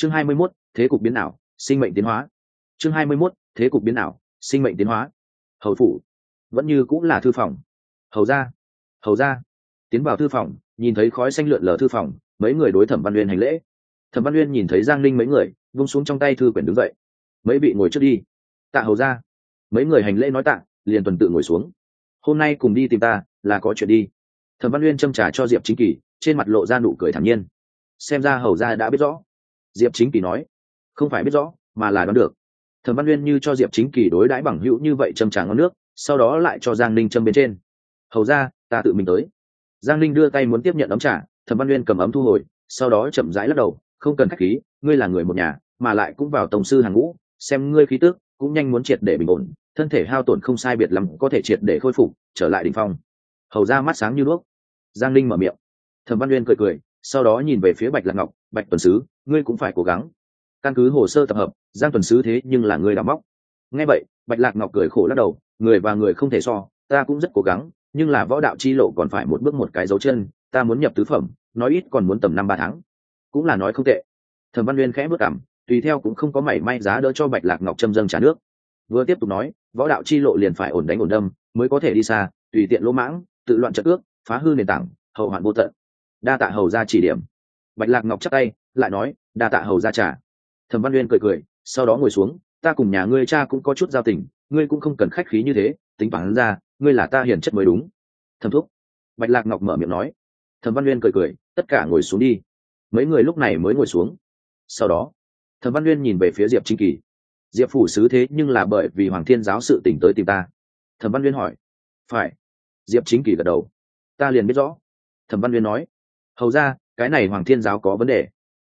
chương hai mươi 21, thế cục biến ảo sinh mệnh tiến hóa. Chương hai mươi 21, thế cục biến ảo sinh mệnh tiến hóa. Hầu phủ vẫn như cũng là thư phòng. Hầu ra hầu ra. Tiến vào thư phòng nhìn thấy khói xanh lượn lờ thư phòng mấy người đối thẩm văn uyên hành lễ. Thẩm văn uyên nhìn thấy giang linh mấy người vung xuống trong tay thư quyển đứng dậy. Mấy vị ngồi trước đi. Tạ hầu ra. Mấy người hành lễ nói tạ liền tuần tự ngồi xuống. Hôm nay cùng đi tìm ta là có chuyện đi. Thẩm văn uyên châm trả cho diệp chính kỳ trên mặt lộ ra nụ cười thản nhiên. Xem ra hầu ra đã biết rõ diệp chính kỳ nói, không phải biết rõ, mà là đoán được. Thẩm văn uyên như cho diệp chính kỳ đối đãi bằng hữu như vậy châm trả ngon nước, sau đó lại cho giang ninh châm bên trên. Hầu ra ta tự mình tới. Giang ninh đưa tay muốn tiếp nhận ấm trà, thẩm văn uyên cầm ấm thu hồi, sau đó chậm rãi lắc đầu, không cần khách khí, ngươi là người một nhà, mà lại cũng vào tổng sư hàng ngũ, xem ngươi khí tước cũng nhanh muốn triệt để bình ổn, thân thể hao tổn không sai biệt lắm, có thể triệt để khôi phục, trở lại đ ỉ n h phong. Hầu ra mắt sáng như đuốc. Giang Ninh mở miệng. Thẩm văn uyên cười cười, sau đó nhìn về phía bạch lạc ngọc bạch tuần sứ, ngươi cũng phải cố gắng. Căn cứ hồ sơ tập hợp, giang tuần sứ thế nhưng là ngươi đào móc. Nghe vậy, bạch lạc ngọc cười khổ lắc đầu, người và người không thể so, ta cũng rất cố gắng, nhưng là võ đạo chi lộ còn phải một bước một cái dấu chân, ta muốn nhập tứ phẩm, nói ít còn muốn tầm năm ba tháng. Cũng là nói không tệ. Thẩm văn uyên khẽ bước cảm tùy theo cũng không có mảy may giá đỡ cho bạch lạc ngọc châm dâng trả nước. Vừa tiếp tục nói, võ đạo chi lộ liền phải ổn đánh ổn đâm, mới có thể đi xa, tùy tiện lỗ mãng, tự loạn trận ước, phá hư nền tảng, hậu hoạn vô tận. Đa tạ hầu ra chỉ điểm bạch lạc ngọc chắc tay, lại nói, đa tạ hầu ra trả thẩm văn uyên cười cười, sau đó ngồi xuống, ta cùng nhà ngươi cha cũng có chút giao tình, ngươi cũng không cần khách khí như thế, tính bản ra, ngươi là ta hiền chất mới đúng. Thẩm thúc. Bạch lạc ngọc mở miệng nói. Thẩm văn uyên cười cười, tất cả ngồi xuống đi. Mấy người lúc này mới ngồi xuống. Sau đó, thẩm văn uyên nhìn về phía diệp chính kỳ. Diệp phủ sứ thế nhưng là bởi vì hoàng thiên giáo sự tỉnh tới tìm ta. Thẩm văn uyên hỏi. Phải. Diệp chính kỳ gật đầu. Ta liền biết rõ. Thẩm văn uyên nói. Hầu ra cái này hoàng thiên giáo có vấn đề.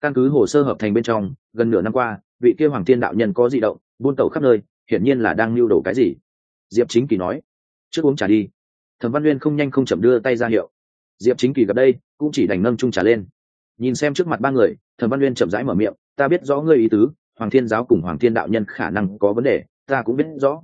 Căn cứ hồ sơ hợp thành bên trong, gần nửa năm qua, vị kia hoàng thiên đạo nhân có di động, buôn tẩu khắp nơi, hiển nhiên là đang lưu đồ cái gì? Diệp chính kỳ nói. Trước uống trà đi. Thẩm văn uyên không nhanh không chậm đưa tay ra hiệu. Diệp chính kỳ gặp đây, cũng chỉ đành nâng trung trà lên. Nhìn xem trước mặt ba người, thẩm văn uyên chậm rãi mở miệng, ta biết rõ ngươi ý tứ, hoàng thiên giáo cùng hoàng thiên đạo nhân khả năng có vấn đề, ta cũng biết rõ.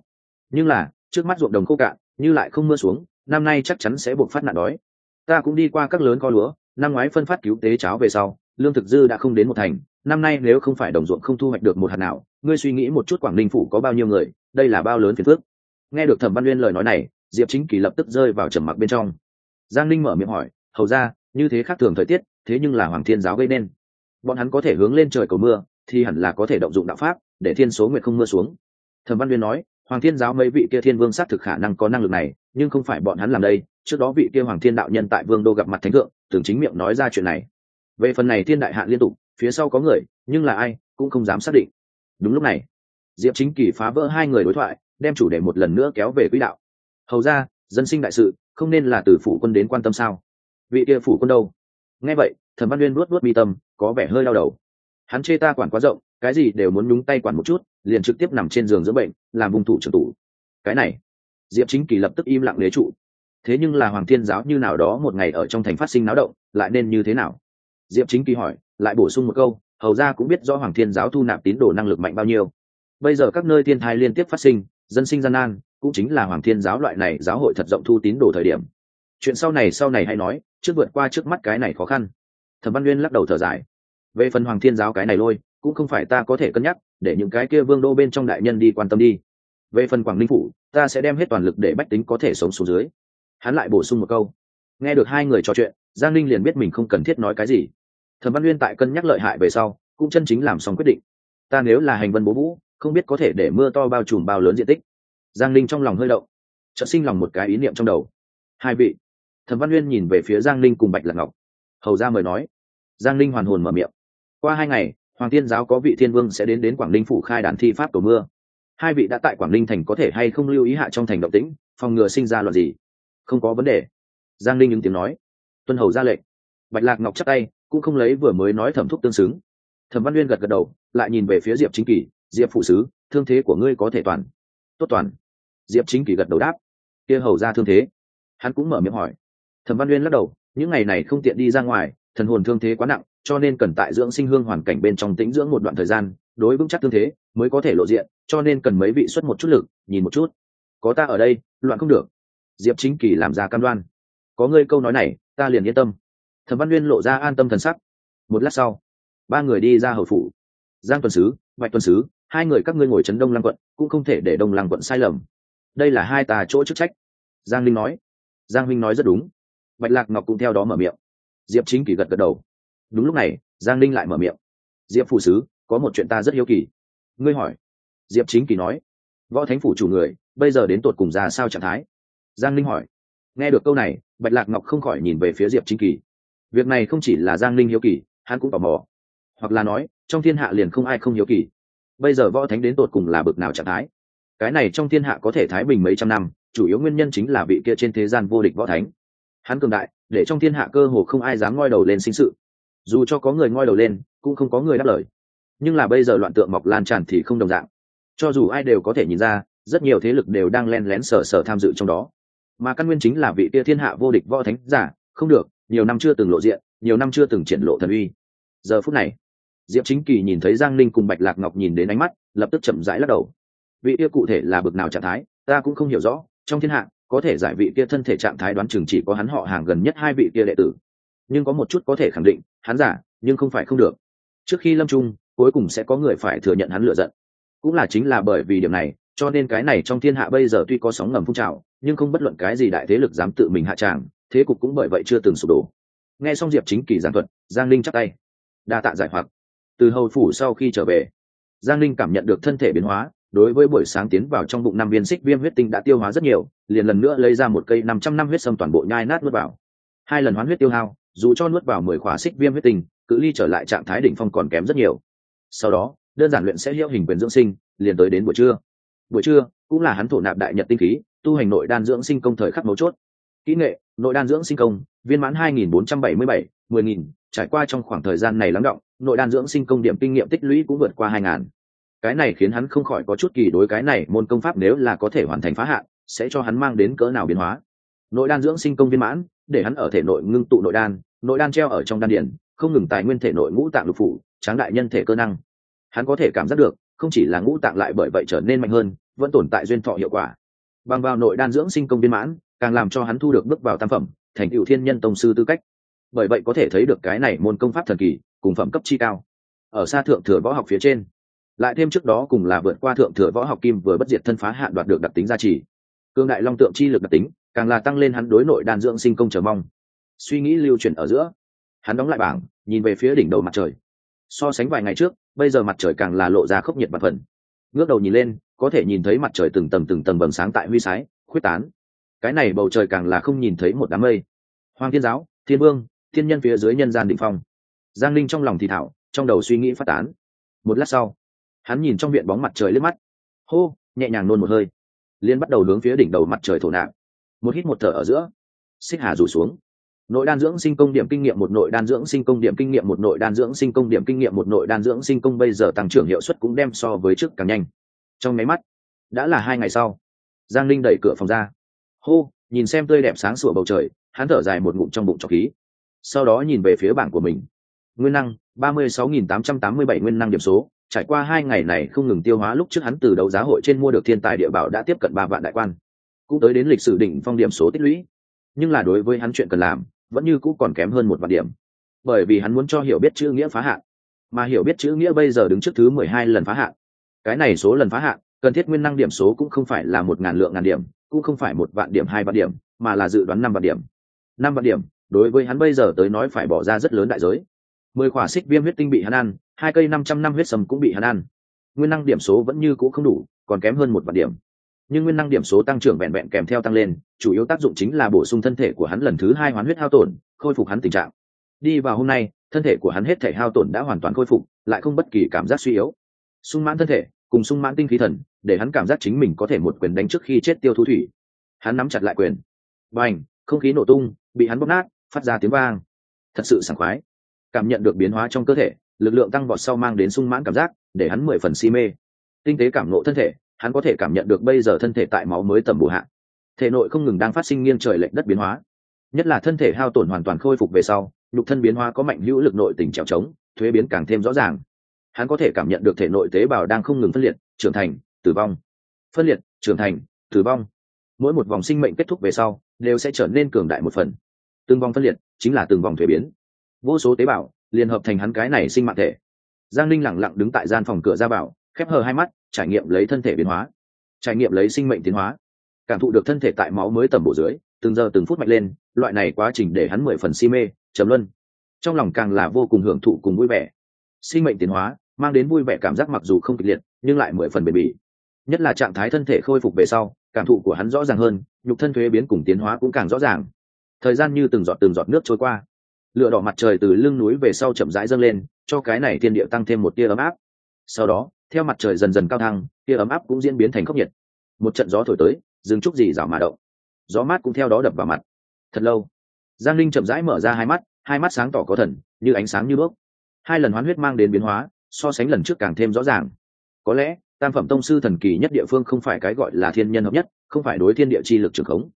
Nhưng là, trước mắt ruộng đồng khô cạn, như lại không mưa xuống, năm nay chắc chắn sẽ buộc phát nạn đói. Ta cũng đi qua các lớn co lúa năm ngoái phân phát cứu tế cháo về sau, lương thực dư đã không đến một thành, năm nay nếu không phải đồng ruộng không thu hoạch được một hạt nào, ngươi suy nghĩ một chút quảng ninh phủ có bao nhiêu người, đây là bao lớn phiền phước nghe được thẩm văn uyên lời nói này, diệp chính kỳ lập tức rơi vào trầm mặc bên trong. Giang ninh mở miệng hỏi, hầu ra, như thế khác thường thời tiết, thế nhưng là hoàng thiên giáo gây nên. Bọn hắn có thể hướng lên trời cầu mưa, thì hẳn là có thể động dụng đạo pháp, để thiên số nguyệt không mưa xuống. Thẩm văn uyên nói, hoàng thiên giáo mấy vị kia thiên vương xác thực khả năng có năng lực này, nhưng không phải bọn hắn làm đây. Trước đó vị kia hoàng thiên đạo nhân tại vương đô gặp mặt thánh thượng từng chính miệng nói ra chuyện này. Về phần này thiên đại hạn liên tục, phía sau có người, nhưng là ai cũng không dám xác định. Đúng lúc này, diệp chính kỳ phá vỡ hai người đối thoại, đem chủ đề một lần nữa kéo về quỹ đạo. Hầu ra, dân sinh đại sự, không nên là từ phủ quân đến quan tâm sao? Vị kia phủ quân đâu? Nghe vậy, thẩm văn uyên luốt luốt mi tâm, có vẻ hơi đau đầu. Hắn chê ta quản quá rộng, cái gì đều muốn nhúng tay quản một chút, liền trực tiếp nằm trên giường dưỡng bệnh, làm vùng thủ trưởng tủ. Cái này, diệp chính kỳ lập tức im lặng lấy trụ thế nhưng là hoàng thiên giáo như nào đó một ngày ở trong thành phát sinh náo động, lại nên như thế nào? Diệp chính kỳ hỏi, lại bổ sung một câu, hầu ra cũng biết rõ hoàng thiên giáo thu nạp tín đồ năng lực mạnh bao nhiêu. Bây giờ các nơi thiên thai liên tiếp phát sinh, dân sinh gian nan, cũng chính là hoàng thiên giáo loại này giáo hội thật rộng thu tín đồ thời điểm. Chuyện sau này sau này hay nói, trước vượt qua trước mắt cái này khó khăn. Thẩm văn nguyên lắc đầu thở dài. Về phần hoàng thiên giáo cái này lôi, cũng không phải ta có thể cân nhắc, để những cái kia vương đô bên trong đại nhân đi quan tâm đi. Về phần quảng ninh phủ, ta sẽ đem hết toàn lực để bách tính có thể sống xuống dưới hắn lại bổ sung một câu. Nghe được hai người trò chuyện, giang ninh liền biết mình không cần thiết nói cái gì. Thẩm văn nguyên tại cân nhắc lợi hại về sau, cũng chân chính làm xong quyết định. Ta nếu là hành vân bố vũ, không biết có thể để mưa to bao trùm bao lớn diện tích. Giang ninh trong lòng hơi động, chợt sinh lòng một cái ý niệm trong đầu. Hai vị. Thẩm văn nguyên nhìn về phía giang ninh cùng bạch lạc ngọc. Hầu ra mời nói. Giang ninh hoàn hồn mở miệng. Qua hai ngày, hoàng thiên giáo có vị thiên vương sẽ đến đến quảng ninh phủ khai đàn thi pháp cầu mưa. Hai vị đã tại quảng ninh thành có thể hay không lưu ý hạ trong thành động tĩnh, phòng ngừa sinh ra loạn gì không có vấn đề. Giang linh những tiếng nói. Tuân hầu ra lệnh. Bạch lạc ngọc chắc tay, cũng không lấy vừa mới nói thẩm thúc tương xứng. Thẩm văn uyên gật gật đầu, lại nhìn về phía diệp chính kỳ, diệp phụ sứ, thương thế của ngươi có thể toàn. Tốt toàn. Diệp chính kỳ gật đầu đáp. Kia hầu ra thương thế. Hắn cũng mở miệng hỏi. Thẩm văn uyên lắc đầu, những ngày này không tiện đi ra ngoài, thần hồn thương thế quá nặng, cho nên cần tại dưỡng sinh hương hoàn cảnh bên trong tĩnh dưỡng một đoạn thời gian, đối vững chắc thương thế mới có thể lộ diện, cho nên cần mấy vị xuất một chút lực, nhìn một chút. Có ta ở đây, loạn không được diệp chính kỳ làm ra cam đoan. Có ngươi câu nói này, ta liền yên tâm. Thẩm văn nguyên lộ ra an tâm thần sắc. Một lát sau, ba người đi ra hầu phủ. Giang tuần sứ, bạch tuần sứ, hai người các ngươi ngồi trấn đông lăng quận, cũng không thể để đông lăng quận sai lầm. Đây là hai tà chỗ chức trách. Giang linh nói. Giang Minh nói rất đúng. Bạch lạc ngọc cũng theo đó mở miệng. Diệp chính kỳ gật gật đầu. Đúng lúc này, giang linh lại mở miệng. Diệp phụ sứ, có một chuyện ta rất hiếu kỳ. Ngươi hỏi. Diệp chính kỳ nói. Võ thánh phủ chủ người, bây giờ đến tột cùng ra sao trạng thái? Giang linh hỏi. Nghe được câu này, bạch lạc ngọc không khỏi nhìn về phía diệp chính kỳ. Việc này không chỉ là giang linh hiếu kỳ, hắn cũng tò mò. Hoặc là nói, trong thiên hạ liền không ai không hiếu kỳ. Bây giờ võ thánh đến tột cùng là bực nào trạng thái? Cái này trong thiên hạ có thể thái bình mấy trăm năm, chủ yếu nguyên nhân chính là vị kia trên thế gian vô địch võ thánh. Hắn cường đại, để trong thiên hạ cơ hồ không ai dám ngoi đầu lên sinh sự. Dù cho có người ngoi đầu lên, cũng không có người đáp lời. Nhưng là bây giờ loạn tượng mọc lan tràn thì không đồng dạng. Cho dù ai đều có thể nhìn ra, rất nhiều thế lực đều đang len lén sờ sờ tham dự trong đó mà căn nguyên chính là vị kia thiên hạ vô địch võ thánh giả, không được, nhiều năm chưa từng lộ diện, nhiều năm chưa từng triển lộ thần uy. Giờ phút này, diệp chính kỳ nhìn thấy giang ninh cùng bạch lạc ngọc nhìn đến ánh mắt, lập tức chậm rãi lắc đầu. Vị kia cụ thể là bực nào trạng thái, ta cũng không hiểu rõ, trong thiên hạ, có thể giải vị kia thân thể trạng thái đoán chừng chỉ có hắn họ hàng gần nhất hai vị kia đệ tử. Nhưng có một chút có thể khẳng định, hắn giả, nhưng không phải không được. Trước khi lâm trung, cuối cùng sẽ có người phải thừa nhận hắn lựa giận. Cũng là chính là bởi vì điểm này cho nên cái này trong thiên hạ bây giờ tuy có sóng ngầm phun trào, nhưng không bất luận cái gì đại thế lực dám tự mình hạ tràng, thế cục cũng bởi vậy chưa từng sụp đổ. Nghe xong diệp chính kỳ giảng thuật, giang linh chắp tay. Đa tạ giải hoặc. Từ hầu phủ sau khi trở về, giang linh cảm nhận được thân thể biến hóa, đối với buổi sáng tiến vào trong bụng năm viên xích viêm huyết tinh đã tiêu hóa rất nhiều, liền lần nữa lấy ra một cây năm trăm năm huyết sâm toàn bộ nhai nát nuốt vào. Hai lần hoán huyết tiêu hao, dù cho nuốt vào mười khỏa xích viêm huyết tinh, cự ly trở lại trạng thái đỉnh phong còn kém rất nhiều. Sau đó, đơn giản luyện sẽ hiệu hình quyền dưỡng sinh, liền tới đến buổi trưa buổi trưa, cũng là hắn thổ nạp đại nhật tinh khí, tu hành nội đan dưỡng sinh công thời khắc mấu chốt. Kỹ nghệ, nội đan dưỡng sinh công, viên mãn hai nghìn bốn trăm bảy mươi bảy, mười nghìn, trải qua trong khoảng thời gian này lắng động, nội đan dưỡng sinh công điểm kinh nghiệm tích lũy cũng vượt qua hai ngàn cái này khiến hắn không khỏi có chút kỳ đối cái này môn công pháp nếu là có thể hoàn thành phá hạn, sẽ cho hắn mang đến cỡ nào biến hóa. Nội đan dưỡng sinh công viên mãn, để hắn ở thể nội ngưng tụ nội đan nội đan treo ở trong đan điển không ngừng tài nguyên thể nội ngũ tạng lục phủ, tráng đại nhân thể cơ năng. Hắn có thể cảm giác được không chỉ là ngũ tạng lại bởi vậy trở nên mạnh hơn, vẫn tồn tại duyên thọ hiệu quả. Bằng vào nội đan dưỡng sinh công viên mãn, càng làm cho hắn thu được bước vào tam phẩm, thành cựu thiên nhân tông sư tư cách. Bởi vậy có thể thấy được cái này môn công pháp thần kỳ, cùng phẩm cấp chi cao. Ở xa thượng thừa võ học phía trên, lại thêm trước đó cùng là vượt qua thượng thừa võ học kim vừa bất diệt thân phá hạn đoạt được đặc tính gia trì. Cương đại long tượng chi lực đặc tính, càng là tăng lên hắn đối nội đan dưỡng sinh công chờ mong. Suy nghĩ lưu chuyển ở giữa, hắn đóng lại bảng, nhìn về phía đỉnh đầu mặt trời. So sánh vài ngày trước bây giờ mặt trời càng là lộ ra khốc nhiệt và phần ngước đầu nhìn lên, có thể nhìn thấy mặt trời từng tầng từng tầng bừng sáng tại huy sái khuyết tán. Cái này bầu trời càng là không nhìn thấy một đám mây. Hoàng thiên giáo, thiên vương, thiên nhân phía dưới nhân gian định phong. Giang linh trong lòng thì thảo, trong đầu suy nghĩ phát tán. Một lát sau, hắn nhìn trong viện bóng mặt trời lướt mắt. Hô, nhẹ nhàng nôn một hơi. Liên bắt đầu hướng phía đỉnh đầu mặt trời thổ nạn một hít một thở ở giữa, xích hà rủ xuống nội đan dưỡng sinh công điểm kinh nghiệm một, nội đan dưỡng sinh công điểm kinh nghiệm một, nội đan dưỡng sinh công điểm kinh nghiệm một, nội đan dưỡng sinh công bây giờ tăng trưởng hiệu suất cũng đem so với trước càng nhanh. Trong máy mắt, đã là hai ngày sau, giang linh đẩy cửa phòng ra. Hô, nhìn xem tươi đẹp sáng sủa bầu trời, hắn thở dài một ngụm trong bụng trọc khí. Sau đó nhìn về phía bảng của mình. Nguyên năng, ba mươi sáu nghìn tám trăm tám mươi bảy nguyên năng điểm số. Trải qua hai ngày này không ngừng tiêu hóa lúc trước hắn từ đấu giá hội trên mua được thiên tài địa bảo đã tiếp cận ba vạn đại quan. Cũng tới đến lịch sử đỉnh phong điểm số tích lũy. Nhưng là đối với hắn chuyện cần làm vẫn như cũ còn kém hơn một vạn điểm. Bởi vì hắn muốn cho hiểu biết chữ nghĩa phá hạn. Mà hiểu biết chữ nghĩa bây giờ đứng trước thứ mười hai lần phá hạn. Cái này số lần phá hạn, cần thiết nguyên năng điểm số cũng không phải là một ngàn lượng ngàn điểm, cũng không phải một vạn điểm, hai vạn điểm, mà là dự đoán năm vạn điểm. Năm vạn điểm, đối với hắn bây giờ tới nói phải bỏ ra rất lớn đại giới. Mười khỏa xích viêm huyết tinh bị hắn ăn, hai cây năm trăm năm huyết sầm cũng bị hắn ăn. Nguyên năng điểm số vẫn như cũ không đủ, còn kém hơn một vạn điểm nhưng nguyên năng điểm số tăng trưởng vẹn vẹn kèm theo tăng lên, chủ yếu tác dụng chính là bổ sung thân thể của hắn lần thứ hai hoán huyết hao tổn, khôi phục hắn tình trạng. Đi vào hôm nay, thân thể của hắn hết thể hao tổn đã hoàn toàn khôi phục, lại không bất kỳ cảm giác suy yếu. Sung mãn thân thể, cùng sung mãn tinh khí thần, để hắn cảm giác chính mình có thể một quyền đánh trước khi chết tiêu thu thủy. Hắn nắm chặt lại quyền. B à n h không khí nổ tung, bị hắn bóp nát, phát ra tiếng vang. Thật sự sảng khoái. Cảm nhận được biến hóa trong cơ thể, lực lượng tăng vọt sau mang đến sung mãn cảm giác, để hắn mười phần si mê. Tinh tế cảm nộ thân thể hắn có thể cảm nhận được bây giờ thân thể tại máu mới tầm bổ hạ. Thể nội không ngừng đang phát sinh nghiêng trời lệch đất biến hóa. Nhất là thân thể hao tổn hoàn toàn khôi phục về sau, nhục thân biến hóa có mạnh hữu lực nội tình trèo trống, thuế biến càng thêm rõ ràng. Hắn có thể cảm nhận được thể nội tế bào đang không ngừng phân liệt, trưởng thành, tử vong. Phân liệt, trưởng thành, tử vong. Mỗi một vòng sinh mệnh kết thúc về sau, đều sẽ trở nên cường đại một phần. Từng vòng phân liệt chính là từng vòng thuế biến. Vô số tế bào liên hợp thành hắn cái này sinh mạng thể. Giang linh lẳng lặng đứng tại gian phòng cửa ra vào khép hờ hai mắt, trải nghiệm lấy thân thể biến hóa, trải nghiệm lấy sinh mệnh tiến hóa, cảm thụ được thân thể tại máu mới tầm bổ dưới, từng giờ từng phút mạnh lên, loại này quá trình để hắn mười phần si mê, trầm luân. Trong lòng càng là vô cùng hưởng thụ cùng vui vẻ. Sinh mệnh tiến hóa mang đến vui vẻ cảm giác mặc dù không kịch liệt, nhưng lại mười phần bền bỉ. Nhất là trạng thái thân thể khôi phục về sau, cảm thụ của hắn rõ ràng hơn, nhục thân thuế biến cùng tiến hóa cũng càng rõ ràng. Thời gian như từng giọt từng giọt nước trôi qua, lửa đỏ mặt trời từ lưng núi về sau chậm rãi dâng lên, cho cái này thiên địa tăng thêm một tia ấm áp. Sau đó theo mặt trời dần dần cao thăng kia ấm áp cũng diễn biến thành khốc nhiệt. Một trận gió thổi tới dừng chút gì rào mà động. Gió mát cũng theo đó đập vào mặt. Thật lâu, giang linh chậm rãi mở ra hai mắt hai mắt sáng tỏ có thần, như ánh sáng như bước. Hai lần hoán huyết mang đến biến hóa, so sánh lần trước càng thêm rõ ràng. Có lẽ, tam phẩm tông sư thần kỳ nhất địa phương không phải cái gọi là thiên nhân hợp nhất, không phải đối thiên địa chi lực trường khống.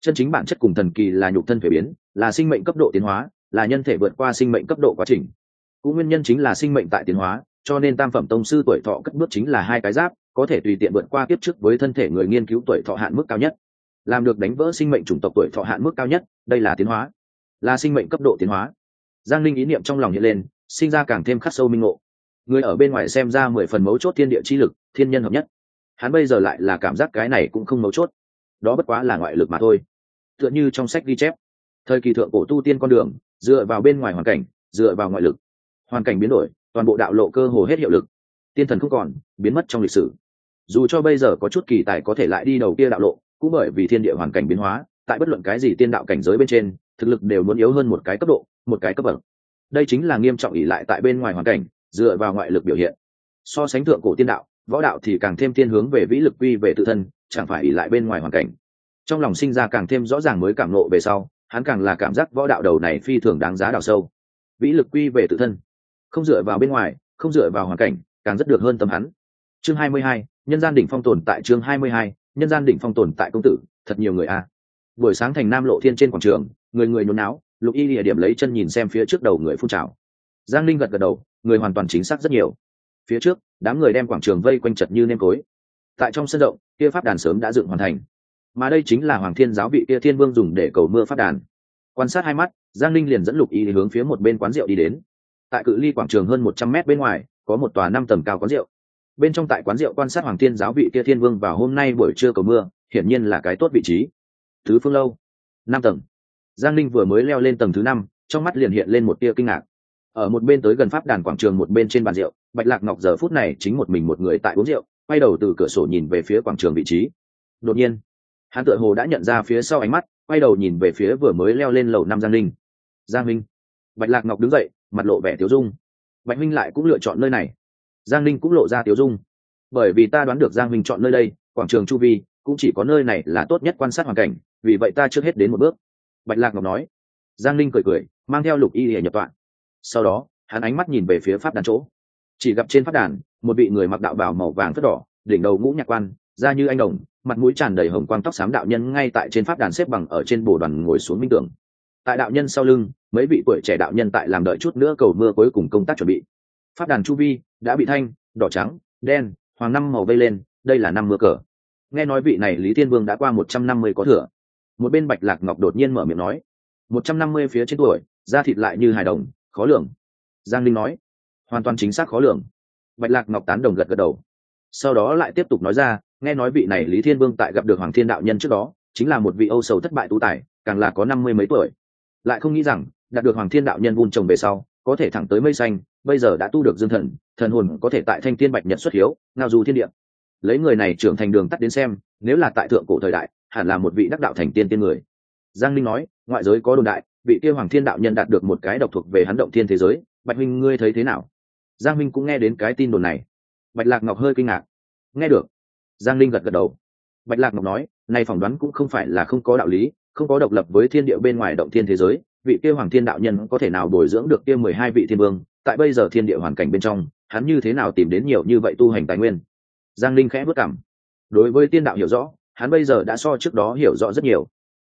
Chân chính bản chất cùng thần kỳ là nhục thân thể biến, là sinh mệnh cấp độ tiến hóa, là nhân thể vượt qua sinh mệnh cấp độ quá trình. Cũng nguyên nhân chính là sinh mệnh tại tiến hóa cho nên tam phẩm tông sư tuổi thọ cất bước chính là hai cái giáp, có thể tùy tiện vượt qua kiếp trước với thân thể người nghiên cứu tuổi thọ hạn mức cao nhất. Làm được đánh vỡ sinh mệnh chủng tộc tuổi thọ hạn mức cao nhất, đây là tiến hóa. Là sinh mệnh cấp độ tiến hóa. Giang linh ý niệm trong lòng hiện lên, sinh ra càng thêm khắc sâu minh ngộ. Người ở bên ngoài xem ra mười phần mấu chốt thiên địa chi lực, thiên nhân hợp nhất. Hắn bây giờ lại là cảm giác cái này cũng không mấu chốt. Đó bất quá là ngoại lực mà thôi. Tựa như trong sách ghi chép, thời kỳ thượng cổ tu tiên con đường, dựa vào bên ngoài hoàn cảnh, dựa vào ngoại lực. Hoàn cảnh biến đổi toàn bộ đạo lộ cơ hồ hết hiệu lực. Tiên thần không còn, biến mất trong lịch sử. Dù cho bây giờ có chút kỳ tài có thể lại đi đầu kia đạo lộ, cũng bởi vì thiên địa hoàn cảnh biến hóa, tại bất luận cái gì tiên đạo cảnh giới bên trên, thực lực đều muốn yếu hơn một cái cấp độ, một cái cấp bậc. Đây chính là nghiêm trọng ỉ lại tại bên ngoài hoàn cảnh, dựa vào ngoại lực biểu hiện. So sánh thượng cổ tiên đạo, võ đạo thì càng thêm thiên hướng về vĩ lực quy về tự thân, chẳng phải ỉ lại bên ngoài hoàn cảnh. Trong lòng sinh ra càng thêm rõ ràng mới cảm nộ về sau, hắn càng là cảm giác võ đạo đầu này phi thường đáng giá đào sâu. Vĩ lực quy về tự thân không dựa vào bên ngoài không dựa vào hoàn cảnh càng rất được hơn tâm hắn. Chương 22, nhân gian đỉnh phong tồn tại chương 22, nhân gian đỉnh phong tồn tại công tử thật nhiều người a. Buổi sáng thành nam lộ thiên trên quảng trường người người nhốn náo lục y địa điểm lấy chân nhìn xem phía trước đầu người phun trào. Giang linh gật gật đầu người hoàn toàn chính xác rất nhiều. Phía trước đám người đem quảng trường vây quanh chật như nêm cối. Tại trong sân rộng kia pháp đàn sớm đã dựng hoàn thành. Mà đây chính là hoàng thiên giáo vị kia thiên vương dùng để cầu mưa pháp đàn. Quan sát hai mắt giang linh liền dẫn lục y hướng phía một bên quán rượu đi đến tại cự ly quảng trường hơn một trăm mét bên ngoài, có một tòa năm tầng cao quán rượu. Bên trong tại quán rượu quan sát hoàng thiên giáo vị kia thiên vương vào hôm nay buổi trưa cầu mưa, hiển nhiên là cái tốt vị trí. Thứ phương lâu, năm tầng. Giang linh vừa mới leo lên tầng thứ năm, trong mắt liền hiện lên một tia kinh ngạc. Ở một bên tới gần pháp đàn quảng trường một bên trên bàn rượu, bạch lạc ngọc giờ phút này chính một mình một người tại uống rượu, quay đầu từ cửa sổ nhìn về phía quảng trường vị trí. Đột nhiên, hắn tựa hồ đã nhận ra phía sau ánh mắt, quay đầu nhìn về phía vừa mới leo lên lầu năm giang linh giang minh. Bạch lạc ngọc đứng dậy mặt lộ vẻ tiếu dung. Bạch minh lại cũng lựa chọn nơi này. Giang Ninh cũng lộ ra tiếu dung. Bởi vì ta đoán được giang minh chọn nơi đây, quảng trường chu vi cũng chỉ có nơi này là tốt nhất quan sát hoàn cảnh, vì vậy ta trước hết đến một bước. Bạch lạc ngọc nói. Giang Ninh cười cười, mang theo lục y hệ nhập tọa. Sau đó, hắn ánh mắt nhìn về phía pháp đàn chỗ. Chỉ gặp trên pháp đàn, một vị người mặc đạo bào màu vàng phất đỏ, đỉnh đầu ngũ nhạc quan, da như anh đồng, mặt mũi tràn đầy hồng quang tóc xám đạo nhân ngay tại trên pháp đàn xếp bằng ở trên bồ đoàn ngồi xuống minh tưởng. Tại đạo nhân sau lưng mấy vị tuổi trẻ đạo nhân tại làm đợi chút nữa cầu mưa cuối cùng công tác chuẩn bị. Pháp đàn chu vi đã bị thanh, đỏ trắng, đen, hoàng năm màu vây lên, đây là năm mưa cờ. Nghe nói vị này lý thiên vương đã qua một trăm năm mươi có thừa. Một bên bạch lạc ngọc đột nhiên mở miệng nói, một trăm năm mươi phía trên tuổi, da thịt lại như hài đồng, khó lường. Giang linh nói, hoàn toàn chính xác khó lường. Bạch lạc ngọc tán đồng gật gật đầu. Sau đó lại tiếp tục nói ra, nghe nói vị này lý thiên vương tại gặp được hoàng thiên đạo nhân trước đó, chính là một vị âu sầu thất bại tú tài, càng là có năm mươi mấy tuổi. Lại không nghĩ rằng đạt được hoàng thiên đạo nhân vun trồng về sau, có thể thẳng tới mây xanh, bây giờ đã tu được dương thần thần hồn có thể tại thanh thiên bạch nhật xuất hiếu, ngao du thiên địa. Lấy người này trưởng thành đường tắt đến xem, nếu là tại thượng cổ thời đại, hẳn là một vị đắc đạo thành tiên tiên người. Giang linh nói, ngoại giới có đồn đại, vị kia hoàng thiên đạo nhân đạt được một cái độc thuộc về hắn động thiên thế giới, bạch minh ngươi thấy thế nào? Giang minh cũng nghe đến cái tin đồn này. Bạch lạc ngọc hơi kinh ngạc. Nghe được. Giang linh gật gật đầu. Bạch lạc ngọc nói này phỏng đoán cũng không phải là không có đạo lý, không có độc lập với thiên địa bên ngoài động thiên thế giới vị kia hoàng thiên đạo nhân có thể nào bồi dưỡng được kia mười hai vị thiên vương, tại bây giờ thiên địa hoàn cảnh bên trong, hắn như thế nào tìm đến nhiều như vậy tu hành tài nguyên? Giang linh khẽ vất cảm. Đối với tiên đạo hiểu rõ, hắn bây giờ đã so trước đó hiểu rõ rất nhiều.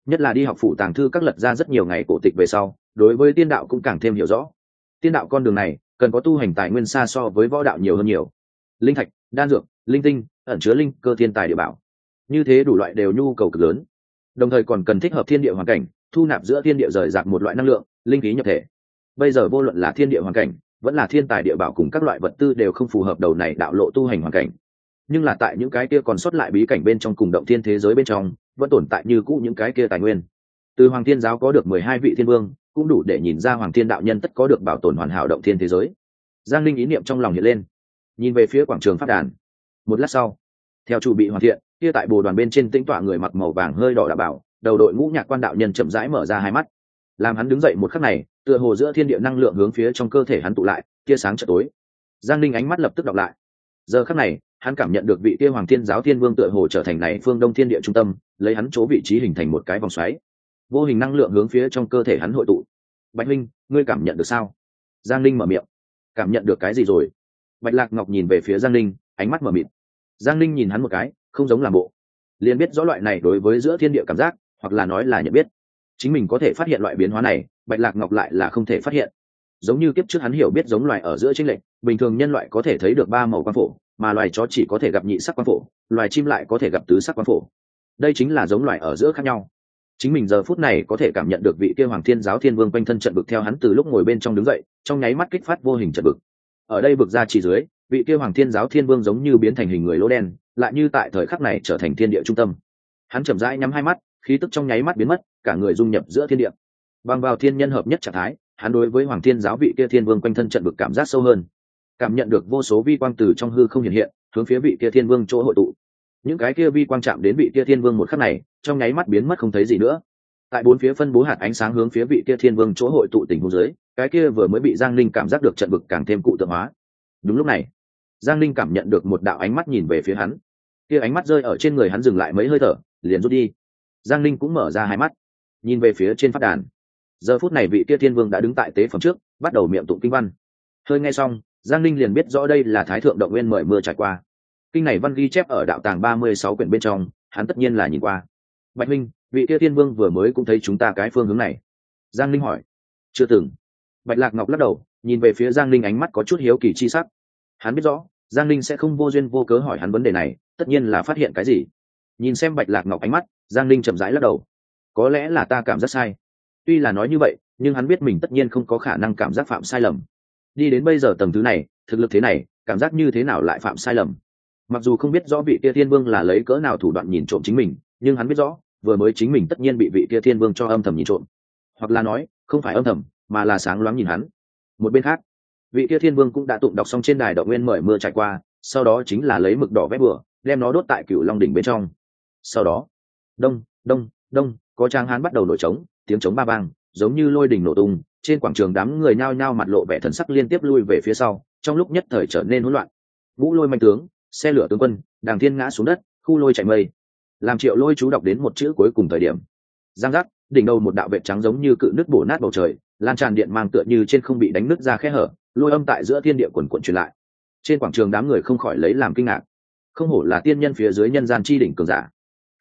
Nhất là đi học phụ tàng thư các lật ra rất nhiều ngày cổ tịch về sau, đối với tiên đạo cũng càng thêm hiểu rõ. Tiên đạo con đường này, cần có tu hành tài nguyên xa so với võ đạo nhiều hơn nhiều. Linh thạch, đan dược, linh tinh, ẩn chứa linh, cơ thiên tài địa bảo. Như thế đủ loại đều nhu cầu cực lớn. Đồng thời còn cần thích hợp thiên địa hoàn cảnh thu nạp giữa thiên địa rời rạc một loại năng lượng, linh khí nhập thể. Bây giờ vô luận là thiên địa hoàn cảnh, vẫn là thiên tài địa bảo cùng các loại vật tư đều không phù hợp đầu này đạo lộ tu hành hoàn cảnh. Nhưng là tại những cái kia còn sót lại bí cảnh bên trong cùng động thiên thế giới bên trong, vẫn tồn tại như cũ những cái kia tài nguyên. Từ hoàng thiên giáo có được mười hai vị thiên vương, cũng đủ để nhìn ra hoàng thiên đạo nhân tất có được bảo tồn hoàn hảo động thiên thế giới. Giang linh ý niệm trong lòng hiện lên. Nhìn về phía quảng trường phát đàn. Một lát sau, theo chủ bị hoàn thiện, kia tại bồ đoàn bên trên tĩnh tọa người mặc màu vàng hơi đỏ đạo bảo đầu đội ngũ nhạc quan đạo nhân chậm rãi mở ra hai mắt. Làm hắn đứng dậy một khắc này, tựa hồ giữa thiên địa năng lượng hướng phía trong cơ thể hắn tụ lại, tia sáng chợ tối. Giang linh ánh mắt lập tức đọc lại. Giờ khắc này, hắn cảm nhận được vị tia hoàng thiên giáo thiên vương tựa hồ trở thành này phương đông thiên địa trung tâm, lấy hắn chỗ vị trí hình thành một cái vòng xoáy. Vô hình năng lượng hướng phía trong cơ thể hắn hội tụ. Bạch minh, ngươi cảm nhận được sao? Giang linh mở miệng. Cảm nhận được cái gì rồi? Bạch lạc ngọc nhìn về phía giang linh ánh mắt mở mịt. Giang linh nhìn hắn một cái, không giống làm bộ. Liền biết rõ loại này đối với giữa thiên địa cảm giác hoặc là nói là nhận biết. Chính mình có thể phát hiện loại biến hóa này, bạch lạc ngọc lại là không thể phát hiện. Giống như kiếp trước hắn hiểu biết giống loài ở giữa tranh lệch, bình thường nhân loại có thể thấy được ba màu quan phổ, mà loài chó chỉ có thể gặp nhị sắc quan phổ, loài chim lại có thể gặp tứ sắc quan phổ. Đây chính là giống loài ở giữa khác nhau. Chính mình giờ phút này có thể cảm nhận được vị kia hoàng thiên giáo thiên vương quanh thân trận bực theo hắn từ lúc ngồi bên trong đứng dậy, trong nháy mắt kích phát vô hình trận bực ở đây bực ra chỉ dưới, vị kia hoàng thiên giáo thiên vương giống như biến thành hình người lỗ đen, lại như tại thời khắc này trở thành thiên địa trung tâm. Hắn chậm rãi nhắm hai mắt khí tức trong nháy mắt biến mất, cả người dung nhập giữa thiên địa. Bằng vào thiên nhân hợp nhất trạng thái, hắn đối với hoàng thiên giáo vị kia thiên vương quanh thân trận bực cảm giác sâu hơn. Cảm nhận được vô số vi quang từ trong hư không hiện hiện, hướng phía vị kia thiên vương chỗ hội tụ. Những cái kia vi quang chạm đến vị kia thiên vương một khắc này, trong nháy mắt biến mất không thấy gì nữa. Tại bốn phía phân bố hạt ánh sáng hướng phía vị kia thiên vương chỗ hội tụ tình huống dưới, cái kia vừa mới bị giang linh cảm giác được trận bực càng thêm cụ tượng hóa. Đúng lúc này, giang linh cảm nhận được một đạo ánh mắt nhìn về phía hắn. Kia ánh mắt rơi ở trên người hắn dừng lại mấy hơi thở, liền rút đi giang linh cũng mở ra hai mắt, nhìn về phía trên phát đàn. Giờ phút này vị kia thiên vương đã đứng tại tế phẩm trước, bắt đầu miệng tụng kinh văn. Hơi nghe xong, giang linh liền biết rõ đây là thái thượng động nguyên mời mưa trải qua. Kinh này văn ghi chép ở đạo tàng ba mươi sáu quyển bên trong, hắn tất nhiên là nhìn qua. Bạch minh, vị kia thiên vương vừa mới cũng thấy chúng ta cái phương hướng này. Giang linh hỏi. Chưa từng. Bạch lạc ngọc lắc đầu, nhìn về phía giang linh ánh mắt có chút hiếu kỳ chi sắc. Hắn biết rõ, giang linh sẽ không vô duyên vô cớ hỏi hắn vấn đề này, tất nhiên là phát hiện cái gì nhìn xem bạch lạc ngọc ánh mắt, giang linh chậm rãi lắc đầu. Có lẽ là ta cảm giác sai. Tuy là nói như vậy, nhưng hắn biết mình tất nhiên không có khả năng cảm giác phạm sai lầm. Đi đến bây giờ tầng thứ này, thực lực thế này, cảm giác như thế nào lại phạm sai lầm? Mặc dù không biết rõ vị kia thiên vương là lấy cỡ nào thủ đoạn nhìn trộm chính mình, nhưng hắn biết rõ, vừa mới chính mình tất nhiên bị vị kia thiên vương cho âm thầm nhìn trộm. Hoặc là nói, không phải âm thầm, mà là sáng loáng nhìn hắn. Một bên khác, vị kia thiên vương cũng đã tụng đọc xong trên đài động nguyên mời mưa trải qua, sau đó chính là lấy mực đỏ vét bừa, đem nó đốt tại cựu long đỉnh bên trong sau đó, đông đông đông, có trang hán bắt đầu nổi trống, tiếng trống ba vang, giống như lôi đỉnh nổ tung, trên quảng trường đám người nhao nhao mặt lộ vẻ thần sắc liên tiếp lui về phía sau, trong lúc nhất thời trở nên hỗn loạn. Vũ lôi manh tướng, xe lửa tướng quân, đàng thiên ngã xuống đất, khu lôi chạy mây. Làm triệu lôi chú đọc đến một chữ cuối cùng thời điểm. Giang giác, đỉnh đầu một đạo vệ trắng giống như cự nước bổ nát bầu trời, lan tràn điện mang tựa như trên không bị đánh nứt ra khe hở, lôi âm tại giữa thiên địa quần quận truyền lại. Trên quảng trường đám người không khỏi lấy làm kinh ngạc. Không hổ là tiên nhân phía dưới nhân gian chi đỉnh cường giả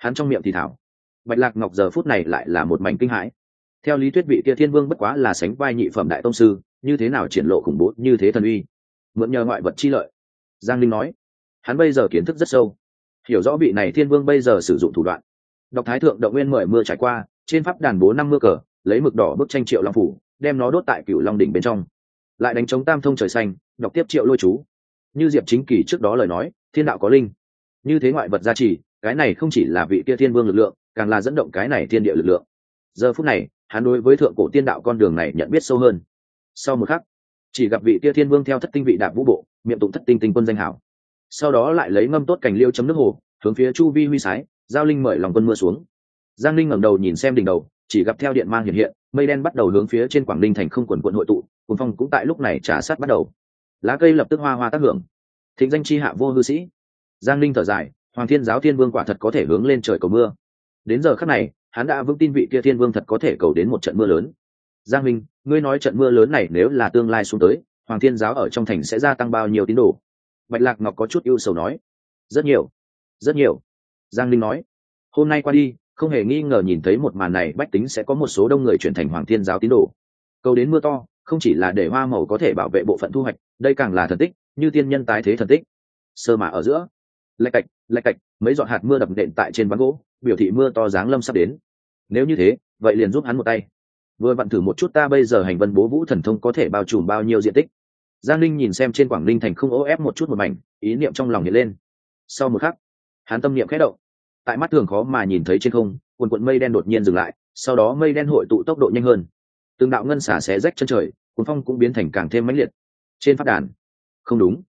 hắn trong miệng thì thảo. Bạch lạc ngọc giờ phút này lại là một mảnh kinh hãi. Theo lý thuyết vị kia thiên vương bất quá là sánh vai nhị phẩm đại tông sư, như thế nào triển lộ khủng bố như thế thần uy? Mượn nhờ ngoại vật chi lợi. Giang linh nói, hắn bây giờ kiến thức rất sâu. Hiểu rõ vị này thiên vương bây giờ sử dụng thủ đoạn. Đọc thái thượng động nguyên mời mưa trải qua, trên pháp đàn bố năm mưa cờ, lấy mực đỏ bức tranh triệu long phủ, đem nó đốt tại cựu long đỉnh bên trong. Lại đánh chống tam thông trời xanh, đọc tiếp triệu lôi chú. Như diệp chính kỳ trước đó lời nói, thiên đạo có linh. Như thế ngoại vật gia trì cái này không chỉ là vị kia thiên vương lực lượng, càng là dẫn động cái này thiên địa lực lượng. Giờ phút này, hắn đối với thượng cổ tiên đạo con đường này nhận biết sâu hơn. Sau một khắc, chỉ gặp vị kia thiên vương theo thất tinh vị đạp vũ bộ, miệng tụng thất tinh tinh quân danh hảo. Sau đó lại lấy ngâm tốt cành liêu chấm nước hồ, hướng phía chu vi huy sái, giao linh mời lòng quân mưa xuống. Giang linh ngẩng đầu nhìn xem đỉnh đầu, chỉ gặp theo điện mang hiện hiện, mây đen bắt đầu hướng phía trên quảng ninh thành không quần quận hội tụ cùng phong cũng tại lúc này trả sát bắt đầu. Lá cây lập tức hoa hoa tác hưởng. Thịnh danh chi hạ vô hư sĩ. Giang linh thở dài hoàng thiên giáo thiên vương quả thật có thể hướng lên trời cầu mưa. Đến giờ khắc này, hắn đã vững tin vị kia thiên vương thật có thể cầu đến một trận mưa lớn. Giang minh, ngươi nói trận mưa lớn này nếu là tương lai xuống tới, hoàng thiên giáo ở trong thành sẽ gia tăng bao nhiêu tín đồ? Bạch lạc ngọc có chút ưu sầu nói. Rất nhiều rất nhiều, giang linh nói. Hôm nay qua đi, không hề nghi ngờ nhìn thấy một màn này, bách tính sẽ có một số đông người chuyển thành hoàng thiên giáo tín đồ. Cầu đến mưa to, không chỉ là để hoa màu có thể bảo vệ bộ phận thu hoạch, đây càng là thần tích, như tiên nhân tái thế thần tích. Sơ mà ở giữa lạch cạch lạch cạch, mấy giọt hạt mưa đập đệm tại trên ván gỗ, biểu thị mưa to giáng lâm sắp đến. Nếu như thế, vậy liền giúp hắn một tay. Vừa vặn thử một chút ta bây giờ hành vân bố vũ thần thông có thể bao trùm bao nhiêu diện tích. Giang linh nhìn xem trên quảng ninh thành không ô ép một chút một mảnh, ý niệm trong lòng hiện lên. Sau một khắc, hắn tâm niệm khẽ động. Tại mắt thường khó mà nhìn thấy trên không, quần quận mây đen đột nhiên dừng lại, sau đó mây đen hội tụ tốc độ nhanh hơn. Từng đạo ngân xả xé rách chân trời, cuốn phong cũng biến thành càng thêm mãnh liệt. Trên phát đàn, không đúng.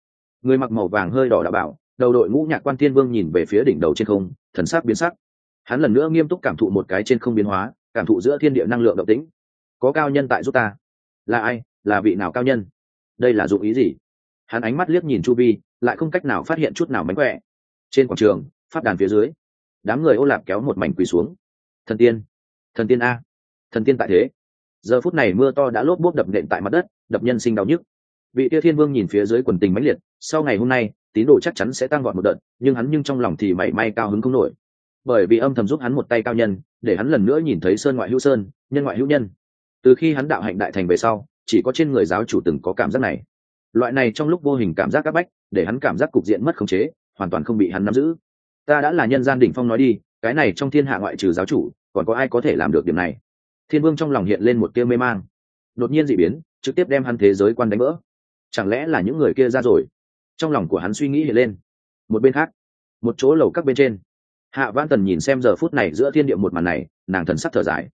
Người mặc màu vàng hơi đỏ đã bảo đầu đội ngũ nhạc quan thiên vương nhìn về phía đỉnh đầu trên không, thần sắc biến sắc. Hắn lần nữa nghiêm túc cảm thụ một cái trên không biến hóa, cảm thụ giữa thiên địa năng lượng động tĩnh. Có cao nhân tại giúp ta. Là ai? Là vị nào cao nhân? Đây là dụng ý gì? Hắn ánh mắt liếc nhìn chu vi, lại không cách nào phát hiện chút nào mánh khỏe. Trên quảng trường phát đàn phía dưới, đám người ô lạp kéo một mảnh quỳ xuống. Thần tiên. Thần tiên a. Thần tiên tại thế. Giờ phút này mưa to đã lốp bốp đập nện tại mặt đất, đập nhân sinh đau nhức. Vị tia thiên vương nhìn phía dưới quần tình mãnh liệt, sau ngày hôm nay tín đồ chắc chắn sẽ tăng gọn một đợt, nhưng hắn nhưng trong lòng thì mảy may cao hứng không nổi. Bởi vì âm thầm giúp hắn một tay cao nhân, để hắn lần nữa nhìn thấy sơn ngoại hữu sơn, nhân ngoại hữu nhân. Từ khi hắn đạo hạnh đại thành về sau, chỉ có trên người giáo chủ từng có cảm giác này. Loại này trong lúc vô hình cảm giác áp bách, để hắn cảm giác cục diện mất khống chế, hoàn toàn không bị hắn nắm giữ. Ta đã là nhân gian đỉnh phong nói đi, cái này trong thiên hạ ngoại trừ giáo chủ, còn có ai có thể làm được điểm này? Thiên vương trong lòng hiện lên một tia mê mang. Đột nhiên d biến, trực tiếp đem hắn thế giới quan đánh vỡ. Chẳng lẽ là những người kia ra rồi? Trong lòng của hắn suy nghĩ hiện lên. Một bên khác, một chỗ lầu các bên trên, hạ văn tần nhìn xem giờ phút này giữa thiên địa một màn này, nàng thần sắc thở dài.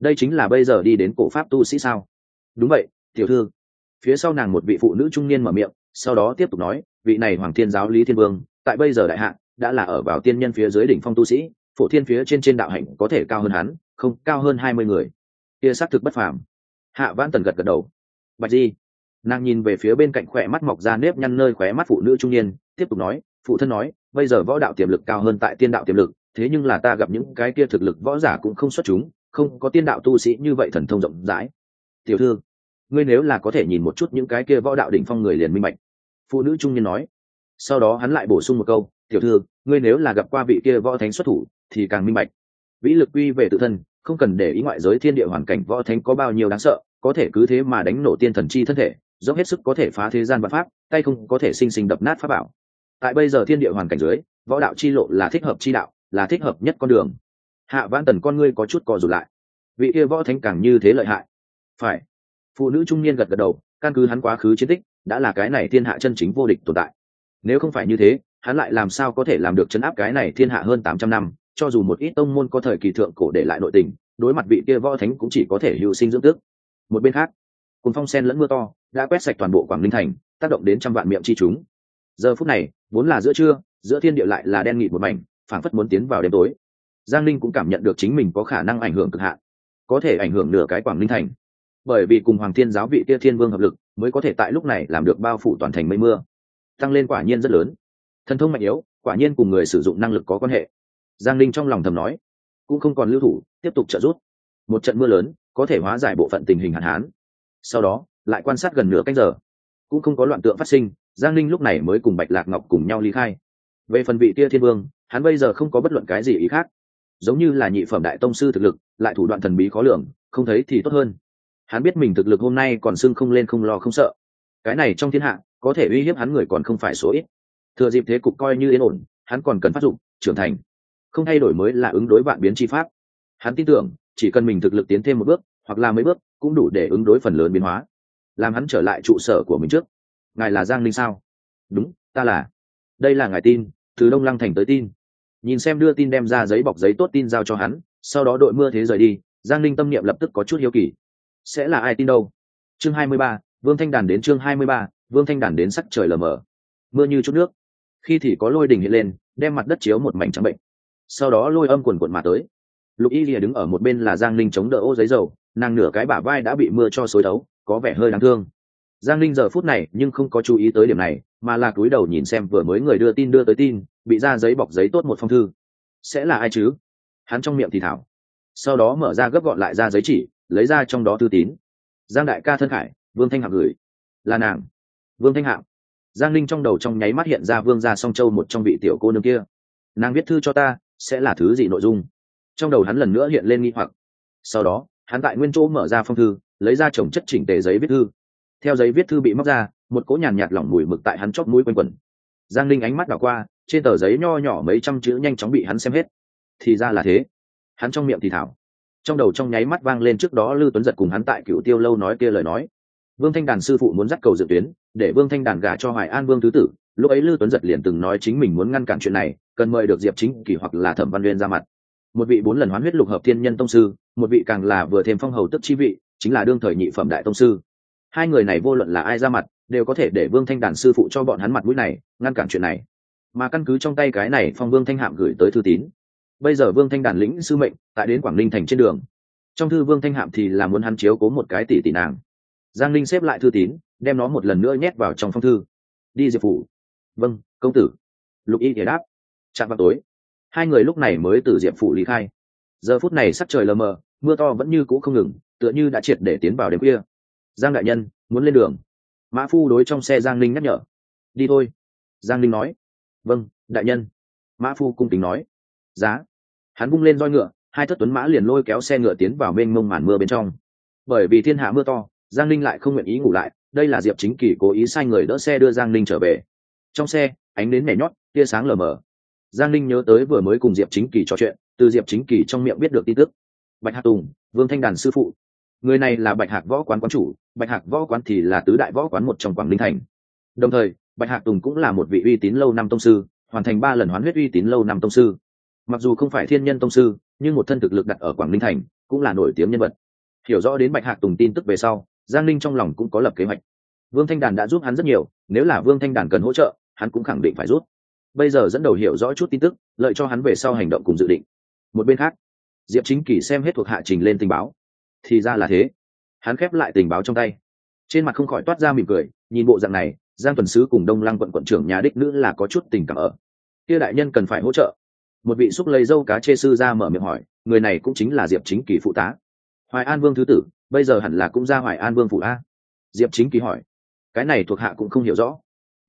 Đây chính là bây giờ đi đến cổ pháp tu sĩ sao? Đúng vậy, tiểu thư. Phía sau nàng một vị phụ nữ trung niên mở miệng, sau đó tiếp tục nói, vị này hoàng thiên giáo lý thiên vương, tại bây giờ đại hạ, đã là ở vào tiên nhân phía dưới đỉnh phong tu sĩ, phổ thiên phía trên trên đạo hạnh có thể cao hơn hắn, không, cao hơn hai mươi người. Kia xác thực bất phàm. Hạ văn tần gật gật đầu. Bạch di nàng nhìn về phía bên cạnh khỏe mắt mọc ra nếp nhăn nơi khóe mắt phụ nữ trung niên, tiếp tục nói, phụ thân nói, bây giờ võ đạo tiềm lực cao hơn tại tiên đạo tiềm lực, thế nhưng là ta gặp những cái kia thực lực võ giả cũng không xuất chúng, không có tiên đạo tu sĩ như vậy thần thông rộng rãi. Tiểu thư, ngươi nếu là có thể nhìn một chút những cái kia võ đạo đỉnh phong người liền minh bạch. Phụ nữ trung niên nói. Sau đó hắn lại bổ sung một câu, tiểu thư, ngươi nếu là gặp qua vị kia võ thánh xuất thủ, thì càng minh bạch. Vĩ lực quy về tự thân, không cần để ý ngoại giới thiên địa hoàn cảnh võ thánh có bao nhiêu đáng sợ, có thể cứ thế mà đánh nổ tiên thần chi thân thể dốc hết sức có thể phá thế gian và pháp, tay không có thể sinh sinh đập nát pháp bảo. Tại bây giờ thiên địa hoàn cảnh dưới, võ đạo chi lộ là thích hợp chi đạo, là thích hợp nhất con đường. Hạ văn tần con ngươi có chút cò rụt lại. Vị kia võ thánh càng như thế lợi hại. Phải. Phụ nữ trung niên gật gật đầu, căn cứ hắn quá khứ chiến tích, đã là cái này thiên hạ chân chính vô địch tồn tại. Nếu không phải như thế, hắn lại làm sao có thể làm được chấn áp cái này thiên hạ hơn tám trăm năm, cho dù một ít tông môn có thời kỳ thượng cổ để lại nội tình, đối mặt vị kia võ thánh cũng chỉ có thể hữu sinh dưỡng tước. Một bên khác cùng phong sen lẫn mưa to đã quét sạch toàn bộ quảng ninh thành, tác động đến trăm vạn miệng chi chúng. Giờ phút này, vốn là giữa trưa, giữa thiên địa lại là đen nghịt một mảnh, phảng phất muốn tiến vào đêm tối. Giang linh cũng cảm nhận được chính mình có khả năng ảnh hưởng cực hạn, có thể ảnh hưởng nửa cái quảng ninh thành. Bởi vì cùng hoàng thiên giáo vị kia thiên vương hợp lực, mới có thể tại lúc này làm được bao phủ toàn thành mây mưa. Tăng lên quả nhiên rất lớn. Thần thông mạnh yếu, quả nhiên cùng người sử dụng năng lực có quan hệ. Giang linh trong lòng thầm nói, cũng không còn lưu thủ, tiếp tục trợ giúp. Một trận mưa lớn, có thể hóa giải bộ phận tình hình hạn hán. Sau đó lại quan sát gần nửa canh giờ. Cũng không có loạn tượng phát sinh, giang linh lúc này mới cùng bạch lạc ngọc cùng nhau ly khai. Về phần vị tia thiên vương, hắn bây giờ không có bất luận cái gì ý khác. Giống như là nhị phẩm đại tông sư thực lực, lại thủ đoạn thần bí khó lường, không thấy thì tốt hơn. Hắn biết mình thực lực hôm nay còn sưng không lên không lo không sợ. Cái này trong thiên hạ, có thể uy hiếp hắn người còn không phải số ít. Thừa dịp thế cục coi như yên ổn, hắn còn cần phát dụng, trưởng thành. Không thay đổi mới là ứng đối vạn biến chi pháp. Hắn tin tưởng, chỉ cần mình thực lực tiến thêm một bước, hoặc là mấy bước, cũng đủ để ứng đối phần lớn biến hóa làm hắn trở lại trụ sở của mình trước. Ngài là giang linh sao? Đúng, ta là. Đây là ngài tin, từ đông lăng thành tới tin. Nhìn xem đưa tin đem ra giấy bọc giấy tốt tin giao cho hắn, sau đó đội mưa thế rời đi, giang linh tâm niệm lập tức có chút hiếu kỳ. Sẽ là ai tin đâu? Chương hai mươi ba, vương thanh đàn đến chương hai mươi ba, vương thanh đàn đến sắc trời lờ mờ. Mưa như chút nước. Khi thì có lôi đình hiện lên, đem mặt đất chiếu một mảnh trắng bệnh. Sau đó lôi âm quần quần mà tới. Lục y lìa đứng ở một bên là giang linh chống đỡ ô giấy dầu, nàng nửa cái bả vai đã bị mưa cho xối đấu có vẻ hơi đáng thương. Giang linh giờ phút này nhưng không có chú ý tới điểm này, mà là cúi đầu nhìn xem vừa mới người đưa tin đưa tới tin, bị ra giấy bọc giấy tốt một phong thư. Sẽ là ai chứ? Hắn trong miệng thì thảo. Sau đó mở ra gấp gọn lại ra giấy chỉ, lấy ra trong đó thư tín. Giang đại ca thân khải, vương thanh hạc gửi. Là nàng. Vương thanh hạc giang linh trong đầu trong nháy mắt hiện ra vương gia song châu một trong vị tiểu cô nương kia. Nàng viết thư cho ta, sẽ là thứ gì nội dung? Trong đầu hắn lần nữa hiện lên nghi hoặc. Sau đó, hắn tại nguyên chỗ mở ra phong thư lấy ra chồng chất chỉnh tề giấy viết thư. Theo giấy viết thư bị móc ra, một cỗ nhàn nhạt lỏng mùi mực tại hắn chót mũi quanh quẩn. Giang linh ánh mắt đảo qua, trên tờ giấy nho nhỏ mấy trăm chữ nhanh chóng bị hắn xem hết. Thì ra là thế. Hắn trong miệng thì thảo. Trong đầu trong nháy mắt vang lên trước đó lư tuấn giật cùng hắn tại cựu tiêu lâu nói kia lời nói. Vương thanh đàn sư phụ muốn dắt cầu dự tuyến, để vương thanh đàn gả cho hoài an vương thứ tử. Lúc ấy lưu tuấn giật liền từng nói chính mình muốn ngăn cản chuyện này, cần mời được diệp chính kỷ hoặc là thẩm văn uyên ra mặt. Một vị bốn lần hoán huyết lục hợp thiên nhân tông sư, một vị càng là vừa thêm phong hầu tức chi vị chính là đương thời nhị phẩm đại tông sư. Hai người này vô luận là ai ra mặt, đều có thể để vương thanh đàn sư phụ cho bọn hắn mặt mũi này, ngăn cản chuyện này. Mà căn cứ trong tay cái này phong vương thanh hạm gửi tới thư tín. Bây giờ vương thanh đàn lĩnh sư mệnh tại đến quảng ninh thành trên đường. Trong thư vương thanh hạm thì là muốn hắn chiếu cố một cái tỷ tỷ nàng. Giang linh xếp lại thư tín, đem nó một lần nữa nhét vào trong phong thư. Đi diệp phủ. Vâng công tử. Lục y thể đáp. Chạm vào tối. Hai người lúc này mới từ diệp phủ lý khai. Giờ phút này sắc trời lờ mờ, mưa to vẫn như cũ không ngừng tựa như đã triệt để tiến vào đêm khuya. Giang đại nhân, muốn lên đường. Mã phu đối trong xe giang linh nhắc nhở. Đi thôi. Giang linh nói. Vâng đại nhân. Mã phu cung kính nói. Giá. Hắn bung lên roi ngựa, hai thất tuấn mã liền lôi kéo xe ngựa tiến vào mênh mông màn mưa bên trong. Bởi vì thiên hạ mưa to, giang linh lại không nguyện ý ngủ lại, đây là diệp chính kỳ cố ý sai người đỡ xe đưa giang linh trở về. Trong xe, ánh đến nhảy nhót, tia sáng lờ mờ. Giang linh nhớ tới vừa mới cùng diệp chính kỳ trò chuyện, từ diệp chính kỳ trong miệng biết được tin tức. Bạch hạ tùng, vương thanh đàn sư phụ người này là bạch hạc võ quán quán chủ, bạch hạc võ quán thì là tứ đại võ quán một trong quảng ninh thành. Đồng thời, bạch hạc tùng cũng là một vị uy tín lâu năm tông sư, hoàn thành ba lần hoán huyết uy tín lâu năm tông sư. Mặc dù không phải thiên nhân tông sư, nhưng một thân thực lực đặt ở quảng ninh thành, cũng là nổi tiếng nhân vật. Hiểu rõ đến bạch hạc tùng tin tức về sau, giang ninh trong lòng cũng có lập kế hoạch. Vương thanh đàn đã giúp hắn rất nhiều, nếu là vương thanh đàn cần hỗ trợ, hắn cũng khẳng định phải rút bây giờ dẫn đầu hiểu rõ chút tin tức, lợi cho hắn về sau hành động cùng dự định. Một bên khác, diệp chính kỳ xem hết thuộc hạ trình lên tình báo thì ra là thế. Hắn khép lại tình báo trong tay. Trên mặt không khỏi toát ra mỉm cười, nhìn bộ dạng này, giang tuần sứ cùng đông lăng quận quận trưởng nhà đích nữ là có chút tình cảm ở. Kia đại nhân cần phải hỗ trợ. Một vị xúc lấy dâu cá chê sư ra mở miệng hỏi, người này cũng chính là diệp chính kỳ phụ tá. Hoài an vương thứ tử, bây giờ hẳn là cũng ra hoài an vương phụ a. Diệp chính kỳ hỏi, cái này thuộc hạ cũng không hiểu rõ.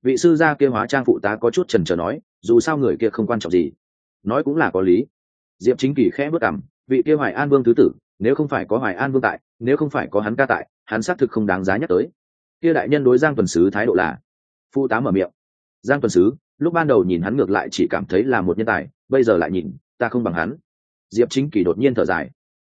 Vị sư gia kia hóa trang phụ tá có chút trần trờ nói, dù sao người kia không quan trọng gì. Nói cũng là có lý. Diệp chính kỳ khẽ bước cảm vị kia hoài an vương thứ tử nếu không phải có hoài an vương tại, nếu không phải có hắn ca tại, hắn xác thực không đáng giá nhắc tới. Kia đại nhân đối giang tuần sứ thái độ là? Phụ tá mở miệng. Giang tuần sứ, lúc ban đầu nhìn hắn ngược lại chỉ cảm thấy là một nhân tài, bây giờ lại nhìn, ta không bằng hắn. Diệp chính kỳ đột nhiên thở dài.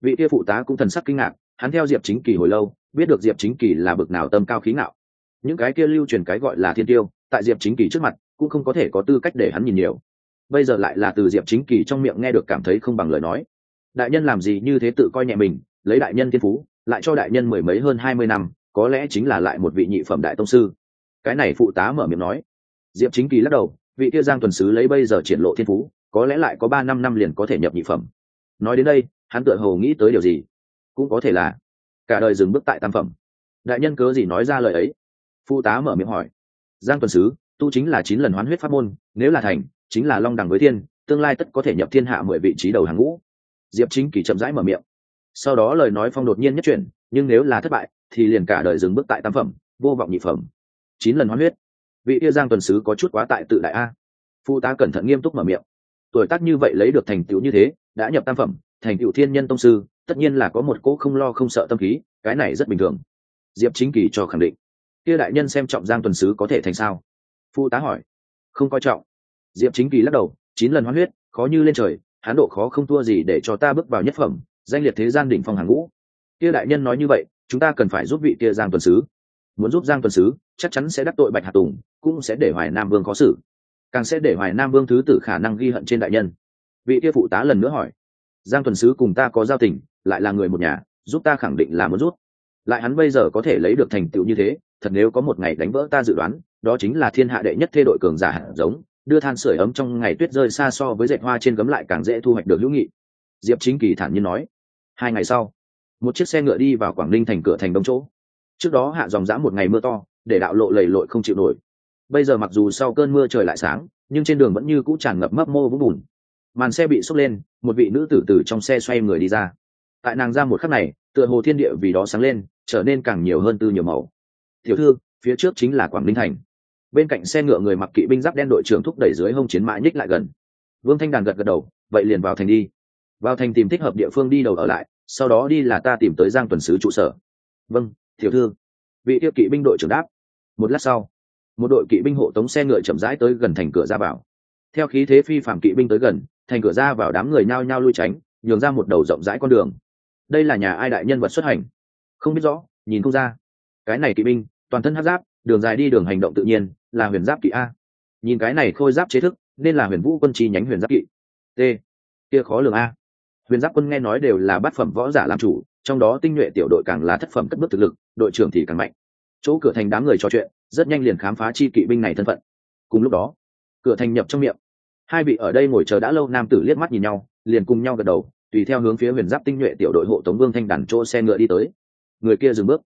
Vị kia phụ tá cũng thần sắc kinh ngạc, hắn theo diệp chính kỳ hồi lâu, biết được diệp chính kỳ là bực nào tâm cao khí ngạo. Những cái kia lưu truyền cái gọi là thiên tiêu, tại diệp chính kỳ trước mặt, cũng không có thể có tư cách để hắn nhìn nhiều. Bây giờ lại là từ diệp chính kỳ trong miệng nghe được cảm thấy không bằng lời nói đại nhân làm gì như thế tự coi nhẹ mình, lấy đại nhân thiên phú, lại cho đại nhân mười mấy hơn hai mươi năm, có lẽ chính là lại một vị nhị phẩm đại tông sư. Cái này phụ tá mở miệng nói. Diệp chính kỳ lắc đầu, vị tiêu giang tuần sứ lấy bây giờ triển lộ thiên phú, có lẽ lại có ba năm năm liền có thể nhập nhị phẩm. Nói đến đây, hắn tựa hồ nghĩ tới điều gì? Cũng có thể là, cả đời dừng bước tại tam phẩm. Đại nhân cớ gì nói ra lời ấy? Phụ tá mở miệng hỏi. Giang tuần sứ, tu chính là chín lần hoán huyết pháp môn, nếu là thành, chính là long đẳng với thiên, tương lai tất có thể nhập thiên hạ mười vị trí đầu hàng ngũ diệp chính kỳ chậm rãi mở miệng. Sau đó lời nói phong đột nhiên nhất chuyển, nhưng nếu là thất bại, thì liền cả đời dừng bước tại tam phẩm, vô vọng nhị phẩm. Chín lần hoán huyết. Vị yêu giang tuần sứ có chút quá tại tự đại a. Phụ tá cẩn thận nghiêm túc mở miệng. Tuổi tác như vậy lấy được thành tựu như thế, đã nhập tam phẩm, thành tựu thiên nhân tông sư, tất nhiên là có một cỗ không lo không sợ tâm khí, cái này rất bình thường. Diệp chính kỳ cho khẳng định. Kia đại nhân xem trọng giang tuần sứ có thể thành sao? Phụ tá hỏi. Không coi trọng. Diệp chính kỳ lắc đầu, chín lần hoán huyết, khó như lên trời hán độ khó không thua gì để cho ta bước vào nhất phẩm, danh liệt thế gian đỉnh phong hàng ngũ. Kia đại nhân nói như vậy, chúng ta cần phải giúp vị kia giang tuần sứ. Muốn giúp giang tuần sứ, chắc chắn sẽ đắc tội bạch hà tùng, cũng sẽ để hoài nam vương có xử. Càng sẽ để hoài nam vương thứ tử khả năng ghi hận trên đại nhân. Vị kia phụ tá lần nữa hỏi. Giang tuần sứ cùng ta có giao tình, lại là người một nhà, giúp ta khẳng định là muốn rút lại hắn bây giờ có thể lấy được thành tựu như thế, thật nếu có một ngày đánh vỡ ta dự đoán, đó chính là thiên hạ đệ nhất thê đội cường giả hạt giống đưa than sửa ấm trong ngày tuyết rơi xa so với dệt hoa trên gấm lại càng dễ thu hoạch được hữu nghị. Diệp chính kỳ thản nhiên nói, hai ngày sau, một chiếc xe ngựa đi vào quảng ninh thành cửa thành đông chỗ. Trước đó hạ dòng dã một ngày mưa to, để đạo lộ lầy lội không chịu nổi. Bây giờ mặc dù sau cơn mưa trời lại sáng, nhưng trên đường vẫn như cũ tràn ngập mấp mô vũng bùn. Màn xe bị xốc lên, một vị nữ tử tử trong xe xoay người đi ra. Tại nàng ra một khắc này, tựa hồ thiên địa vì đó sáng lên, trở nên càng nhiều hơn tư nhiều màu. Tiểu thư, phía trước chính là quảng ninh thành bên cạnh xe ngựa người mặc kỵ binh giáp đen đội trưởng thúc đẩy dưới hông chiến mã nhích lại gần. Vương thanh đàn gật gật đầu, vậy liền vào thành đi. Vào thành tìm thích hợp địa phương đi đầu ở lại, sau đó đi là ta tìm tới giang tuần sứ trụ sở. Vâng tiểu thư. Vị tiêu kỵ binh đội trưởng đáp. Một lát sau, một đội kỵ binh hộ tống xe ngựa chậm rãi tới gần thành cửa ra vào. Theo khí thế phi phạm kỵ binh tới gần, thành cửa ra vào đám người nhao nhao lui tránh, nhường ra một đầu rộng rãi con đường. Đây là nhà ai đại nhân vật xuất hành? Không biết rõ, nhìn không ra. Cái này kỵ binh, toàn thân hát giáp đường dài đi đường hành động tự nhiên, là huyền giáp kỵ a. Nhìn cái này khôi giáp chế thức, nên là huyền vũ quân chi nhánh huyền giáp kỵ. T. Kia khó lường a. Huyền giáp quân nghe nói đều là bát phẩm võ giả làm chủ, trong đó tinh nhuệ tiểu đội càng là thất phẩm cất bước thực lực, đội trưởng thì càng mạnh. Chỗ cửa thành đám người trò chuyện, rất nhanh liền khám phá chi kỵ binh này thân phận. Cùng lúc đó, cửa thành nhập trong miệng. Hai vị ở đây ngồi chờ đã lâu nam tử liếc mắt nhìn nhau, liền cùng nhau gật đầu, tùy theo hướng phía huyền giáp tinh nhuệ tiểu đội hộ tống vương thanh đàn chỗ xe ngựa đi tới. Người kia dừng bước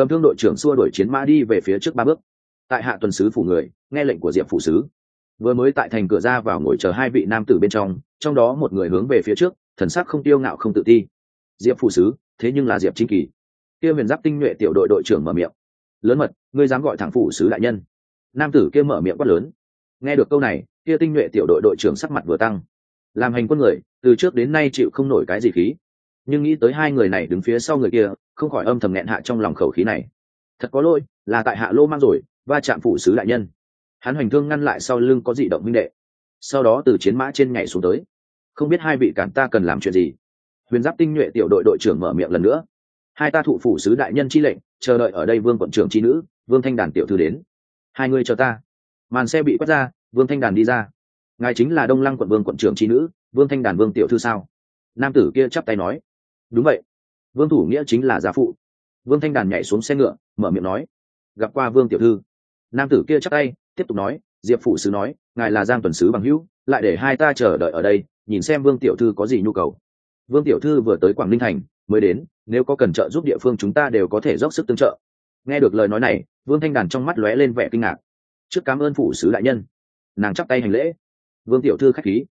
cầm thương đội trưởng xua đuổi chiến mã đi về phía trước ba bước. Tại hạ tuần sứ phủ người, nghe lệnh của diệp phủ sứ. Vừa mới tại thành cửa ra vào ngồi chờ hai vị nam tử bên trong trong đó một người hướng về phía trước, thần sắc không tiêu ngạo không tự ti. Diệp phủ sứ, thế nhưng là diệp chính kỳ. Kia huyền giáp tinh nhuệ tiểu đội đội trưởng mở miệng. Lớn mật, ngươi dám gọi thẳng phủ sứ đại nhân. Nam tử kia mở miệng quát lớn. Nghe được câu này, kia tinh nhuệ tiểu đội đội trưởng sắc mặt vừa tăng. Làm hành quân người, từ trước đến nay chịu không nổi cái gì khí. Nhưng nghĩ tới hai người này đứng phía sau người kia không khỏi âm thầm nghẹn hạ trong lòng khẩu khí này. Thật có lỗi, là tại hạ lô mang rồi, va chạm phụ sứ đại nhân. Hắn hoành thương ngăn lại sau lưng có dị động minh đệ. Sau đó từ chiến mã trên nhảy xuống tới. Không biết hai vị cản ta cần làm chuyện gì. Huyền giáp tinh nhuệ tiểu đội đội trưởng mở miệng lần nữa. Hai ta thụ phủ sứ đại nhân chi lệnh, chờ đợi ở đây vương quận trưởng chi nữ, vương thanh đàn tiểu thư đến. Hai người chờ ta. Màn xe bị quét ra, vương thanh đàn đi ra. Ngài chính là đông lăng quận vương quận trưởng chi nữ, vương thanh đàn vương tiểu thư sao? Nam tử kia chắp tay nói. Đúng vậy vương thủ nghĩa chính là gia phụ. Vương thanh đàn nhảy xuống xe ngựa, mở miệng nói, gặp qua vương tiểu thư. Nam tử kia chắc tay, tiếp tục nói, diệp phụ sứ nói, ngài là giang tuần sứ bằng hữu, lại để hai ta chờ đợi ở đây, nhìn xem vương tiểu thư có gì nhu cầu. Vương tiểu thư vừa tới quảng ninh thành, mới đến, nếu có cần trợ giúp địa phương chúng ta đều có thể dốc sức tương trợ. Nghe được lời nói này, vương thanh đàn trong mắt lóe lên vẻ kinh ngạc. Trước cảm ơn phủ sứ đại nhân. Nàng chắp tay hành lễ. Vương tiểu thư k h á c h khí.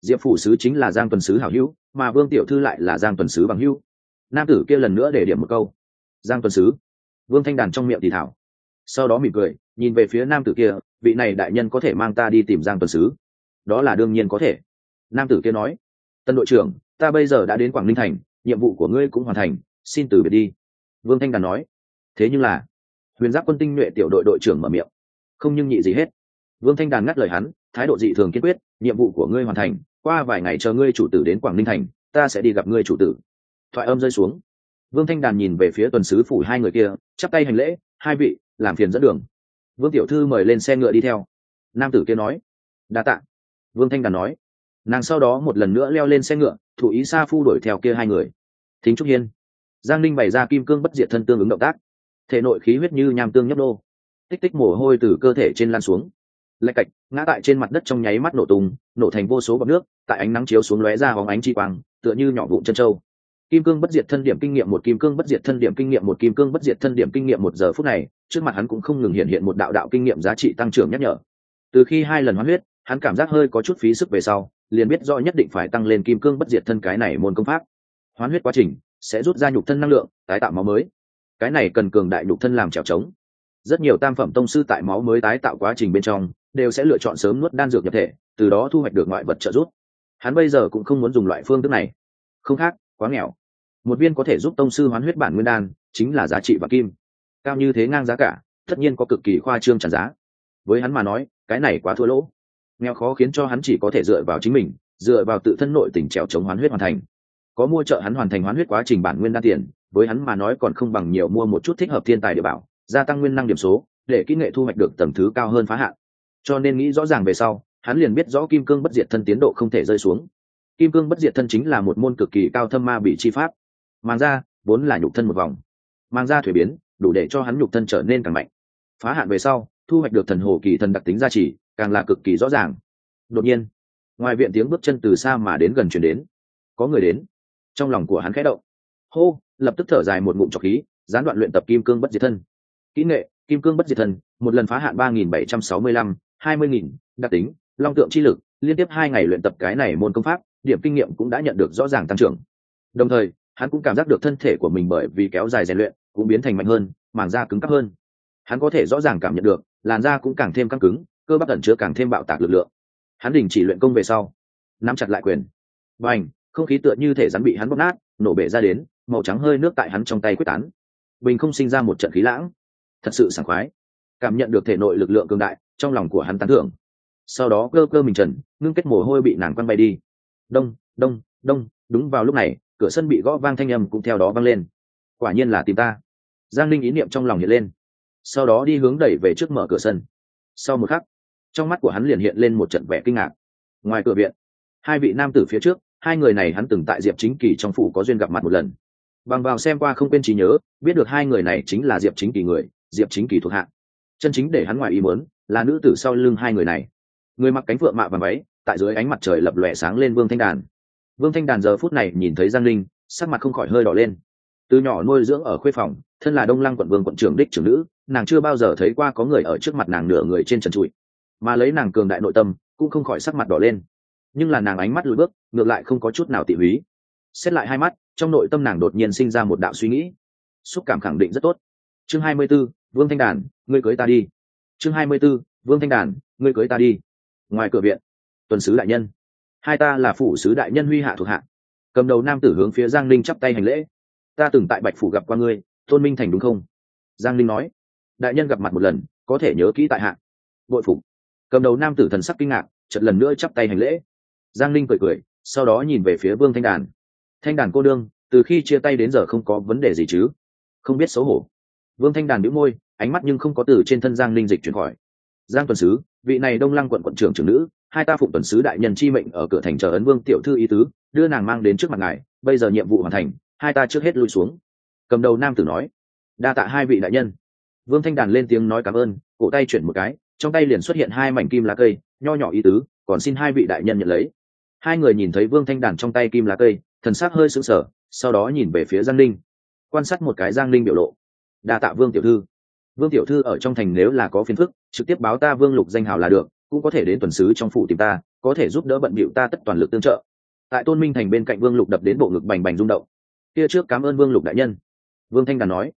Diệp phủ sứ chính là giang tuần sứ hảo hữu, mà vương tiểu thư lại là giang tuần sứ bằng hữu nam tử kia lần nữa để điểm một câu. Giang tuần sứ. Vương thanh đàn trong miệng thì thảo. Sau đó mỉm cười, nhìn về phía nam tử kia, vị này đại nhân có thể mang ta đi tìm giang tuần sứ. Đó là đương nhiên có thể. Nam tử kia nói, tân đội trưởng, ta bây giờ đã đến quảng ninh thành, nhiệm vụ của ngươi cũng hoàn thành, xin từ biệt đi. Vương thanh đàn nói, thế nhưng là, huyền giáp quân tinh nhuệ tiểu đội đội trưởng mở miệng, không nhưng nhị gì hết. Vương thanh đàn ngắt lời hắn, thái độ dị thường kiên quyết, nhiệm vụ của ngươi hoàn thành, qua vài ngày chờ ngươi chủ tử đến quảng ninh thành, ta sẽ đi gặp ngươi chủ tử thoại âm rơi xuống. Vương thanh đàn nhìn về phía tuần sứ phủ hai người kia, chắp tay hành lễ, hai vị, làm phiền dẫn đường. Vương tiểu thư mời lên xe ngựa đi theo. Nam tử kia nói, đa t ạ vương thanh đàn nói, nàng sau đó một lần nữa leo lên xe ngựa, thủ ý sa phu đuổi theo kia hai người. Thính trúc hiên. Giang ninh bày ra kim cương bất diệt thân tương ứng động tác. Thể nội khí huyết như nham tương nhấp nô. Tích tích mồ hôi từ cơ thể trên lan xuống. Lạch cạch, ngã tại trên mặt đất trong nháy mắt nổ tung, nổ thành vô số bọc nước, tại ánh nắng chiếu xuống lóe ra hóng ánh chi quang, tựa như nhỏ vụn chân trâu kim cương bất diệt thân điểm kinh nghiệm một kim cương bất diệt thân điểm kinh nghiệm một kim cương bất diệt thân điểm kinh nghiệm một giờ phút này, trước mặt hắn cũng không ngừng hiện hiện một đạo đạo kinh nghiệm giá trị tăng trưởng nhắc nhở. Từ khi hai lần hoán huyết, hắn cảm giác hơi có chút phí sức về sau, liền biết do nhất định phải tăng lên kim cương bất diệt thân cái này môn công pháp. Hoán huyết quá trình sẽ rút ra nhục thân năng lượng, tái tạo máu mới. Cái này cần cường đại nhục thân làm trèo trống. Rất nhiều tam phẩm tông sư tại máu mới tái tạo quá trình bên trong, đều sẽ lựa chọn sớm nuốt đan dược nhập thể, từ đó thu hoạch được ngoại vật trợ giúp. Hắn bây giờ cũng không muốn dùng loại phương thức này. Không khác quá nghèo. Một viên có thể giúp tông sư hoán huyết bản nguyên đan, chính là giá trị và kim. Cao như thế ngang giá cả, tất nhiên có cực kỳ khoa trương trả giá. Với hắn mà nói, cái này quá thua lỗ. Nghèo khó khiến cho hắn chỉ có thể dựa vào chính mình, dựa vào tự thân nội tình trèo chống hoán huyết hoàn thành. Có mua trợ hắn hoàn thành hoán huyết quá trình bản nguyên đan tiền, với hắn mà nói còn không bằng nhiều mua một chút thích hợp thiên tài địa bảo, gia tăng nguyên năng điểm số, để kỹ nghệ thu hoạch được tầm thứ cao hơn phá hạn. Cho nên nghĩ rõ ràng về sau, hắn liền biết rõ kim cương bất diệt thân tiến độ không thể rơi xuống kim cương bất diệt thân chính là một môn cực kỳ cao thâm ma bị chi pháp. Mang ra, vốn là nhục thân một vòng. Mang ra thuế biến, đủ để cho hắn nhục thân trở nên càng mạnh. Phá hạn về sau, thu hoạch được thần hồ kỳ thần đặc tính gia trì, càng là cực kỳ rõ ràng. Đột nhiên, ngoài viện tiếng bước chân từ xa mà đến gần chuyển đến. Có người đến. Trong lòng của hắn khẽ động. Hô, lập tức thở dài một ngụm trọc khí, gián đoạn luyện tập kim cương bất diệt thân. Kỹ nghệ, kim cương bất diệt thân, một lần phá hạn ba nghìn bảy trăm sáu mươi lăm, hai mươi nghìn, đặc tính, long tượng chi lực, liên tiếp hai ngày luyện tập cái này môn công pháp điểm kinh nghiệm cũng đã nhận được rõ ràng tăng trưởng. Đồng thời, hắn cũng cảm giác được thân thể của mình bởi vì kéo dài rèn luyện cũng biến thành mạnh hơn, màng da cứng cắp hơn. Hắn có thể rõ ràng cảm nhận được, làn da cũng càng thêm căng cứng, cơ bắp ẩn chứa càng thêm bạo tạc lực lượng. Hắn đình chỉ luyện công về sau, nắm chặt lại quyền. Và ảnh không khí tựa như thể rắn bị hắn bóp nát, nổ bể ra đến, màu trắng hơi nước tại hắn trong tay quyết tán. Bình không sinh ra một trận khí lãng. Thật sự sảng khoái. Cảm nhận được thể nội lực lượng cường đại, trong lòng của hắn tán thưởng. Sau đó cơ cơ mình trần, ngưng kết mồ hôi bị nàng quăng bay đi đông đông đông, đúng vào lúc này, cửa sân bị gõ vang thanh âm cũng theo đó vang lên. Quả nhiên là tìm ta. Giang linh ý niệm trong lòng hiện lên. Sau đó đi hướng đẩy về trước mở cửa sân. Sau một khắc, trong mắt của hắn liền hiện lên một trận vẻ kinh ngạc. Ngoài cửa viện, hai vị nam tử phía trước, hai người này hắn từng tại diệp chính kỳ trong phủ có duyên gặp mặt một lần. Bằng vào xem qua không quên trí nhớ, biết được hai người này chính là diệp chính kỳ người, diệp chính kỳ thuộc hạ. Chân chính để hắn ngoài ý muốn, là nữ tử sau lưng hai người này. Người mặc cánh phượng mạ và váy tại dưới ánh mặt trời lập lòe sáng lên vương thanh đàn. Vương thanh đàn giờ phút này nhìn thấy giang linh sắc mặt không khỏi hơi đỏ lên. Từ nhỏ nuôi dưỡng ở khuê phòng thân là đông lăng quận vương quận trưởng đích trưởng nữ nàng chưa bao giờ thấy qua có người ở trước mặt nàng nửa người trên trần trụi. Mà lấy nàng cường đại nội tâm cũng không khỏi sắc mặt đỏ lên. Nhưng là nàng ánh mắt lùi bước ngược lại không có chút nào tị húy. Xét lại hai mắt trong nội tâm nàng đột nhiên sinh ra một đạo suy nghĩ. Xúc cảm khẳng định rất tốt. Chương hai mươi 24, vương thanh đàn ngươi cưới ta đi. Chương hai mươi 24, vương thanh đàn ngươi cưới ta đi. Ngoài cửa viện tuần sứ đại nhân. Hai ta là phủ sứ đại nhân huy hạ thuộc hạ. Cầm đầu nam tử hướng phía giang linh chắp tay hành lễ. Ta từng tại bạch phủ gặp qua ngươi, tôn minh thành đúng không? Giang linh nói. Đại nhân gặp mặt một lần, có thể nhớ kỹ tại hạ. Bội phục. Cầm đầu nam tử thần sắc kinh ngạc chật lần nữa chắp tay hành lễ. Giang linh cười cười, sau đó nhìn về phía vương thanh đàn. Thanh đàn cô đương, từ khi chia tay đến giờ không có vấn đề gì chứ? Không biết xấu hổ. Vương thanh đàn đĩu môi, ánh mắt nhưng không có từ trên thân giang linh dịch chuyển khỏi giang tuần sứ, vị này đông lăng quận quận trưởng trưởng nữ, hai ta phụng tuần sứ đại nhân chi mệnh ở cửa thành chờ ấn vương tiểu thư ý tứ, đưa nàng mang đến trước mặt ngài, bây giờ nhiệm vụ hoàn thành, hai ta trước hết lui xuống. Cầm đầu nam tử nói. Đa tạ hai vị đại nhân. Vương thanh đàn lên tiếng nói cảm ơn, cổ tay chuyển một cái, trong tay liền xuất hiện hai mảnh kim lá cây, nho nhỏ ý tứ, còn xin hai vị đại nhân nhận lấy. Hai người nhìn thấy vương thanh đàn trong tay kim lá cây, thần sắc hơi sững sờ, sau đó nhìn về phía giang linh quan sát một cái giang linh biểu lộ. Đa tạ vương tiểu thư vương tiểu thư ở trong thành nếu là có phiền phức, trực tiếp báo ta vương lục danh hào là được, cũng có thể đến tuần sứ trong phủ tìm ta, có thể giúp đỡ bận bịu ta tất toàn lực tương trợ. Tại tôn minh thành bên cạnh vương lục đập đến bộ ngực bành bành rung động. Kia trước cảm ơn vương lục đại nhân. Vương thanh đàn nói.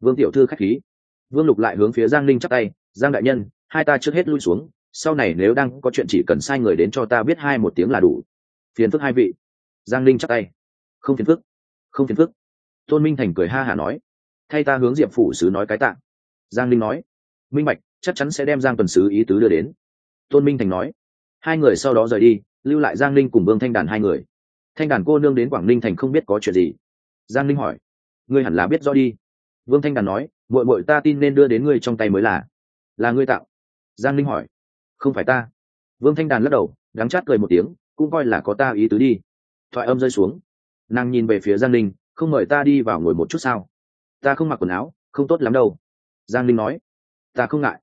Vương tiểu thư khách khí. Vương lục lại hướng phía giang linh chắp tay. Giang đại nhân, hai ta trước hết lui xuống, sau này nếu đang có chuyện chỉ cần sai người đến cho ta biết hai một tiếng là đủ. Phiền phức hai vị. Giang linh chắp tay. Không phiền phức. Không phiền phức. Tôn minh thành cười ha hả nói. Thay ta hướng diệp phủ sứ nói cái tạng giang linh nói. Minh bạch, chắc chắn sẽ đem giang tuần sứ ý tứ đưa đến. Tôn minh thành nói. Hai người sau đó rời đi, lưu lại giang linh cùng vương thanh đàn hai người. Thanh đàn cô nương đến quảng ninh thành không biết có chuyện gì. Giang linh hỏi. Ngươi hẳn là biết rõ đi. Vương thanh đàn nói. Muội muội ta tin nên đưa đến ngươi trong tay mới là. Là ngươi tạo. Giang linh hỏi. Không phải ta. Vương thanh đàn lắc đầu đắng chát cười một tiếng, cũng coi là có ta ý tứ đi. Thoại âm rơi xuống. Nàng nhìn về phía giang linh không mời ta đi vào ngồi một chút sao? Ta không mặc quần áo, không tốt lắm đâu giang linh nói. Ta không ngại.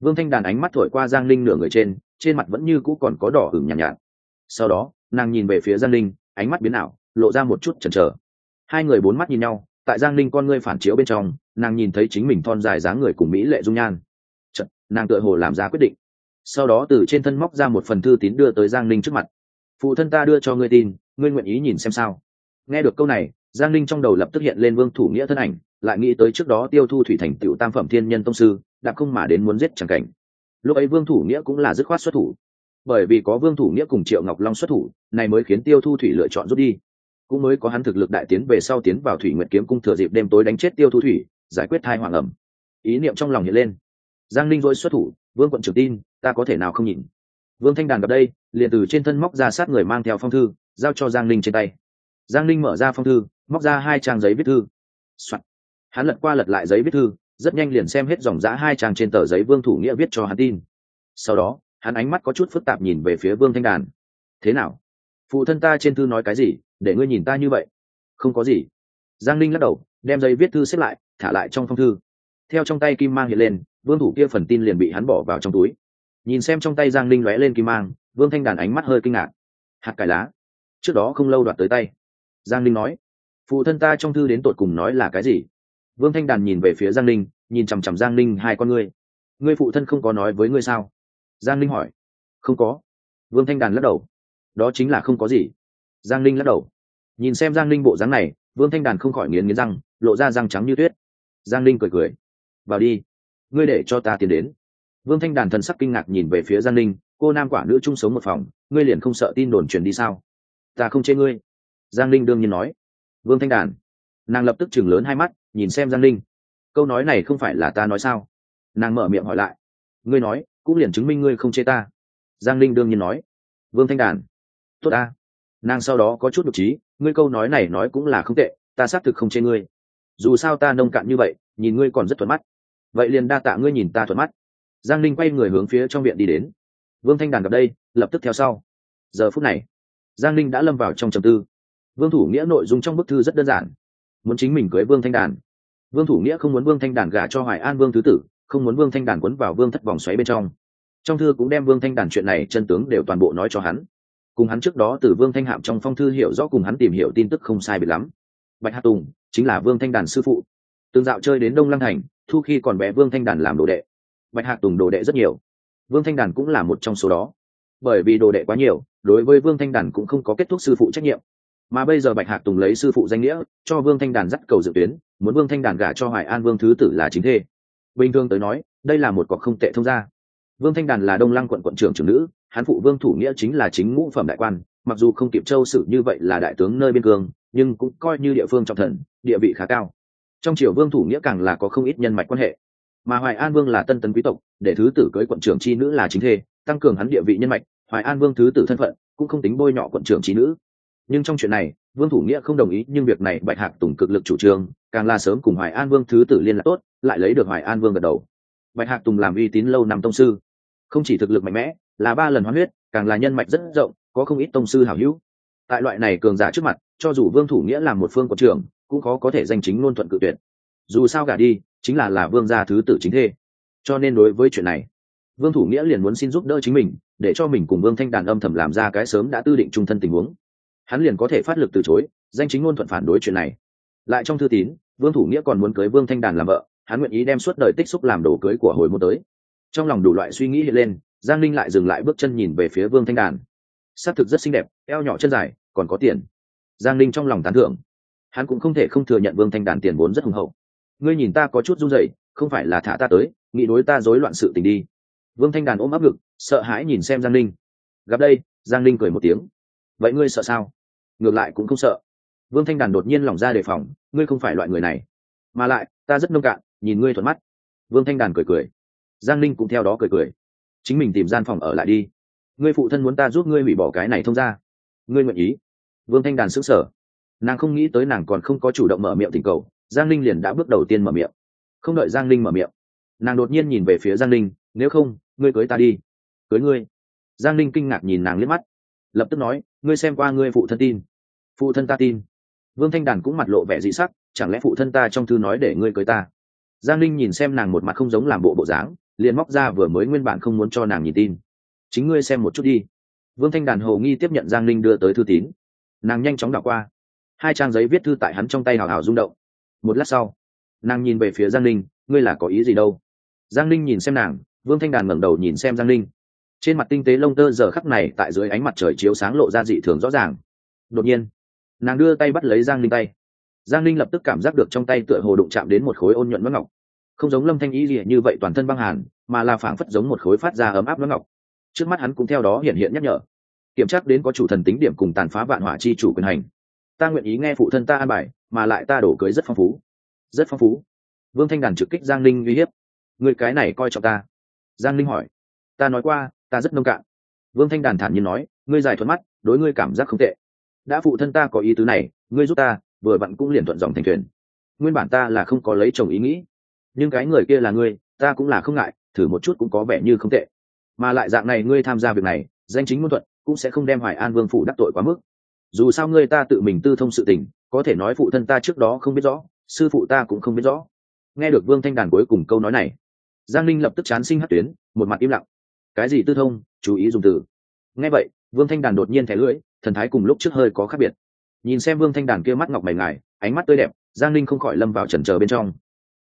Vương thanh đàn ánh mắt thổi qua giang linh nửa người trên trên mặt vẫn như cũ còn có đỏ hửng nhàn nhạt, nhạt. Sau đó nàng nhìn về phía giang linh ánh mắt biến ảo lộ ra một chút chần chờ. Hai người bốn mắt nhìn nhau tại giang linh con ngươi phản chiếu bên trong nàng nhìn thấy chính mình thon dài dáng người cùng mỹ lệ dung nhan. Chật, nàng tựa hồ làm ra quyết định. Sau đó từ trên thân móc ra một phần thư tín đưa tới giang linh trước mặt. Phụ thân ta đưa cho ngươi tin ngươi nguyện ý nhìn xem sao? Nghe được câu này giang linh trong đầu lập tức hiện lên vương thủ nghĩa thân ảnh, lại nghĩ tới trước đó tiêu thu thủy thành tựu tam phẩm thiên nhân tông sư đã không mà đến muốn giết chẳng cảnh. Lúc ấy vương thủ nghĩa cũng là dứt khoát xuất thủ. Bởi vì có vương thủ nghĩa cùng triệu ngọc long xuất thủ, này mới khiến tiêu thu thủy lựa chọn rút đi. Cũng mới có hắn thực lực đại tiến về sau tiến vào thủy nguyệt kiếm cung thừa dịp đêm tối đánh chết tiêu thu thủy, giải quyết thai hoàng ẩm. Ý niệm trong lòng hiện lên. Giang linh dôi xuất thủ, vương quận trực tin, ta có thể nào không nhìn vương thanh đàn gặp đây, liền từ trên thân móc ra sát người mang theo phong thư, giao cho giang linh trên tay. Giang linh mở ra phong thư móc ra hai trang giấy viết thư、Soạn. hắn lật qua lật lại giấy viết thư, rất nhanh liền xem hết dòng giã hai trang trên tờ giấy vương thủ nghĩa viết cho hắn tin. Sau đó, hắn ánh mắt có chút phức tạp nhìn về phía vương thanh đàn. Thế nào? Phụ thân ta trên thư nói cái gì? Để ngươi nhìn ta như vậy. Không có gì. Giang linh lắc đầu, đem giấy viết thư xếp lại, thả lại trong phong thư. Theo trong tay kim mang hiện lên, vương thủ kia phần tin liền bị hắn bỏ vào trong túi. Nhìn xem trong tay giang linh lóe lên kim mang, vương thanh đàn ánh mắt hơi kinh ngạc. Hạt cải lá. Trước đó không lâu đoạt tới tay. Giang linh nói phụ thân ta trong thư đến tột cùng nói là cái gì? Vương thanh đàn nhìn về phía giang linh nhìn chằm chằm giang linh hai con ngươi. Ngươi phụ thân không có nói với ngươi sao? Giang linh hỏi. Không có. Vương thanh đàn lắc đầu. Đó chính là không có gì. Giang linh lắc đầu. Nhìn xem giang linh bộ dáng này, vương thanh đàn không khỏi nghiến nghiến răng, lộ ra răng trắng như tuyết. Giang linh cười cười. Vào đi. Ngươi để cho ta tiến đến. Vương thanh đàn thần sắc kinh ngạc nhìn về phía giang linh cô nam quả nữ chung sống một phòng, ngươi liền không sợ tin đồn truyền đi sao? Ta không chê ngươi. Giang linh đương nhiên nói vương thanh đàn. Nàng lập tức chừng lớn hai mắt, nhìn xem giang linh câu nói này không phải là ta nói sao? Nàng mở miệng hỏi lại. Ngươi nói, cũng liền chứng minh ngươi không chê ta. Giang linh đương nhiên nói. Vương thanh đàn. Tốt ta. Nàng sau đó có chút đ ộ c trí, ngươi câu nói này nói cũng là không tệ, ta xác thực không chê ngươi. Dù sao ta nông cạn như vậy, nhìn ngươi còn rất thuận mắt. Vậy liền đa tạ ngươi nhìn ta thuận mắt. Giang linh quay người hướng phía trong viện đi đến. Vương thanh đàn gặp đây, lập tức theo sau. Giờ phút này, giang linh đã lâm vào trong trầm tư vương thủ nghĩa nội dung trong bức thư rất đơn giản. Muốn chính mình cưới vương thanh đàn. Vương thủ nghĩa không muốn vương thanh đàn gả cho hoài an vương thứ tử, không muốn vương thanh đàn quấn vào vương thất vòng xoáy bên trong. Trong thư cũng đem vương thanh đàn chuyện này chân tướng đều toàn bộ nói cho hắn. Cùng hắn trước đó từ vương thanh hạm trong phong thư hiểu rõ cùng hắn tìm hiểu tin tức không sai biệt lắm. Bạch hạ tùng chính là vương thanh đàn sư phụ. Tương dạo chơi đến đông lăng thành, thu khi còn bé vương thanh đàn làm đồ đệ. Bạch hạ tùng đồ đệ rất nhiều. Vương thanh đàn cũng là một trong số đó. Bởi vì đồ đệ quá nhiều, đối với vương thanh đàn cũng không có kết thúc sư phụ trách nhiệm mà bây giờ bạch hạc tùng lấy sư phụ danh nghĩa, cho vương thanh đàn dắt cầu dự tuyến, muốn vương thanh đàn gả cho hoài an vương thứ tử là chính thê. Bình thường tới nói, đây là một cọc không tệ thông gia. Vương thanh đàn là đông lăng quận quận trưởng trưởng nữ hán phụ vương thủ nghĩa chính là chính ngũ phẩm đại quan, mặc dù không kịp châu sự như vậy là đại tướng nơi biên cương, nhưng cũng coi như địa phương trọng thần, địa vị khá cao. Trong triều vương thủ nghĩa càng là có không ít nhân mạch quan hệ. Mà hoài an vương là tân tấn quý tộc, để thứ tử cưới quận trưởng c h i nữ là chính thê, tăng cường hắn địa vị nhân mạch, hoài an vương thứ tử thân phận, cũng không tính bôi nhọ quận trưởng c h i nữ nhưng trong chuyện này, vương thủ nghĩa không đồng ý, nhưng việc này bạch hạc tùng cực lực chủ trương, càng là sớm cùng hoài an vương thứ tử liên lạc tốt, lại lấy được hoài an vương gật đầu. Bạch hạc tùng làm uy tín lâu năm tông sư. Không chỉ thực lực mạnh mẽ, là ba lần hoán huyết, càng là nhân mạch rất rộng, có không ít tông sư hảo hữu. Tại loại này cường giả trước mặt, cho dù vương thủ nghĩa làm một phương quận trưởng, cũng khó có thể danh chính luôn thuận cự tuyệt. Dù sao gả đi, chính là là vương gia thứ tử chính thê. Cho nên đối với chuyện này, vương thủ nghĩa liền muốn xin giúp đỡ chính mình, để cho mình cùng vương thanh đàn âm thầm làm ra cái sớm đã tư định trung thân tình huống hắn liền có thể phát lực từ chối, danh chính ngôn thuận phản đối chuyện này. Lại trong thư tín, vương thủ nghĩa còn muốn cưới vương thanh đàn làm vợ, hắn nguyện ý đem suốt đời tích xúc làm đồ cưới của hồi môn tới. Trong lòng đủ loại suy nghĩ hiện lên, giang linh lại dừng lại bước chân nhìn về phía vương thanh đàn. S á c thực rất xinh đẹp, eo nhỏ chân dài, còn có tiền. Giang linh trong lòng tán thưởng. Hắn cũng không thể không thừa nhận vương thanh đàn tiền vốn rất hùng hậu. Ngươi nhìn ta có chút run rẩy, không phải là thả ta tới, nghĩ đối ta rối loạn sự tình đi. Vương thanh đàn ôm áp ngực, sợ hãi nhìn xem giang linh gặp đây, giang linh cười một tiếng. Vậy ngươi sợ sao? Ngược lại cũng không sợ. Vương thanh đàn đột nhiên lỏng ra đề phòng, ngươi không phải loại người này. Mà lại, ta rất nông cạn, nhìn ngươi thuận mắt. Vương thanh đàn cười cười. Giang linh cũng theo đó cười cười. Chính mình tìm gian phòng ở lại đi. Ngươi phụ thân muốn ta giúp ngươi hủy bỏ cái này thông ra ngươi nguyện ý. Vương thanh đàn sững sờ. Nàng không nghĩ tới nàng còn không có chủ động mở miệng tình cầu, giang linh liền đã bước đầu tiên mở miệng. Không đợi giang linh mở miệng, nàng đột nhiên nhìn về phía giang linh nếu không, ngươi cưới ta đi. Cưới ngươi? Giang linh kinh ngạc nhìn nàng liếc mắt, lập tức nói, ngươi xem qua ngươi phụ thân tin phụ thân ta tin. Vương thanh đàn cũng mặt lộ vẻ dị sắc, chẳng lẽ phụ thân ta trong thư nói để ngươi cưới ta? Giang linh nhìn xem nàng một mặt không giống làm bộ bộ dáng, liền móc ra vừa mới nguyên bản không muốn cho nàng nhìn tin. Chính ngươi xem một chút đi. Vương thanh đàn hồ nghi tiếp nhận giang linh đưa tới thư tín. Nàng nhanh chóng đọc qua. Hai trang giấy viết thư tại hắn trong tay hào hào rung động. Một lát sau, nàng nhìn về phía giang linh ngươi là có ý gì đâu? Giang linh nhìn xem nàng, vương thanh đàn ngẩng đầu nhìn xem giang linh trên mặt tinh tế lông tơ giờ khắc này tại dưới ánh mặt trời chiếu sáng lộ ra dị thường rõ ràng. Đột nhiên nàng đưa tay bắt lấy giang linh tay giang linh lập tức cảm giác được trong tay tựa hồ đụng chạm đến một khối ôn nhuận mất ngọc không giống lâm thanh ý gì như vậy toàn thân băng hàn mà là phảng phất giống một khối phát ra ấm áp mất ngọc trước mắt hắn cũng theo đó hiện hiện nhắc nhở kiểm tra đến có chủ thần tính điểm cùng tàn phá vạn hỏa chi chủ quyền hành ta nguyện ý nghe phụ thân ta an bài mà lại ta đổ cưới rất phong phú rất phong phú vương thanh đàn trực kích giang linh uy hiếp người cái này coi trọng ta giang linh hỏi ta nói qua ta rất nông cạn vương thanh đàn thản nhiên nói ngươi dài thuận mắt đối ngươi cảm giác không tệ đã phụ thân ta có ý tứ này, ngươi giúp ta, vừa vặn cũng liền thuận dòng thành thuyền. Nguyên bản ta là không có lấy chồng ý nghĩ. Nhưng cái người kia là ngươi, ta cũng là không ngại, thử một chút cũng có vẻ như không tệ. Mà lại dạng này ngươi tham gia việc này, danh chính ngôn thuận, cũng sẽ không đem hoài an vương phủ đắc tội quá mức. Dù sao ngươi ta tự mình tư thông sự tình, có thể nói phụ thân ta trước đó không biết rõ, sư phụ ta cũng không biết rõ. Nghe được vương thanh đàn cuối cùng câu nói này, giang linh lập tức chán sinh hát tuyến, một mặt im lặng. Cái gì tư thông, chú ý dùng từ. Nghe vậy, vương thanh đàn đột nhiên thẻ lưỡi thần thái cùng lúc trước hơi có khác biệt. Nhìn xem vương thanh đàn kia mắt ngọc mày ngài ánh mắt tươi đẹp giang linh không khỏi lâm vào trần trờ bên trong.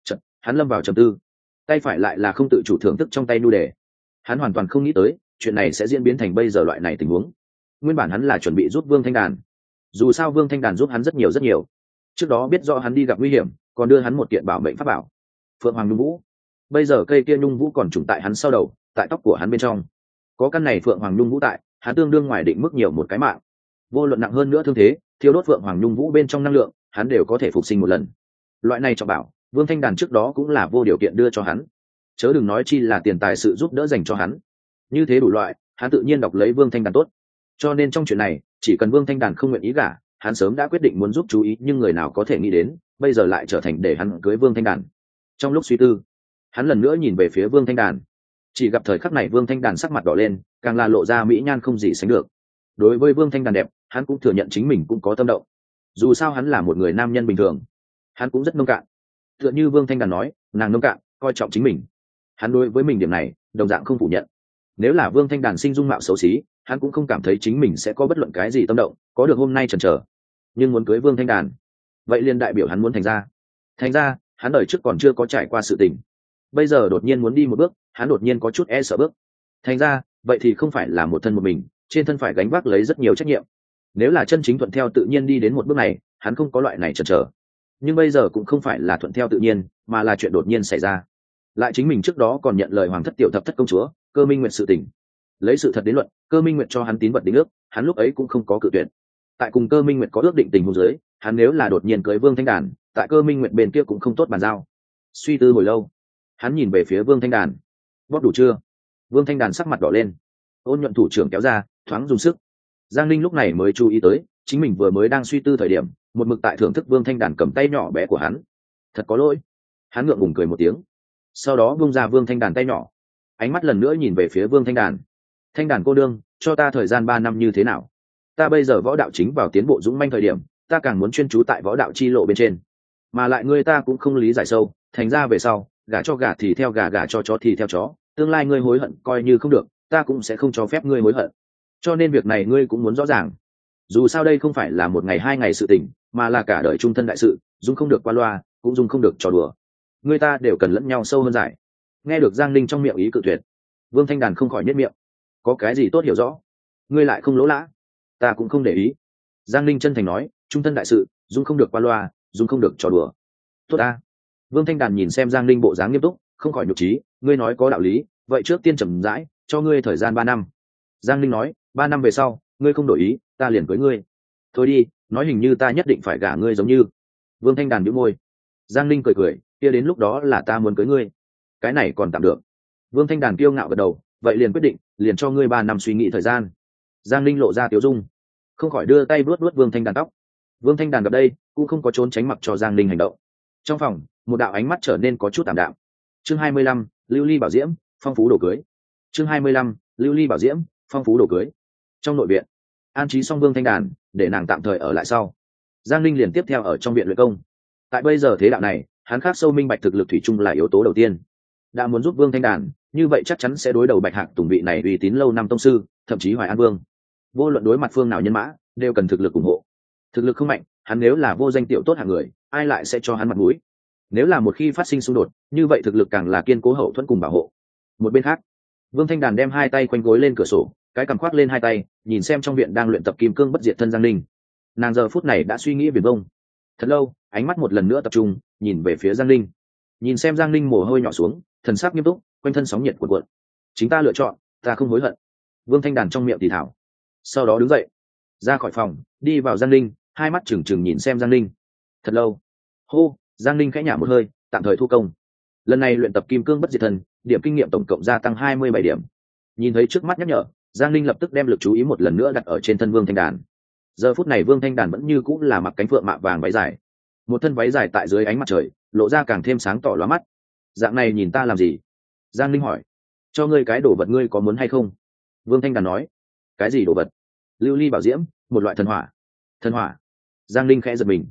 Chật, hắn lâm vào trầm tư. Tay phải lại là không tự chủ thưởng thức trong tay nu đề. Hắn hoàn toàn không nghĩ tới chuyện này sẽ diễn biến thành bây giờ loại này tình huống. Nguyên bản hắn là chuẩn bị giúp vương thanh đàn. Dù sao vương thanh đàn giúp hắn rất nhiều rất nhiều. Trước đó biết do hắn đi gặp nguy hiểm còn đưa hắn một kiện bảo mệnh pháp bảo. Phượng hoàng nhung vũ. Bây giờ cây kia nhung vũ còn trùng tại hắn sau đầu tại tóc của hắn bên trong. Có căn này phượng hoàng nhung vũ tại hắn tương đương ngoài định mức nhiều một cái mạng vô luận nặng hơn nữa thương thế thiếu đốt vượng hoàng nhung vũ bên trong năng lượng, hắn đều có thể phục sinh một lần. Loại này cho bảo, vương thanh đàn trước đó cũng là vô điều kiện đưa cho hắn. Chớ đừng nói chi là tiền tài sự giúp đỡ dành cho hắn. Như thế đủ loại, hắn tự nhiên đọc lấy vương thanh đàn tốt. Cho nên trong chuyện này, chỉ cần vương thanh đàn không nguyện ý gả, hắn sớm đã quyết định muốn giúp chú ý, nhưng người nào có thể nghĩ đến, bây giờ lại trở thành để hắn cưới vương thanh đàn. Trong lúc suy tư, hắn lần nữa nhìn về phía vương thanh đàn. Chỉ gặp thời khắc này vương thanh đàn sắc mặt đỏ lên, càng là lộ ra mỹ nhan không gì sánh được. Đối với vương thanh đàn đẹp hắn cũng thừa nhận chính mình cũng có tâm động. Dù sao hắn là một người nam nhân bình thường, hắn cũng rất nông cạn. Tựa như vương thanh đàn nói, nàng nông cạn, coi trọng chính mình. Hắn đối với mình điểm này, đồng dạng không phủ nhận. Nếu là vương thanh đàn sinh dung mạo xấu xí, hắn cũng không cảm thấy chính mình sẽ có bất luận cái gì tâm động, có được hôm nay chần chờ. Nhưng muốn cưới vương thanh đàn, vậy liền đại biểu hắn muốn thành ra thành ra hắn đời trước còn chưa có trải qua sự tình. Bây giờ đột nhiên muốn đi một bước, hắn đột nhiên có chút e sợ bước. Thành ra vậy thì không phải là một thân một mình, trên thân phải gánh vác lấy rất nhiều trách nhiệm nếu là chân chính thuận theo tự nhiên đi đến một bước này, hắn không có loại này chần chờ. Nhưng bây giờ cũng không phải là thuận theo tự nhiên, mà là chuyện đột nhiên xảy ra. Lại chính mình trước đó còn nhận lời hoàng thất tiểu thập thất công chúa, cơ minh nguyện sự tình. Lấy sự thật đến luận, cơ minh nguyện cho hắn tín vật đính ước, hắn lúc ấy cũng không có cự tuyển. tại cùng cơ minh nguyện có ước định tình hôn giới hắn nếu là đột nhiên cưới vương thanh đàn, tại cơ minh nguyện bên kia cũng không tốt bàn giao. Suy tư hồi lâu, hắn nhìn về phía vương thanh đàn. Bóp đủ chưa? Vương thanh đàn sắc mặt đỏ lên. Ôn nhuận thủ trưởng kéo ra, thoáng dùng sức giang linh lúc này mới chú ý tới, chính mình vừa mới đang suy tư thời điểm, một mực tại thưởng thức vương thanh đàn cầm tay nhỏ bé của hắn. Thật có lỗi. Hắn ngượng ngùng cười một tiếng. Sau đó bung ra vương thanh đàn tay nhỏ. Ánh mắt lần nữa nhìn về phía vương thanh đàn. Thanh đàn cô đương, cho ta thời gian ba năm như thế nào? Ta bây giờ võ đạo chính vào tiến bộ dũng manh thời điểm, ta càng muốn chuyên trú tại võ đạo chi lộ bên trên. Mà lại ngươi ta cũng không lý giải sâu, thành ra về sau, gả cho gà thì theo gà gả cho chó thì theo chó, tương lai ngươi hối hận coi như không được, ta cũng sẽ không cho phép ngươi hối hận cho nên việc này ngươi cũng muốn rõ ràng. Dù sao đây không phải là một ngày hai ngày sự tình, mà là cả đời trung thân đại sự dung không được qua loa, cũng dung không được trò đùa. Người ta đều cần lẫn nhau sâu hơn giải nghe được giang Ninh trong miệng ý cự tuyệt, vương thanh đàn không khỏi nhất miệng. Có cái gì tốt hiểu rõ? Ngươi lại không lỗ lã. Ta cũng không để ý. Giang Ninh chân thành nói, trung thân đại sự dung không được qua loa dung không được trò đùa. Tốt ta. Vương thanh đàn nhìn xem giang Ninh bộ dáng nghiêm túc, không khỏi nhục trí, ngươi nói có đạo lý, vậy trước tiên trầm rãi, cho ngươi thời gian ba năm giang linh nói, ba năm về sau, ngươi không đổi ý, ta liền cưới ngươi. Thôi đi, nói hình như ta nhất định phải gả ngươi giống như. Vương thanh đàn đĩu môi. Giang linh cười cười, kia đến lúc đó là ta muốn cưới ngươi. Cái này còn tạm được. Vương thanh đàn kiêu ngạo gật đầu, vậy liền quyết định, liền cho ngươi ba năm suy nghĩ thời gian. Giang linh lộ ra tiếu dung, không khỏi đưa tay vuốt vuốt vương thanh đàn tóc. Vương thanh đàn gặp đây, cũng không có trốn tránh mặc cho giang linh hành động. Trong phòng, một đạo ánh mắt trở nên có chút tạm đạo chương hai mươi lăm, lưu ly bảo diễm, phong phú đồ cưới. Chương hai mươi lăm, lưu ly bảo diễm phong phú đồ cưới. Trong nội viện, an trí song vương thanh đàn, để nàng tạm thời ở lại sau. Giang linh liền tiếp theo ở trong viện luyện công. Tại bây giờ thế đạo này, hắn khác sâu minh bạch thực lực thủy chung là yếu tố đầu tiên. Đã muốn giúp vương thanh đàn, như vậy chắc chắn sẽ đối đầu bạch hạc tùng vị này uy tín lâu năm tông sư, thậm chí hoài an vương. Vô luận đối mặt phương nào nhân mã, đều cần thực lực ủng hộ. Thực lực không mạnh, hắn nếu là vô danh tiểu tốt hạng người, ai lại sẽ cho hắn mặt mũi? Nếu là một khi phát sinh xung đột, như vậy thực lực càng là kiên cố hậu thuẫn cùng bảo hộ. Một bên khác, vương thanh đàn đem hai tay quanh gối lên cửa sổ cái cằm khoác lên hai tay, nhìn xem trong viện đang luyện tập kim cương bất diệt thân giang linh nàng giờ phút này đã suy nghĩ viền vông. Thật lâu, ánh mắt một lần nữa tập trung, nhìn về phía giang linh nhìn xem giang linh mồ hôi nhỏ xuống, thần sắc nghiêm túc, quanh thân sóng nhiệt cuộn cuộn. Chính ta lựa chọn, ta không hối hận. Vương thanh đàn trong miệng thì thảo. Sau đó đứng dậy, ra khỏi phòng, đi vào giang linh hai mắt trừng trừng nhìn xem giang linh thật lâu. Hô, giang linh khẽ nhả một hơi, tạm thời thu công. Lần này luyện tập kim cương bất diệt thân, điểm kinh nghiệm tổng cộng gia tăng hai mươi bảy điểm. Nhìn thấy trước mắt nhắc nhở giang linh lập tức đem l ự c chú ý một lần nữa đặt ở trên thân vương thanh đàn. Giờ phút này vương thanh đàn vẫn như cũng là mặc cánh phượng mạ vàng váy dài. Một thân váy dài tại dưới ánh mặt trời, lộ ra càng thêm sáng tỏ lóa mắt. Dạng này nhìn ta làm gì? Giang linh hỏi. Cho ngươi cái đồ vật ngươi có muốn hay không? Vương thanh đàn nói. Cái gì đồ vật? Lưu ly bảo diễm, một loại thần hỏa. Thần hỏa. Giang linh khẽ giật mình.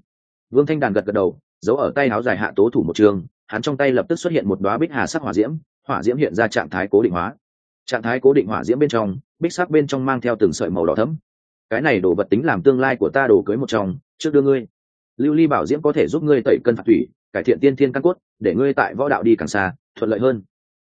Vương thanh đàn gật gật đầu, giấu ở tay áo dài hạ tố thủ một trường, hắn trong tay lập tức xuất hiện một đoá bích hà sắc hỏa diễm hỏa diễm hiện ra trạng thái cố định hóa trạng thái cố định hỏa diễm bên trong bích sắc bên trong mang theo từng sợi màu đỏ thấm cái này đổ vật tính làm tương lai của ta đổ cưới một chồng, trước đưa ngươi. Lưu ly bảo diễm có thể giúp ngươi tẩy cân phạt thủy cải thiện tiên thiên căn cốt để ngươi tại võ đạo đi càng xa thuận lợi hơn.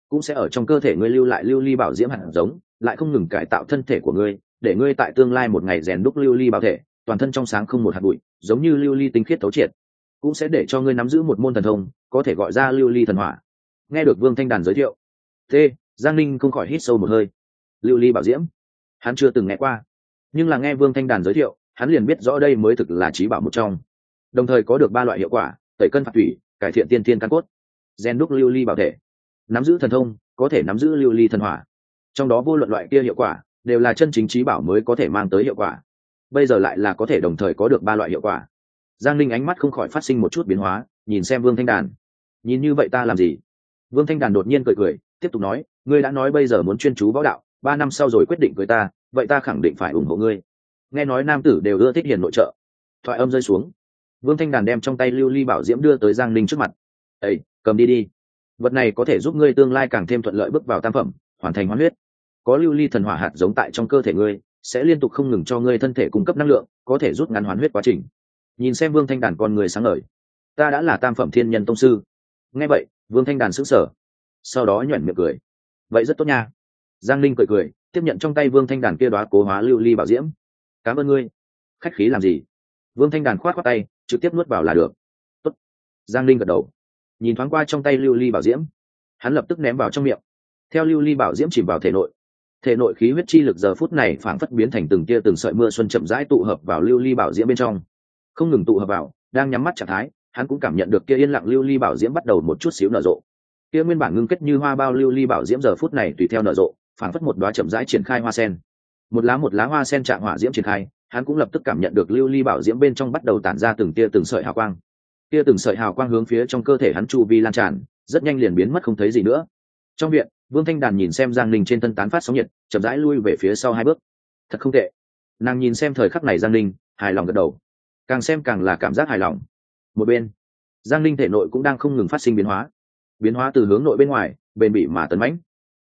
Cũng sẽ ở trong cơ thể ngươi lưu lại lưu ly bảo diễm hạt giống lại không ngừng cải tạo thân thể của ngươi để ngươi tại tương lai một ngày rèn đúc lưu ly bảo thể toàn thân trong sáng không một hạt bụi giống như lưu ly tinh khiết thấu triệt. Cũng sẽ để cho ngươi nắm giữ một môn thần thông có thể gọi ra lưu ly thần hỏa. Nghe được vương thanh đàn giới thiệu t giang ninh không khỏi hít sâu một hơi. Lưu ly bảo diễm. Hắn chưa từng nghe qua. Nhưng là nghe vương thanh đàn giới thiệu, hắn liền biết rõ đây mới thực là trí bảo một trong. Đồng thời có được ba loại hiệu quả, tẩy cân phạt thủy, cải thiện tiên tiên căn cốt. Gen đúc lưu ly bảo thể. Nắm giữ thần thông, có thể nắm giữ lưu ly thần hỏa. Trong đó vô luận loại kia hiệu quả, đều là chân chính trí bảo mới có thể mang tới hiệu quả. Bây giờ lại là có thể đồng thời có được ba loại hiệu quả. Giang linh ánh mắt không khỏi phát sinh một chút biến hóa, nhìn xem vương thanh đàn. Nhìn như vậy ta làm gì? Vương thanh đàn đột nhiên cười cười tiếp tục nói, ngươi đã nói bây giờ muốn chuyên chú võ đạo, ba năm sau rồi quyết định cưới ta, vậy ta khẳng định phải ủng hộ ngươi. Nghe nói nam tử đều ưa thích hiền nội trợ. Thoại âm rơi xuống. Vương thanh đàn đem trong tay lưu ly bảo diễm đưa tới giang ninh trước mặt. Ây cầm đi đi. Vật này có thể giúp ngươi tương lai càng thêm thuận lợi bước vào tam phẩm, hoàn thành hoán huyết. Có lưu ly thần hỏa hạt giống tại trong cơ thể ngươi, sẽ liên tục không ngừng cho ngươi thân thể cung cấp năng lượng, có thể rút ngắn hoán huyết quá trình. Nhìn xem vương thanh đàn con người sáng ngời. Ta đã là tam phẩm thiên nhân tông sư. Nghe vậy, vương thanh đàn sững sờ sau đó nhoẻn miệng cười. Vậy rất tốt nha. Giang linh cười cười, tiếp nhận trong tay vương thanh đàn kia đoá cố hóa lưu ly bảo diễm. Cảm ơn ngươi. Khách khí làm gì? Vương thanh đàn khoát khoát tay, trực tiếp nuốt vào là được. Tốt. giang linh gật đầu. Nhìn thoáng qua trong tay lưu ly bảo diễm, hắn lập tức ném vào trong miệng. Theo lưu ly bảo diễm chìm vào thể nội. Thể nội khí huyết chi lực giờ phút này phảng phất biến thành từng tia từng sợi mưa xuân chậm rãi tụ hợp vào lưu ly bảo diễm bên trong. Không ngừng tụ hợp vào, đang nhắm mắt trạng thái, hắn cũng cảm nhận được kia yên lặng lưu ly bảo diễm bắt đầu một chút xíu nở rộ kia nguyên bản ngưng kết như hoa bao lưu ly bảo diễm giờ phút này tùy theo nở rộ, phảng phất một đoá chậm rãi triển khai hoa sen. Một lá một lá hoa sen trạng hỏa diễm triển khai, hắn cũng lập tức cảm nhận được lưu ly bảo diễm bên trong bắt đầu tản ra từng tia từng sợi hào quang. Tia từng sợi hào quang hướng phía trong cơ thể hắn chu vi lan tràn, rất nhanh liền biến mất không thấy gì nữa. Trong viện, vương thanh đàn nhìn xem giang ninh trên thân tán phát sóng nhiệt, chậm rãi lui về phía sau hai bước. Thật không tệ. Nàng nhìn xem thời khắc này giang ninh, hài lòng gật đầu. Càng xem càng là cảm giác hài lòng. Một bên, giang ninh thể nội cũng đang không ngừng phát sinh biến hóa biến hóa từ hướng nội bên ngoài, bền bỉ mà tấn mãnh.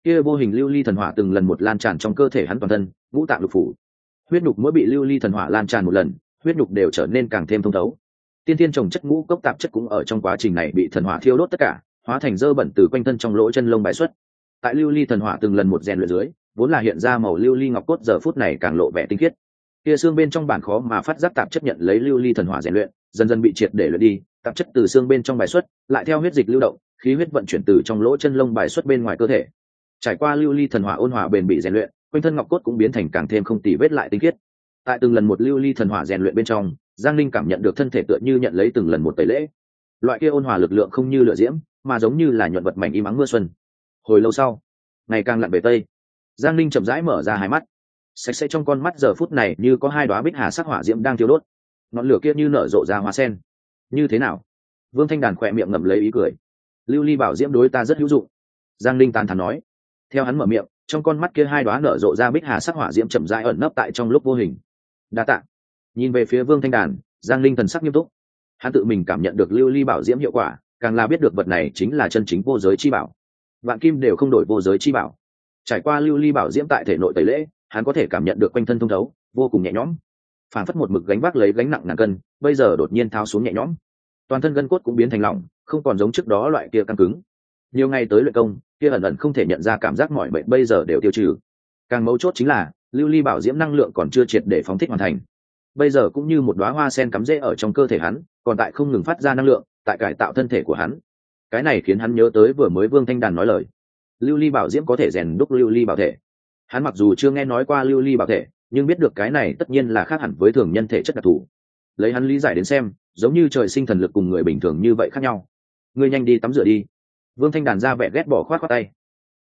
Kia vô hình lưu ly thần hỏa từng lần một lan tràn trong cơ thể hắn toàn thân, ngũ tạng lục phủ. Huyết nhục mỗi bị lưu ly thần hỏa lan tràn một lần, huyết nhục đều trở nên càng thêm thông thấu. Tiên thiên trồng chất ngũ cốc tạp chất cũng ở trong quá trình này bị thần hỏa thiêu đốt tất cả, hóa thành dơ bẩn từ quanh thân trong lỗ chân lông bãi xuất. Tại lưu ly thần hỏa từng lần một rèn luyện dưới, vốn là hiện ra màu lưu ly ngọc cốt giờ phút này càng lộ vẻ tinh khiết. Kia xương bên trong bản khó mà phát giác tạp chất nhận lấy lưu ly thần hỏa rèn luyện, dần dần bị triệt để luyện đi, tạp chất từ xương bên trong bài xuất, lại theo huyết dịch lưu động khí huyết vận chuyển từ trong lỗ chân lông bài xuất bên ngoài cơ thể. Trải qua lưu ly thần hỏa ôn hòa bền bị rèn luyện, quanh thân ngọc cốt cũng biến thành càng thêm không tỉ vết lại tinh khiết. Tại từng lần một lưu ly thần hỏa rèn luyện bên trong, giang linh cảm nhận được thân thể tựa như nhận lấy từng lần một tẩy lễ. Loại kia ôn hòa lực lượng không như lửa diễm, mà giống như là nhuận vật mảnh y mắng mưa xuân. Hồi lâu sau, ngày càng lặn về tây, giang linh chậm rãi mở ra hai mắt. Sạch sẽ trong con mắt giờ phút này như có hai đoá bích hà sắc hỏa diễm đang thiêu đốt. Ngọn lửa kia như nở rộ ra hoa sen. Như thế nào? Vương thanh đàn khỏe miệng ngậm lấy ý cười lưu ly bảo diễm đối ta rất hữu dụng. Giang linh tàn thắn nói. Theo hắn mở miệng, trong con mắt kia hai đoá nở rộ ra bích hà sắc hỏa diễm chậm rãi ẩn nấp tại trong lúc vô hình. Đa tạ. Nhìn về phía vương thanh đàn, giang linh thần sắc nghiêm túc. Hắn tự mình cảm nhận được lưu ly bảo diễm hiệu quả, càng là biết được vật này chính là chân chính vô giới chi bảo. Vạn kim đều không đổi vô giới chi bảo. Trải qua lưu ly bảo diễm tại thể nội tẩy lễ, hắn có thể cảm nhận được quanh thân thông thấu, vô cùng nhẹ nhõm. Phản phất một mực gánh vác lấy gánh nặng ngàn cân, bây giờ đột nhiên tháo xuống nhẹ nhõm toàn thân gân cốt cũng biến thành lỏng, không còn giống trước đó loại kia căng cứng. Nhiều ngày tới luyện công, kia ẩn ẩn không thể nhận ra cảm giác mọi bệnh bây giờ đều tiêu trừ. Càng mấu chốt chính là, lưu ly bảo diễm năng lượng còn chưa triệt để phóng thích hoàn thành. Bây giờ cũng như một đoá hoa sen cắm rễ ở trong cơ thể hắn, còn tại không ngừng phát ra năng lượng, tại cải tạo thân thể của hắn. Cái này khiến hắn nhớ tới vừa mới vương thanh đàn nói lời. Lưu ly bảo diễm có thể rèn đúc lưu ly bảo thể. Hắn mặc dù chưa nghe nói qua lưu ly bảo thể, nhưng biết được cái này tất nhiên là khác hẳn với thường nhân thể chất đặc thù. Lấy hắn lý giải đến xem giống như trời sinh thần lực cùng người bình thường như vậy khác nhau. Ngươi nhanh đi tắm rửa đi. Vương thanh đàn ra vẻ ghét bỏ khoát khoát tay.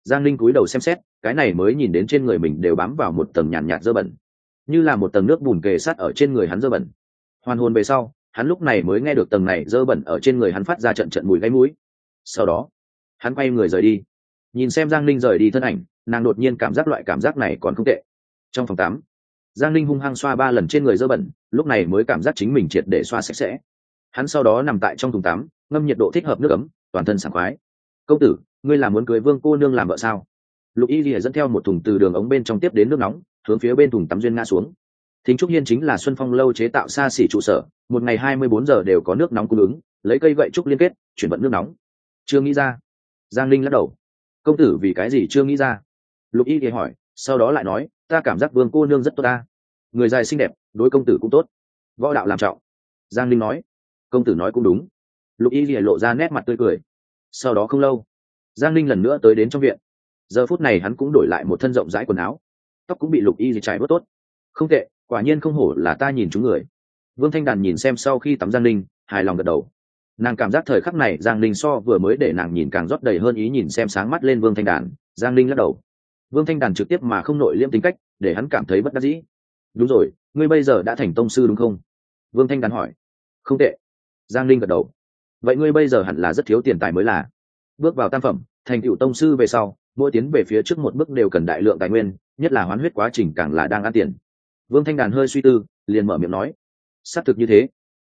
Giang linh cúi đầu xem xét cái này mới nhìn đến trên người mình đều bám vào một tầng nhàn nhạt, nhạt dơ bẩn. Như là một tầng nước bùn kề sát ở trên người hắn dơ bẩn. Hoàn hồn về sau hắn lúc này mới nghe được tầng này dơ bẩn ở trên người hắn phát ra trận trận mùi gáy mũi. Sau đó hắn quay người rời đi. Nhìn xem giang linh rời đi thân ảnh nàng đột nhiên cảm giác loại cảm giác này còn không tệ. Trong phòng tắm giang linh hung hăng xoa ba lần trên người dơ bẩn lúc này mới cảm giác chính mình triệt để xoa sạch sẽ. Hắn sau đó nằm tại trong thùng tắm, ngâm nhiệt độ thích hợp nước ấm, toàn thân sảng khoái. Công tử, ngươi làm muốn cưới vương cô nương làm vợ sao? Lục y lìa dẫn theo một thùng từ đường ống bên trong tiếp đến nước nóng, hướng phía bên thùng tắm duyên nga xuống. Thính trúc hiên chính là xuân phong lâu chế tạo xa xỉ trụ sở, một ngày hai mươi bốn giờ đều có nước nóng cung ứng, lấy cây gậy trúc liên kết, chuyển vận nước nóng. Chưa nghĩ ra. Giang linh lắc đầu. Công tử vì cái gì chưa nghĩ ra? Lục y thì hỏi, sau đó lại nói, ta cảm giác vương cô nương rất tốt ta người dài xinh đẹp, đối công tử cũng tốt. Võ đạo làm trọng. Giang linh nói. Công tử nói cũng đúng. Lục y thì lộ ra nét mặt tươi cười. Sau đó không lâu, giang linh lần nữa tới đến trong viện. Giờ phút này hắn cũng đổi lại một thân rộng rãi quần áo. Tóc cũng bị lục y thì trải bớt tốt. Không tệ, quả nhiên không hổ là ta nhìn chúng người. Vương thanh đàn nhìn xem sau khi tắm giang linh hài lòng gật đầu. Nàng cảm giác thời khắc này giang linh so vừa mới để nàng nhìn càng rót đầy hơn ý nhìn xem sáng mắt lên vương thanh đàn. Giang linh lắc đầu. Vương thanh đàn trực tiếp mà không nội liêm tính cách, để hắn cảm thấy bất đắc dĩ đúng rồi, ngươi bây giờ đã thành tông sư đúng không? Vương thanh đắn hỏi. Không tệ. Giang linh gật đầu. Vậy ngươi bây giờ hẳn là rất thiếu tiền tài mới là. Bước vào tam phẩm, thành cựu tông sư về sau, mỗi tiến về phía trước một bước đều cần đại lượng tài nguyên, nhất là hoán huyết quá trình càng là đang ăn tiền. Vương thanh đàn hơi suy tư, liền mở miệng nói. Xác thực như thế.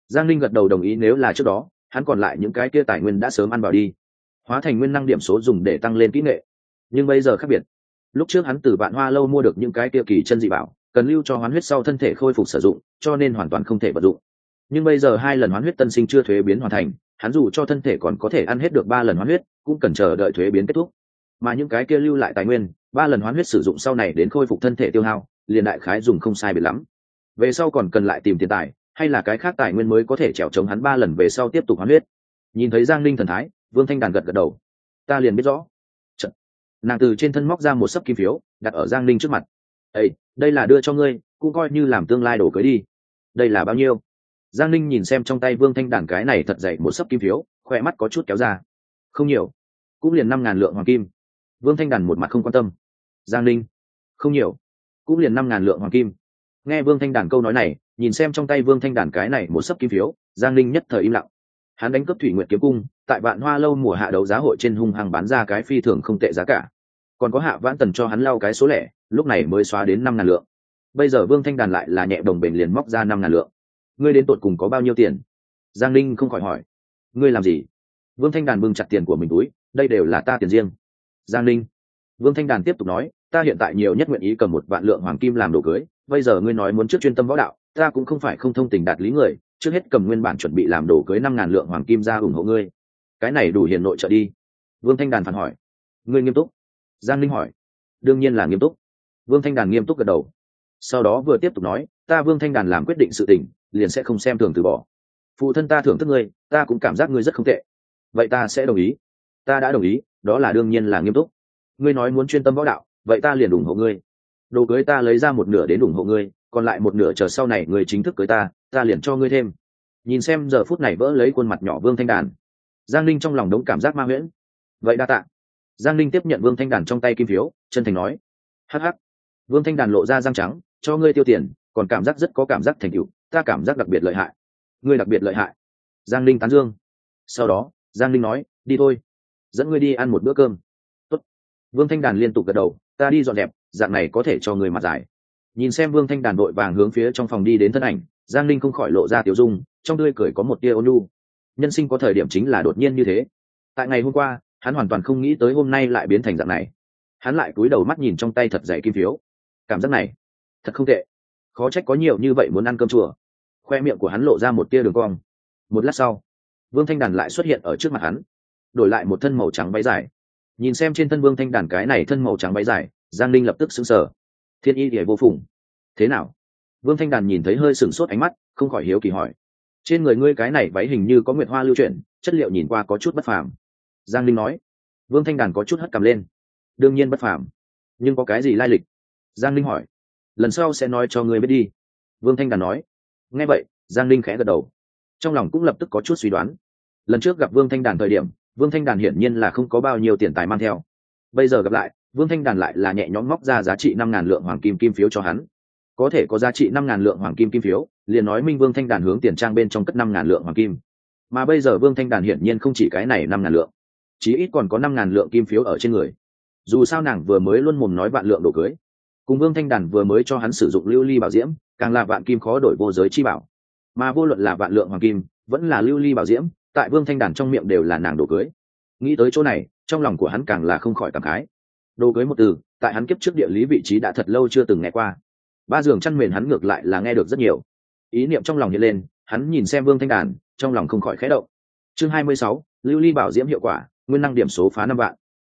Giang linh gật đầu đồng ý nếu là trước đó, hắn còn lại những cái kia tài nguyên đã sớm ăn vào đi. Hóa thành nguyên năng điểm số dùng để tăng lên kỹ nghệ. Nhưng bây giờ khác biệt. Lúc trước hắn từ vạn hoa lâu mua được những cái kia kỳ chân dị bảo cần lưu cho hoán huyết sau thân thể khôi phục sử dụng, cho nên hoàn toàn không thể vận dụng. Nhưng bây giờ hai lần hoán huyết tân sinh chưa thuế biến hoàn thành, hắn dù cho thân thể còn có thể ăn hết được ba lần hoán huyết, cũng cần chờ đợi thuế biến kết thúc. Mà những cái kia lưu lại tài nguyên, ba lần hoán huyết sử dụng sau này đến khôi phục thân thể tiêu hao, liền đại khái dùng không sai biệt lắm. Về sau còn cần lại tìm tiền tài, hay là cái khác tài nguyên mới có thể trèo chống hắn ba lần về sau tiếp tục hoán huyết. Nhìn thấy giang linh thần thái, vương thanh đàn gật gật đầu. Ta liền biết rõ. Chật. nàng từ trên thân móc ra một sấp kim phiếu, đặt ở giang linh trước mặt ây đây là đưa cho ngươi cũng coi như làm tương lai đổ cưới đi. Đây là bao nhiêu? Giang Ninh nhìn xem trong tay vương thanh đàn cái này thật dậy một sấp kim phiếu khoe mắt có chút kéo ra. Không nhiều. Cũng liền năm ngàn lượng hoàng kim. Vương thanh đàn một mặt không quan tâm. Giang Ninh, không nhiều. Cũng liền năm ngàn lượng hoàng kim. Nghe vương thanh đàn câu nói này nhìn xem trong tay vương thanh đàn cái này một sấp kim phiếu giang Ninh nhất thời im lặng. Hắn đánh cướp thủy nguyện kiếm cung tại vạn hoa lâu mùa hạ đấu giá hội trên hung hăng bán ra cái phi thường không tệ giá cả còn có hạ vãn tần cho hắn lau cái số lẻ, lúc này mới xóa đến năm ngàn lượng. Bây giờ vương thanh đàn lại là nhẹ đồng bền liền móc ra năm ngàn lượng. Ngươi đến tột cùng có bao nhiêu tiền? Giang linh không khỏi hỏi. Ngươi làm gì? Vương thanh đàn bưng chặt tiền của mình túi, đây đều là ta tiền riêng. Giang linh vương thanh đàn tiếp tục nói, ta hiện tại nhiều nhất nguyện ý cầm một vạn lượng hoàng kim làm đồ cưới, bây giờ ngươi nói muốn trước chuyên tâm võ đạo, ta cũng không phải không thông tình đạt lý người, trước hết cầm nguyên bản chuẩn bị làm đồ cưới năm ngàn lượng hoàng kim ra ủng hộ ngươi. Cái này đủ hiền nội trợ đi. Vương thanh đàn phản hỏi. Ngươi nghiêm túc giang linh hỏi. Đương nhiên là nghiêm túc. Vương thanh đàn nghiêm túc gật đầu. Sau đó vừa tiếp tục nói, ta vương thanh đàn làm quyết định sự tình, liền sẽ không xem thường từ bỏ. Phụ thân ta thưởng thức ngươi, ta cũng cảm giác ngươi rất không tệ. Vậy ta sẽ đồng ý. Ta đã đồng ý, đó là đương nhiên là nghiêm túc. Ngươi nói muốn chuyên tâm võ đạo, vậy ta liền ủng hộ ngươi. Đồ cưới ta lấy ra một nửa đến ủng hộ ngươi, còn lại một nửa chờ sau này người chính thức cưới ta ta liền cho ngươi thêm. Nhìn xem giờ phút này vỡ lấy khuôn mặt nhỏ vương thanh đàn, giang linh trong lòng đống cảm giác ma huyễn. Vậy đa t ạ giang linh tiếp nhận vương thanh đàn trong tay kim phiếu, chân thành nói hh vương thanh đàn lộ ra răng trắng, cho ngươi tiêu tiền, còn cảm giác rất có cảm giác thành cựu ta cảm giác đặc biệt lợi hại. Ngươi đặc biệt lợi hại. Giang linh tán dương. Sau đó, giang linh nói, đi thôi, dẫn ngươi đi ăn một bữa cơm. Tốt. vương thanh đàn liên tục gật đầu, ta đi dọn đẹp dạng này có thể cho người mặt dài. nhìn xem vương thanh đàn đội vàng hướng phía trong phòng đi đến thân ảnh, giang linh không khỏi lộ ra tiểu dung, trong tươi cười có một tia ôn nhu. Nhân sinh có thời điểm chính là đột nhiên như thế. Tại ngày hôm qua hắn hoàn toàn không nghĩ tới hôm nay lại biến thành dạng này. Hắn lại cúi đầu mắt nhìn trong tay thật dày kim phiếu. Cảm giác này, thật không tệ. Khó trách có nhiều như vậy muốn ăn cơm chùa. Khoe miệng của hắn lộ ra một tia đường cong. Một lát sau, vương thanh đàn lại xuất hiện ở trước mặt hắn, đổi lại một thân màu trắng váy dài. Nhìn xem trên thân vương thanh đàn cái này thân màu trắng váy dài, giang linh lập tức xứng sở thiên y để vô phùng. Thế nào? Vương thanh đàn nhìn thấy hơi sửng sốt ánh mắt, không khỏi hiếu kỳ hỏi. Trên người ngươi cái này váy hình như có nguyệt hoa lưu chuyển, chất liệu nhìn qua có chút bất phàm giang linh nói. Vương thanh đàn có chút hất cầm lên. Đương nhiên bất phàm. Nhưng có cái gì lai lịch? Giang linh hỏi. Lần sau sẽ nói cho ngươi biết đi. Vương thanh đàn nói. Nghe vậy, giang linh khẽ gật đầu. Trong lòng cũng lập tức có chút suy đoán. Lần trước gặp vương thanh đàn thời điểm, vương thanh đàn hiển nhiên là không có bao nhiêu tiền tài mang theo. Bây giờ gặp lại, vương thanh đàn lại là nhẹ nhõm móc ra giá trị năm ngàn lượng hoàng kim kim phiếu cho hắn. Có thể có giá trị năm ngàn lượng hoàng kim kim phiếu, liền nói minh vương thanh đàn hướng tiền trang bên trong cất năm ngàn lượng hoàng kim. Mà bây giờ vương thanh đàn hiển nhiên không chỉ cái này năm ngàn lượng chí ít còn có năm ngàn lượng kim phiếu ở trên người. Dù sao nàng vừa mới luôn mồm nói vạn lượng đồ cưới. Cùng vương thanh đàn vừa mới cho hắn sử dụng lưu ly bảo diễm càng là vạn kim khó đổi vô giới chi bảo. Mà vô luận là vạn lượng hoàng kim vẫn là lưu ly bảo diễm tại vương thanh đàn trong miệng đều là nàng đồ cưới. Nghĩ tới chỗ này trong lòng của hắn càng là không khỏi cảm khái. Đồ cưới một từ tại hắn kiếp trước địa lý vị trí đã thật lâu chưa từng nghe qua. Ba giường chăn mền hắn ngược lại là nghe được rất nhiều. Ý niệm trong lòng hiện lên hắn nhìn xem vương thanh đàn trong lòng không khỏi khẽ động. Chương 26, lưu ly bảo diễm hiệu quả nguyên năng điểm số phá năm vạn.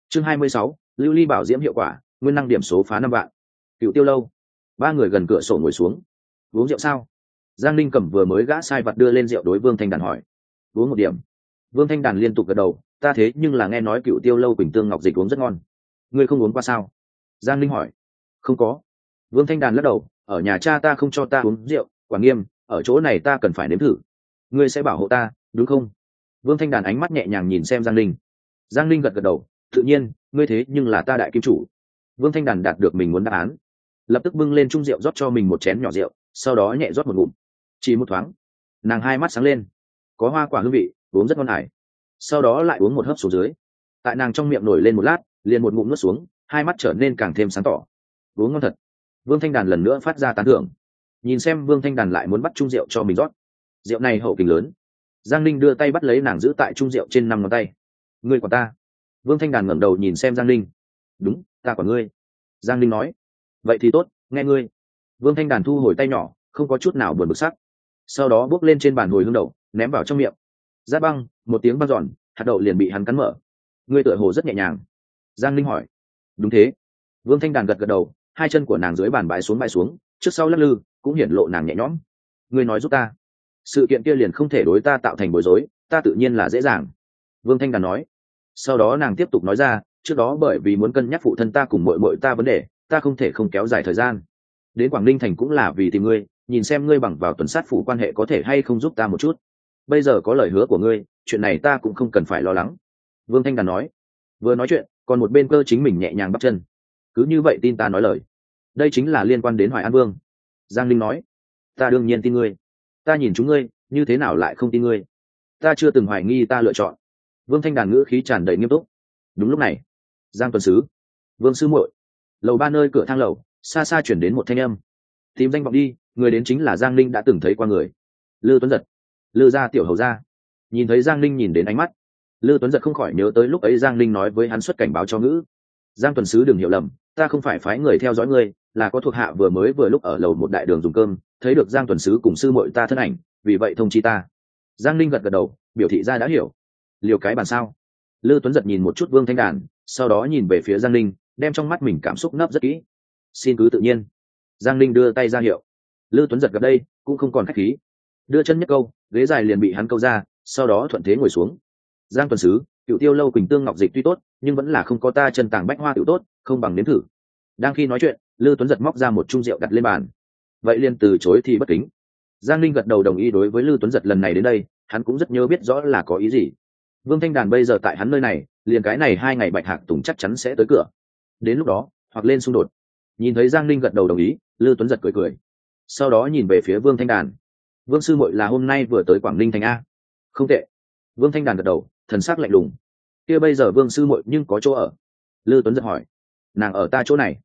Chương 26, lưu ly bảo diễm hiệu quả nguyên năng điểm số phá năm vạn. Cựu tiêu lâu. Ba người gần cửa sổ ngồi xuống. Uống rượu sao? Giang linh cầm vừa mới gã sai vật đưa lên rượu đối vương thanh đàn hỏi. Uống một điểm. Vương thanh đàn liên tục gật đầu ta thế nhưng là nghe nói cựu tiêu lâu quỳnh tương ngọc dịch uống rất ngon. Ngươi không uống qua sao? Giang linh hỏi. Không có. Vương thanh đàn lắc đầu ở nhà cha ta không cho ta uống rượu quả nghiêm ở chỗ này ta cần phải nếm thử. Ngươi sẽ bảo hộ ta đúng không? Vương thanh đàn ánh mắt nhẹ nhàng nhìn xem giang linh giang linh gật gật đầu, tự nhiên, ngươi thế nhưng là ta đại kim chủ. Vương thanh đàn đạt được mình muốn đáp án. Lập tức bưng lên chung rượu rót cho mình một chén nhỏ rượu, sau đó nhẹ rót một ngụm. Chỉ một thoáng, nàng hai mắt sáng lên. Có hoa quả hương vị, uống rất ngon hải sau đó lại uống một hớp xuống dưới. Tại nàng trong miệng nổi lên một lát, liền một ngụm nuốt xuống, hai mắt trở nên càng thêm sáng tỏ. Uống ngon thật. Vương thanh đàn lần nữa phát ra tán thưởng. Nhìn xem vương thanh đàn lại muốn bắt chung rượu cho mình rót. Rượu này hậu kình lớn. Giang ninh đưa tay bắt lấy nàng giữ tại chung rượu trên năm ngón tay ngươi của ta. Vương thanh đàn ngẩng đầu nhìn xem giang Linh. đúng, ta của ngươi. Giang Linh nói. Vậy thì tốt, nghe ngươi. Vương thanh đàn thu hồi tay nhỏ, không có chút nào buồn bực sắc. Sau đó bước lên trên bàn hồi hương đậu, ném vào trong miệng. Giáp băng, một tiếng băng giòn hạt đậu liền bị hắn cắn mở. Ngươi tựa hồ rất nhẹ nhàng. Giang linh hỏi. Đúng thế. Vương thanh đàn gật gật đầu, hai chân của nàng dưới bàn bãi xuống bãi xuống, trước sau lắc lư, cũng hiển lộ nàng nhẹ nhõm. Ngươi nói giúp ta. Sự kiện kia liền không thể đối ta tạo thành bối rối, ta tự nhiên là dễ dàng. Vương thanh đàn nói sau đó nàng tiếp tục nói ra, trước đó bởi vì muốn cân nhắc phụ thân ta cùng mội mội ta vấn đề, ta không thể không kéo dài thời gian. Đến quảng ninh thành cũng là vì tìm ngươi, nhìn xem ngươi bằng vào tuần sát phủ quan hệ có thể hay không giúp ta một chút. Bây giờ có lời hứa của ngươi, chuyện này ta cũng không cần phải lo lắng. Vương thanh đàn nói. Vừa nói chuyện, còn một bên cơ chính mình nhẹ nhàng bắt chân. Cứ như vậy tin ta nói lời. Đây chính là liên quan đến hoài an vương. Giang linh nói. Ta đương nhiên tin ngươi. Ta nhìn chúng ngươi, như thế nào lại không tin ngươi? Ta chưa từng hoài nghi ta lựa chọn vương thanh đàn ngữ khí tràn đầy nghiêm túc. Đúng lúc này, giang tuần sứ, vương sư muội. Lầu ba nơi cửa thang lầu, xa xa chuyển đến một thanh âm. Tìm danh vọng đi, người đến chính là giang linh đã từng thấy qua người. Lư tuấn giật. Lư gia tiểu hầu gia. Nhìn thấy giang linh nhìn đến ánh mắt, lư tuấn giật không khỏi nhớ tới lúc ấy giang linh nói với hắn xuất cảnh báo cho ngữ. Giang tuần sứ đừng hiểu lầm, ta không phải phái người theo dõi ngươi, là có thuộc hạ vừa mới vừa lúc ở lầu một đại đường dùng cơm, thấy được giang tuần sứ cùng sư mội ta thân ảnh, vì vậy thông chi ta. Giang linh gật gật đầu, biểu thị ra đã hiểu liều cái bàn sao? Lư tuấn giật nhìn một chút vương thanh đàn, sau đó nhìn về phía giang linh đem trong mắt mình cảm xúc nấp rất kỹ. Xin cứ tự nhiên. Giang linh đưa tay ra hiệu. Lư tuấn giật gặp đây, cũng không còn k h á c h khí. Đưa chân nhất câu, ghế dài liền bị hắn câu ra, sau đó thuận thế ngồi xuống. Giang tuần sứ cựu tiêu lâu quỳnh tương ngọc dịch tuy tốt, nhưng vẫn là không có ta chân tàng bách hoa tiểu tốt, không bằng nếm thử. Đang khi nói chuyện, lư tuấn giật móc ra một chung rượu đặt lên bàn. Vậy liền từ chối thì bất kính. Giang linh gật đầu đồng ý đối với lư tuấn giật lần này đến đây, hắn cũng rất nhớ biết rõ là có ý gì vương thanh đàn bây giờ tại hắn nơi này, liền cái này hai ngày bạch hạc tùng chắc chắn sẽ tới cửa. Đến lúc đó, hoặc lên xung đột. Nhìn thấy giang linh gật đầu đồng ý, lư tuấn giật cười cười. Sau đó nhìn về phía vương thanh đàn. Vương sư mội là hôm nay vừa tới quảng ninh thành a. Không tệ. Vương thanh đàn gật đầu, thần sắc lạnh lùng. Kia bây giờ vương sư mội nhưng có chỗ ở. Lư tuấn giật hỏi. Nàng ở ta chỗ này.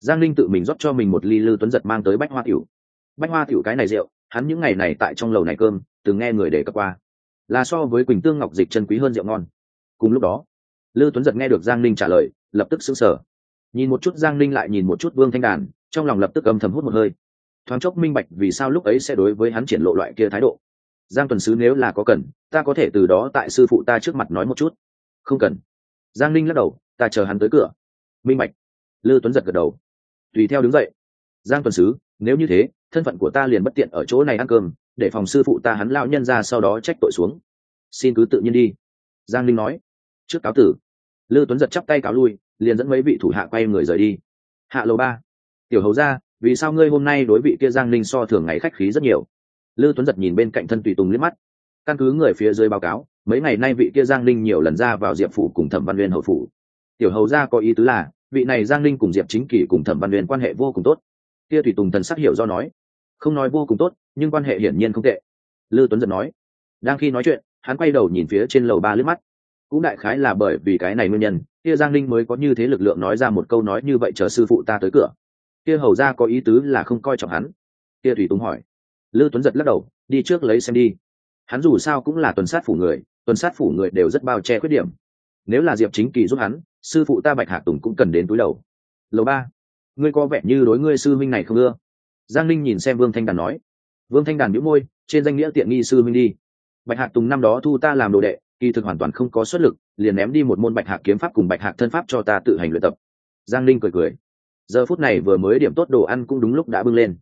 Giang linh tự mình rót cho mình một ly lư tuấn giật mang tới bách hoa tiểu. Bách hoa tiểu cái này rượu, hắn những ngày này tại trong lầu này cơm, từng nghe người để cập qua là so với quỳnh tương ngọc dịch chân quý hơn rượu ngon. Cùng lúc đó, lư tuấn giật nghe được giang Ninh trả lời, lập tức sững sờ. Nhìn một chút giang Ninh lại nhìn một chút vương thanh đàn, trong lòng lập tức âm thầm hút một hơi. Thoáng chốc minh bạch vì sao lúc ấy sẽ đối với hắn triển lộ loại kia thái độ. Giang tuần sứ nếu là có cần, ta có thể từ đó tại sư phụ ta trước mặt nói một chút. Không cần. Giang Ninh lắc đầu, ta chờ hắn tới cửa. Minh bạch. Lư tuấn giật gật đầu. Tùy theo đứng dậy. Giang tuần sứ, nếu như thế, thân phận của ta liền bất tiện ở chỗ này ăn cơm để phòng sư phụ ta hắn lão nhân ra sau đó trách tội xuống. Xin cứ tự nhiên đi. Giang linh nói. Trước cáo tử. Lư tuấn giật chắp tay cáo lui, liền dẫn mấy vị thủ hạ quay người rời đi. Hạ lầu ba. Tiểu hầu ra vì sao ngươi hôm nay đối vị kia giang linh so thường ngày khách khí rất nhiều? Lư tuấn giật nhìn bên cạnh thân tùy tùng liếc mắt. Căn cứ người phía dưới báo cáo, mấy ngày nay vị kia giang linh nhiều lần ra vào diệp phủ cùng thẩm văn uyên hậu phủ. Tiểu hầu ra có ý tứ là, vị này giang linh cùng diệp chính kỷ cùng thẩm văn uyên quan hệ vô cùng tốt. Kia tùy tùng thần sắc hiểu do nói không nói vô cùng tốt, nhưng quan hệ hiển nhiên không tệ. Lư tuấn giật nói. Đang khi nói chuyện, hắn quay đầu nhìn phía trên lầu ba lướt mắt. Cũng đại khái là bởi vì cái này nguyên nhân, kia giang linh mới có như thế lực lượng nói ra một câu nói như vậy chờ sư phụ ta tới cửa. Kia hầu ra có ý tứ là không coi trọng hắn. Kia thủy tùng hỏi. Lư tuấn giật lắc đầu, đi trước lấy xem đi. Hắn dù sao cũng là tuần sát phủ người, tuần sát phủ người đều rất bao che khuyết điểm. Nếu là diệp chính kỳ giúp hắn, sư phụ ta bạch hạ tùng cũng cần đến túi đầu. Lầu ba, ngươi có vẻ như đối ngươi sư minh này không ưa giang linh nhìn xem vương thanh đàn nói. Vương thanh đàn nhũ môi, trên danh nghĩa tiện nghi sư minh đi. Bạch hạc tùng năm đó thu ta làm đồ đệ, kỳ thực hoàn toàn không có xuất lực, liền ném đi một môn bạch hạc kiếm pháp cùng bạch hạc thân pháp cho ta tự hành luyện tập. Giang linh cười cười. Giờ phút này vừa mới điểm tốt đồ ăn cũng đúng lúc đã bưng lên.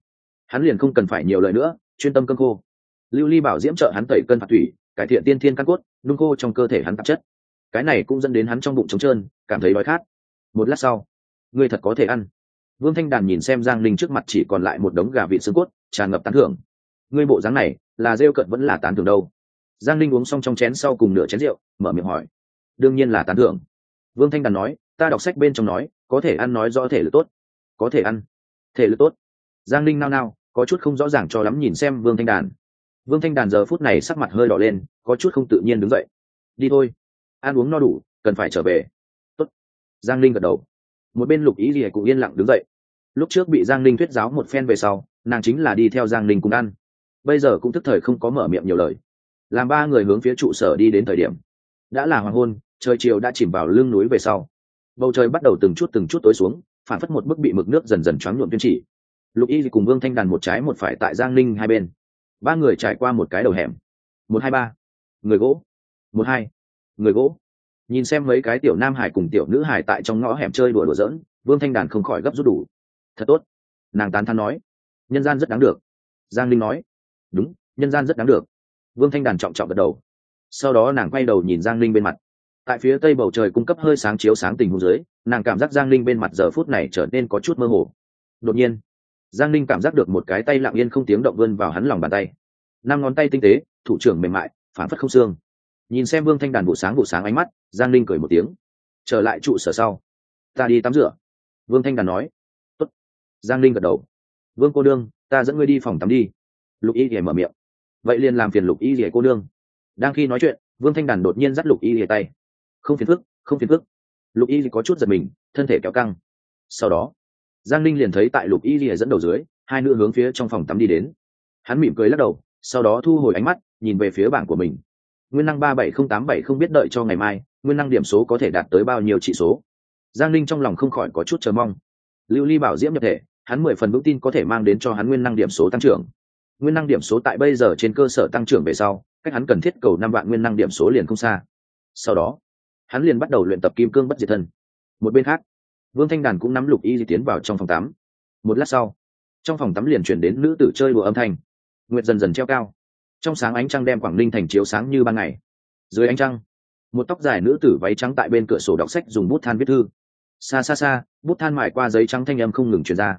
Hắn liền không cần phải nhiều lời nữa, chuyên tâm cân khô. Lưu ly bảo diễm trợ hắn tẩy cân phạt thủy, cải thiện tiên thiên căn cốt, nung khô trong cơ thể hắn tạp chất. Cái này cũng dẫn đến hắn trong bụng trống trơn, cảm thấy đói khát. Một lát sau, ngươi thật có thể ăn vương thanh đàn nhìn xem giang linh trước mặt chỉ còn lại một đống gà vịt xương cốt, tràn ngập tán thưởng. Ngươi bộ dáng này, là rêu cận vẫn là tán thưởng đâu? Giang linh uống xong trong chén sau cùng nửa chén rượu, mở miệng hỏi. Đương nhiên là tán thưởng. Vương thanh đàn nói, ta đọc sách bên trong nói, có thể ăn nói rõ thể lực tốt. Có thể ăn. Thể lực tốt. Giang linh nao nao, có chút không rõ ràng cho lắm nhìn xem vương thanh đàn. Vương thanh đàn giờ phút này sắc mặt hơi đỏ lên, có chút không tự nhiên đứng dậy. Đi thôi. Ăn uống no đủ, cần phải trở về. Tốt. giang linh gật đầu. Một bên lục ý gì cũng yên lặng đứng dậy lúc trước bị giang Ninh thuyết giáo một phen về sau, nàng chính là đi theo giang Ninh cùng ăn. Bây giờ cũng thức thời không có mở miệng nhiều lời. Làm ba người hướng phía trụ sở đi đến thời điểm. Đã là hoàng hôn, trời chiều đã chìm vào lưng núi về sau. Bầu trời bắt đầu từng chút từng chút tối xuống, phản phất một bức bị mực nước dần dần choáng nhuộm tuyên chỉ. Lục y cùng vương thanh đàn một trái một phải tại giang ninh hai bên. Ba người trải qua một cái đầu hẻm. Một hai ba. Người gỗ. Một hai. Người gỗ. Nhìn xem mấy cái tiểu nam hải cùng tiểu nữ hải tại trong ngõ hẻm chơi đùa đùa giỡn, vương thanh đàn không khỏi gấp rút đủ thật tốt. Nàng tán thán nói, nhân gian rất đáng được. Giang linh nói, đúng, nhân gian rất đáng được. Vương thanh đàn trọng trọng gật đầu. Sau đó nàng quay đầu nhìn giang linh bên mặt. Tại phía tây bầu trời cung cấp hơi sáng chiếu sáng tình huống dưới, nàng cảm giác giang linh bên mặt giờ phút này trở nên có chút mơ hồ. Đột nhiên, giang linh cảm giác được một cái tay lặng yên không tiếng động vươn vào hắn lòng bàn tay. Năm ngón tay tinh tế, thủ trưởng mềm mại, phản phất không xương. Nhìn xem vương thanh đàn vụ sáng vụ sáng ánh mắt, giang linh cười một tiếng. Trở lại trụ sở sau, ta đi tắm rửa. Vương thanh đàn nói giang linh gật đầu. Vương cô đương ta dẫn ngươi đi phòng tắm đi. Lục y rìa mở miệng. Vậy liền làm phiền lục y rìa cô đương đang khi nói chuyện, vương thanh đàn đột nhiên dắt lục y rìa tay. Không phiền phức, không phiền phức. Lục y có chút giật mình, thân thể kéo căng. Sau đó, giang linh liền thấy tại lục y rìa dẫn đầu dưới, hai nữ hướng phía trong phòng tắm đi đến. Hắn mỉm cười lắc đầu, sau đó thu hồi ánh mắt, nhìn về phía bảng của mình. Nguyên năng ba bảy không tám bảy không biết đợi cho ngày mai, nguyên năng điểm số có thể đạt tới bao nhiêu trị số. Giang linh trong lòng không khỏi có chút chờ mong. Lưu ly bảo diễm nhập thể hắn mười phần vững tin có thể mang đến cho hắn nguyên năng điểm số tăng trưởng. Nguyên năng điểm số tại bây giờ trên cơ sở tăng trưởng về sau, cách hắn cần thiết cầu năm vạn nguyên năng điểm số liền không xa. Sau đó, hắn liền bắt đầu luyện tập kim cương bất diệt thân. Một bên khác, vương thanh đàn cũng nắm lục y di tiến vào trong phòng tắm. Một lát sau, trong phòng tắm liền chuyển đến nữ tử chơi đùa âm thanh. Nguyệt dần dần treo cao. Trong sáng ánh trăng đem quảng ninh thành chiếu sáng như ban ngày. Dưới ánh trăng, một tóc dài nữ tử váy trắng tại bên cửa sổ đọc sách dùng bút than viết thư. Xa xa xa, bút than mải qua giấy trắng thanh âm không ngừng truyền ra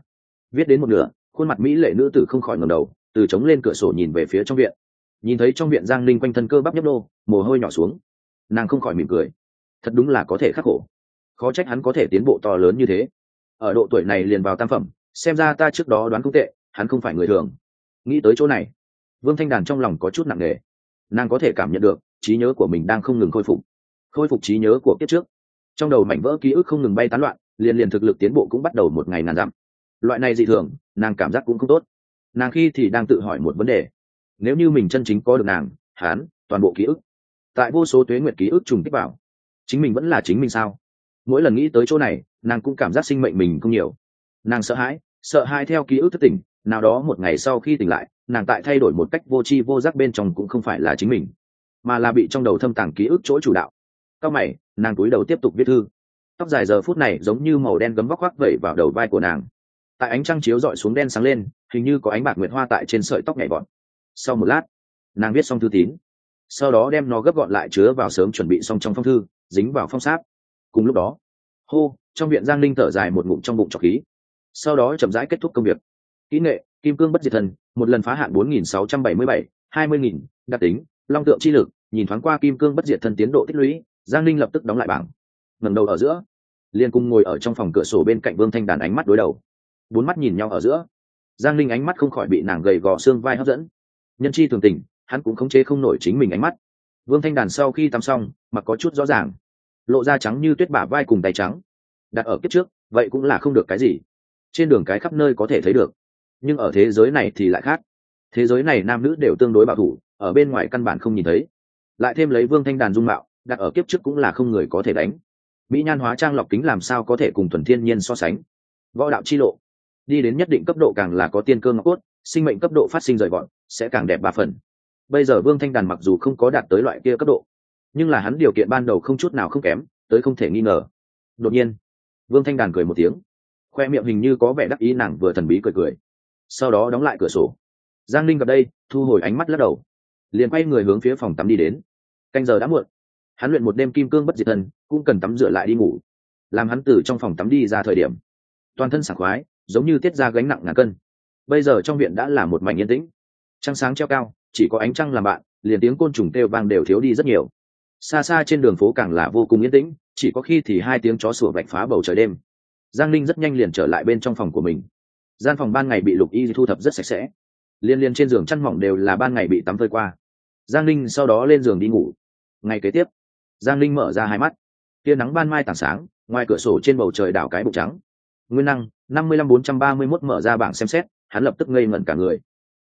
viết đến một nửa, khuôn mặt mỹ lệ nữ tử không khỏi ngầm đầu, từ trống lên cửa sổ nhìn về phía trong viện. Nhìn thấy trong viện giang linh quanh thân cơ bắp nhấp đô mồ hôi nhỏ xuống. Nàng không khỏi mỉm cười. Thật đúng là có thể khắc khổ. Khó trách hắn có thể tiến bộ to lớn như thế. Ở độ tuổi này liền vào tam phẩm, xem ra ta trước đó đoán cũng tệ, hắn không phải người thường. Nghĩ tới chỗ này, vương thanh đàn trong lòng có chút nặng nề. Nàng có thể cảm nhận được, trí nhớ của mình đang không ngừng khôi phục. Khôi phục trí nhớ của kiếp trước. Trong đầu mảnh vỡ ký ức không ngừng bay tán loạn, liền liền thực lực tiến bộ cũng bắt đầu một ngày ngàn dặm loại này dị thường, nàng cảm giác cũng không tốt. Nàng khi thì đang tự hỏi một vấn đề. Nếu như mình chân chính có được nàng hán toàn bộ ký ức, tại vô số tuế nguyện ký ức trùng kích vào, chính mình vẫn là chính mình sao? Mỗi lần nghĩ tới chỗ này, nàng cũng cảm giác sinh mệnh mình không nhiều. Nàng sợ hãi sợ hãi theo ký ức thất tình nào đó một ngày sau khi tỉnh lại, nàng tại thay đổi một cách vô tri vô giác bên trong cũng không phải là chính mình, mà là bị trong đầu thâm tàng ký ức chỗ chủ đạo. Cao mày, nàng túi đầu tiếp tục viết thư. Tóc dài giờ phút này giống như màu đen gấm vóc khoác vẩy vào đầu vai của nàng tại ánh trăng chiếu dọi xuống đen sáng lên, hình như có ánh bạc nguyệt hoa tại trên sợi tóc nhảy vọt. Sau một lát, nàng viết xong thư tín. Sau đó đem nó gấp gọn lại chứa vào sớm chuẩn bị xong trong phong thư, dính vào phong sáp. Cùng lúc đó, hô, trong viện giang linh thở dài một ngụm trong bụng trọc khí. Sau đó chậm rãi kết thúc công việc. Kỹ nghệ, kim cương bất diệt thần, một lần phá hạn bốn nghìn sáu trăm bảy mươi bảy, hai mươi nghìn, đặc tính, long tượng chi lực, nhìn thoáng qua kim cương bất diệt thần tiến độ tích lũy, giang linh lập tức đóng lại bảng. Ngẩng đầu ở giữa liên cung ngồi ở trong phòng cửa sổ bên cạnh vương thanh đàn ánh mắt đối đầu bốn mắt nhìn nhau ở giữa. Giang linh ánh mắt không khỏi bị nàng gầy gò xương vai hấp dẫn. Nhân chi thường tình, hắn cũng khống chế không nổi chính mình ánh mắt. Vương thanh đàn sau khi tắm xong mặc có chút rõ ràng, lộ da trắng như tuyết bả vai cùng tay trắng. Đặt ở kiếp trước, vậy cũng là không được cái gì. Trên đường cái khắp nơi có thể thấy được, nhưng ở thế giới này thì lại khác. Thế giới này nam nữ đều tương đối bảo thủ, ở bên ngoài căn bản không nhìn thấy. Lại thêm lấy vương thanh đàn dung mạo, đặt ở kiếp trước cũng là không người có thể đánh. Mỹ nhan hóa trang lọc kính làm sao có thể cùng thuần thiên nhiên so sánh? Võ đạo chi lộ đi đến nhất định cấp độ càng là có tiên cơ ngọc cốt, sinh mệnh cấp độ phát sinh rời gọn, sẽ càng đẹp ba phần. Bây giờ vương thanh đàn mặc dù không có đạt tới loại kia cấp độ, nhưng là hắn điều kiện ban đầu không chút nào không kém, tới không thể nghi ngờ. Đột nhiên, vương thanh đàn cười một tiếng. Khoe miệng hình như có vẻ đắc ý, nàng vừa thần bí cười cười. Sau đó đóng lại cửa sổ. Giang linh gặp đây, thu hồi ánh mắt lắc đầu. Liền quay người hướng phía phòng tắm đi đến. Canh giờ đã muộn. Hắn luyện một đêm kim cương bất diệt thân cũng cần tắm rửa lại đi ngủ. Làm hắn từ trong phòng tắm đi ra thời điểm, toàn thân sảng khoái giống như tiết ra gánh nặng ngàn cân. Bây giờ trong viện đã là một mảnh yên tĩnh. Trăng sáng treo cao, chỉ có ánh trăng làm bạn, liền tiếng côn trùng kêu vang đều thiếu đi rất nhiều. Xa xa trên đường phố càng là vô cùng yên tĩnh, chỉ có khi thì hai tiếng chó sủa vạch phá bầu trời đêm. Giang linh rất nhanh liền trở lại bên trong phòng của mình. Gian phòng ban ngày bị lục y thu thập rất sạch sẽ. Liên liên trên giường chăn mỏng đều là ban ngày bị tắm phơi qua. Giang linh sau đó lên giường đi ngủ. Ngày kế tiếp, giang linh mở ra hai mắt. Tia nắng ban mai tảng sáng, ngoài cửa sổ trên bầu trời đảo cái bụng trắng nguyên năng, năm mươi lăm bốn trăm ba mươi mốt mở ra bảng xem xét, hắn lập tức ngây ngẩn cả người.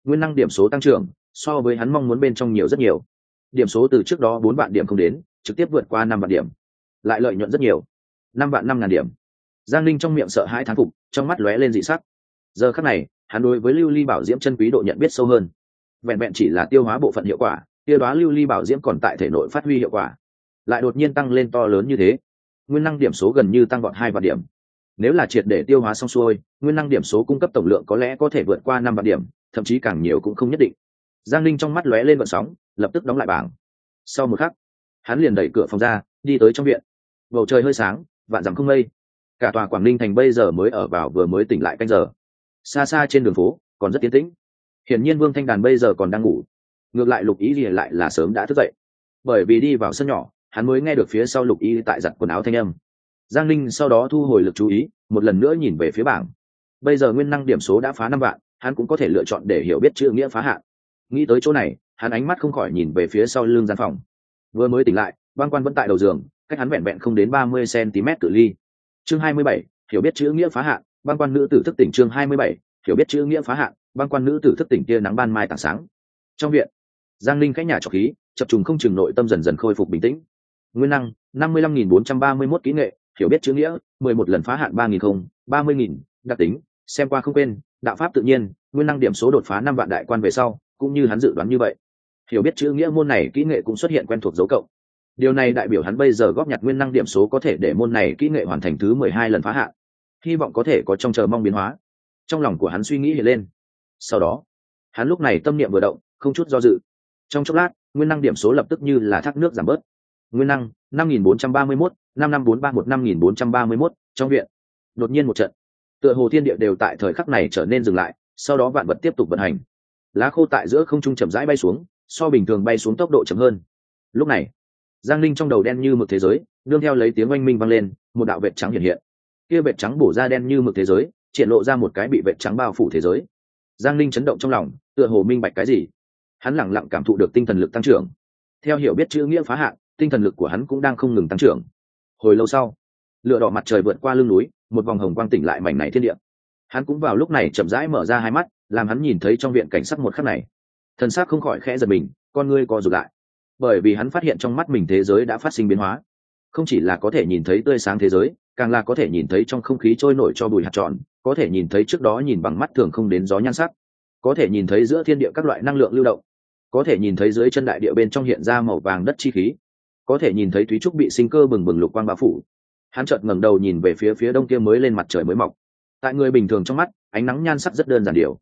Nguyên năng điểm số tăng trưởng, so với hắn mong muốn bên trong nhiều rất nhiều. Điểm số từ trước đó bốn vạn điểm không đến, trực tiếp vượt qua năm vạn điểm. Lại lợi nhuận rất nhiều. Năm vạn năm ngàn điểm. Giang linh trong miệng sợ hãi thán phục, trong mắt lóe lên dị sắc. Giờ khắc này, hắn đối với lưu ly bảo diễm chân quý độ nhận biết sâu hơn. Vẹn vẹn chỉ là tiêu hóa bộ phận hiệu quả, tiêu đoá lưu ly bảo diễm còn tại thể nội phát huy hiệu quả. Lại đột nhiên tăng lên to lớn như thế. Nguyên năng điểm số gần như tăng gọn hai vạn điểm nếu là triệt để tiêu hóa xong xuôi, nguyên năng điểm số cung cấp tổng lượng có lẽ có thể vượt qua năm vạn điểm, thậm chí càng nhiều cũng không nhất định. Giang linh trong mắt lóe lên vận sóng, lập tức đóng lại bảng. Sau một khắc, hắn liền đẩy cửa phòng ra, đi tới trong viện. Bầu trời hơi sáng, vạn dặm không mây. Cả tòa quảng ninh thành bây giờ mới ở vào vừa mới tỉnh lại canh giờ. Xa xa trên đường phố, còn rất tiến tĩnh. Hiển nhiên vương thanh đàn bây giờ còn đang ngủ. Ngược lại lục ý thì lại là sớm đã thức dậy. Bởi vì đi vào sân nhỏ, hắn mới nghe được phía sau lục Y tại giặt quần áo thanh âm giang linh sau đó thu hồi lực chú ý, một lần nữa nhìn về phía bảng. Bây giờ nguyên năng điểm số đã phá năm vạn, hắn cũng có thể lựa chọn để hiểu biết chữ nghĩa phá hạn. Nghĩ tới chỗ này, hắn ánh mắt không khỏi nhìn về phía sau lưng gian phòng. Vừa mới tỉnh lại, băng quan vẫn tại đầu giường, cách hắn vẹn vẹn không đến ba mươi cm cự ly. Chương hai mươi bảy, hiểu biết chữ nghĩa phá hạn, băng quan nữ tử thức tỉnh chương hai mươi bảy, hiểu biết chữ nghĩa phá hạn, băng quan nữ tử thức tỉnh tia nắng ban mai tảng sáng. Trong viện, giang linh khách nhà trọc khí, chập trùng không chừng nội tâm dần dần khôi phục bình tĩnh. Nguyên năng, năm mươi lăm nghìn bốn trăm ba mươi mốt kỹ nghệ hiểu biết chữ nghĩa, mười một lần phá hạn ba nghìn không, ba mươi nghìn, đặc tính, xem qua không quên, đạo pháp tự nhiên, nguyên năng điểm số đột phá năm vạn đại quan về sau, cũng như hắn dự đoán như vậy. Hiểu biết chữ nghĩa môn này kỹ nghệ cũng xuất hiện quen thuộc dấu cộng. Điều này đại biểu hắn bây giờ góp nhặt nguyên năng điểm số có thể để môn này kỹ nghệ hoàn thành thứ mười hai lần phá hạn. Hy vọng có thể có trong chờ mong biến hóa. Trong lòng của hắn suy nghĩ hiện lên. Sau đó, hắn lúc này tâm niệm vừa động, không chút do dự. Trong chốc lát, nguyên năng điểm số lập tức như là thác nước giảm bớt. Nguyên năng, năm nghìn bốn trăm ba mươi mốt năm năm bốn ba một năm nghìn bốn trăm ba mươi mốt, trong viện. Đột nhiên một trận. Tựa hồ thiên địa đều tại thời khắc này trở nên dừng lại, sau đó vạn vật tiếp tục vận hành. Lá khô tại giữa không trung chậm rãi bay xuống, so bình thường bay xuống tốc độ chậm hơn. Lúc này, giang linh trong đầu đen như mực thế giới, đương theo lấy tiếng oanh minh vang lên, một đạo vệt trắng hiện hiện. Kia vệt trắng bổ ra đen như mực thế giới, triển lộ ra một cái bị vệt trắng bao phủ thế giới. Giang linh chấn động trong lòng, tựa hồ minh bạch cái gì. Hắn lẳng lặng cảm thụ được tinh thần lực tăng trưởng. Theo hiểu biết chữ nghĩa phá hạn, tinh thần lực của hắn cũng đang không ngừng tăng trưởng hồi lâu sau lựa đỏ mặt trời vượt qua lưng núi, một vòng hồng quang tỉnh lại mảnh này thiên địa. Hắn cũng vào lúc này chậm rãi mở ra hai mắt, làm hắn nhìn thấy trong viện cảnh sắc một khắc này. Thần sắc không khỏi khẽ giật mình, con ngươi co rụt lại. Bởi vì hắn phát hiện trong mắt mình thế giới đã phát sinh biến hóa. Không chỉ là có thể nhìn thấy tươi sáng thế giới, càng là có thể nhìn thấy trong không khí trôi nổi cho bụi hạt tròn, có thể nhìn thấy trước đó nhìn bằng mắt thường không đến gió nhan sắc. Có thể nhìn thấy giữa thiên địa các loại năng lượng lưu động. Có thể nhìn thấy dưới chân đại địa bên trong hiện ra màu vàng đất chi khí có thể nhìn thấy thúy trúc bị sinh cơ bừng bừng lục quang bao phủ. Hắn chợt ngẩng đầu nhìn về phía phía đông kia mới lên mặt trời mới mọc. Tại người bình thường trong mắt, ánh nắng nhan sắc rất đơn giản điều.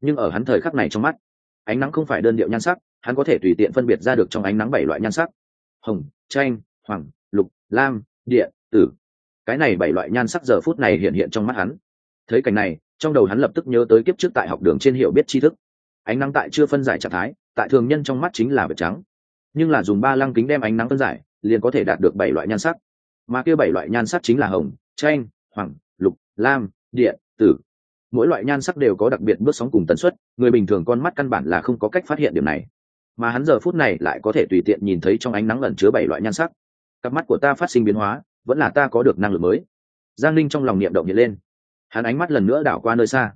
Nhưng ở hắn thời khắc này trong mắt, ánh nắng không phải đơn điệu nhan sắc, hắn có thể tùy tiện phân biệt ra được trong ánh nắng bảy loại nhan sắc. Hồng tranh hoàng, lục, lam, địa, tử. Cái này bảy loại nhan sắc giờ phút này hiện hiện trong mắt hắn. Thấy cảnh này, trong đầu hắn lập tức nhớ tới kiếp trước tại học đường trên hiểu biết tri thức. Ánh nắng tại chưa phân giải trạng thái, tại thường nhân trong mắt chính là vật trắng nhưng là dùng ba lăng kính đem ánh nắng phân giải liền có thể đạt được bảy loại nhan sắc. Mà kia bảy loại nhan sắc chính là hồng tranh hoàng lục lam điện, tử. Mỗi loại nhan sắc đều có đặc biệt bước sóng cùng tần suất người bình thường con mắt căn bản là không có cách phát hiện điểm này. Mà hắn giờ phút này lại có thể tùy tiện nhìn thấy trong ánh nắng ẩn chứa bảy loại nhan sắc. Cặp mắt của ta phát sinh biến hóa vẫn là ta có được năng lực mới. Giang linh trong lòng niệm động nhiệt lên. Hắn ánh mắt lần nữa đảo qua nơi xa.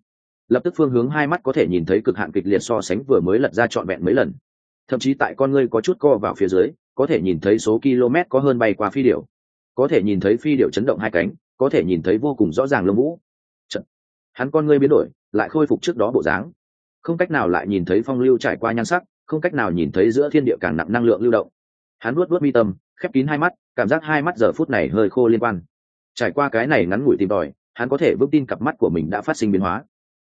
Lập tức phương hướng hai mắt có thể nhìn thấy cực hạn kịch liệt so sánh vừa mới lật ra trọn vẹn mấy lần thậm chí tại con ngươi có chút co vào phía dưới, có thể nhìn thấy số km có hơn bay qua phi điệu có thể nhìn thấy phi điệu chấn động hai cánh, có thể nhìn thấy vô cùng rõ ràng lông vũ. Chật. hắn con ngươi biến đổi, lại khôi phục trước đó bộ dáng. Không cách nào lại nhìn thấy phong lưu trải qua nhan sắc, không cách nào nhìn thấy giữa thiên địa càng nặng năng lượng lưu động. Hắn luốt luốt mi tâm, khép kín hai mắt, cảm giác hai mắt giờ phút này hơi khô liên quan. Trải qua cái này ngắn ngủi tìm tòi, hắn có thể vững tin cặp mắt của mình đã phát sinh biến hóa.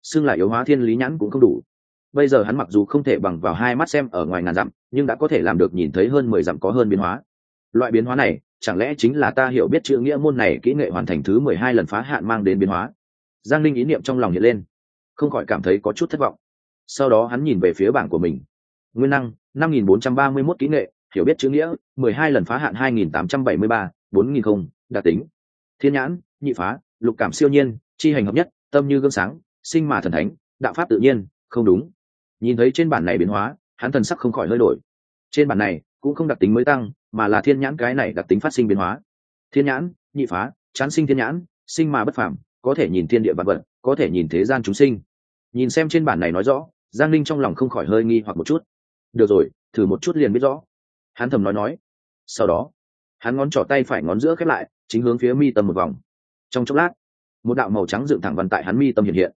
Xưng lại yếu hóa thiên lý nhãn cũng không đủ bây giờ hắn mặc dù không thể bằng vào hai mắt xem ở ngoài ngàn dặm, nhưng đã có thể làm được nhìn thấy hơn mười dặm có hơn biến hóa. Loại biến hóa này, chẳng lẽ chính là ta hiểu biết chữ nghĩa môn này kỹ nghệ hoàn thành thứ mười hai lần phá hạn mang đến biến hóa? Giang linh ý niệm trong lòng hiện lên, không khỏi cảm thấy có chút thất vọng. Sau đó hắn nhìn về phía bảng của mình. Nguyên năng, năm nghìn bốn trăm ba mươi mốt kỹ nghệ, hiểu biết chữ nghĩa, mười hai lần phá hạn hai nghìn tám trăm bảy mươi ba, bốn nghìn không đạt tính. Thiên nhãn, nhị phá, lục cảm siêu nhiên, chi hành hợp nhất, tâm như gương sáng, sinh mà thần thánh, đạo pháp tự nhiên, không đúng nhìn thấy trên bản này biến hóa, hắn thần sắc không khỏi hơi đổi. Trên bản này, cũng không đặc tính mới tăng, mà là thiên nhãn cái này đặc tính phát sinh biến hóa. Thiên nhãn, nhị phá, chán sinh thiên nhãn, sinh mà bất phàm, có thể nhìn thiên địa vật vật, có thể nhìn thế gian chúng sinh. Nhìn xem trên bản này nói rõ, giang linh trong lòng không khỏi hơi nghi hoặc một chút. Được rồi, thử một chút liền biết rõ. Hắn thầm nói nói. Sau đó, hắn ngón trỏ tay phải ngón giữa khép lại, chính hướng phía mi tâm một vòng. Trong chốc lát, một đạo màu trắng dựng thẳng văn tại hắn mi tâm hiện hiện.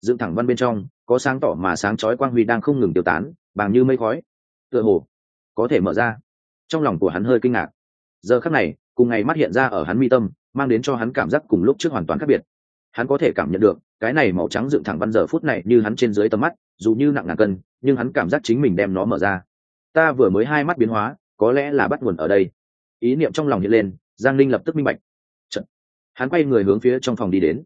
Dựng thẳng văn bên trong có sáng tỏ mà sáng chói quang huy đang không ngừng tiêu tán bằng như mây khói. Tựa hồ, có thể mở ra. Trong lòng của hắn hơi kinh ngạc. Giờ khắc này, cùng ngày mắt hiện ra ở hắn mi tâm, mang đến cho hắn cảm giác cùng lúc trước hoàn toàn khác biệt. Hắn có thể cảm nhận được, cái này màu trắng dựng thẳng văn giờ phút này như hắn trên dưới tầm mắt, dù như nặng ngàn cân, nhưng hắn cảm giác chính mình đem nó mở ra. Ta vừa mới hai mắt biến hóa, có lẽ là bắt nguồn ở đây. Ý niệm trong lòng hiện lên, giang linh lập tức minh bạch. Chật. hắn quay người hướng phía trong phòng đi đến.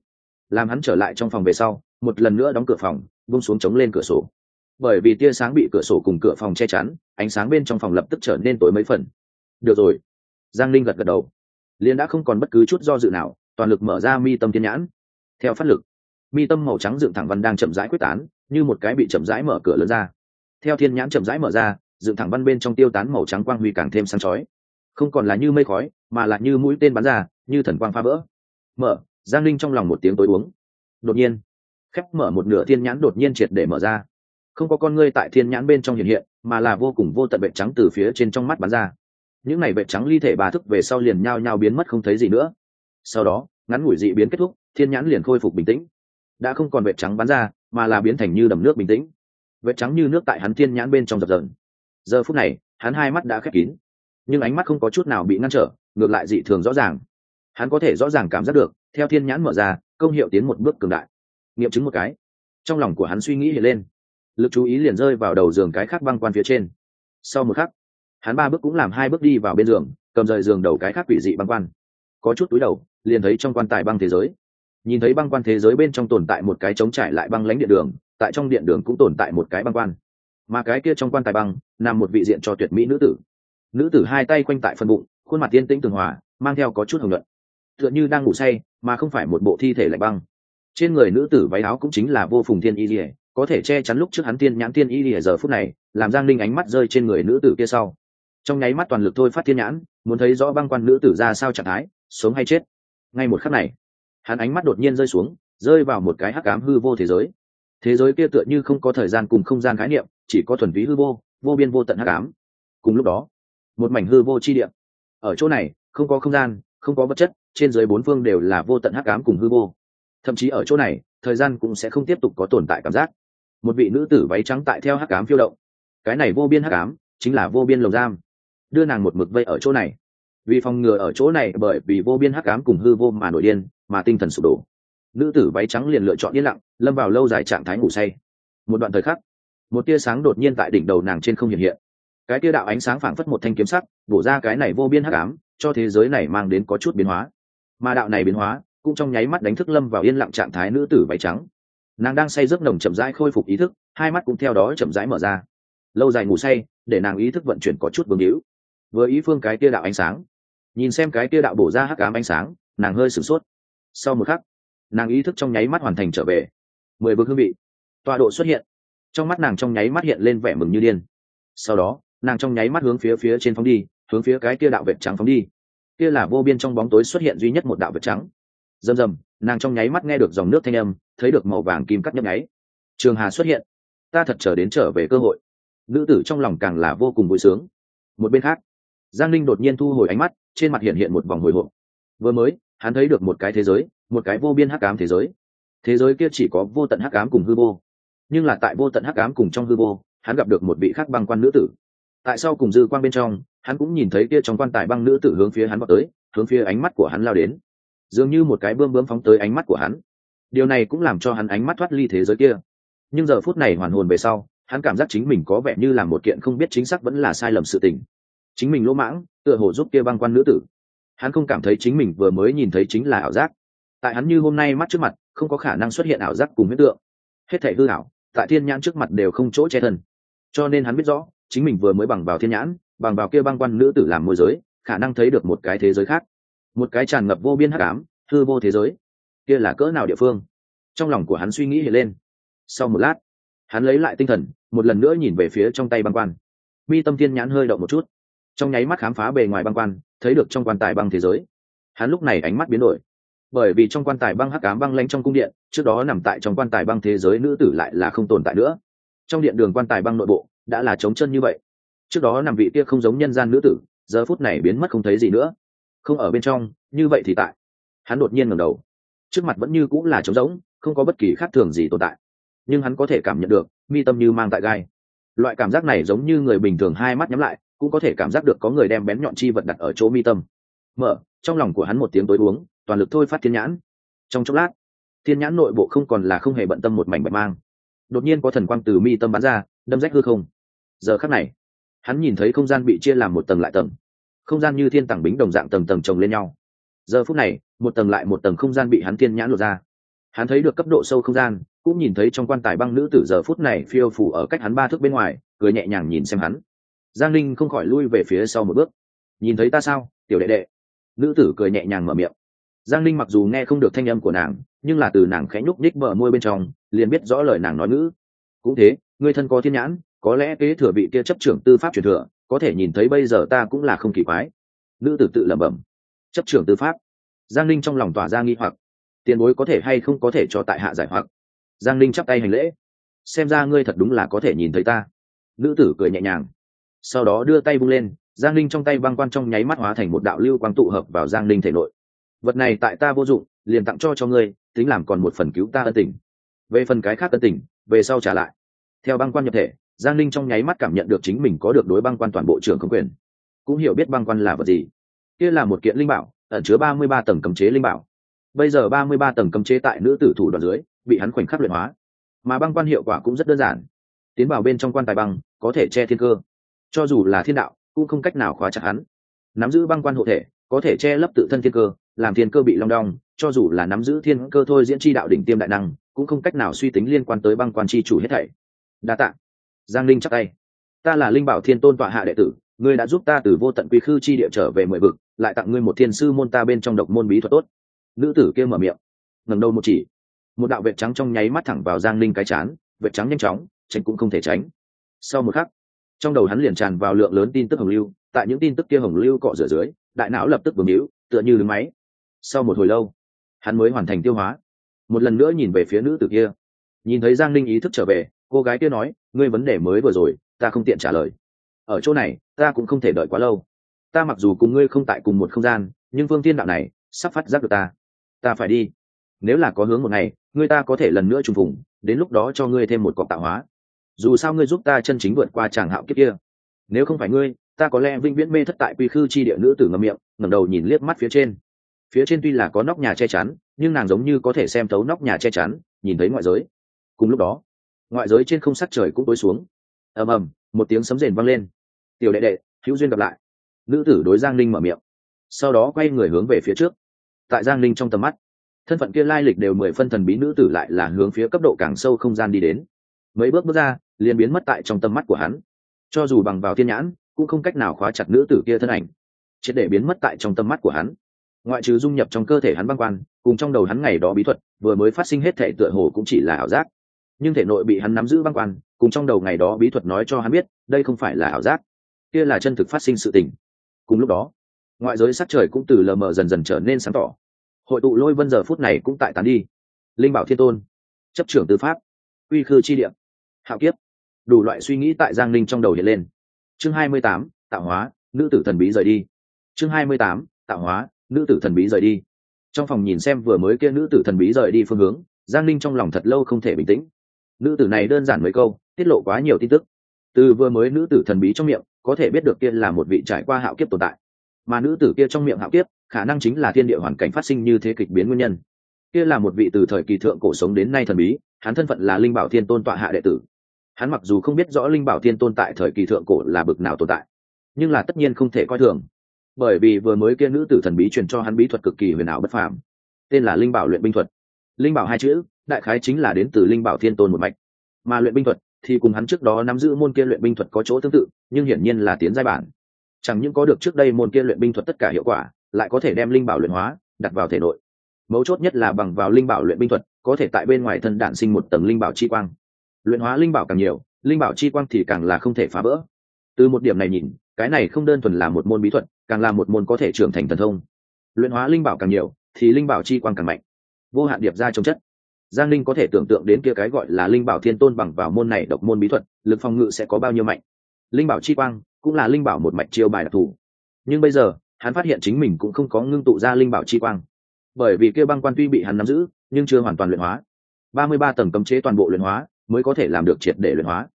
Làm hắn trở lại trong phòng về sau, một lần nữa đóng cửa phòng bung xuống chống lên cửa sổ. Bởi vì tia sáng bị cửa sổ cùng cửa phòng che chắn, ánh sáng bên trong phòng lập tức trở nên tối mấy phần. Được rồi. Giang linh gật gật đầu. Liên đã không còn bất cứ chút do dự nào, toàn lực mở ra mi tâm thiên nhãn. Theo phát lực, mi tâm màu trắng dựng thẳng văn đang chậm rãi quyết tán, như một cái bị chậm rãi mở cửa lớn ra. Theo thiên nhãn chậm rãi mở ra, dựng thẳng văn bên trong tiêu tán màu trắng quang huy càng thêm sáng chói. Không còn là như mây khói, mà là như mũi tên bắn ra, như thần quang phá vỡ. Mở, giang linh trong lòng một tiếng tối uống. Đột nhiên khép mở một nửa thiên nhãn đột nhiên triệt để mở ra. Không có con ngươi tại thiên nhãn bên trong hiện hiện, mà là vô cùng vô tận vệ trắng từ phía trên trong mắt bắn ra. Những này vệ trắng ly thể bà thức về sau liền nhao nhao biến mất không thấy gì nữa. Sau đó, ngắn ngủi dị biến kết thúc, thiên nhãn liền khôi phục bình tĩnh. Đã không còn vệ trắng bắn ra, mà là biến thành như đầm nước bình tĩnh. Vệ trắng như nước tại hắn thiên nhãn bên trong dập dờn. Giờ phút này, hắn hai mắt đã khép kín. Nhưng ánh mắt không có chút nào bị ngăn trở, ngược lại dị thường rõ ràng. Hắn có thể rõ ràng cảm giác được, theo thiên nhãn mở ra, công hiệu tiến một bước cường đại nghiệm chứng một cái. Trong lòng của hắn suy nghĩ hiện lên. Lực chú ý liền rơi vào đầu giường cái khác băng quan phía trên. Sau một khắc, hắn ba bước cũng làm hai bước đi vào bên giường, cầm rời giường đầu cái khác quỷ dị băng quan. Có chút túi đầu, liền thấy trong quan tài băng thế giới. Nhìn thấy băng quan thế giới bên trong tồn tại một cái trống trải lại băng lánh điện đường, tại trong điện đường cũng tồn tại một cái băng quan. Mà cái kia trong quan tài băng, nằm một vị diện cho tuyệt mỹ nữ tử. Nữ tử hai tay quanh tại phần bụng, khuôn mặt tiên tĩnh tường hòa, mang theo có chút hồng luận tựa như đang ngủ say, mà không phải một bộ thi thể lạnh băng trên người nữ tử váy áo cũng chính là vô phùng thiên y lìa, có thể che chắn lúc trước hắn tiên nhãn tiên y lìa giờ phút này, làm giang linh ánh mắt rơi trên người nữ tử kia sau. Trong nháy mắt toàn lực thôi phát thiên nhãn, muốn thấy rõ băng quan nữ tử ra sao trạng thái, sống hay chết. Ngay một khắc này, hắn ánh mắt đột nhiên rơi xuống, rơi vào một cái hắc ám hư vô thế giới. Thế giới kia tựa như không có thời gian cùng không gian khái niệm, chỉ có thuần túy hư vô vô biên vô tận hắc ám. Cùng lúc đó, một mảnh hư vô chi địa. Ở chỗ này, không có không gian, không có vật chất, trên dưới bốn phương đều là vô tận hắc ám cùng hư vô thậm chí ở chỗ này, thời gian cũng sẽ không tiếp tục có tồn tại cảm giác. Một vị nữ tử váy trắng tại theo hắc ám phiêu động. Cái này vô biên hắc ám, chính là vô biên lồng giam. Đưa nàng một mực vây ở chỗ này. Vì phòng ngừa ở chỗ này bởi vì vô biên hắc ám cùng hư vô mà nổi điên, mà tinh thần sụp đổ. Nữ tử váy trắng liền lựa chọn yên lặng, lâm vào lâu dài trạng thái ngủ say. Một đoạn thời khắc, một tia sáng đột nhiên tại đỉnh đầu nàng trên không hiện hiện. Cái tia đạo ánh sáng phảng phất một thanh kiếm sắc, bổ ra cái này vô biên hắc ám, cho thế giới này mang đến có chút biến hóa. Mà đạo này biến hóa cũng trong nháy mắt đánh thức lâm vào yên lặng trạng thái nữ tử váy trắng. Nàng đang say giấc nồng chậm rãi khôi phục ý thức, hai mắt cũng theo đó chậm rãi mở ra. Lâu dài ngủ say, để nàng ý thức vận chuyển có chút vương hữu. Với ý phương cái tia đạo ánh sáng, nhìn xem cái tia đạo bổ ra hắc ám ánh sáng, nàng hơi sửng sốt. Sau một khắc, nàng ý thức trong nháy mắt hoàn thành trở về. Mười bước hương vị, tọa độ xuất hiện. Trong mắt nàng trong nháy mắt hiện lên vẻ mừng như điên. Sau đó, nàng trong nháy mắt hướng phía phía trên phóng đi, hướng phía cái kia đạo vệt trắng phóng đi. Kia là vô biên trong bóng tối xuất hiện duy nhất một đạo vệt trắng rầm rầm, nàng trong nháy mắt nghe được dòng nước thanh âm, thấy được màu vàng kim cắt nhấp nháy. Trường hà xuất hiện. Ta thật chờ đến trở về cơ hội. Nữ tử trong lòng càng là vô cùng vui sướng. Một bên khác, giang linh đột nhiên thu hồi ánh mắt, trên mặt hiện hiện một vòng hồi hộp. Vừa mới, hắn thấy được một cái thế giới, một cái vô biên hắc ám thế giới. Thế giới kia chỉ có vô tận hắc ám cùng hư vô. Nhưng là tại vô tận hắc ám cùng trong hư vô, hắn gặp được một vị khắc băng quan nữ tử. Tại sao cùng dư quan bên trong, hắn cũng nhìn thấy kia trong quan tài băng nữ tử hướng phía hắn vào tới, hướng phía ánh mắt của hắn lao đến dường như một cái bươm bướm phóng tới ánh mắt của hắn. Điều này cũng làm cho hắn ánh mắt thoát ly thế giới kia. Nhưng giờ phút này hoàn hồn về sau, hắn cảm giác chính mình có vẻ như là một kiện không biết chính xác vẫn là sai lầm sự tình. Chính mình lỗ mãng, tựa hồ giúp kia băng quan nữ tử. Hắn không cảm thấy chính mình vừa mới nhìn thấy chính là ảo giác. Tại hắn như hôm nay mắt trước mặt, không có khả năng xuất hiện ảo giác cùng huyết tượng. Hết thể hư ảo, tại thiên nhãn trước mặt đều không chỗ che thân. Cho nên hắn biết rõ, chính mình vừa mới bằng vào thiên nhãn, bằng vào kia băng quan nữ tử làm môi giới, khả năng thấy được một cái thế giới khác một cái tràn ngập vô biên hắc ám, hư vô thế giới. Kia là cỡ nào địa phương? Trong lòng của hắn suy nghĩ hiện lên. Sau một lát, hắn lấy lại tinh thần, một lần nữa nhìn về phía trong tay băng quan. Mi tâm thiên nhãn hơi động một chút. Trong nháy mắt khám phá bề ngoài băng quan, thấy được trong quan tài băng thế giới. Hắn lúc này ánh mắt biến đổi. Bởi vì trong quan tài băng hắc cám băng lanh trong cung điện, trước đó nằm tại trong quan tài băng thế giới nữ tử lại là không tồn tại nữa. Trong điện đường quan tài băng nội bộ, đã là trống chân như vậy. Trước đó nằm vị kia không giống nhân gian nữ tử, giờ phút này biến mất không thấy gì nữa không ở bên trong, như vậy thì tại. Hắn đột nhiên ngẩng đầu. Trước mặt vẫn như cũng là trống rỗng, không có bất kỳ khác thường gì tồn tại. Nhưng hắn có thể cảm nhận được, mi tâm như mang tại gai. Loại cảm giác này giống như người bình thường hai mắt nhắm lại, cũng có thể cảm giác được có người đem bén nhọn chi vật đặt ở chỗ mi tâm. Mở, trong lòng của hắn một tiếng tối uống, toàn lực thôi phát thiên nhãn. Trong chốc lát, thiên nhãn nội bộ không còn là không hề bận tâm một mảnh bạch mang. Đột nhiên có thần quang từ mi tâm bắn ra, đâm rách hư không. Giờ khắc này, hắn nhìn thấy không gian bị chia làm một tầng lại tầng không gian như thiên tảng bính đồng dạng tầng tầng chồng lên nhau. Giờ phút này, một tầng lại một tầng không gian bị hắn thiên nhãn lột ra. Hắn thấy được cấp độ sâu không gian, cũng nhìn thấy trong quan tài băng nữ tử giờ phút này phiêu phủ ở cách hắn ba thước bên ngoài, cười nhẹ nhàng nhìn xem hắn. Giang linh không khỏi lui về phía sau một bước. Nhìn thấy ta sao, tiểu đệ đệ? Nữ tử cười nhẹ nhàng mở miệng. Giang linh mặc dù nghe không được thanh âm của nàng, nhưng là từ nàng khẽ nhúc nhích mở môi bên trong, liền biết rõ lời nàng nói ngữ. Cũng thế người thân có thiên nhãn có lẽ kế thừa vị kia chấp trưởng tư pháp truyền thừa, có thể nhìn thấy bây giờ ta cũng là không kỳ quái. Nữ tử tự lẩm bẩm. Chấp trưởng tư pháp? Giang linh trong lòng tỏa ra nghi hoặc. Tiền bối có thể hay không có thể cho tại hạ giải hoặc? Giang linh chắp tay hành lễ. Xem ra ngươi thật đúng là có thể nhìn thấy ta. Nữ tử cười nhẹ nhàng. Sau đó đưa tay bung lên, giang linh trong tay băng quan trong nháy mắt hóa thành một đạo lưu quang tụ hợp vào giang linh thể nội. Vật này tại ta vô dụng, liền tặng cho cho ngươi, tính làm còn một phần cứu ta ân tình. Về phần cái khác ân tình, về sau trả lại. Theo băng quan nhập thể giang linh trong nháy mắt cảm nhận được chính mình có được đối băng quan toàn bộ trưởng không quyền. Cũng hiểu biết băng quan là vật gì. Kia là một kiện linh bảo, ẩn chứa ba mươi ba tầng cấm chế linh bảo. Bây giờ ba mươi ba tầng cấm chế tại nữ tử thủ đoạn dưới, bị hắn khoảnh khắc luyện hóa. Mà băng quan hiệu quả cũng rất đơn giản. Tiến vào bên trong quan tài băng, có thể che thiên cơ. Cho dù là thiên đạo, cũng không cách nào khóa chặt hắn. Nắm giữ băng quan hộ thể, có thể che lấp tự thân thiên cơ, làm thiên cơ bị long đong. Cho dù là nắm giữ thiên cơ thôi diễn chi đạo đỉnh tiêm đại năng, cũng không cách nào suy tính liên quan tới băng quan chi chủ hết thảy. Đa tạ giang linh chắc tay. Ta là linh bảo thiên tôn tọa hạ đệ tử, ngươi đã giúp ta từ vô tận quy khư chi địa trở về mười vực, lại tặng ngươi một thiên sư môn ta bên trong độc môn bí thuật tốt. Nữ tử kia mở miệng, ngẩng đầu một chỉ. Một đạo vệt trắng trong nháy mắt thẳng vào giang linh cái chán, vệt trắng nhanh chóng, tránh cũng không thể tránh. Sau một khắc, trong đầu hắn liền tràn vào lượng lớn tin tức hồng lưu, tại những tin tức kia hồng lưu cọ rửa dưới, đại não lập tức bừng hữu tựa như đứng máy. Sau một hồi lâu, hắn mới hoàn thành tiêu hóa. Một lần nữa nhìn về phía nữ tử kia, nhìn thấy giang linh ý thức trở về cô gái kia nói, ngươi vấn đề mới vừa rồi, ta không tiện trả lời. Ở chỗ này, ta cũng không thể đợi quá lâu. Ta mặc dù cùng ngươi không tại cùng một không gian, nhưng phương tiên đạo này, sắp phát giác được ta. Ta phải đi. Nếu là có hướng một ngày, ngươi ta có thể lần nữa trùng phùng, đến lúc đó cho ngươi thêm một cọc tạo hóa. Dù sao ngươi giúp ta chân chính vượt qua chàng hạo kiếp kia. Nếu không phải ngươi, ta có lẽ vĩnh viễn mê thất tại quy khư chi địa nữ tử ngậm miệng, ngẩng đầu nhìn liếc mắt phía trên. Phía trên tuy là có nóc nhà che chắn, nhưng nàng giống như có thể xem thấu nóc nhà che chắn, nhìn thấy ngoại giới. Cùng lúc đó ngoại giới trên không sắc trời cũng tối xuống. Ầm ầm, một tiếng sấm rền vang lên. Tiểu đệ đệ, hữu duyên gặp lại. Nữ tử đối giang linh mở miệng, sau đó quay người hướng về phía trước. Tại giang linh trong tầm mắt, thân phận kia lai lịch đều mười phân thần bí nữ tử lại là hướng phía cấp độ càng sâu không gian đi đến. Mấy bước bước ra, liền biến mất tại trong tầm mắt của hắn. Cho dù bằng vào thiên nhãn, cũng không cách nào khóa chặt nữ tử kia thân ảnh, triệt để biến mất tại trong tầm mắt của hắn. Ngoại trừ dung nhập trong cơ thể hắn băng quan, cùng trong đầu hắn ngày đó bí thuật, vừa mới phát sinh hết thể tựa hồ cũng chỉ là ảo giác nhưng thể nội bị hắn nắm giữ băng quan, cùng trong đầu ngày đó bí thuật nói cho hắn biết, đây không phải là ảo giác, kia là chân thực phát sinh sự tình. Cùng lúc đó, ngoại giới sắc trời cũng từ lờ mờ dần dần trở nên sáng tỏ. Hội tụ lôi vân giờ phút này cũng tại tán đi. Linh bảo thiên tôn, chấp trưởng tư pháp, uy khư chi địa, hạo kiếp, đủ loại suy nghĩ tại giang linh trong đầu hiện lên. Chương hai mươi tám, tạo hóa, nữ tử thần bí rời đi. Chương hai mươi tám, tạo hóa, nữ tử thần bí rời đi. Trong phòng nhìn xem vừa mới kia nữ tử thần bí rời đi phương hướng, giang linh trong lòng thật lâu không thể bình tĩnh nữ tử này đơn giản mấy câu, tiết lộ quá nhiều tin tức. Từ vừa mới nữ tử thần bí trong miệng, có thể biết được kia là một vị trải qua hạo kiếp tồn tại. Mà nữ tử kia trong miệng hạo kiếp, khả năng chính là thiên địa hoàn cảnh phát sinh như thế kịch biến nguyên nhân. Kia là một vị từ thời kỳ thượng cổ sống đến nay thần bí, hắn thân phận là linh bảo thiên tôn tọa hạ đệ tử. Hắn mặc dù không biết rõ linh bảo thiên tôn tại thời kỳ thượng cổ là bực nào tồn tại, nhưng là tất nhiên không thể coi thường. Bởi vì vừa mới kia nữ tử thần bí truyền cho hắn bí thuật cực kỳ huyền ảo bất phàm, tên là linh bảo luyện binh thuật. Linh bảo hai chữ đại khái chính là đến từ linh bảo thiên tôn một mạch. Mà luyện binh thuật thì cùng hắn trước đó nắm giữ môn kia luyện binh thuật có chỗ tương tự, nhưng hiển nhiên là tiến giai bản. Chẳng những có được trước đây môn kia luyện binh thuật tất cả hiệu quả, lại có thể đem linh bảo luyện hóa, đặt vào thể nội. Mấu chốt nhất là bằng vào linh bảo luyện binh thuật, có thể tại bên ngoài thân đạn sinh một tầng linh bảo chi quang. Luyện hóa linh bảo càng nhiều, linh bảo chi quang thì càng là không thể phá vỡ. Từ một điểm này nhìn, cái này không đơn thuần là một môn bí thuật, càng là một môn có thể trưởng thành thần thông. Luyện hóa linh bảo càng nhiều, thì linh bảo chi quang càng mạnh. Vô hạn điệp ra trồng chất giang linh có thể tưởng tượng đến kia cái gọi là linh bảo thiên tôn bằng vào môn này độc môn bí thuật, lực phòng ngự sẽ có bao nhiêu mạnh. Linh bảo chi quang cũng là linh bảo một mạch chiêu bài đặc thù. Nhưng bây giờ, hắn phát hiện chính mình cũng không có ngưng tụ ra linh bảo chi quang. Bởi vì kia băng quan tuy bị hắn nắm giữ, nhưng chưa hoàn toàn luyện hóa. Ba mươi ba tầng cấm chế toàn bộ luyện hóa mới có thể làm được triệt để luyện hóa.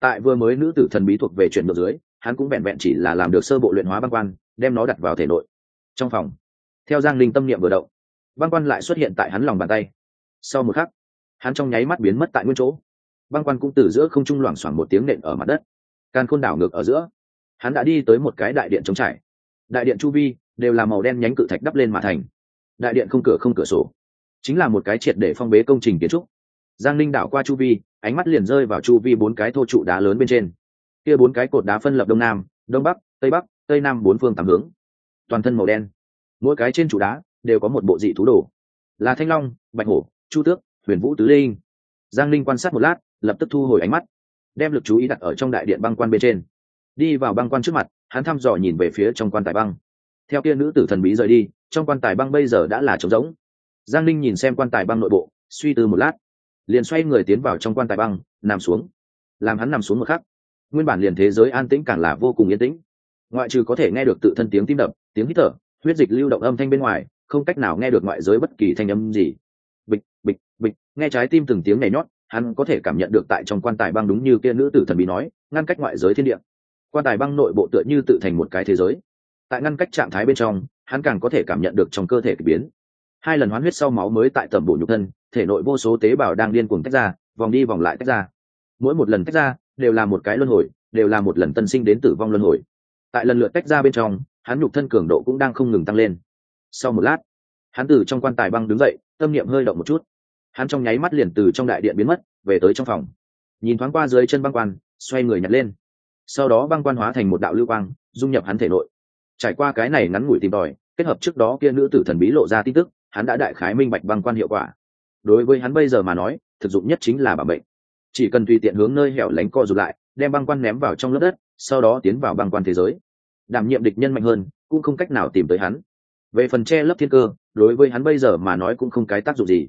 Tại vừa mới nữ tử thần bí thuộc về chuyển ngược dưới, hắn cũng vẹn vẹn chỉ là làm được sơ bộ luyện hóa băng quan, đem nó đặt vào thể nội. Trong phòng, theo giang linh tâm niệm vừa động, băng quan lại xuất hiện tại hắn lòng bàn tay sau một khắc, hắn trong nháy mắt biến mất tại nguyên chỗ. Băng quan cũng từ giữa không trung loảng xoảng một tiếng nện ở mặt đất. Can khôn đảo ngược ở giữa, hắn đã đi tới một cái đại điện trống trải. Đại điện chu vi đều là màu đen nhánh cự thạch đắp lên mà thành. Đại điện không cửa không cửa sổ, chính là một cái triệt để phong bế công trình kiến trúc. Giang linh đảo qua chu vi, ánh mắt liền rơi vào chu vi bốn cái thô trụ đá lớn bên trên. Kia bốn cái cột đá phân lập đông nam, đông bắc, tây bắc, tây nam bốn phương tám hướng. Toàn thân màu đen, mỗi cái trên trụ đá đều có một bộ dị thú đồ. Là thanh long, bạch hổ chu tước, huyền vũ tứ linh. Giang linh quan sát một lát, lập tức thu hồi ánh mắt, đem lực chú ý đặt ở trong đại điện băng quan bên trên. Đi vào băng quan trước mặt, hắn thăm dò nhìn về phía trong quan tài băng. Theo kia nữ tử thần bí rời đi, trong quan tài băng bây giờ đã là trống rỗng. Giang linh nhìn xem quan tài băng nội bộ, suy tư một lát, liền xoay người tiến vào trong quan tài băng, nằm xuống. Làm hắn nằm xuống một khắc, nguyên bản liền thế giới an tĩnh càng là vô cùng yên tĩnh. Ngoại trừ có thể nghe được tự thân tiếng tim đập, tiếng hít thở, huyết dịch lưu động âm thanh bên ngoài, không cách nào nghe được ngoại giới bất kỳ thanh âm gì bịch bịch, nghe trái tim từng tiếng nhảy nhót, hắn có thể cảm nhận được tại trong quan tài băng đúng như kia nữ tử thần bí nói, ngăn cách ngoại giới thiên địa. Quan tài băng nội bộ tựa như tự thành một cái thế giới. Tại ngăn cách trạng thái bên trong, hắn càng có thể cảm nhận được trong cơ thể k ỳ biến. Hai lần hoán huyết sau máu mới tại tầm bổ nhục thân, thể nội vô số tế bào đang điên cuồng tách ra, vòng đi vòng lại tách ra. Mỗi một lần tách ra, đều là một cái luân hồi, đều là một lần tân sinh đến tử vong luân hồi. Tại lần lượt tách ra bên trong, hắn nhục thân cường độ cũng đang không ngừng tăng lên. Sau một lát, hắn từ trong quan tài băng đứng dậy, tâm niệm hơi động một chút hắn trong nháy mắt liền từ trong đại điện biến mất, về tới trong phòng. Nhìn thoáng qua dưới chân băng quan, xoay người nhặt lên. Sau đó băng quan hóa thành một đạo lưu quang, dung nhập hắn thể nội. Trải qua cái này ngắn ngủi tìm tòi, kết hợp trước đó kia nữ tử thần bí lộ ra tin tức, hắn đã đại khái minh bạch băng quan hiệu quả. Đối với hắn bây giờ mà nói, thực dụng nhất chính là bảo bệnh chỉ cần tùy tiện hướng nơi hẻo lánh co rụt lại, đem băng quan ném vào trong lớp đất, sau đó tiến vào băng quan thế giới. Đảm nhiệm địch nhân mạnh hơn, cũng không cách nào tìm tới hắn. Về phần che lấp thiên cơ, đối với hắn bây giờ mà nói cũng không cái tác dụng gì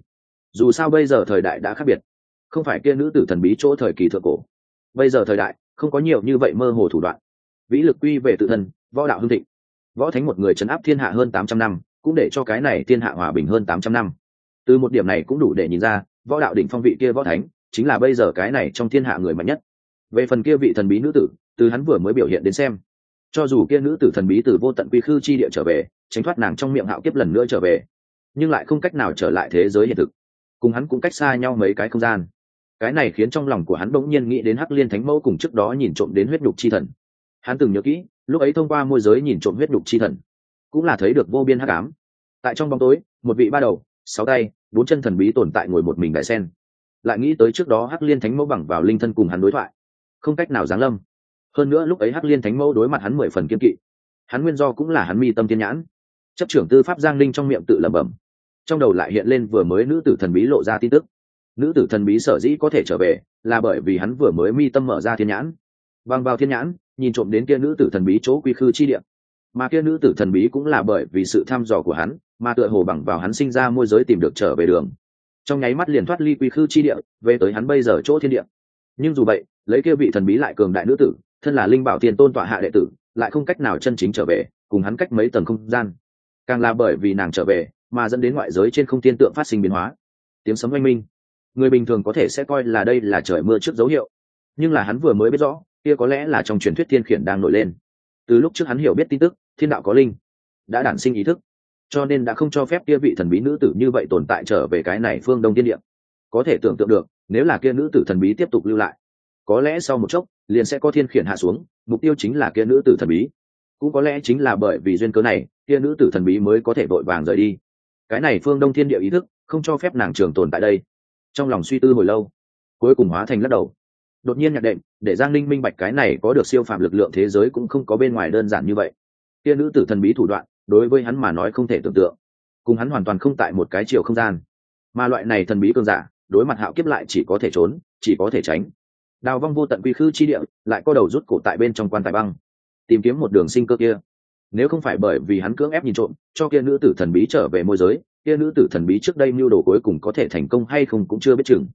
dù sao bây giờ thời đại đã khác biệt. Không phải kia nữ tử thần bí chỗ thời kỳ thượng cổ. Bây giờ thời đại, không có nhiều như vậy mơ hồ thủ đoạn. Vĩ lực quy về tự thân, võ đạo hưng thịnh. Võ thánh một người chấn áp thiên hạ hơn tám trăm năm, cũng để cho cái này thiên hạ hòa bình hơn tám trăm năm. Từ một điểm này cũng đủ để nhìn ra, võ đạo đỉnh phong vị kia võ thánh, chính là bây giờ cái này trong thiên hạ người mạnh nhất. Về phần kia vị thần bí nữ tử, từ hắn vừa mới biểu hiện đến xem, cho dù kia nữ tử thần bí từ vô tận quy khư chi địa trở về, tránh thoát nàng trong miệng hạo kiếp lần nữa trở về, nhưng lại không cách nào trở lại thế giới hiện thực cùng hắn cũng cách xa nhau mấy cái không gian. Cái này khiến trong lòng của hắn bỗng nhiên nghĩ đến hắc liên thánh mẫu cùng trước đó nhìn trộm đến huyết nhục chi thần. Hắn từng nhớ kỹ, lúc ấy thông qua môi giới nhìn trộm huyết nhục chi thần, cũng là thấy được vô biên hắc ám. Tại trong bóng tối, một vị ba đầu, sáu tay, bốn chân thần bí tồn tại ngồi một mình đại sen. Lại nghĩ tới trước đó hắc liên thánh mẫu bằng vào linh thân cùng hắn đối thoại, không cách nào giáng lâm. Hơn nữa lúc ấy hắc liên thánh mẫu đối mặt hắn mười phần kiên kỵ. Hắn nguyên do cũng là hắn mi tâm thiên nhãn. Chấp trưởng tư pháp giang linh trong miệng tự lẩm bẩm trong đầu lại hiện lên vừa mới nữ tử thần bí lộ ra tin tức. Nữ tử thần bí sở dĩ có thể trở về là bởi vì hắn vừa mới mi tâm mở ra thiên nhãn. Bằng vào thiên nhãn, nhìn trộm đến kia nữ tử thần bí chỗ quy khư chi địa. Mà kia nữ tử thần bí cũng là bởi vì sự thăm dò của hắn, mà tựa hồ bằng vào hắn sinh ra môi giới tìm được trở về đường. Trong nháy mắt liền thoát ly quy khư chi địa, về tới hắn bây giờ chỗ thiên địa. Nhưng dù vậy, lấy kia vị thần bí lại cường đại nữ tử, thân là linh bảo tiền tôn tọa hạ đệ tử, lại không cách nào chân chính trở về, cùng hắn cách mấy tầng không gian. Càng là bởi vì nàng trở về mà dẫn đến ngoại giới trên không tiên tượng phát sinh biến hóa. Tiếng sấm oanh minh. Người bình thường có thể sẽ coi là đây là trời mưa trước dấu hiệu. Nhưng là hắn vừa mới biết rõ, kia có lẽ là trong truyền thuyết thiên khiển đang nổi lên. Từ lúc trước hắn hiểu biết tin tức, thiên đạo có linh, đã đản sinh ý thức. Cho nên đã không cho phép kia vị thần bí nữ tử như vậy tồn tại trở về cái này phương đông tiên địa. Có thể tưởng tượng được, nếu là kia nữ tử thần bí tiếp tục lưu lại, có lẽ sau một chốc, liền sẽ có thiên khiển hạ xuống, mục tiêu chính là kia nữ tử thần bí. Cũng có lẽ chính là bởi vì duyên cớ này, kia nữ tử thần bí mới có thể vội vàng rời đi cái này phương đông thiên địa ý thức không cho phép nàng trường tồn tại đây. Trong lòng suy tư hồi lâu, cuối cùng hóa thành lắc đầu. Đột nhiên nhạc đệm, để giang linh minh bạch cái này có được siêu phạm lực lượng thế giới cũng không có bên ngoài đơn giản như vậy. Kia nữ tử thần bí thủ đoạn, đối với hắn mà nói không thể tưởng tượng. Cùng hắn hoàn toàn không tại một cái chiều không gian. Mà loại này thần bí cường giả, đối mặt hạo kiếp lại chỉ có thể trốn, chỉ có thể tránh. Đào vong vô tận quy khư chi địa, lại có đầu rút cổ tại bên trong quan tài băng. Tìm kiếm một đường sinh cơ kia nếu không phải bởi vì hắn cưỡng ép nhìn trộm, cho kia nữ tử thần bí trở về môi giới, kia nữ tử thần bí trước đây mưu đồ cuối cùng có thể thành công hay không cũng chưa biết chừng.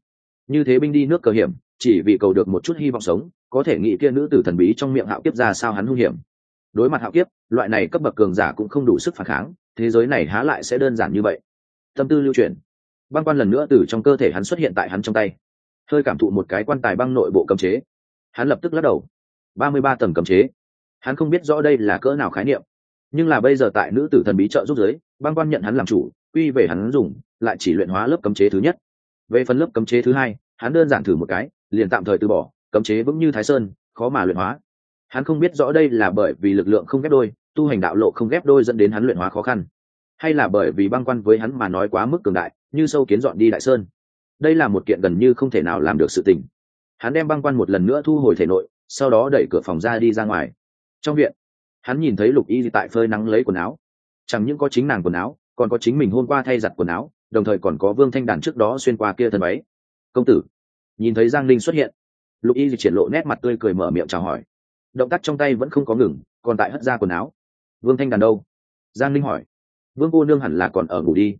Như thế binh đi nước cờ hiểm, chỉ vì cầu được một chút hy vọng sống, có thể nghĩ kia nữ tử thần bí trong miệng hạo kiếp ra sao hắn hung hiểm. Đối mặt hạo kiếp, loại này cấp bậc cường giả cũng không đủ sức phản kháng, thế giới này há lại sẽ đơn giản như vậy. Tâm tư lưu truyền băng quan lần nữa từ trong cơ thể hắn xuất hiện tại hắn trong tay. Hơi cảm thụ một cái quan tài băng nội bộ cấm chế. Hắn lập tức lắc đầu. Ba mươi ba tầng cấm chế. Hắn không biết rõ đây là cỡ nào khái niệm nhưng là bây giờ tại nữ tử thần bí trợ giúp giới, băng quan nhận hắn làm chủ, quy về hắn dùng, lại chỉ luyện hóa lớp cấm chế thứ nhất. Về phần lớp cấm chế thứ hai, hắn đơn giản thử một cái, liền tạm thời từ bỏ, cấm chế vững như thái sơn, khó mà luyện hóa. Hắn không biết rõ đây là bởi vì lực lượng không ghép đôi, tu hành đạo lộ không ghép đôi dẫn đến hắn luyện hóa khó khăn, hay là bởi vì băng quan với hắn mà nói quá mức cường đại, như sâu kiến dọn đi đại sơn. Đây là một kiện gần như không thể nào làm được sự tình. Hắn đem băng quan một lần nữa thu hồi thể nội, sau đó đẩy cửa phòng ra đi ra ngoài. Trong viện hắn nhìn thấy lục y tại phơi nắng lấy quần áo. Chẳng những có chính nàng quần áo, còn có chính mình hôm qua thay giặt quần áo, đồng thời còn có vương thanh đàn trước đó xuyên qua kia thân váy. Công tử. Nhìn thấy giang linh xuất hiện, lục y triển lộ nét mặt tươi cười mở miệng chào hỏi. Động tác trong tay vẫn không có ngừng, còn tại hất ra quần áo. Vương thanh đàn đâu? Giang linh hỏi. Vương cô nương hẳn là còn ở ngủ đi.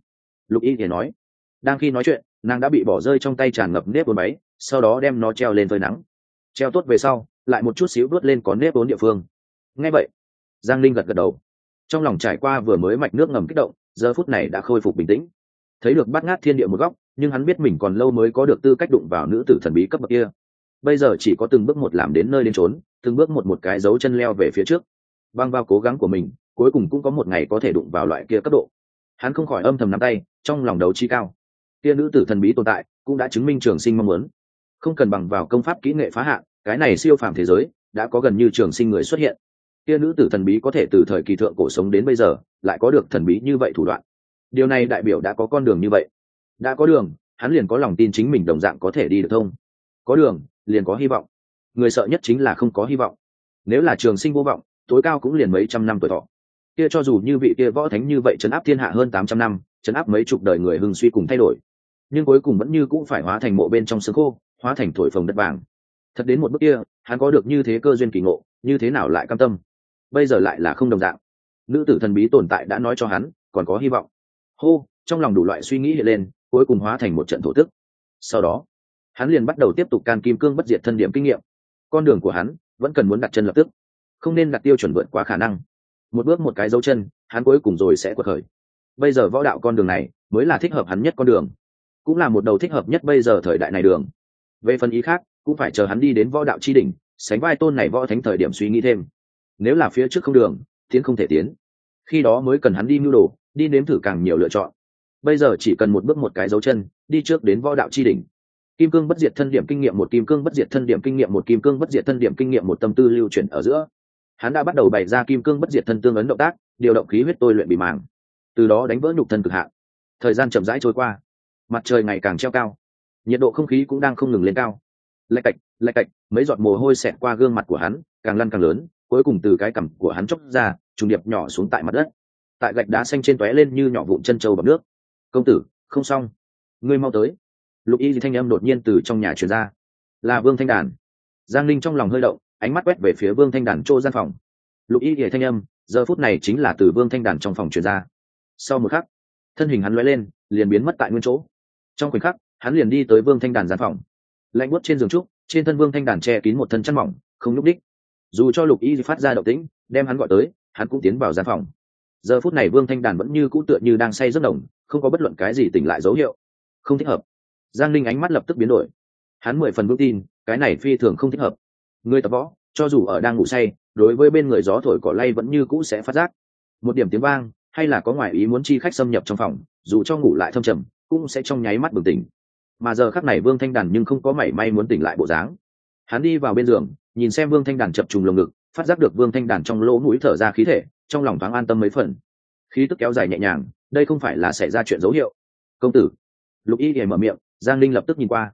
Lục y thì nói. Đang khi nói chuyện, nàng đã bị bỏ rơi trong tay tràn ngập nếp bốn máy sau đó đem nó treo lên phơi nắng. Treo tốt về sau, lại một chút xíu vớt lên có nếp bốn địa phương. Ngay vậy giang linh gật gật đầu. Trong lòng trải qua vừa mới mạch nước ngầm kích động, giờ phút này đã khôi phục bình tĩnh. Thấy được bắt ngát thiên địa một góc, nhưng hắn biết mình còn lâu mới có được tư cách đụng vào nữ tử thần bí cấp bậc kia. Bây giờ chỉ có từng bước một làm đến nơi đến trốn từng bước một một cái dấu chân leo về phía trước. Băng vào cố gắng của mình, cuối cùng cũng có một ngày có thể đụng vào loại kia cấp độ. Hắn không khỏi âm thầm nắm tay, trong lòng đấu chi cao. Kia nữ tử thần bí tồn tại, cũng đã chứng minh trường sinh mong muốn. Không cần bằng vào công pháp kỹ nghệ phá hạn, cái này siêu phàm thế giới, đã có gần như trường sinh người xuất hiện kia nữ tử thần bí có thể từ thời kỳ thượng cổ sống đến bây giờ, lại có được thần bí như vậy thủ đoạn. Điều này đại biểu đã có con đường như vậy. Đã có đường, hắn liền có lòng tin chính mình đồng dạng có thể đi được thông. Có đường, liền có hy vọng. Người sợ nhất chính là không có hy vọng. Nếu là trường sinh vô vọng, tối cao cũng liền mấy trăm năm tuổi thọ. Kia cho dù như vị kia võ thánh như vậy chấn áp thiên hạ hơn tám trăm năm chấn áp mấy chục đời người hưng suy cùng thay đổi. Nhưng cuối cùng vẫn như cũng phải hóa thành mộ bên trong sương khô, hóa thành thổi phồng đất vàng. Thật đến một bước kia, hắn có được như thế cơ duyên kỳ ngộ, như thế nào lại cam tâm? Bây giờ lại là không đồng dạng. Nữ tử thần bí tồn tại đã nói cho hắn, còn có hy vọng. Hô, trong lòng đủ loại suy nghĩ hiện lên, cuối cùng hóa thành một trận thổ tức. Sau đó, hắn liền bắt đầu tiếp tục can kim cương bất diệt thân điểm kinh nghiệm. Con đường của hắn vẫn cần muốn đặt chân lập tức, không nên đặt tiêu chuẩn vượt quá khả năng. Một bước một cái dấu chân, hắn cuối cùng rồi sẽ quật khởi. Bây giờ võ đạo con đường này mới là thích hợp hắn nhất con đường, cũng là một đầu thích hợp nhất bây giờ thời đại này đường. Về phần ý khác, cũng phải chờ hắn đi đến võ đạo tri đỉnh, sánh vai tôn này võ thánh thời điểm suy nghĩ thêm nếu là phía trước không đường, tiến không thể tiến. Khi đó mới cần hắn đi mưu đồ, đi nếm thử càng nhiều lựa chọn. Bây giờ chỉ cần một bước một cái dấu chân, đi trước đến võ đạo tri đỉnh. Kim cương bất diệt thân điểm kinh nghiệm một, kim cương bất diệt thân điểm kinh nghiệm một, kim cương bất diệt thân điểm kinh nghiệm một tâm tư lưu chuyển ở giữa. Hắn đã bắt đầu bày ra kim cương bất diệt thân tương ấn động tác, điều động khí huyết tôi luyện bị màng. Từ đó đánh vỡ nhục thân cực hạn. Thời gian chậm rãi trôi qua. Mặt trời ngày càng treo cao. Nhiệt độ không khí cũng đang không ngừng lên cao. Lạch cạch lạch cạch, mấy giọt mồ hôi xẹt qua gương mặt của hắn, càng lăn càng lớn cuối cùng từ cái cằm của hắn chốc ra, trùng điệp nhỏ xuống tại mặt đất. Tại gạch đá xanh trên tóe lên như nhỏ vụn chân trâu bằng nước. Công tử, không xong. Ngươi mau tới. Lục y thì thanh âm đột nhiên từ trong nhà truyền ra. Là vương thanh đàn. Giang linh trong lòng hơi động, ánh mắt quét về phía vương thanh đàn chỗ gian phòng. Lục y thì thanh âm, giờ phút này chính là từ vương thanh đàn trong phòng truyền ra. Sau một khắc, thân hình hắn lóe lên, liền biến mất tại nguyên chỗ. Trong khoảnh khắc, hắn liền đi tới vương thanh đàn gian phòng. Lạnh buốt trên giường trúc, trên thân vương thanh đàn che kín một thân chăn mỏng, không nhúc đích dù cho lục y phát ra động tĩnh, đem hắn gọi tới, hắn cũng tiến vào gian phòng. Giờ phút này vương thanh đàn vẫn như cũ tựa như đang say rất đồng, không có bất luận cái gì tỉnh lại dấu hiệu. Không thích hợp. Giang linh ánh mắt lập tức biến đổi. Hắn mười phần vững tin, cái này phi thường không thích hợp. Người tập võ, cho dù ở đang ngủ say, đối với bên người gió thổi cỏ lay vẫn như cũ sẽ phát giác. Một điểm tiếng vang, hay là có ngoại ý muốn chi khách xâm nhập trong phòng, dù cho ngủ lại thâm trầm, cũng sẽ trong nháy mắt bừng tỉnh. Mà giờ khắc này vương thanh đàn nhưng không có mảy may muốn tỉnh lại bộ dáng. Hắn đi vào bên giường nhìn xem vương thanh đàn chập trùng lồng ngực, phát giác được vương thanh đàn trong lỗ mũi thở ra khí thể, trong lòng thoáng an tâm mấy phần. Khí tức kéo dài nhẹ nhàng, đây không phải là xảy ra chuyện dấu hiệu. Công tử. Lục y để mở miệng, giang linh lập tức nhìn qua.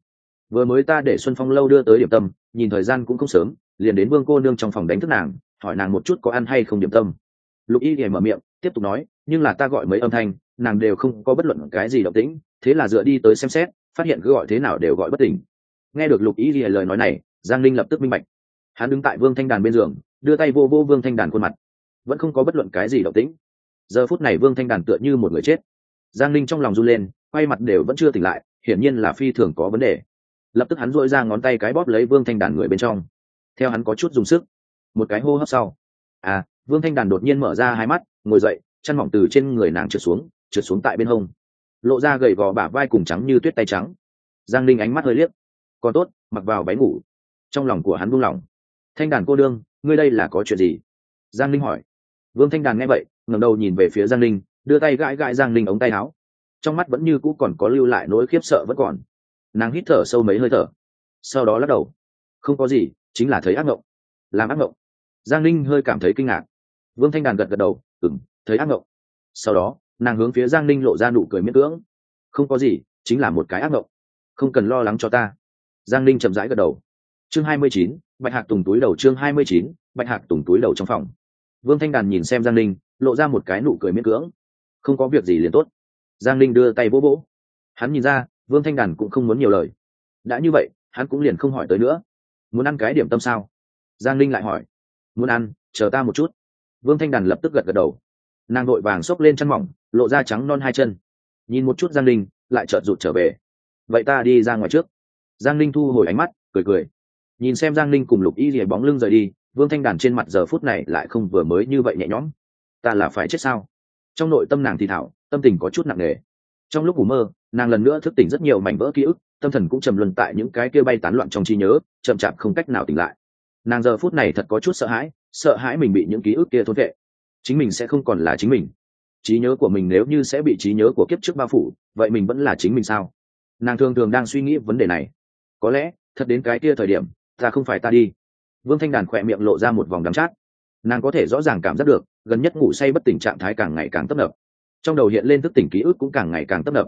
Vừa mới ta để xuân phong lâu đưa tới điểm tâm, nhìn thời gian cũng không sớm, liền đến vương cô nương trong phòng đánh thức nàng, hỏi nàng một chút có ăn hay không điểm tâm. Lục y để mở miệng, tiếp tục nói, nhưng là ta gọi mấy âm thanh, nàng đều không có bất luận cái gì động tĩnh, thế là dựa đi tới xem xét, phát hiện cứ gọi thế nào đều gọi bất tỉnh. Nghe được lục y lìa lời nói này, giang linh lập tức minh bạch hắn đứng tại vương thanh đàn bên giường, đưa tay vô vô vương thanh đàn khuôn mặt. Vẫn không có bất luận cái gì động tĩnh. Giờ phút này vương thanh đàn tựa như một người chết. Giang linh trong lòng run lên, quay mặt đều vẫn chưa tỉnh lại, hiển nhiên là phi thường có vấn đề. Lập tức hắn dội ra ngón tay cái bóp lấy vương thanh đàn người bên trong. Theo hắn có chút dùng sức. Một cái hô hấp sau. À vương thanh đàn đột nhiên mở ra hai mắt, ngồi dậy, chăn mỏng từ trên người nàng trượt xuống trượt xuống tại bên hông. Lộ ra gầy gò bả vai cùng trắng như tuyết tay trắng. Giang linh ánh mắt hơi liếc. Còn tốt, mặc vào váy ngủ. Trong lòng của hắn buông lỏng thanh đàn cô đương, ngươi đây là có chuyện gì? Giang linh hỏi. Vương thanh đàn nghe vậy, ngẩng đầu nhìn về phía giang linh đưa tay gãi gãi giang linh ống tay áo. Trong mắt vẫn như cũ còn có lưu lại nỗi khiếp sợ vẫn còn. Nàng hít thở sâu mấy hơi thở. Sau đó lắc đầu. Không có gì, chính là thấy ác mộng làm ác mộng giang linh hơi cảm thấy kinh ngạc. Vương thanh đàn gật gật đầu ừng thấy ác mộng sau đó, nàng hướng phía giang linh lộ ra nụ cười miễn cưỡng. Không có gì, chính là một cái ác mộng không cần lo lắng cho ta. Giang linh chậm rãi gật đầu. Chương hai mươi chín bạch hạc tùng túi đầu chương hai mươi chín, bạch hạc tùng túi đầu trong phòng. Vương thanh đàn nhìn xem giang linh lộ ra một cái nụ cười miễn cưỡng. Không có việc gì liền tốt. Giang linh đưa tay vỗ vỗ. Hắn nhìn ra, vương thanh đàn cũng không muốn nhiều lời. Đã như vậy, hắn cũng liền không hỏi tới nữa. Muốn ăn cái điểm tâm sao? Giang linh lại hỏi. Muốn ăn, chờ ta một chút. Vương thanh đàn lập tức gật gật đầu. Nàng vội vàng xốc lên chăn mỏng, lộ ra trắng non hai chân. Nhìn một chút giang linh lại chợt rụt trở về. Vậy ta đi ra ngoài trước. Giang linh thu hồi ánh mắt, cười cười nhìn xem giang Ninh cùng lục y rìa bóng lưng rời đi, vương thanh đàn trên mặt giờ phút này lại không vừa mới như vậy nhẹ nhõm. Ta là phải chết sao? Trong nội tâm nàng thì thảo, tâm tình có chút nặng nề. Trong lúc ngủ mơ, nàng lần nữa thức tỉnh rất nhiều mảnh vỡ ký ức, tâm thần cũng trầm luân tại những cái kia bay tán loạn trong trí nhớ, chậm chạp không cách nào tỉnh lại. Nàng giờ phút này thật có chút sợ hãi sợ hãi mình bị những ký ức kia thốt vệ. Chính mình sẽ không còn là chính mình. Trí nhớ của mình nếu như sẽ bị trí nhớ của kiếp trước bao phủ, vậy mình vẫn là chính mình sao? Nàng thường thường đang suy nghĩ vấn đề này. Có lẽ, thật đến cái kia thời điểm ta không phải ta đi. Vương thanh đàn khỏe miệng lộ ra một vòng đắm chát. Nàng có thể rõ ràng cảm giác được, gần nhất ngủ say bất tỉnh trạng thái càng ngày càng tấp nập. Trong đầu hiện lên thức tỉnh ký ức cũng càng ngày càng tấp nập.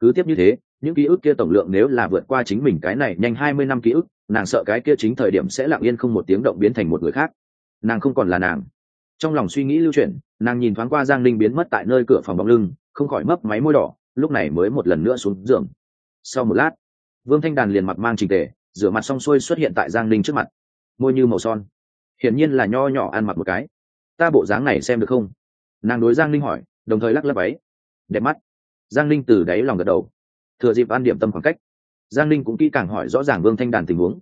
Cứ tiếp như thế, những ký ức kia tổng lượng nếu là vượt qua chính mình cái này nhanh hai mươi năm ký ức, nàng sợ cái kia chính thời điểm sẽ lặng yên không một tiếng động biến thành một người khác. Nàng không còn là nàng. Trong lòng suy nghĩ lưu chuyển, nàng nhìn thoáng qua giang linh biến mất tại nơi cửa phòng bóng lưng, không khỏi mấp máy môi đỏ, lúc này mới một lần nữa xuống giường. Sau một lát, vương thanh đàn liền mặt mang trình tề rửa mặt xong xuôi xuất hiện tại giang linh trước mặt. Môi như màu son. Hiển nhiên là nho nhỏ ăn mặc một cái. Ta bộ dáng này xem được không? Nàng đối giang linh hỏi, đồng thời lắc lắc váy. Đẹp mắt. Giang linh từ đáy lòng gật đầu. Thừa dịp ăn điểm tâm khoảng cách, giang linh cũng kỹ càng hỏi rõ ràng vương thanh đàn tình huống.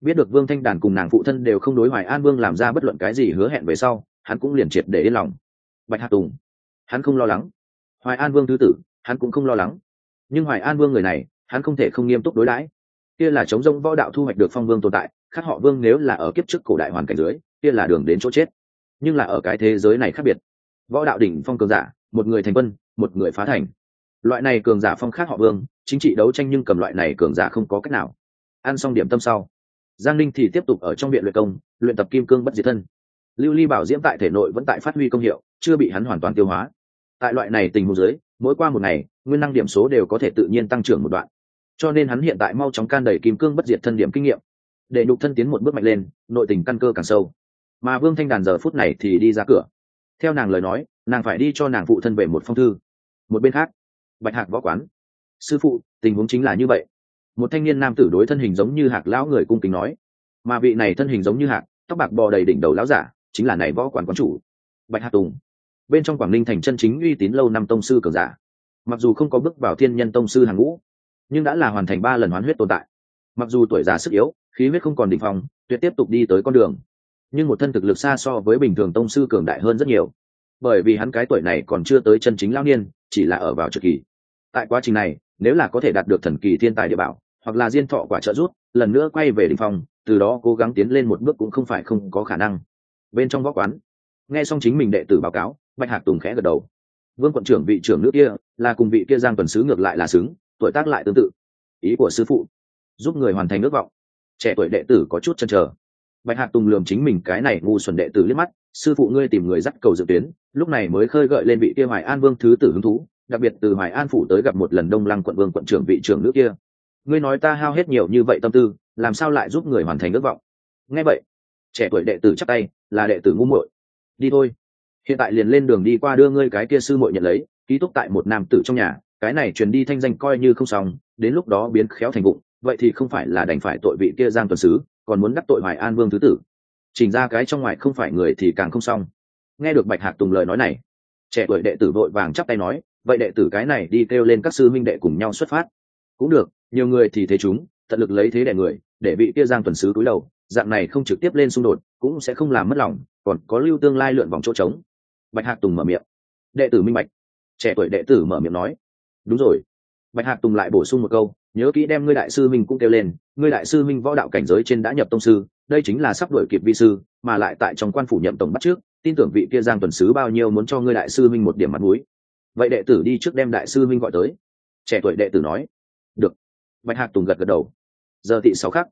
Biết được vương thanh đàn cùng nàng phụ thân đều không đối hoài an vương làm ra bất luận cái gì hứa hẹn về sau, hắn cũng liền triệt để yên lòng. Bạch hạ tùng. Hắn không lo lắng. Hoài an vương thứ tử, hắn cũng không lo lắng. Nhưng hoài an vương người này, hắn không thể không nghiêm túc đối đãi kia là chống rông võ đạo thu hoạch được phong vương tồn tại, khác họ vương nếu là ở kiếp trước cổ đại hoàn cảnh dưới, kia là đường đến chỗ chết. Nhưng là ở cái thế giới này khác biệt. Võ đạo đỉnh phong cường giả, một người thành quân, một người phá thành. Loại này cường giả phong khác họ vương, chính trị đấu tranh nhưng cầm loại này cường giả không có cách nào. Ăn xong điểm tâm sau, giang Ninh thì tiếp tục ở trong viện luyện công, luyện tập kim cương bất diệt thân. Lưu ly bảo diễm tại thể nội vẫn tại phát huy công hiệu, chưa bị hắn hoàn toàn tiêu hóa. Tại loại này tình huống dưới, mỗi qua một ngày, nguyên năng điểm số đều có thể tự nhiên tăng trưởng một đoạn cho nên hắn hiện tại mau chóng can đẩy kim cương bất diệt thân điểm kinh nghiệm, để nhục thân tiến một bước mạnh lên, nội tình căn cơ càng sâu. Mà vương thanh đàn giờ phút này thì đi ra cửa. Theo nàng lời nói, nàng phải đi cho nàng phụ thân về một phong thư. Một bên khác, bạch hạc võ quán. Sư phụ, tình huống chính là như vậy. Một thanh niên nam tử đối thân hình giống như hạc lão người cung kính nói. Mà vị này thân hình giống như hạc, tóc bạc bò đầy đỉnh đầu lão giả, chính là này võ quán quán chủ, bạch hạc tùng. Bên trong quảng ninh thành chân chính uy tín lâu năm tông sư cường giả. Mặc dù không có bước vào thiên nhân tông sư hàng ngũ nhưng đã là hoàn thành ba lần hoán huyết tồn tại. Mặc dù tuổi già sức yếu khí huyết không còn đỉnh phòng, tuyệt tiếp tục đi tới con đường. Nhưng một thân thực lực xa so với bình thường tông sư cường đại hơn rất nhiều. Bởi vì hắn cái tuổi này còn chưa tới chân chính lao niên chỉ là ở vào trực kỳ. Tại quá trình này nếu là có thể đạt được thần kỳ thiên tài địa bảo hoặc là diên thọ quả trợ rút lần nữa quay về đình phòng, từ đó cố gắng tiến lên một bước cũng không phải không có khả năng. Bên trong võ quán nghe xong chính mình đệ tử báo cáo bạch hạc tùng khẽ gật đầu. Vương quận trưởng vị trưởng nước kia là cùng vị kia giang tuần sứ ngược lại là xứng tuổi tác lại tương tự. Ý của sư phụ, giúp người hoàn thành ước vọng. Trẻ tuổi đệ tử có chút chân trở bạch hạc tùng lườm chính mình cái này ngu xuẩn đệ tử liếc mắt, sư phụ ngươi tìm người dắt cầu dự tuyến, lúc này mới khơi gợi lên vị kia hoài an vương thứ tử hứng thú, đặc biệt từ hoài an phủ tới gặp một lần đông lăng quận vương quận trưởng vị trưởng nước kia. Ngươi nói ta hao hết nhiều như vậy tâm tư, làm sao lại giúp người hoàn thành ước vọng? Nghe vậy, trẻ tuổi đệ tử chắc tay, là đệ tử ngu muội. Đi thôi. Hiện tại liền lên đường đi qua đưa ngươi cái kia sư muội nhận lấy, ký túc tại một nam tử trong nhà cái này truyền đi thanh danh coi như không xong, đến lúc đó biến khéo thành vụng vậy thì không phải là đành phải tội vị kia giang tuần sứ, còn muốn đắc tội hoài an vương thứ tử. Chỉnh ra cái trong ngoài không phải người thì càng không xong. Nghe được bạch hạc tùng lời nói này, trẻ tuổi đệ tử vội vàng chắp tay nói, vậy đệ tử cái này đi kêu lên các sư minh đệ cùng nhau xuất phát. Cũng được, nhiều người thì thế chúng, tận lực lấy thế để người, để vị kia giang tuần sứ cúi đầu, dạng này không trực tiếp lên xung đột, cũng sẽ không làm mất lòng, còn có lưu tương lai lượn vòng chỗ trống. Bạch hạc tùng mở miệng. Đệ tử minh bạch. Trẻ tuổi đệ tử mở miệng nói đúng rồi. Bạch hạc tùng lại bổ sung một câu, nhớ kỹ đem ngươi đại sư minh cũng kêu lên, ngươi đại sư minh võ đạo cảnh giới trên đã nhập tông sư, đây chính là sắp đổi kịp vi sư, mà lại tại trong quan phủ nhậm tổng bắt trước, tin tưởng vị kia giang tuần sứ bao nhiêu muốn cho ngươi đại sư minh một điểm mặt mũi. Vậy đệ tử đi trước đem đại sư minh gọi tới. Trẻ tuổi đệ tử nói, được. Bạch hạc tùng gật gật đầu. Giờ thị sáu khắc.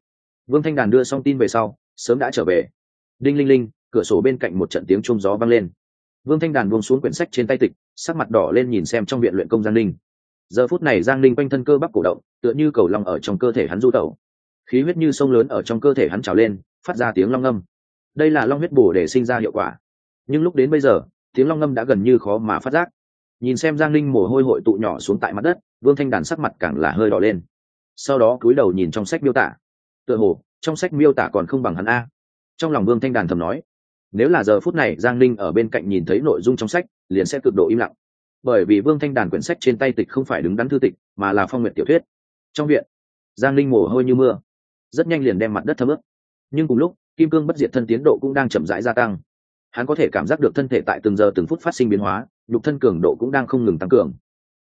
Vương thanh đàn đưa xong tin về sau, sớm đã trở về. Đinh linh linh, cửa sổ bên cạnh một trận tiếng trung gió vang lên. Vương thanh đàn buông xuống quyển sách trên tay tịch, sắc mặt đỏ lên nhìn xem trong viện luyện công giang linh giờ phút này giang linh quanh thân cơ bắp cổ động, tựa như cầu long ở trong cơ thể hắn du tẩu. Khí huyết như sông lớn ở trong cơ thể hắn trào lên, phát ra tiếng long ngâm. Đây là long huyết bổ để sinh ra hiệu quả. Nhưng lúc đến bây giờ, tiếng long ngâm đã gần như khó mà phát giác. Nhìn xem giang linh mồ hôi hội tụ nhỏ xuống tại mặt đất, vương thanh đàn sắc mặt càng là hơi đỏ lên. Sau đó cúi đầu nhìn trong sách miêu tả. Tựa hồ, trong sách miêu tả còn không bằng hắn a. Trong lòng vương thanh đàn thầm nói, nếu là giờ phút này giang linh ở bên cạnh nhìn thấy nội dung trong sách, liền sẽ cực độ im lặng bởi vì vương thanh đàn quyển sách trên tay tịch không phải đứng đắn thư tịch, mà là phong nguyện tiểu thuyết. Trong viện, giang linh mồ hôi như mưa, rất nhanh liền đem mặt đất thấm ướt. Nhưng cùng lúc, kim cương bất diệt thân tiến độ cũng đang chậm rãi gia tăng. Hắn có thể cảm giác được thân thể tại từng giờ từng phút phát sinh biến hóa, nhục thân cường độ cũng đang không ngừng tăng cường.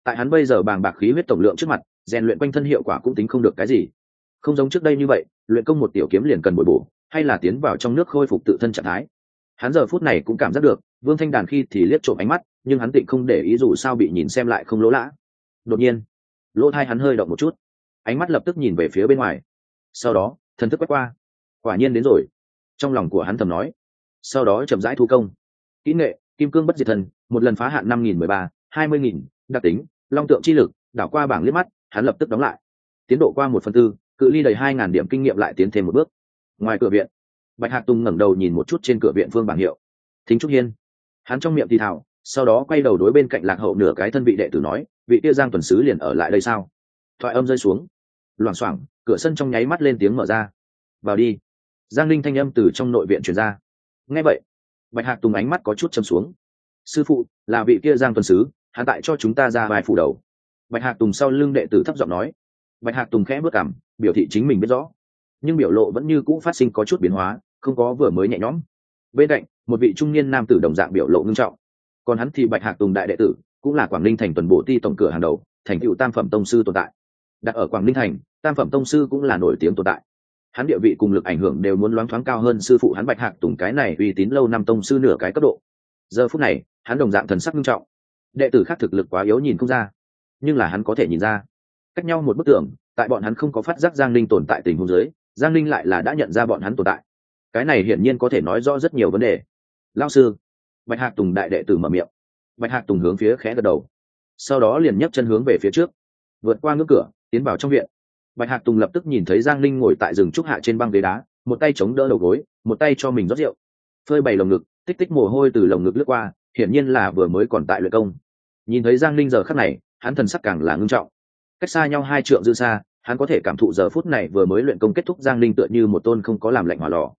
Tại hắn bây giờ bàng bạc khí huyết tổng lượng trước mặt, rèn luyện quanh thân hiệu quả cũng tính không được cái gì. Không giống trước đây như vậy, luyện công một tiểu kiếm liền cần bồi bổ, hay là tiến vào trong nước khôi phục tự thân trạng thái. Hắn giờ phút này cũng cảm giác được, vương thanh đàn khi thì liếc trộm ánh mắt nhưng hắn tịnh không để ý dù sao bị nhìn xem lại không lỗ lã. Đột nhiên, lỗ thai hắn hơi động một chút. Ánh mắt lập tức nhìn về phía bên ngoài. Sau đó, thần thức quét qua. Quả nhiên đến rồi. Trong lòng của hắn thầm nói. Sau đó chậm rãi thu công. Kỹ nghệ, kim cương bất diệt thần, một lần phá hạn năm nghìn mười ba, hai mươi nghìn, đặc tính, long tượng chi lực, đảo qua bảng liếc mắt, hắn lập tức đóng lại. Tiến độ qua một phần tư, cự ly đầy hai ngàn điểm kinh nghiệm lại tiến thêm một bước. Ngoài cửa viện, bạch hạc tùng ngẩng đầu nhìn một chút trên cửa viện phương bảng hiệu. Thính trúc hiên. Hắn trong miệng thì thảo sau đó quay đầu đối bên cạnh lạc hậu nửa cái thân vị đệ tử nói, vị tia giang tuần sứ liền ở lại đây sao? Thoại âm rơi xuống. Loảng xoảng, cửa sân trong nháy mắt lên tiếng mở ra. Vào đi. Giang linh thanh âm từ trong nội viện truyền ra. Nghe vậy, bạch hạc tùng ánh mắt có chút châm xuống. Sư phụ, là vị kia giang tuần sứ hạ tại cho chúng ta ra vài phủ đầu. Bạch hạc tùng sau lưng đệ tử thấp giọng nói. Bạch hạc tùng khẽ bước cảm biểu thị chính mình biết rõ. Nhưng biểu lộ vẫn như cũ phát sinh có chút biến hóa, không có vừa mới nhẹ nhõm. Bên cạnh, một vị trung niên nam tử đồng dạng biểu lộ ngưng trọng còn hắn thì bạch hạc tùng đại đệ tử, cũng là quảng ninh thành tuần bộ ti tổng cửa hàng đầu, thành cựu tam phẩm tông sư tồn tại. Đặt ở quảng ninh thành, tam phẩm tông sư cũng là nổi tiếng tồn tại. Hắn địa vị cùng lực ảnh hưởng đều muốn loáng thoáng cao hơn sư phụ hắn bạch hạc tùng cái này uy tín lâu năm tông sư nửa cái cấp độ. Giờ phút này, hắn đồng dạng thần sắc nghiêm trọng. Đệ tử khác thực lực quá yếu nhìn không ra, nhưng là hắn có thể nhìn ra. Cách nhau một bức tường, tại bọn hắn không có phát giác giang linh tồn tại tình huống giới giang linh lại là đã nhận ra bọn hắn tồn tại. Cái này hiển nhiên có thể nói rõ rất nhiều vấn đề. Lao sư bạch hạc tùng đại đệ tử mở miệng. Bạch hạc tùng hướng phía khẽ gật đầu. Sau đó liền nhấc chân hướng về phía trước. Vượt qua ngưỡng cửa, tiến vào trong viện. Bạch hạc tùng lập tức nhìn thấy giang linh ngồi tại rừng trúc hạ trên băng ghế đá, một tay chống đỡ đầu gối, một tay cho mình rót rượu. Phơi bày lồng ngực, tích tích mồ hôi từ lồng ngực lướt qua, hiển nhiên là vừa mới còn tại luyện công. Nhìn thấy giang linh giờ khắc này, hắn thần sắc càng là ngưng trọng. Cách xa nhau hai trượng dư xa, hắn có thể cảm thụ giờ phút này vừa mới luyện công kết thúc giang linh tựa như một tôn không có làm lạnh hỏa lò.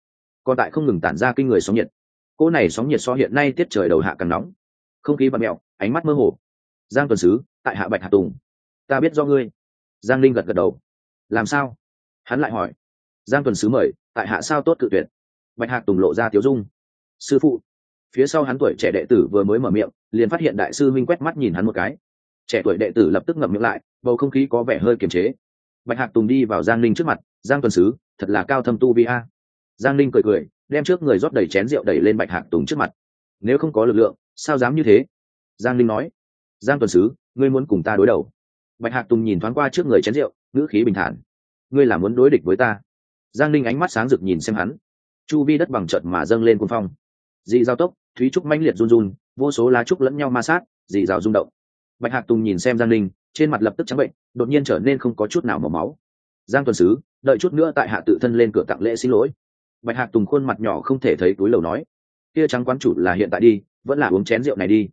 Còn tại không ngừng tản ra kinh người sóng nhiệt cỗ này sóng nhiệt so hiện nay tiết trời đầu hạ càng nóng. Không khí bật mẹo ánh mắt mơ hồ. Giang tuần sứ, tại hạ bạch hạ tùng. Ta biết do ngươi. Giang linh gật gật đầu. Làm sao? Hắn lại hỏi. Giang tuần sứ mời, tại hạ sao tốt cự tuyệt? Bạch hạc tùng lộ ra tiếu dung. Sư phụ. Phía sau hắn tuổi trẻ đệ tử vừa mới mở miệng, liền phát hiện đại sư minh quét mắt nhìn hắn một cái. Trẻ tuổi đệ tử lập tức ngậm miệng lại, bầu không khí có vẻ hơi kiềm chế. Bạch hạc tùng đi vào giang linh trước mặt. Giang tuần sứ, thật là cao thâm tu vi a. Giang linh cười cười đem trước người rót đầy chén rượu đẩy lên bạch hạc tùng trước mặt. Nếu không có lực lượng, sao dám như thế? Giang linh nói. Giang tuần sứ, ngươi muốn cùng ta đối đầu. Bạch hạc tùng nhìn thoáng qua trước người chén rượu, ngữ khí bình thản. Ngươi là muốn đối địch với ta? Giang linh ánh mắt sáng rực nhìn xem hắn. Chu vi đất bằng trận mà dâng lên cuồng phong. Dị giao tốc, thúy trúc mãnh liệt run run, vô số lá trúc lẫn nhau ma sát, dị rào rung động. Bạch hạc tùng nhìn xem giang linh, trên mặt lập tức trắng bệnh, đột nhiên trở nên không có chút nào màu máu. Giang tuần sứ, đợi chút nữa tại hạ tự thân lên cửa tặng lễ xin lỗi bạch hạc tùng khuôn mặt nhỏ không thể thấy túi lầu nói, kia trắng quán chủ là hiện tại đi, vẫn là uống chén rượu này đi.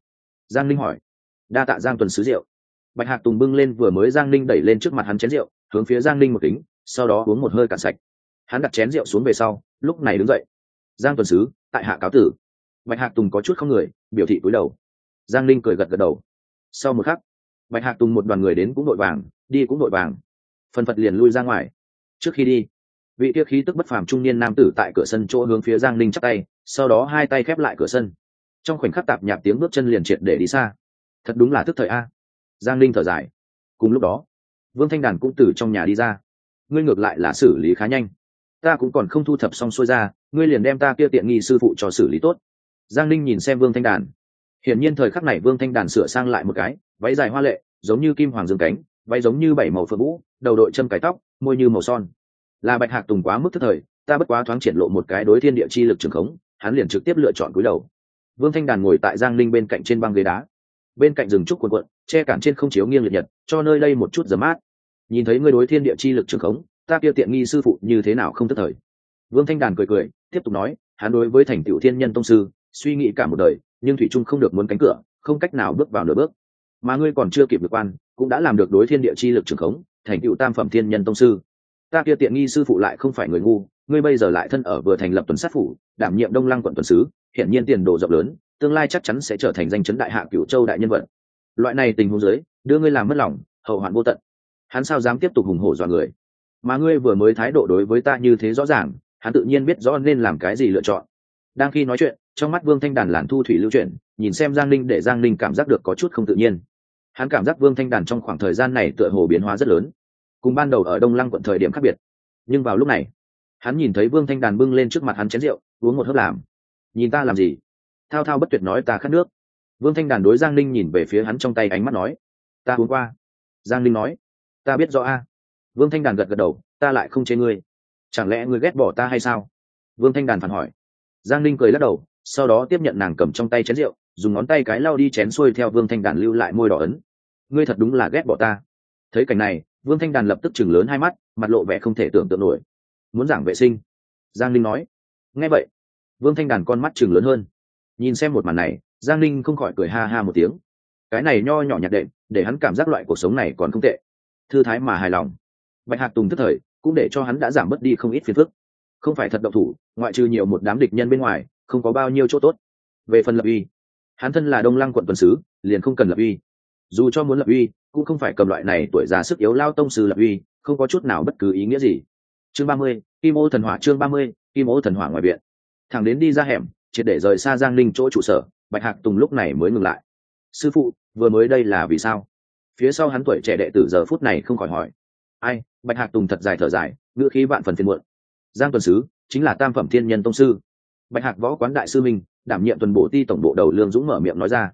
Giang linh hỏi, đa tạ giang tuần sứ rượu. Bạch hạc tùng bưng lên vừa mới giang Linh đẩy lên trước mặt hắn chén rượu, hướng phía giang Linh một kính, sau đó uống một hơi cạn sạch. Hắn đặt chén rượu xuống về sau, lúc này đứng dậy. Giang tuần sứ, tại hạ cáo tử. Bạch hạc tùng có chút không người, biểu thị cúi đầu. Giang Linh cười gật gật đầu. Sau một khắc, bạch hạc tùng một đoàn người đến cũng đội vàng, đi cũng đội vàng. Phần phật liền lui ra ngoài. Trước khi đi vị kia khí tức bất phàm trung niên nam tử tại cửa sân chỗ hướng phía giang ninh chắc tay, sau đó hai tay khép lại cửa sân. Trong khoảnh khắc tạp nhạp tiếng bước chân liền triệt để đi xa. Thật đúng là thức thời a. Giang ninh thở dài. Cùng lúc đó, vương thanh đàn cũng từ trong nhà đi ra. Ngươi ngược lại là xử lý khá nhanh. Ta cũng còn không thu thập xong xuôi ra, ngươi liền đem ta kia tiện nghi sư phụ cho xử lý tốt. Giang ninh nhìn xem vương thanh đàn. Hiển nhiên thời khắc này vương thanh đàn sửa sang lại một cái, váy dài hoa lệ, giống như kim hoàng dương cánh, váy giống như bảy màu phượng vũ, đầu đội châm cái tóc, môi như màu son là bạch hạc tùng quá mức thất thời, ta bất quá thoáng triển lộ một cái đối thiên địa chi lực trường khống, hắn liền trực tiếp lựa chọn cúi đầu. Vương thanh đàn ngồi tại giang Linh bên cạnh trên băng ghế đá. Bên cạnh rừng trúc quần quận che cản trên không chiếu nghiêng liệt nhật, cho nơi đây một chút giấm mát. Nhìn thấy ngươi đối thiên địa chi lực trường khống, ta kia tiện nghi sư phụ như thế nào không thất thời? Vương thanh đàn cười cười, tiếp tục nói, hắn đối với thành tựu thiên nhân tông sư, suy nghĩ cả một đời, nhưng thủy trung không được muốn cánh cửa, không cách nào bước vào nửa bước. Mà ngươi còn chưa kịp được quan, cũng đã làm được đối thiên địa chi lực trường khống, thành tựu tam phẩm thiên nhân tông sư ta kia tiện nghi sư phụ lại không phải người ngu, ngươi bây giờ lại thân ở vừa thành lập tuần sát phủ, đảm nhiệm đông lăng quận tuần sứ hiện nhiên tiền đồ rộng lớn, tương lai chắc chắn sẽ trở thành danh chấn đại hạ cửu châu đại nhân vật. Loại này tình huống dưới, đưa ngươi làm mất lòng, hậu hoạn vô tận. Hắn sao dám tiếp tục hùng hổ dọa người? Mà ngươi vừa mới thái độ đối với ta như thế rõ ràng, hắn tự nhiên biết rõ nên làm cái gì lựa chọn. Đang khi nói chuyện, trong mắt vương thanh đàn làn thu thủy lưu chuyển, nhìn xem giang ninh để giang ninh cảm giác được có chút không tự nhiên. Hắn cảm giác vương thanh đàn trong khoảng thời gian này tựa hồ biến hóa rất lớn cùng ban đầu ở đông lăng quận thời điểm khác biệt. Nhưng vào lúc này, hắn nhìn thấy vương thanh đàn bưng lên trước mặt hắn chén rượu, uống một hớp làm. Nhìn ta làm gì? Thao thao bất tuyệt nói ta khát nước. Vương thanh đàn đối giang ninh nhìn về phía hắn trong tay ánh mắt nói. Ta uống qua. Giang ninh nói. Ta biết rõ a. Vương thanh đàn gật gật đầu. Ta lại không chê ngươi. Chẳng lẽ ngươi ghét bỏ ta hay sao? Vương thanh đàn phản hỏi. Giang ninh cười lắc đầu, sau đó tiếp nhận nàng cầm trong tay chén rượu, dùng ngón tay cái lau đi chén xuôi theo vương thanh đàn lưu lại môi đỏ ấn. Ngươi thật đúng là ghét bỏ ta. Thấy cảnh này vương thanh đàn lập tức chừng lớn hai mắt, mặt lộ vẻ không thể tưởng tượng nổi. Muốn giảng vệ sinh. Giang linh nói. Nghe vậy, vương thanh đàn con mắt chừng lớn hơn. Nhìn xem một màn này, giang linh không khỏi cười ha ha một tiếng. Cái này nho nhỏ nhạt đệm, để hắn cảm giác loại cuộc sống này còn không tệ. Thư thái mà hài lòng. Bạch hạc tùng tức thời, cũng để cho hắn đã giảm bớt đi không ít phiền phức. Không phải thật độc thủ, ngoại trừ nhiều một đám địch nhân bên ngoài, không có bao nhiêu chỗ tốt. Về phần lập uy, hắn thân là đông lăng quận tuần sứ, liền không cần lập uy. Dù cho muốn lập uy cũng không phải cầm loại này tuổi già sức yếu lao tông sư lập uy, không có chút nào bất cứ ý nghĩa gì. Chương ba mươi, kim ô thần hỏa chương ba mươi, kim ô thần hỏa ngoài viện. Thằng đến đi ra hẻm, triệt để rời xa giang ninh chỗ trụ sở, bạch hạc tùng lúc này mới ngừng lại. Sư phụ, vừa mới đây là vì sao? Phía sau hắn tuổi trẻ đệ tử giờ phút này không khỏi hỏi. Ai? Bạch hạc tùng thật dài thở dài, ngữ khí vạn phần phiền muộn. Giang tuần sứ, chính là tam phẩm thiên nhân tông sư. Bạch hạc võ quán đại sư minh, đảm nhiệm tuần bộ ti tổng bộ đầu lương dũng mở miệng nói ra.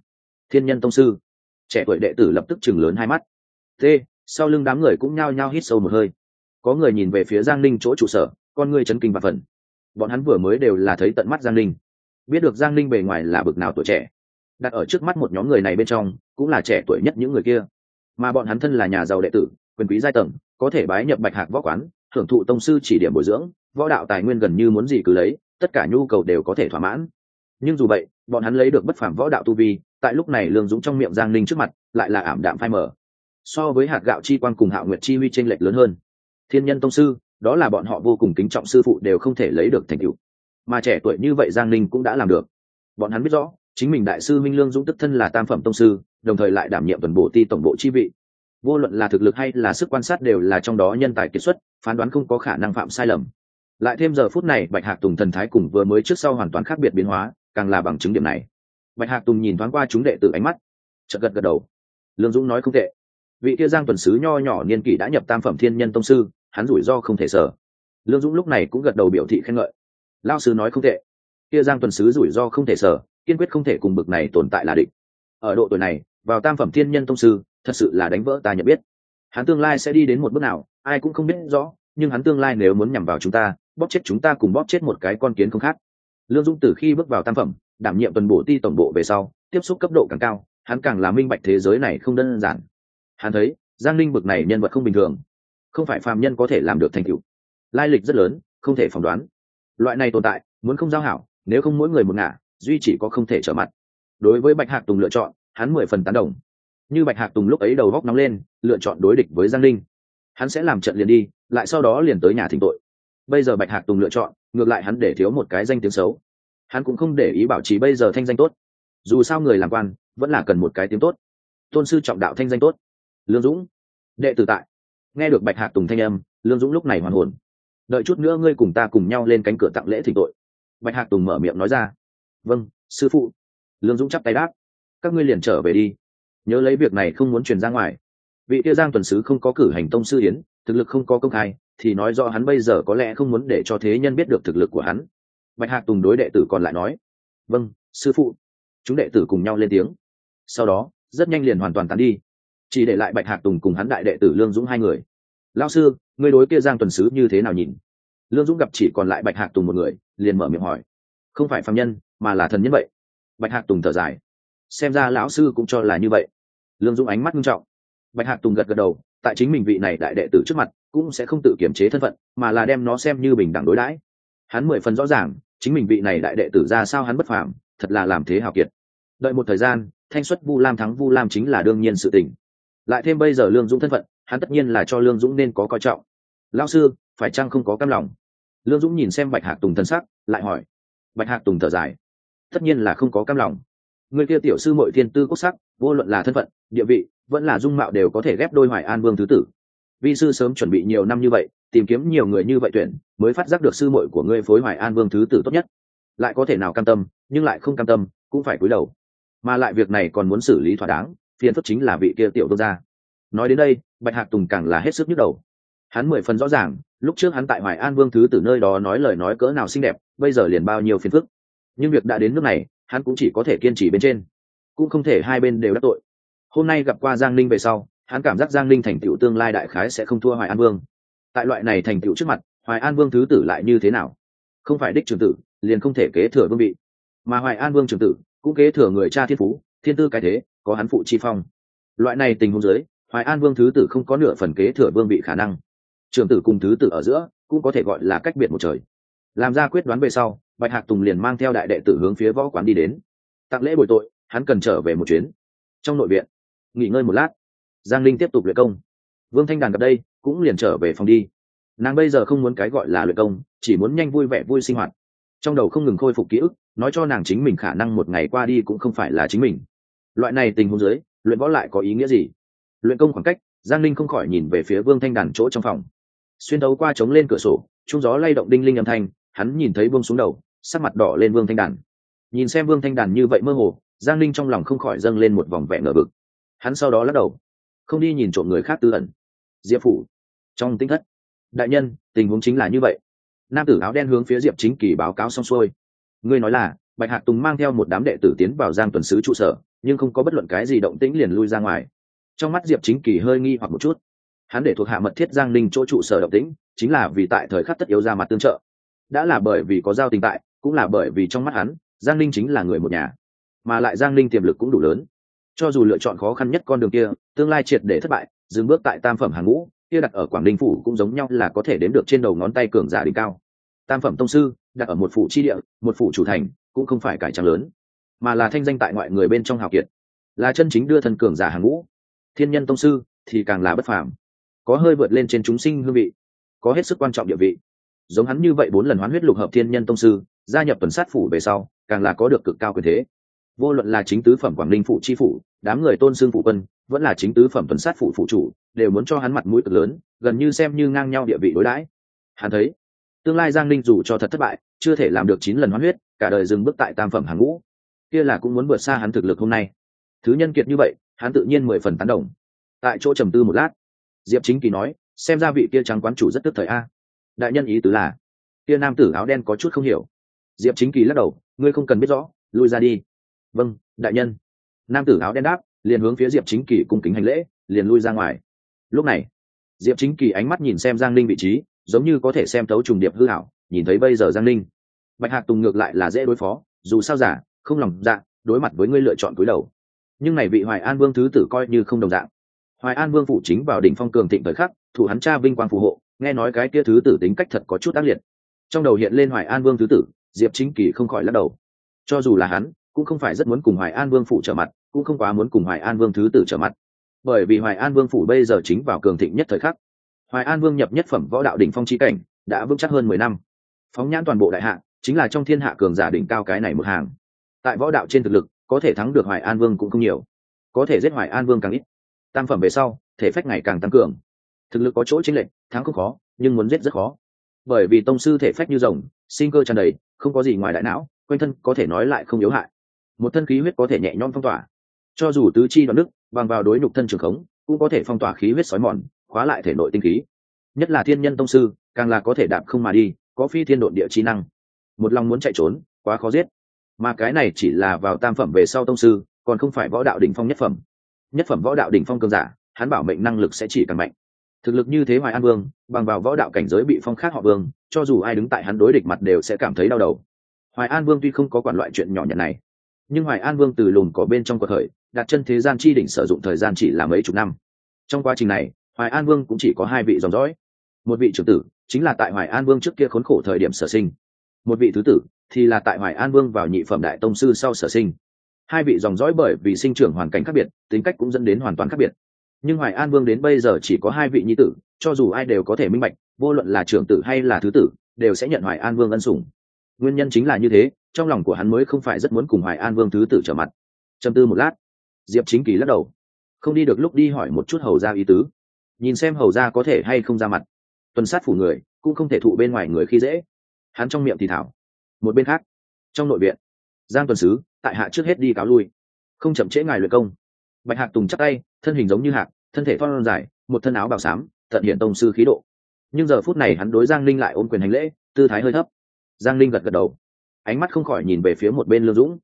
Thiên nhân tông sư? Trẻ tuổi đệ tử lập tức chừng lớn hai mắt. T sau lưng đám người cũng nhao nhao hít sâu một hơi. Có người nhìn về phía giang ninh chỗ trụ sở, con ngươi chấn kinh và phần bọn hắn vừa mới đều là thấy tận mắt giang ninh. Biết được giang ninh bề ngoài là bực nào tuổi trẻ, đặt ở trước mắt một nhóm người này bên trong, cũng là trẻ tuổi nhất những người kia. Mà bọn hắn thân là nhà giàu đệ tử, quyền quý giai tầng, có thể bái nhập bạch hạc võ quán, thưởng thụ tông sư chỉ điểm bồi dưỡng, võ đạo tài nguyên gần như muốn gì cứ lấy, tất cả nhu cầu đều có thể thỏa mãn. Nhưng dù vậy, bọn hắn lấy được bất phàm võ đạo tu vi tại lúc này lương dũng trong miệng giang ninh trước mặt lại là ảm đạm phai mờ. So với hạt gạo chi quan cùng hạo nguyệt chi huy tranh lệch lớn hơn. Thiên nhân tông sư, đó là bọn họ vô cùng kính trọng sư phụ đều không thể lấy được thành tựu. Mà trẻ tuổi như vậy giang ninh cũng đã làm được. Bọn hắn biết rõ, chính mình đại sư minh lương dũng tức thân là tam phẩm tông sư, đồng thời lại đảm nhiệm tuần bộ ti tổng bộ chi vị. Vô luận là thực lực hay là sức quan sát đều là trong đó nhân tài kiệt xuất, phán đoán không có khả năng phạm sai lầm. Lại thêm giờ phút này bạch hạc tùng thần thái cùng vừa mới trước sau hoàn toàn khác biệt biến hóa, càng là bằng chứng điểm này bạch hạc tùng nhìn thoáng qua chúng đệ tử ánh mắt, chợt gật gật đầu. Lương dũng nói không tệ. Vị kia giang tuần sứ nho nhỏ niên kỷ đã nhập tam phẩm thiên nhân tông sư, hắn rủi ro không thể sở lương dũng lúc này cũng gật đầu biểu thị khen ngợi. Lao sư nói không tệ. Kia giang tuần sứ rủi ro không thể sở kiên quyết không thể cùng bực này tồn tại là định ở độ tuổi này, vào tam phẩm thiên nhân tông sư, thật sự là đánh vỡ ta nhận biết. Hắn tương lai sẽ đi đến một bước nào, ai cũng không biết rõ, nhưng hắn tương lai nếu muốn nhằm vào chúng ta, bóp chết chúng ta cùng bóp chết một cái con kiến không khác. Lương dũng từ khi bước vào tam phẩm đảm nhiệm tuần bộ ti tổng bộ về sau, tiếp xúc cấp độ càng cao, hắn càng là minh bạch thế giới này không đơn giản. Hắn thấy, giang Linh bực này nhân vật không bình thường. Không phải phàm nhân có thể làm được thành tựu. Lai lịch rất lớn, không thể phỏng đoán. Loại này tồn tại, muốn không giao hảo, nếu không mỗi người một ngả, duy chỉ có không thể trở mặt. Đối với bạch hạc tùng lựa chọn, hắn mười phần tán đồng. Như bạch hạc tùng lúc ấy đầu góc nóng lên, lựa chọn đối địch với giang linh hắn sẽ làm trận liền đi, lại sau đó liền tới nhà thỉnh tội. Bây giờ bạch hạc tùng lựa chọn, ngược lại hắn để thiếu một cái danh tiếng xấu hắn cũng không để ý bảo trì bây giờ thanh danh tốt. Dù sao người làm quan, vẫn là cần một cái tiếng tốt. Tôn sư trọng đạo thanh danh tốt. Lương dũng, đệ tử tại. Nghe được bạch hạc tùng thanh âm, lương dũng lúc này hoàn hồn. Đợi chút nữa ngươi cùng ta cùng nhau lên cánh cửa tặng lễ thỉnh tội. Bạch hạc tùng mở miệng nói ra. Vâng sư phụ. Lương dũng chắp tay đáp. Các ngươi liền trở về đi. Nhớ lấy việc này không muốn truyền ra ngoài. Vị tiêu giang tuần sứ không có cử hành tông sư yến, thực lực không có công khai, thì nói rõ hắn bây giờ có lẽ không muốn để cho thế nhân biết được thực lực của hắn bạch hạc tùng đối đệ tử còn lại nói vâng sư phụ. Chúng đệ tử cùng nhau lên tiếng. Sau đó, rất nhanh liền hoàn toàn tán đi. Chỉ để lại bạch hạc tùng cùng hắn đại đệ tử lương dũng hai người. Lao sư, người đối kia giang tuần sứ như thế nào nhìn? Lương dũng gặp chỉ còn lại bạch hạc tùng một người, liền mở miệng hỏi, không phải phạm nhân, mà là thần nhân vậy? Bạch hạc tùng thở dài, xem ra lão sư cũng cho là như vậy. Lương dũng ánh mắt nghiêm trọng. Bạch hạc tùng gật gật đầu, tại chính mình vị này đại đệ tử trước mặt, cũng sẽ không tự kiểm chế thân phận, mà là đem nó xem như bình đẳng đối đãi. Hắn mười phần rõ ràng chính mình vị này đại đệ tử ra sao hắn bất phàm, thật là làm thế hào kiệt. Đợi một thời gian, thanh xuất vu lam thắng vu lam chính là đương nhiên sự tình. Lại thêm bây giờ lương dũng thân phận, hắn tất nhiên là cho lương dũng nên có coi trọng. Lao sư, phải chăng không có cam lòng? Lương dũng nhìn xem bạch hạc tùng thân sắc, lại hỏi. Bạch hạc tùng thở dài. Tất nhiên là không có cam lòng. Người kia tiểu sư mội thiên tư quốc sắc, vô luận là thân phận, địa vị, vẫn là dung mạo đều có thể ghép đôi hoài an vương thứ tử vi sư sớm chuẩn bị nhiều năm như vậy, tìm kiếm nhiều người như vậy tuyển, mới phát giác được sư mội của ngươi phối hoài an vương thứ tử tốt nhất. Lại có thể nào cam tâm, nhưng lại không cam tâm, cũng phải cúi đầu. Mà lại việc này còn muốn xử lý thỏa đáng, phiền phức chính là vị kia tiểu vương gia. Nói đến đây, bạch hạc tùng càng là hết sức nhức đầu. Hắn mười phần rõ ràng, lúc trước hắn tại hoài an vương thứ tử nơi đó nói lời nói cỡ nào xinh đẹp, bây giờ liền bao nhiêu phiền phức. Nhưng việc đã đến nước này, hắn cũng chỉ có thể kiên trì bên trên. Cũng không thể hai bên đều đắc tội. Hôm nay gặp qua giang ninh về sau hắn cảm giác giang ninh thành tựu tương lai đại khái sẽ không thua hoài an vương. Tại loại này thành tựu trước mặt, hoài an vương thứ tử lại như thế nào? Không phải đích trường tử, liền không thể kế thừa vương vị. Mà hoài an vương trường tử cũng kế thừa người cha thiên phú, thiên tư cái thế, có hắn phụ chi phong. Loại này tình huống giới hoài an vương thứ tử không có nửa phần kế thừa vương vị khả năng. Trường tử cùng thứ tử ở giữa cũng có thể gọi là cách biệt một trời. Làm ra quyết đoán về sau, bạch hạc tùng liền mang theo đại đệ tử hướng phía võ quán đi đến. Tặng lễ bồi tội, hắn cần trở về một chuyến. Trong nội viện, nghỉ ngơi một lát giang linh tiếp tục luyện công. Vương thanh đàn gặp đây, cũng liền trở về phòng đi. Nàng bây giờ không muốn cái gọi là luyện công, chỉ muốn nhanh vui vẻ vui sinh hoạt. Trong đầu không ngừng khôi phục ký ức, nói cho nàng chính mình khả năng một ngày qua đi cũng không phải là chính mình. Loại này tình huống dưới, luyện võ lại có ý nghĩa gì? Luyện công khoảng cách, giang linh không khỏi nhìn về phía vương thanh đàn chỗ trong phòng. Xuyên đấu qua trống lên cửa sổ, trung gió lay động đinh linh âm thanh, hắn nhìn thấy vương xuống đầu, sắc mặt đỏ lên vương thanh đàn. Nhìn xem vương thanh đàn như vậy mơ hồ, giang linh trong lòng không khỏi dâng lên một vòng vẻ ngờ vực. Hắn sau đó lắc đầu không đi nhìn trộm người khác tư ẩn. Diệp phủ, trong tinh thất. Đại nhân, tình huống chính là như vậy. Nam tử áo đen hướng phía diệp chính kỳ báo cáo xong xuôi. Ngươi nói là, bạch hạc tùng mang theo một đám đệ tử tiến vào giang tuần sứ trụ sở, nhưng không có bất luận cái gì động tĩnh liền lui ra ngoài. Trong mắt diệp chính kỳ hơi nghi hoặc một chút. Hắn để thuộc hạ mật thiết giang ninh chỗ trụ sở động tĩnh, chính là vì tại thời khắc tất yếu ra mặt tương trợ. Đã là bởi vì có giao tình tại, cũng là bởi vì trong mắt hắn, giang ninh chính là người một nhà. Mà lại giang ninh tiềm lực cũng đủ lớn cho dù lựa chọn khó khăn nhất con đường kia, tương lai triệt để thất bại, dừng bước tại tam phẩm hàng ngũ, kia đặt ở quảng ninh phủ cũng giống nhau là có thể đến được trên đầu ngón tay cường giả đỉnh cao. Tam phẩm tông sư, đặt ở một phủ chi địa, một phủ chủ thành, cũng không phải cải trang lớn, mà là thanh danh tại ngoại người bên trong hào kiệt. Là chân chính đưa thần cường giả hàng ngũ. Thiên nhân tông sư thì càng là bất phàm. Có hơi vượt lên trên chúng sinh hương vị, có hết sức quan trọng địa vị. Giống hắn như vậy bốn lần hoán huyết lục hợp thiên nhân tông sư, gia nhập tuần sát phủ về sau, càng là có được cực cao quyền thế vô luận là chính tứ phẩm quảng ninh phụ chi phủ, đám người tôn xương phụ quân, vẫn là chính tứ phẩm tuần sát phụ phụ chủ, đều muốn cho hắn mặt mũi cực lớn, gần như xem như ngang nhau địa vị đối đãi. Hắn thấy, tương lai giang ninh dù cho thật thất bại, chưa thể làm được chín lần hoán huyết, cả đời dừng bước tại tam phẩm hàng ngũ. Kia là cũng muốn vượt xa hắn thực lực hôm nay. Thứ nhân kiệt như vậy, hắn tự nhiên mười phần tán đồng. Tại chỗ trầm tư một lát, diệp chính kỳ nói, xem ra vị kia trắng quán chủ rất tức thời a. Đại nhân ý tứ là, kia nam tử áo đen có chút không hiểu. Diệp chính kỳ lắc đầu, ngươi không cần biết rõ, lui ra đi vâng đại nhân. Nam tử áo đen đáp, liền hướng phía diệp chính kỳ cung kính hành lễ, liền lui ra ngoài. Lúc này, diệp chính kỳ ánh mắt nhìn xem giang linh vị trí, giống như có thể xem thấu trùng điệp hư hảo nhìn thấy bây giờ giang linh bạch hạc tùng ngược lại là dễ đối phó, dù sao giả, không lòng dạ đối mặt với ngươi lựa chọn cúi đầu. Nhưng này vị hoài an vương thứ tử coi như không đồng dạng. Hoài an vương phụ chính vào đỉnh phong cường thịnh thời khắc, thủ hắn cha vinh quang phù hộ, nghe nói cái kia thứ tử tính cách thật có chút ác liệt. Trong đầu hiện lên hoài an vương thứ tử, diệp chính kỳ không khỏi lắc đầu. Cho dù là hắn cũng không phải rất muốn cùng hoài an vương phụ trở mặt, cũng không quá muốn cùng hoài an vương thứ tử trở mặt. Bởi vì hoài an vương phủ bây giờ chính vào cường thịnh nhất thời khắc. Hoài an vương nhập nhất phẩm võ đạo đỉnh phong trí cảnh, đã vững chắc hơn mười năm. Phóng nhãn toàn bộ đại hạ, chính là trong thiên hạ cường giả đỉnh cao cái này một hàng. Tại võ đạo trên thực lực, có thể thắng được hoài an vương cũng không nhiều. Có thể giết hoài an vương càng ít. Tam phẩm về sau, thể phách ngày càng tăng cường. Thực lực có chỗ chính lệnh thắng không khó, nhưng muốn giết rất khó. Bởi vì tông sư thể phách như rồng, sinh cơ tràn đầy, không có gì ngoài đại não, quanh thân có thể nói lại không yếu hại một thân khí huyết có thể nhẹ nhõm phong tỏa. Cho dù tứ chi đoạn đức bằng vào đối nhục thân trường khống, cũng có thể phong tỏa khí huyết sói mòn, khóa lại thể nội tinh khí. Nhất là thiên nhân tông sư, càng là có thể đạp không mà đi, có phi thiên độn địa trí năng. Một lòng muốn chạy trốn, quá khó giết. Mà cái này chỉ là vào tam phẩm về sau tông sư, còn không phải võ đạo đỉnh phong nhất phẩm. Nhất phẩm võ đạo đỉnh phong cường giả, hắn bảo mệnh năng lực sẽ chỉ càng mạnh. Thực lực như thế hoài an vương, bằng vào võ đạo cảnh giới bị phong khác họ vương, cho dù ai đứng tại hắn đối địch mặt đều sẽ cảm thấy đau đầu. Hoài an vương tuy không có quản loại chuyện nhỏ nhặt này nhưng hoài an vương từ lùn có bên trong cuộc khởi đặt chân thế gian chi đỉnh sử dụng thời gian chỉ là mấy chục năm. Trong quá trình này, hoài an vương cũng chỉ có hai vị dòng dõi. Một vị trưởng tử, chính là tại hoài an vương trước kia khốn khổ thời điểm sở sinh. Một vị thứ tử, thì là tại hoài an vương vào nhị phẩm đại tông sư sau sở sinh. Hai vị dòng dõi bởi vì sinh trưởng hoàn cảnh khác biệt, tính cách cũng dẫn đến hoàn toàn khác biệt. Nhưng hoài an vương đến bây giờ chỉ có hai vị nhi tử, cho dù ai đều có thể minh bạch, vô luận là trưởng tử hay là thứ tử, đều sẽ nhận hoài an vương ân sủng. Nguyên nhân chính là như thế trong lòng của hắn mới không phải rất muốn cùng hoài an vương thứ tử trở mặt. Châm tư một lát, diệp chính kỳ lắc đầu. Không đi được lúc đi hỏi một chút hầu ra ý tứ. Nhìn xem hầu ra có thể hay không ra mặt. Tuần sát phủ người, cũng không thể thụ bên ngoài người khi dễ. Hắn trong miệng thì thảo. Một bên khác, trong nội viện, giang tuần sứ, tại hạ trước hết đi cáo lui. Không chậm trễ ngài luyện công. Bạch hạc tùng chắc tay, thân hình giống như hạc, thân thể thon dài, một thân áo bào xám, tận hiện tông sư khí độ. Nhưng giờ phút này hắn đối giang linh lại ôm quyền hành lễ, tư thái hơi thấp. Giang linh gật gật đầu ánh mắt không khỏi nhìn về phía một bên lương dũng.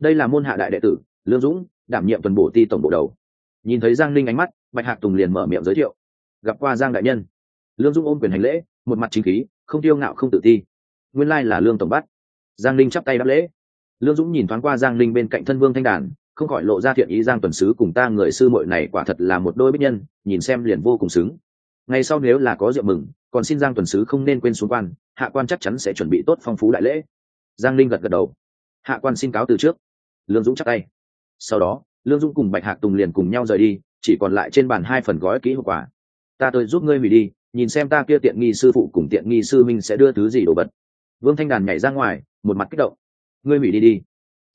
Đây là môn hạ đại đệ tử, lương dũng, đảm nhiệm tuần bổ ti tổng bộ đầu. Nhìn thấy giang linh ánh mắt, bạch hạc tùng liền mở miệng giới thiệu. Gặp qua giang đại nhân. Lương dũng ôm quyền hành lễ, một mặt chính khí, không tiêu ngạo, không tự ti. Nguyên lai là lương tổng bắt giang linh chắp tay đáp lễ. Lương dũng nhìn thoáng qua giang linh bên cạnh thân vương thanh đàn, không khỏi lộ ra thiện ý giang tuần sứ cùng ta người sư muội này quả thật là một đôi bích nhân, nhìn xem liền vô cùng xứng. Ngay sau nếu là có rượu mừng, còn xin giang tuần sứ không nên quên xuống quan, hạ quan chắc chắn sẽ chuẩn bị tốt phong phú đại lễ giang linh gật gật đầu. Hạ quan xin cáo từ trước. Lương dũng chắc tay. Sau đó, lương dũng cùng bạch hạc tùng liền cùng nhau rời đi, chỉ còn lại trên bàn hai phần gói kỹ hậu quả ta tới giúp ngươi hủy đi, nhìn xem ta kia tiện nghi sư phụ cùng tiện nghi sư minh sẽ đưa thứ gì đồ vật. Vương thanh đàn nhảy ra ngoài, một mặt kích động. Ngươi hủy đi đi.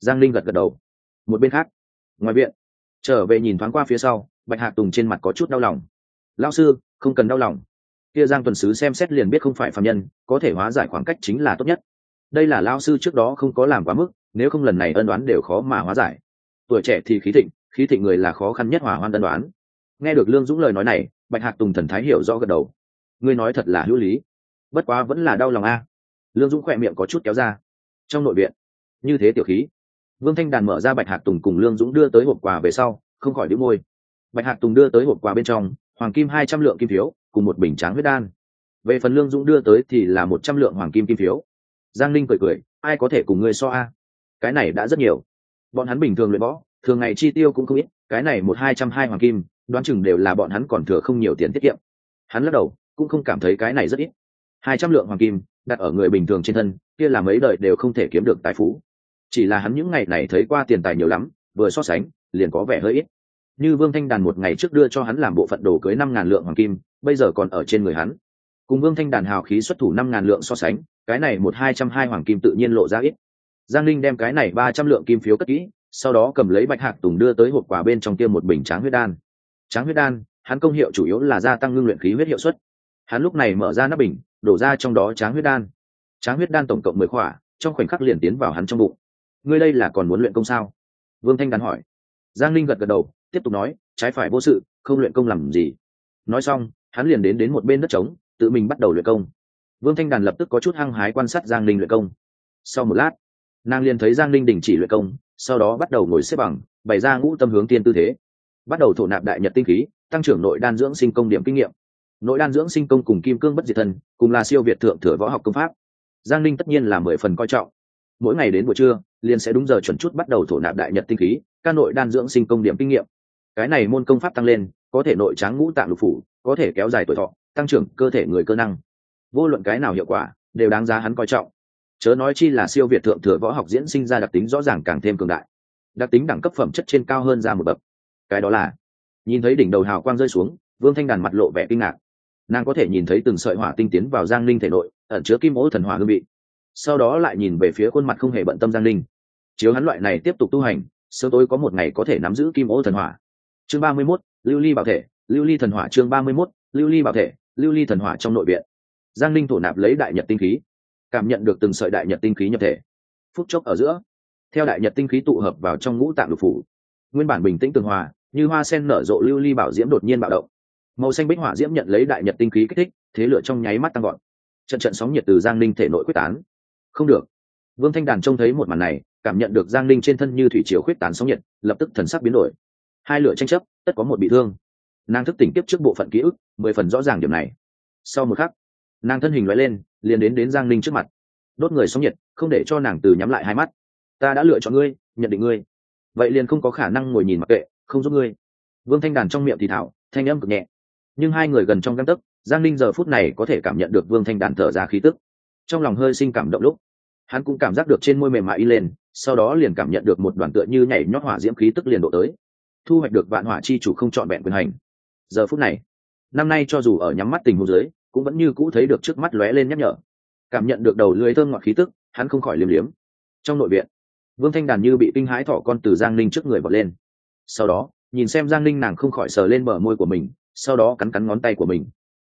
Giang linh gật gật đầu. Một bên khác. Ngoài viện. Trở về nhìn thoáng qua phía sau, bạch hạc tùng trên mặt có chút đau lòng. Lao sư, không cần đau lòng. Kia giang tuần sứ xem xét liền biết không phải phạm nhân, có thể hóa giải khoảng cách chính là tốt nhất đây là lao sư trước đó không có làm quá mức, nếu không lần này ân đoán đều khó mà hóa giải. Tuổi trẻ thì khí thịnh khí thịnh người là khó khăn nhất hòa hoan ân đoán. Nghe được lương dũng lời nói này, bạch hạc tùng thần thái hiểu rõ gật đầu. Ngươi nói thật là hữu lý. Bất quá vẫn là đau lòng a. Lương dũng khỏe miệng có chút kéo ra. Trong nội viện, như thế tiểu khí. Vương thanh đàn mở ra bạch hạc tùng cùng lương dũng đưa tới hộp quà về sau, không khỏi đĩu môi. Bạch hạc tùng đưa tới hộp quà bên trong, hoàng kim hai trăm lượng kim phiếu, cùng một bình tráng huyết đan. Về phần lương dũng đưa tới thì là một trăm lượng hoàng kim kim phiếu giang linh cười cười, ai có thể cùng ngươi so a? Cái này đã rất nhiều. Bọn hắn bình thường luyện võ, thường ngày chi tiêu cũng không ít, cái này một hai trăm hai hoàng kim, đoán chừng đều là bọn hắn còn thừa không nhiều tiền tiết kiệm. Hắn lắc đầu, cũng không cảm thấy cái này rất ít. Hai trăm lượng hoàng kim, đặt ở người bình thường trên thân, kia là mấy đời đều không thể kiếm được tài phú. Chỉ là hắn những ngày này thấy qua tiền tài nhiều lắm, vừa so sánh, liền có vẻ hơi ít. Như vương thanh đàn một ngày trước đưa cho hắn làm bộ phận đồ cưới năm ngàn lượng hoàng kim, bây giờ còn ở trên người hắn cùng vương thanh đàn hào khí xuất thủ năm ngàn lượng so sánh, cái này một hai trăm hai hoàng kim tự nhiên lộ ra ít. Giang linh đem cái này ba trăm lượng kim phiếu cất kỹ, sau đó cầm lấy bạch hạc tùng đưa tới hộp quà bên trong kia một bình tráng huyết đan. Tráng huyết đan, hắn công hiệu chủ yếu là gia tăng ngưng luyện khí huyết hiệu suất. Hắn lúc này mở ra nắp bình, đổ ra trong đó tráng huyết đan. Tráng huyết đan tổng cộng mười khỏa, trong khoảnh khắc liền tiến vào hắn trong bụng. Ngươi đây là còn muốn luyện công sao? Vương thanh đàn hỏi. Giang linh gật gật đầu, tiếp tục nói, trái phải vô sự, không luyện công làm gì. Nói xong, hắn liền đến đến một bên đất trống tự mình bắt đầu luyện công. Vương thanh đàn lập tức có chút hăng hái quan sát giang linh luyện công. Sau một lát, nàng liền thấy giang linh đình chỉ luyện công, sau đó bắt đầu ngồi xếp bằng, bày ra ngũ tâm hướng tiên tư thế. Bắt đầu thổ nạp đại nhật tinh khí, tăng trưởng nội đan dưỡng sinh công điểm kinh nghiệm. Nội đan dưỡng sinh công cùng kim cương bất diệt thân, cùng là siêu việt thượng thừa võ học công pháp. Giang linh tất nhiên là mười phần coi trọng. Mỗi ngày đến buổi trưa, liền sẽ đúng giờ chuẩn chút bắt đầu thổ nạp đại nhật tinh khí, ca nội đan dưỡng sinh công điểm kinh nghiệm. Cái này môn công pháp tăng lên, có thể nội tráng ngũ tạng lục phủ, có thể kéo dài tuổi thọ tăng trưởng cơ thể người cơ năng. Vô luận cái nào hiệu quả, đều đáng giá hắn coi trọng. Chớ nói chi là siêu việt thượng thừa võ học diễn sinh ra đặc tính rõ ràng càng thêm cường đại. Đặc tính đẳng cấp phẩm chất trên cao hơn ra một bậc. Cái đó là, nhìn thấy đỉnh đầu hào quang rơi xuống, vương thanh đàn mặt lộ vẻ kinh ngạc. Nàng có thể nhìn thấy từng sợi hỏa tinh tiến vào giang linh thể nội, ẩn chứa kim ố thần hỏa hương vị. Sau đó lại nhìn về phía khuôn mặt không hề bận tâm giang linh chiếu hắn loại này tiếp tục tu hành, sớm tối có một ngày có thể nắm giữ kim ố thần hỏa. Chương ba mươi mốt, lưu ly bảo thể, lưu ly thần hỏa chương ba mươi mốt, lưu ly bảo thể lưu ly thần hỏa trong nội viện. Giang linh thổ nạp lấy đại nhật tinh khí, cảm nhận được từng sợi đại nhật tinh khí nhập thể. Phút chốc ở giữa, theo đại nhật tinh khí tụ hợp vào trong ngũ tạng lục phủ, nguyên bản bình tĩnh tường hòa, như hoa sen nở rộ lưu ly bảo diễm đột nhiên bạo động. Màu xanh bích hỏa diễm nhận lấy đại nhật tinh khí kích thích, thế lửa trong nháy mắt tăng gọn trận trận sóng nhiệt từ giang ninh thể nội quyết tán. Không được. Vương thanh đàn trông thấy một màn này, cảm nhận được giang ninh trên thân như thủy chiều khuyết tán sóng nhiệt, lập tức thần sắc biến đổi. Hai lửa tranh chấp, tất có một bị thương. Nàng thức tỉnh tiếp trước bộ phận ký ức mười phần rõ ràng điểm này. Sau một khắc, nàng thân hình loại lên, liền đến đến giang ninh trước mặt. Đốt người sóng nhiệt, không để cho nàng từ nhắm lại hai mắt. Ta đã lựa chọn ngươi, nhận định ngươi. Vậy liền không có khả năng ngồi nhìn mặc kệ, không giúp ngươi. Vương thanh đàn trong miệng thì thảo, thanh âm cực nhẹ. Nhưng hai người gần trong găng tấc, giang ninh giờ phút này có thể cảm nhận được vương thanh đàn thở ra khí tức. Trong lòng hơi sinh cảm động lúc, hắn cũng cảm giác được trên môi mềm mại y lên, sau đó liền cảm nhận được một đoàn tựa như nhảy nhót hỏa diễm khí tức liền độ tới. Thu hoạch được vạn hỏa chi chủ không trọn vẹn quyền hành. Giờ phút này năm nay cho dù ở nhắm mắt tình huống dưới, cũng vẫn như cũ thấy được trước mắt lóe lên nhắc nhở. Cảm nhận được đầu lưới thơm ngọt khí tức, hắn không khỏi liếm liếm. Trong nội viện, vương thanh đàn như bị kinh hãi thỏ con từ giang ninh trước người bật lên. Sau đó, nhìn xem giang ninh nàng không khỏi sờ lên bờ môi của mình, sau đó cắn cắn ngón tay của mình.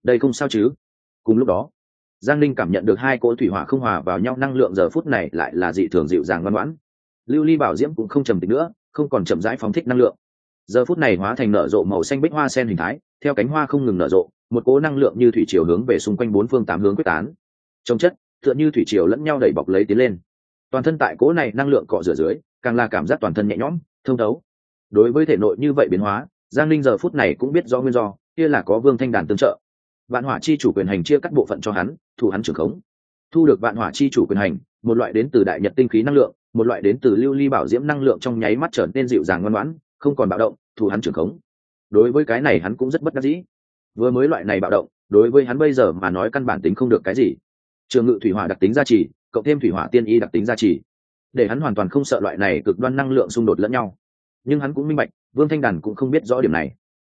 Đây không sao chứ? Cùng lúc đó, giang ninh cảm nhận được hai cỗ thủy hỏa không hòa vào nhau, năng lượng giờ phút này lại là dị thường dịu dàng ngoan ngoãn. Lưu ly bảo diễm cũng không trầm tính nữa, không còn chậm rãi phóng thích năng lượng. Giờ phút này hóa thành nở rộ màu xanh bích hoa sen hình thái theo cánh hoa không ngừng nở rộ, một cỗ năng lượng như thủy chiều hướng về xung quanh bốn phương tám hướng quyết tán. Trong chất, tựa như thủy chiều lẫn nhau đẩy bọc lấy tiến lên. Toàn thân tại cỗ này năng lượng cọ rửa dưới, càng là cảm giác toàn thân nhẹ nhõm, thông thấu. Đối với thể nội như vậy biến hóa, giang linh giờ phút này cũng biết do nguyên do, kia là có vương thanh đàn tương trợ. Vạn hỏa chi chủ quyền hành chia cắt bộ phận cho hắn, thủ hắn trưởng khống. Thu được vạn hỏa chi chủ quyền hành, một loại đến từ đại nhật tinh khí năng lượng, một loại đến từ lưu ly bảo diễm năng lượng trong nháy mắt trở nên dịu dàng ngoan ngoãn, không còn bạo động, thủ hắn trưởng khống đối với cái này hắn cũng rất bất đắc dĩ. Vừa mới loại này bạo động, đối với hắn bây giờ mà nói căn bản tính không được cái gì. Trường ngự thủy hỏa đặc tính gia trì, cộng thêm thủy hỏa tiên y đặc tính gia trì, để hắn hoàn toàn không sợ loại này cực đoan năng lượng xung đột lẫn nhau. Nhưng hắn cũng minh bạch, vương thanh đàn cũng không biết rõ điểm này.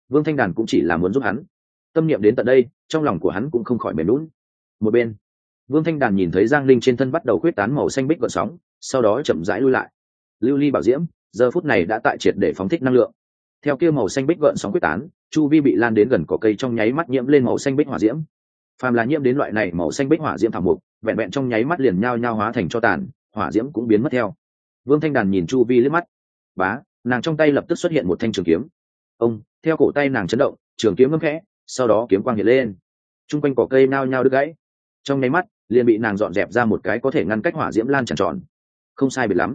Vương thanh đàn cũng chỉ là muốn giúp hắn. Tâm niệm đến tận đây, trong lòng của hắn cũng không khỏi mềm lún một bên, vương thanh đàn nhìn thấy giang linh trên thân bắt đầu khuyết tán màu xanh bích gợn sóng, sau đó chậm rãi lui lại. Lưu ly bảo diễm, giờ phút này đã tại triệt để phóng thích năng lượng theo kia màu xanh bích gợn sóng quyết tán, chu vi bị lan đến gần cỏ cây trong nháy mắt nhiễm lên màu xanh bích hỏa diễm. Phàm là nhiễm đến loại này màu xanh bích hỏa diễm thảo mục, vẹn vẹn trong nháy mắt liền nhao nhao hóa thành cho tàn, hỏa diễm cũng biến mất theo. Vương thanh đàn nhìn chu vi liếc mắt. Bá, nàng trong tay lập tức xuất hiện một thanh trường kiếm. Ông, theo cổ tay nàng chấn động, trường kiếm ngâm khẽ, sau đó kiếm quang hiện lên. T r u n g quanh cỏ cây nao nhao đứt gãy. Trong nháy mắt, liền bị nàng dọn dẹp ra một cái có thể ngăn cách hỏa diễm lan tràn tròn. Không sai biệt lắm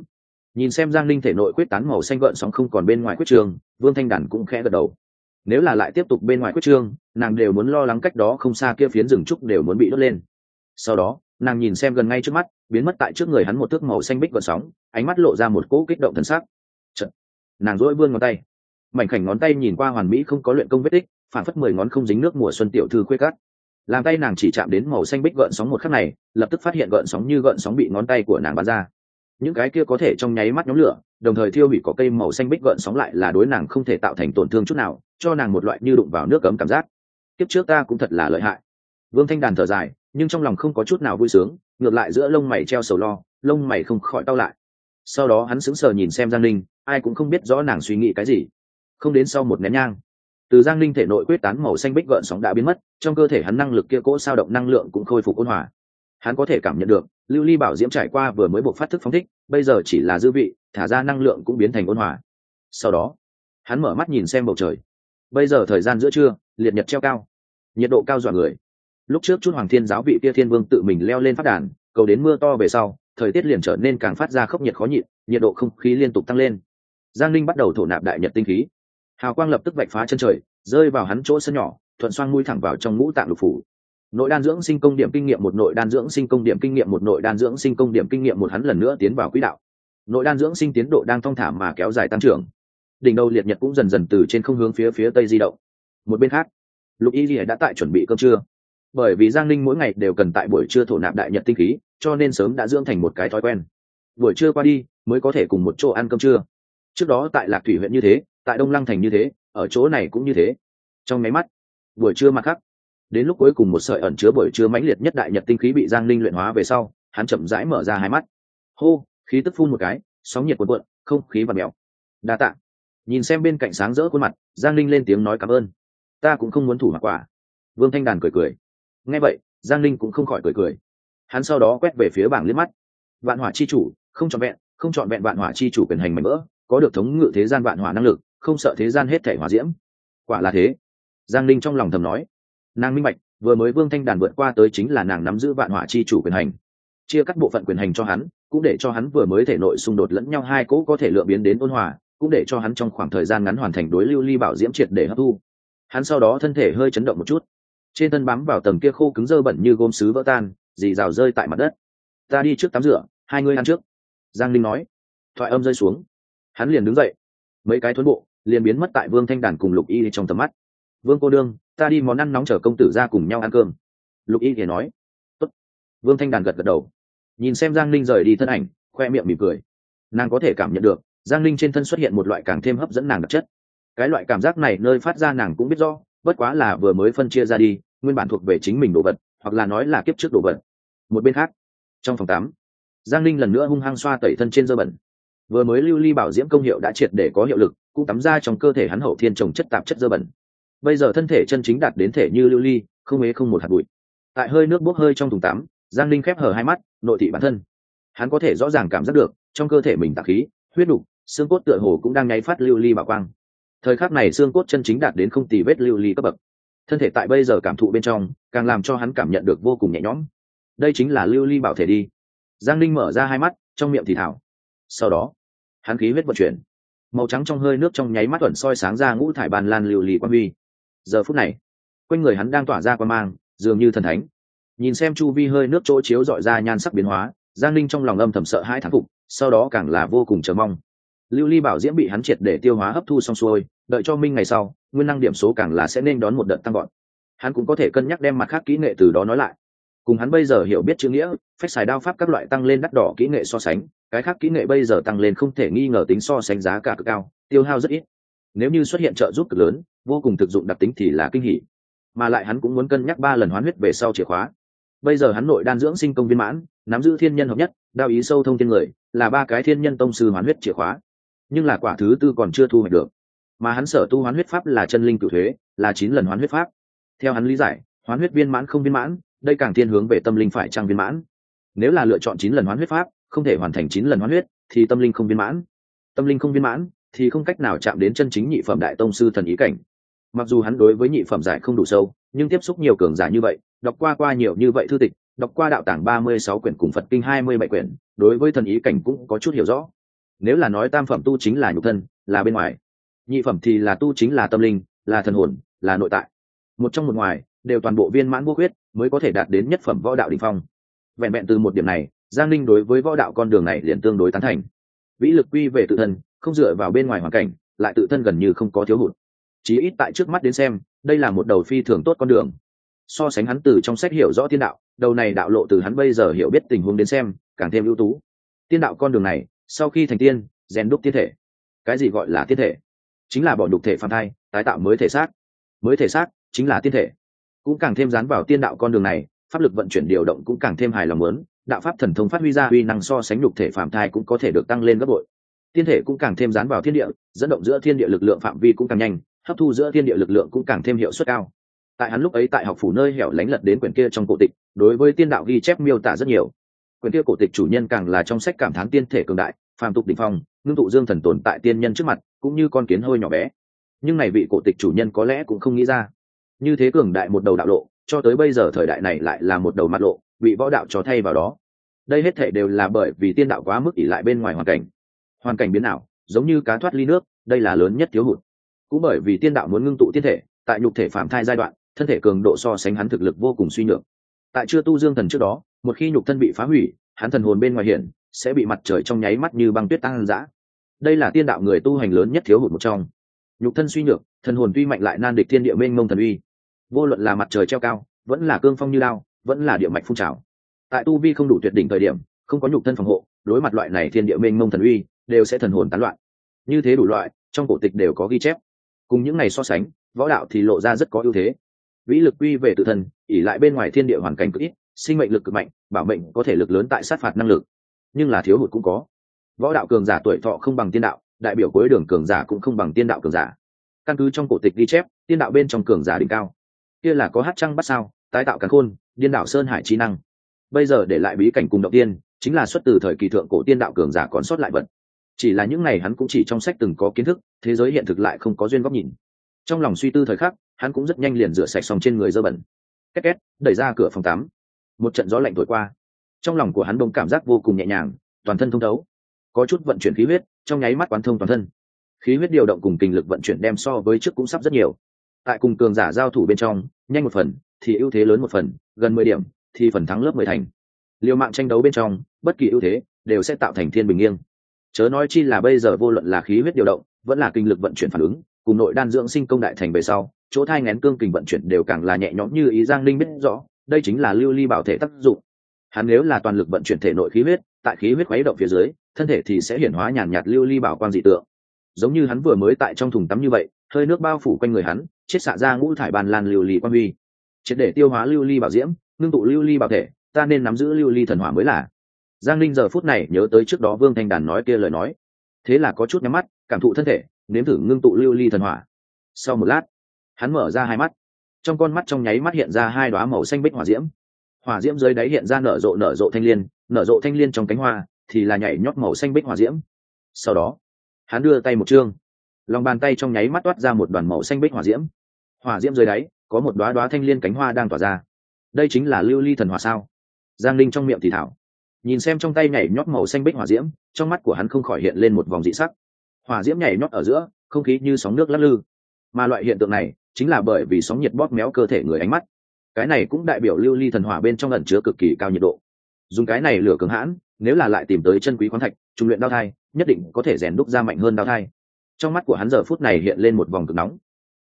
nhìn xem giang linh thể nội quyết tán màu xanh gợn sóng không còn bên ngoài quyết trường, vương thanh đàn cũng khẽ gật đầu. Nếu là lại tiếp tục bên ngoài quyết trương nàng đều muốn lo lắng cách đó không xa kia phiến rừng trúc đều muốn bị đốt lên. Sau đó, nàng nhìn xem gần ngay trước mắt, biến mất tại trước người hắn một thước màu xanh bích gợn sóng, ánh mắt lộ ra một cỗ kích động thân xác nàng dỗi vươn ngón tay. Mảnh khảnh ngón tay nhìn qua hoàn mỹ không có luyện công vết tích, phản phất mười ngón không dính nước mùa xuân tiểu thư khuê cắt làm tay nàng chỉ chạm đến màu xanh bích gợn sóng một khắc này, lập tức phát hiện gợn sóng như gợn sóng bị ngón tay của nàng bắn ra những cái kia có thể trong nháy mắt nhóm lửa, đồng thời thiêu hủy có cây màu xanh bích gợn sóng lại là đối nàng không thể tạo thành tổn thương chút nào, cho nàng một loại như đụng vào nước cấm cảm giác. Kiếp trước ta cũng thật là lợi hại. Vương thanh đàn thở dài, nhưng trong lòng không có chút nào vui sướng, ngược lại giữa lông mày treo sầu lo, lông mày không khỏi đau lại. Sau đó hắn sững sờ nhìn xem giang linh ai cũng không biết rõ nàng suy nghĩ cái gì. Không đến sau một nén nhang, từ giang linh thể nội quyết tán màu xanh bích gợn sóng đã biến mất, trong cơ thể hắn năng lực kia cỗ sao động năng lượng cũng khôi phục ôn hòa hắn có thể cảm nhận được, lưu ly bảo diễm trải qua vừa mới buộc phát thức phóng thích, bây giờ chỉ là dư vị, thả ra năng lượng cũng biến thành ôn hòa. Sau đó, hắn mở mắt nhìn xem bầu trời. Bây giờ thời gian giữa trưa, liệt nhật treo cao. Nhiệt độ cao dọa người. Lúc trước chút hoàng thiên giáo vị kia thiên vương tự mình leo lên phát đàn, cầu đến mưa to về sau, thời tiết liền trở nên càng phát ra khốc nhiệt khó nhịn, nhiệt độ không khí liên tục tăng lên. Giang linh bắt đầu thổ nạp đại nhật tinh khí. Hào quang lập tức vạch phá chân trời, rơi vào hắn chỗ sân nhỏ, thuận xoang mũi thẳng vào trong ngũ tạng lục phủ nội đan dưỡng sinh công điểm kinh nghiệm một, nội đan dưỡng sinh công điểm kinh nghiệm một, nội đan dưỡng sinh công điểm kinh nghiệm một, hắn lần nữa tiến vào quỹ đạo. Nội đan dưỡng sinh tiến độ đang thong thả mà kéo dài tăng trưởng. Đỉnh đầu liệt nhật cũng dần dần từ trên không hướng phía phía tây di động. Một bên khác, lục y lìa đã tại chuẩn bị cơm trưa. Bởi vì giang linh mỗi ngày đều cần tại buổi trưa thổ nạp đại nhật tinh khí, cho nên sớm đã dưỡng thành một cái thói quen. Buổi trưa qua đi, mới có thể cùng một chỗ ăn cơm trưa. Trước đó tại lạc thủy huyện như thế, tại đông lăng thành như thế, ở chỗ này cũng như thế. Trong máy mắt, buổi trưa mặt khắc đến lúc cuối cùng một sợi ẩn chứa buổi trưa mãnh liệt nhất đại nhật tinh khí bị giang linh luyện hóa về sau, hắn chậm rãi mở ra hai mắt. Hô, khí tức phun một cái, sóng nhiệt cuộn cuộn, không khí và mèo. Đa tạ. Nhìn xem bên cạnh sáng rỡ khuôn mặt, giang linh lên tiếng nói cảm ơn. Ta cũng không muốn thủ mặc quả. Vương thanh đàn cười cười. Nghe vậy, giang linh cũng không khỏi cười cười. Hắn sau đó quét về phía bảng liếc mắt. Vạn hỏa chi chủ, không trọn vẹn, không trọn vẹn vạn hỏa chi chủ quyền hành mạnh mỡ có được thống ngự thế gian vạn hỏa năng lực, không sợ thế gian hết thể hỏa diễm. Quả là thế. Giang linh trong lòng thầm nói nàng minh bạch, vừa mới vương thanh đàn vượt qua tới chính là nàng nắm giữ vạn hỏa chi chủ quyền hành. Chia cắt bộ phận quyền hành cho hắn, cũng để cho hắn vừa mới thể nội xung đột lẫn nhau hai cỗ có thể lựa biến đến ôn hòa, cũng để cho hắn trong khoảng thời gian ngắn hoàn thành đối lưu ly bảo diễm triệt để hấp thu. Hắn sau đó thân thể hơi chấn động một chút. Trên thân bám vào tầng kia khô cứng dơ bẩn như gôm sứ vỡ tan, dì rào rơi tại mặt đất. Ta đi trước tắm rửa, hai ngươi ăn trước, giang linh nói. Thoại âm rơi xuống. Hắn liền đứng dậy. Mấy cái thuấn bộ liền biến mất tại vương thanh đàn cùng lục y trong tầm mắt vương cô đương, ta đi món ăn nóng chở công tử ra cùng nhau ăn cơm. Lục y thì nói. Tốt. vương thanh đàn gật gật đầu. Nhìn xem giang linh rời đi thân ảnh, khoe miệng mỉm cười. Nàng có thể cảm nhận được, giang linh trên thân xuất hiện một loại càng thêm hấp dẫn nàng đặc chất. Cái loại cảm giác này nơi phát ra nàng cũng biết rõ, bất quá là vừa mới phân chia ra đi, nguyên bản thuộc về chính mình đồ vật, hoặc là nói là kiếp trước đồ vật. Một bên khác, trong phòng tắm, giang linh lần nữa hung hăng xoa tẩy thân trên dơ bẩn. Vừa mới lưu ly bảo diễm công hiệu đã triệt để có hiệu lực, cũng tắm ra trong cơ thể hắn hậu thiên trồng chất tạp chất dơ bẩn bây giờ thân thể chân chính đạt đến thể như lưu ly, không ế không một hạt bụi. Tại hơi nước bốc hơi trong thùng tắm, giang linh khép hở hai mắt, nội thị bản thân. Hắn có thể rõ ràng cảm giác được, trong cơ thể mình tạc khí, huyết đục xương cốt tựa hồ cũng đang nháy phát lưu ly bảo quang. Thời khắc này xương cốt chân chính đạt đến không tì vết lưu ly cấp bậc. Thân thể tại bây giờ cảm thụ bên trong, càng làm cho hắn cảm nhận được vô cùng nhẹ nhõm. Đây chính là lưu ly bảo thể đi. Giang linh mở ra hai mắt, trong miệng thì thảo. Sau đó, hắn khí huyết vận chuyển. Màu trắng trong hơi nước trong nháy mắt tuẩn soi sáng ra ngũ thải bàn lan lưu ly quan huy giờ phút này, quanh người hắn đang tỏa ra quan mang, dường như thần thánh. Nhìn xem chu vi hơi nước chỗ chiếu dọi ra nhan sắc biến hóa, giang linh trong lòng âm thầm sợ hai thán phục, sau đó càng là vô cùng chờ mong. Lưu ly bảo diễm bị hắn triệt để tiêu hóa hấp thu xong xuôi, đợi cho minh ngày sau, nguyên năng điểm số càng là sẽ nên đón một đợt tăng gọn hắn cũng có thể cân nhắc đem mặt khác kỹ nghệ từ đó nói lại. Cùng hắn bây giờ hiểu biết chữ nghĩa phép xài đao pháp các loại tăng lên đắt đỏ kỹ nghệ so sánh, cái khác kỹ nghệ bây giờ tăng lên không thể nghi ngờ tính so sánh giá cả cực cao, tiêu hao rất ít. Nếu như xuất hiện trợ giúp cực lớn vô cùng thực dụng đặc tính thì là kinh hỉ. Mà lại hắn cũng muốn cân nhắc ba lần hoán huyết về sau chìa khóa. Bây giờ hắn nội đan dưỡng sinh công viên mãn, nắm giữ thiên nhân hợp nhất, đao ý sâu thông thiên người, là ba cái thiên nhân tông sư hoán huyết chìa khóa. Nhưng là quả thứ tư còn chưa thu hoạch được. Mà hắn sở tu hoán huyết pháp là chân linh cửu thuế, là chín lần hoán huyết pháp. Theo hắn lý giải, hoán huyết viên mãn không viên mãn, đây càng thiên hướng về tâm linh phải trang viên mãn. Nếu là lựa chọn chín lần hoán huyết pháp, không thể hoàn thành chín lần hoán huyết, thì tâm linh không viên mãn. Tâm linh không viên mãn, thì không cách nào chạm đến chân chính nhị phẩm đại tông sư thần ý cảnh mặc dù hắn đối với nhị phẩm giải không đủ sâu, nhưng tiếp xúc nhiều cường giả như vậy, đọc qua qua nhiều như vậy thư tịch, đọc qua đạo tảng ba mươi sáu quyển cùng phật kinh hai mươi bảy quyển, đối với thần ý cảnh cũng có chút hiểu rõ. Nếu là nói tam phẩm tu chính là nhục thân, là bên ngoài. Nhị phẩm thì là tu chính là tâm linh, là thần hồn, là nội tại. Một trong một ngoài, đều toàn bộ viên mãn vô huyết mới có thể đạt đến nhất phẩm võ đạo đ ỉ n h phong. Vẹn vẹn từ một điểm này, giang linh đối với võ đạo con đường này liền tương đối tán thành. Vĩ lực quy về tự thân, không dựa vào bên ngoài hoàn cảnh, lại tự thân gần như không có thiếu hụt chí ít tại trước mắt đến xem, đây là một đầu phi thường tốt con đường. So sánh hắn từ trong sách hiểu rõ tiên đạo, đầu này đạo lộ từ hắn bây giờ hiểu biết tình huống đến xem, càng thêm ưu tú. Tiên đạo con đường này, sau khi thành tiên, rèn đúc tiên thể. Cái gì gọi là tiên thể? Chính là bỏ đục thể phàm thai, tái tạo mới thể xác. Mới thể xác chính là tiên thể. Cũng càng thêm dán vào tiên đạo con đường này, pháp lực vận chuyển điều động cũng càng thêm hài lòng lớn, đạo pháp thần thông phát huy ra uy năng so sánh đục thể phạm thai cũng có thể được tăng lên gấp bội. Tiên thể cũng càng thêm dán vào thiên địa, dẫn động giữa thiên địa lực lượng phạm vi cũng càng nhanh hấp thu giữa thiên địa lực lượng cũng càng thêm hiệu suất cao. Tại hắn lúc ấy tại học phủ nơi hẻo lánh lật đến quyển kia trong cổ tịch, đối với tiên đạo ghi chép miêu tả rất nhiều. Quyển kia cổ tịch chủ nhân càng là trong sách cảm thán tiên thể cường đại, phàm tục đ phong, ngưng tụ dương thần tồn tại tiên nhân trước mặt, cũng như con kiến hơi nhỏ bé. Nhưng này vị cổ tịch chủ nhân có lẽ cũng không nghĩ ra. Như thế cường đại một đầu đạo lộ, cho tới bây giờ thời đại này lại là một đầu mặt lộ, bị võ đạo cho thay vào đó. Đây hết thể đều là bởi vì tiên đạo quá mức ỉ lại bên ngoài hoàn cảnh. Hoàn cảnh biến ảo, giống như cá thoát ly nước, đây là lớn nhất thiếu hụt cũng bởi vì tiên đạo muốn ngưng tụ tiên thể, tại nhục thể phạm thai giai đoạn, thân thể cường độ so sánh hắn thực lực vô cùng suy nhược. Tại chưa tu dương thần trước đó, một khi nhục thân bị phá hủy, hắn thần hồn bên ngoài hiển sẽ bị mặt trời trong nháy mắt như băng tuyết tăng dã đây là tiên đạo người tu hành lớn nhất thiếu hụt một trong. Nhục thân suy nhược, thần hồn tuy mạnh lại nan địch thiên địa mênh mông thần uy. Vô luận là mặt trời treo cao, vẫn là cương phong như lao vẫn là địa mạch phun trào. Tại tu vi không đủ tuyệt đỉnh thời điểm, không có nhục thân phòng hộ, đối mặt loại này thiên địa mênh mông thần uy, đều sẽ thần hồn tán loạn. Như thế đủ loại, trong cổ tịch đều có ghi chép cùng những ngày so sánh, võ đạo thì lộ ra rất có ưu thế. Vĩ lực quy về tự thân ỉ lại bên ngoài thiên địa hoàn cảnh cực ít, sinh mệnh lực cực mạnh, bảo mệnh có thể lực lớn tại sát phạt năng lực. Nhưng là thiếu hụt cũng có. Võ đạo cường giả tuổi thọ không bằng tiên đạo, đại biểu cuối đường cường giả cũng không bằng tiên đạo cường giả. Căn cứ trong cổ tịch ghi chép, tiên đạo bên trong cường giả đỉnh cao. Kia là có hát trăng bắt sao, tái tạo càn khôn, điên đạo sơn hải trí năng. Bây giờ để lại bí cảnh cùng động tiên, chính là xuất từ thời kỳ thượng cổ tiên đạo cường giả còn sót lại vật chỉ là những ngày hắn cũng chỉ trong sách từng có kiến thức, thế giới hiện thực lại không có duyên góc nhìn. Trong lòng suy tư thời khắc, hắn cũng rất nhanh liền rửa sạch xong trên người dơ bẩn. Két két, đẩy ra cửa phòng tắm. Một trận gió lạnh thổi qua. Trong lòng của hắn đông cảm giác vô cùng nhẹ nhàng, toàn thân thông thấu. Có chút vận chuyển khí huyết, trong nháy mắt quán thông toàn thân. Khí huyết điều động cùng kinh lực vận chuyển đem so với trước cũng sắp rất nhiều. Tại cùng cường giả giao thủ bên trong, nhanh một phần, thì ưu thế lớn một phần, gần mười điểm, thì phần thắng lớp mười thành. Liều mạng tranh đấu bên trong, bất kỳ ưu thế, đều sẽ tạo thành thiên bình nghiêng chớ nói chi là bây giờ vô luận là khí huyết điều động, vẫn là kinh lực vận chuyển phản ứng, cùng nội đan dưỡng sinh công đại thành về sau, chỗ thai ngén cương kình vận chuyển đều càng là nhẹ nhõm như ý giang linh biết rõ, đây chính là lưu ly bảo thể tác dụng. Hắn nếu là toàn lực vận chuyển thể nội khí huyết, tại khí huyết khuấy động phía dưới, thân thể thì sẽ hiển hóa nhàn nhạt lưu ly bảo quang dị tượng. Giống như hắn vừa mới tại trong thùng tắm như vậy, hơi nước bao phủ quanh người hắn chết xạ ra ngũ thải bàn lan lưu ly quan huy. Triệt để tiêu hóa lưu ly bảo diễm, ngưng tụ lưu ly bảo thể, ta nên nắm giữ lưu ly thần hỏa mới là giang linh giờ phút này nhớ tới trước đó vương thanh đàn nói kia lời nói. Thế là có chút nhắm mắt, cảm thụ thân thể, nếm thử ngưng tụ lưu ly thần hỏa. Sau một lát, hắn mở ra hai mắt. Trong con mắt trong nháy mắt hiện ra hai đoá màu xanh bích hỏa diễm. Hỏa diễm dưới đáy hiện ra nở rộ nở rộ thanh liên, nở rộ thanh liên trong cánh hoa thì là nhảy nhót màu xanh bích hỏa diễm. Sau đó, hắn đưa tay một chương lòng bàn tay trong nháy mắt toát ra một đoàn màu xanh bích hỏa diễm. Hỏa diễm dưới đáy, có một đoá đoá thanh liên cánh hoa đang tỏa ra. Đây chính là lưu ly thần hỏa sao? Giang linh trong miệng thì thảo nhìn xem trong tay nhảy nhót màu xanh bích hỏa diễm, trong mắt của hắn không khỏi hiện lên một vòng dị sắc. Hỏa diễm nhảy nhót ở giữa, không khí như sóng nước lắc lư. Mà loại hiện tượng này, chính là bởi vì sóng nhiệt bóp méo cơ thể người ánh mắt. Cái này cũng đại biểu lưu ly thần hỏa bên trong ẩn chứa cực kỳ cao nhiệt độ. Dùng cái này lửa cứng hãn, nếu là lại tìm tới chân quý khoáng thạch, trung luyện đao thai, nhất định có thể rèn đúc ra mạnh hơn đao thai. Trong mắt của hắn giờ phút này hiện lên một vòng cực nóng.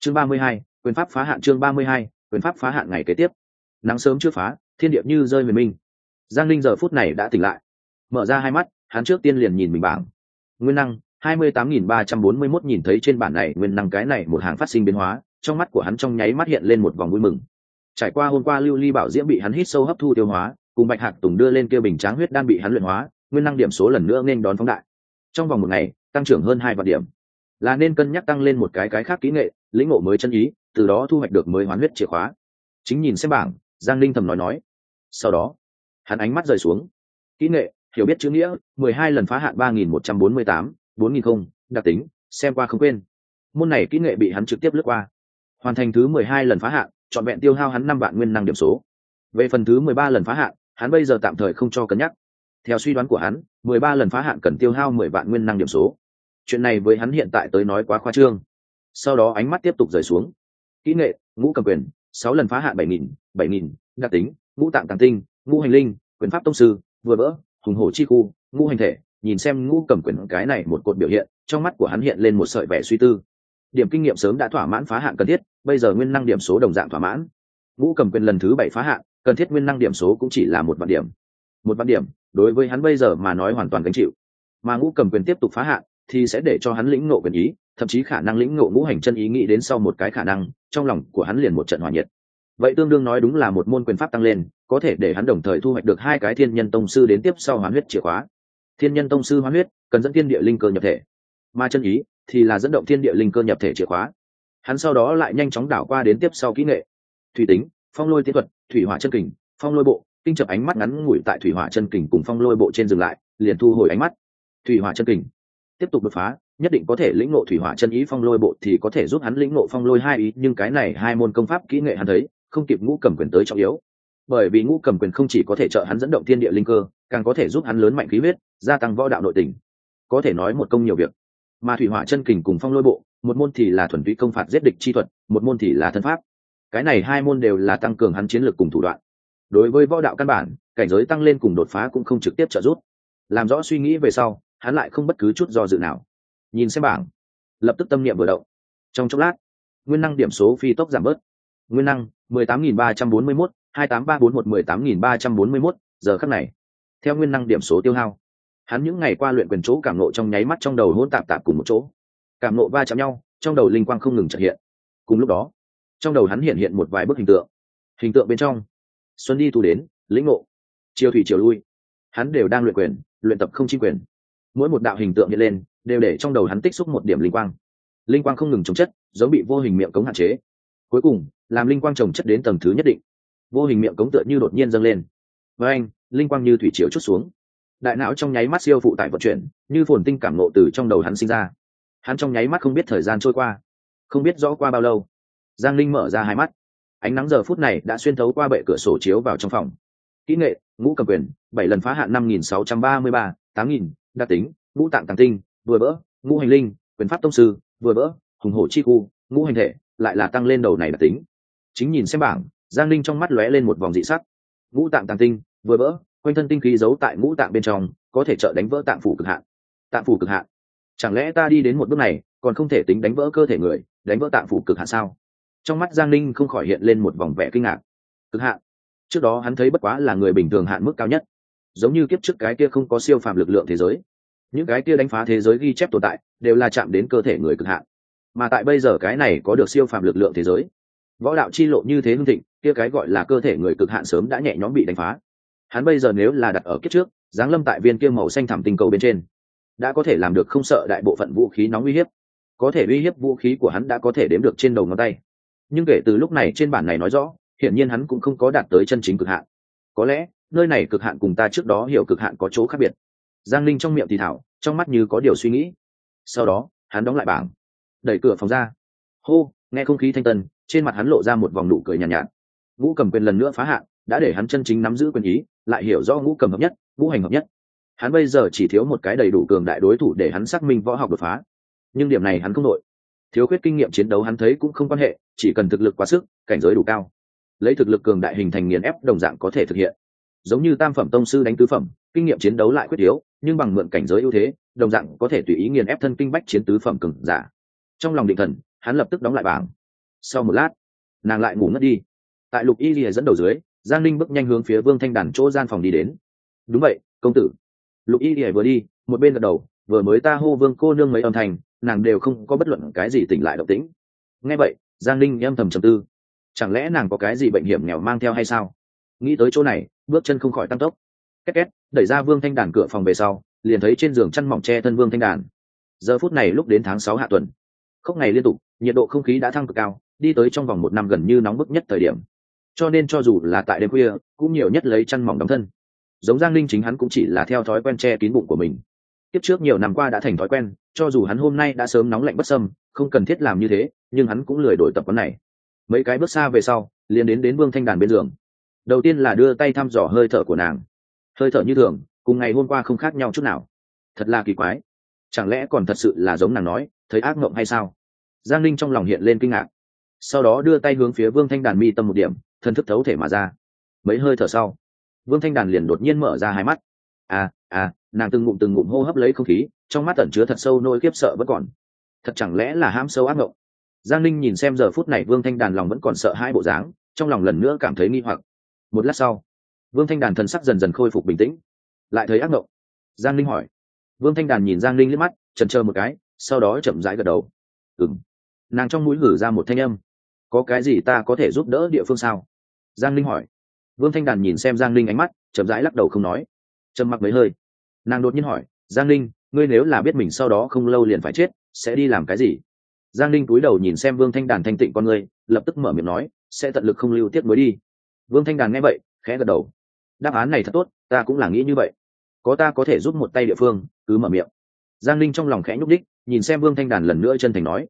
Chương ba mươi hai, quyền pháp phá hạn chương ba mươi hai, quyền pháp phá hạn ngày kế tiếp. Nắng sớm chưa phá, thiên điệp như rơi về minh giang linh giờ phút này đã tỉnh lại. Mở ra hai mắt, hắn trước tiên liền nhìn mình bảng. Nguyên năng, hai mươi tám nghìn ba trăm bốn mươi mốt nhìn thấy trên bản này, nguyên năng cái này một hàng phát sinh biến hóa, trong mắt của hắn trong nháy mắt hiện lên một vòng vui mừng. Trải qua hôm qua lưu ly bảo diễm bị hắn hít sâu hấp thu tiêu hóa, cùng bạch hạc tùng đưa lên kia bình tráng huyết đan bị hắn luyện hóa, nguyên năng điểm số lần nữa nên đón phóng đại. Trong vòng một ngày, tăng trưởng hơn hai vạn điểm. Là nên cân nhắc tăng lên một cái cái khác kỹ nghệ, lĩnh ngộ mới chân ý, từ đó thu hoạch được mới hoán huyết chìa khóa. Chính nhìn xem bảng, giang linh thầm nói nói. Sau đó hắn ánh mắt rời xuống. Kỹ nghệ, hiểu biết chữ nghĩa, mười hai lần phá hạn ba nghìn một trăm bốn mươi tám, bốn nghìn không, đặc tính, xem qua không quên. Môn này kỹ nghệ bị hắn trực tiếp lướt qua. Hoàn thành thứ mười hai lần phá hạn, trọn vẹn tiêu hao hắn năm vạn nguyên năng điểm số. Về phần thứ mười ba lần phá hạn, hắn bây giờ tạm thời không cho cân nhắc. Theo suy đoán của hắn, mười ba lần phá hạn cần tiêu hao mười vạn nguyên năng điểm số. Chuyện này với hắn hiện tại tới nói quá khoa trương. Sau đó ánh mắt tiếp tục rời xuống. Kỹ nghệ, ngũ cầm quyền, sáu lần phá hạn bảy nghìn bảy nghìn, đặc tính, ngũ tạng tàng tinh ngũ hành linh, quyền pháp tông sư, vừa vỡ, hùng hổ chi khu, ngũ hành thể, nhìn xem ngũ cầm quyền cái này một cột biểu hiện, trong mắt của hắn hiện lên một sợi vẻ suy tư. Điểm kinh nghiệm sớm đã thỏa mãn phá hạn cần thiết, bây giờ nguyên năng điểm số đồng dạng thỏa mãn. Ngũ cầm quyền lần thứ bảy phá hạn cần thiết nguyên năng điểm số cũng chỉ là một vạn điểm. Một vạn điểm, đối với hắn bây giờ mà nói hoàn toàn gánh chịu. Mà ngũ cầm quyền tiếp tục phá hạn thì sẽ để cho hắn lĩnh ngộ quyền ý, thậm chí khả năng lĩnh ngộ ngũ hành chân ý nghĩ đến sau một cái khả năng, trong lòng của hắn liền một trận hòa nhiệt vậy tương đương nói đúng là một môn quyền pháp tăng lên, có thể để hắn đồng thời thu hoạch được hai cái thiên nhân tông sư đến tiếp sau hoán huyết chìa khóa. Thiên nhân tông sư hoán huyết cần dẫn thiên địa linh cơ nhập thể, mà chân ý thì là dẫn động thiên địa linh cơ nhập thể chìa khóa. Hắn sau đó lại nhanh chóng đảo qua đến tiếp sau kỹ nghệ. Thủy tính, phong lôi tiến thuật, thủy hỏa chân kình, phong lôi bộ, kinh chập ánh mắt ngắn ngủi tại thủy hỏa chân kình cùng phong lôi bộ trên dừng lại, liền thu hồi ánh mắt. Thủy hỏa chân kình, tiếp tục đột phá, nhất định có thể lĩnh ngộ thủy hỏa chân ý phong lôi bộ thì có thể giúp hắn lĩnh ngộ phong lôi hai ý, nhưng cái này hai môn công pháp kỹ nghệ hắn thấy không kịp ngũ cầm quyền tới trọng yếu. Bởi vì ngũ cầm quyền không chỉ có thể trợ hắn dẫn động thiên địa linh cơ, càng có thể giúp hắn lớn mạnh khí huyết, gia tăng võ đạo nội tình. Có thể nói một công nhiều việc. Mà thủy hỏa chân kình cùng phong lôi bộ, một môn thì là thuần túy công phạt giết địch chi thuật, một môn thì là thân pháp. Cái này hai môn đều là tăng cường hắn chiến lược cùng thủ đoạn. Đối với võ đạo căn bản, cảnh giới tăng lên cùng đột phá cũng không trực tiếp trợ giúp. Làm rõ suy nghĩ về sau, hắn lại không bất cứ chút do dự nào. Nhìn xem bảng, lập tức tâm niệm vừa động. Trong chốc lát, nguyên năng điểm số phi tốc giảm bớt nguyên năng, mười tám nghìn ba trăm bốn mươi mốt, hai tám ba bốn một, mười tám nghìn ba trăm bốn mươi mốt, giờ khắc này. Theo nguyên năng điểm số tiêu hao, hắn những ngày qua luyện quyền chỗ cảm nộ trong nháy mắt trong đầu hỗn tạp tạp cùng một chỗ. Cảm nộ va chạm nhau, trong đầu linh quang không ngừng trợ hiện. Cùng lúc đó, trong đầu hắn hiện hiện một vài bức hình tượng. Hình tượng bên trong, xuân đi tu đến, lĩnh ngộ chiều thủy chiều lui. Hắn đều đang luyện quyền, luyện tập không chi quyền. Mỗi một đạo hình tượng hiện lên, đều để trong đầu hắn tích xúc một điểm linh quang. Linh quang không ngừng chống chất, giống bị vô hình miệng cống hạn chế. Cuối cùng làm linh quang trồng chất đến tầng thứ nhất định. Vô hình miệng cống tựa như đột nhiên dâng lên. Với anh, linh quang như thủy chiếu chút xuống. Đại não trong nháy mắt siêu phụ tải vận chuyển, như phồn tinh cảm nộ từ trong đầu hắn sinh ra. Hắn trong nháy mắt không biết thời gian trôi qua, không biết rõ qua bao lâu. Giang linh mở ra hai mắt. Ánh nắng giờ phút này đã xuyên thấu qua bệ cửa sổ chiếu vào trong phòng. Kỹ nghệ, ngũ cầm quyền, bảy lần phá hạn năm nghìn sáu trăm ba mươi ba, tám nghìn đa tính, ngũ tạng tàng tinh, vừa bỡ, ngũ hành linh, quyền pháp tông sư, vừa bỡ, hùng hổ chi khu, ngũ hành thể, lại là tăng lên đầu này đặc tính chính nhìn xem bảng, giang linh trong mắt lóe lên một vòng dị sắc. Ngũ tạng tàng tinh, vừa bỡ quanh thân tinh khí giấu tại ngũ tạng bên trong, có thể trợ đánh vỡ tạng phủ cực hạn. Tạng phủ cực hạn. Chẳng lẽ ta đi đến một bước này, còn không thể tính đánh vỡ cơ thể người, đánh vỡ tạng phủ cực hạn sao? Trong mắt giang linh không khỏi hiện lên một vòng vẻ kinh ngạc. Cực hạn? Trước đó hắn thấy bất quá là người bình thường hạn mức cao nhất. Giống như kiếp trước cái kia không có siêu phàm lực lượng thế giới. Những cái kia đánh phá thế giới ghi chép tồn tại, đều là chạm đến cơ thể người cực hạn. Mà tại bây giờ cái này có được siêu phàm lực lượng thế giới võ đạo chi lộ như thế hưng thịnh, kia cái gọi là cơ thể người cực hạn sớm đã nhẹ nhõm bị đánh phá. Hắn bây giờ nếu là đặt ở kiếp trước, giáng lâm tại viên kia màu xanh thảm tinh cầu bên trên, đã có thể làm được không sợ đại bộ phận vũ khí nóng uy hiếp. Có thể uy hiếp vũ khí của hắn đã có thể đếm được trên đầu ngón tay. Nhưng kể từ lúc này trên bản này nói rõ, hiển nhiên hắn cũng không có đạt tới chân chính cực hạn. Có lẽ, nơi này cực hạn cùng ta trước đó hiểu cực hạn có chỗ khác biệt. Giang linh trong miệng thì thảo, trong mắt như có điều suy nghĩ. Sau đó, hắn đóng lại bảng, đẩy cửa phòng ra. Hô, nghe không khí thanh tân trên mặt hắn lộ ra một vòng nụ cười nhàn nhạt, nhạt. Ngũ cầm quyền lần nữa phá hạn đã để hắn chân chính nắm giữ quyền ý lại hiểu do ngũ cầm hợp nhất ngũ hành hợp nhất. Hắn bây giờ chỉ thiếu một cái đầy đủ cường đại đối thủ để hắn xác minh võ học đột phá. Nhưng điểm này hắn không đội. Thiếu khuyết kinh nghiệm chiến đấu hắn thấy cũng không quan hệ chỉ cần thực lực quá sức cảnh giới đủ cao. Lấy thực lực cường đại hình thành nghiền ép đồng dạng có thể thực hiện. Giống như tam phẩm tông sư đánh tứ phẩm kinh nghiệm chiến đấu lại quyết yếu nhưng bằng mượn cảnh giới ưu thế đồng dạng có thể tùy ý nghiền ép thân kinh bách chiến tứ phẩm cường giả. Trong lòng định thần hắn lập tức đóng lại bảng sau một lát, nàng lại ngủ ngất đi. Tại lục y lìa dẫn đầu dưới, giang linh bước nhanh hướng phía vương thanh đàn chỗ gian phòng đi đến. Đúng vậy, công tử. Lục y lìa vừa đi, một bên gật đầu, vừa mới ta hô vương cô nương mấy âm thanh, nàng đều không có bất luận cái gì tỉnh lại động tĩnh. Nghe vậy, giang linh âm thầm trầm tư. Chẳng lẽ nàng có cái gì bệnh hiểm nghèo mang theo hay sao? Nghĩ tới chỗ này, bước chân không khỏi tăng tốc. Két két, đẩy ra vương thanh đàn cửa phòng về sau, liền thấy trên giường chăn mỏng che thân vương thanh đàn. Giờ phút này lúc đến tháng sáu hạ tuần. Không ngày liên tục, nhiệt độ không khí đã thăng cực cao đi tới trong vòng một năm gần như nóng bức nhất thời điểm. Cho nên cho dù là tại đêm khuya, cũng nhiều nhất lấy chăn mỏng đóng thân. Giống giang linh chính hắn cũng chỉ là theo thói quen che kín bụng của mình. Tiếp trước nhiều năm qua đã thành thói quen, cho dù hắn hôm nay đã sớm nóng lạnh bất sâm không cần thiết làm như thế, nhưng hắn cũng lười đổi tập vấn này. Mấy cái bước xa về sau, liền đến đến vương thanh đàn bên giường. Đầu tiên là đưa tay thăm dò hơi thở của nàng. Hơi thở như thường, cùng ngày hôm qua không khác nhau chút nào. Thật là kỳ quái. Chẳng lẽ còn thật sự là giống nàng nói, thấy ác mộng hay sao? Giang linh trong lòng hiện lên kinh ngạc sau đó đưa tay hướng phía vương thanh đàn mi tâm một điểm thân thức thấu thể mà ra. Mấy hơi thở sau, vương thanh đàn liền đột nhiên mở ra hai mắt. À à nàng từng ngụm từng ngụm hô hấp lấy không khí, trong mắt tẩn chứa thật sâu nỗi khiếp sợ vẫn còn. Thật chẳng lẽ là ham sâu ác mộng giang linh nhìn xem giờ phút này vương thanh đàn lòng vẫn còn sợ hai bộ dáng, trong lòng lần nữa cảm thấy nghi hoặc. Một lát sau, vương thanh đàn thần sắc dần dần khôi phục bình tĩnh. Lại thấy ác mộng giang linh hỏi. Vương thanh đàn nhìn giang linh liếc mắt trần trơ một cái, sau đó chậm rãi gật đầu. Ừng nàng trong mũi gử ra một thanh âm có cái gì ta có thể giúp đỡ địa phương sao? Giang linh hỏi. Vương thanh đàn nhìn xem giang linh ánh mắt, chậm rãi lắc đầu không nói. Trầm mặc mấy hơi. Nàng đột nhiên hỏi, giang linh, ngươi nếu là biết mình sau đó không lâu liền phải chết, sẽ đi làm cái gì? Giang linh cúi đầu nhìn xem vương thanh đàn thanh tịnh con ngươi, lập tức mở miệng nói, sẽ tận lực không lưu tiếp nối đi. Vương thanh đàn nghe vậy, khẽ gật đầu. Đáp án này thật tốt, ta cũng là nghĩ như vậy. Có ta có thể giúp một tay địa phương, cứ mở miệng. Giang linh trong lòng khẽ nhúc đích nhìn xem vương thanh đàn lần nữa chân thành nói.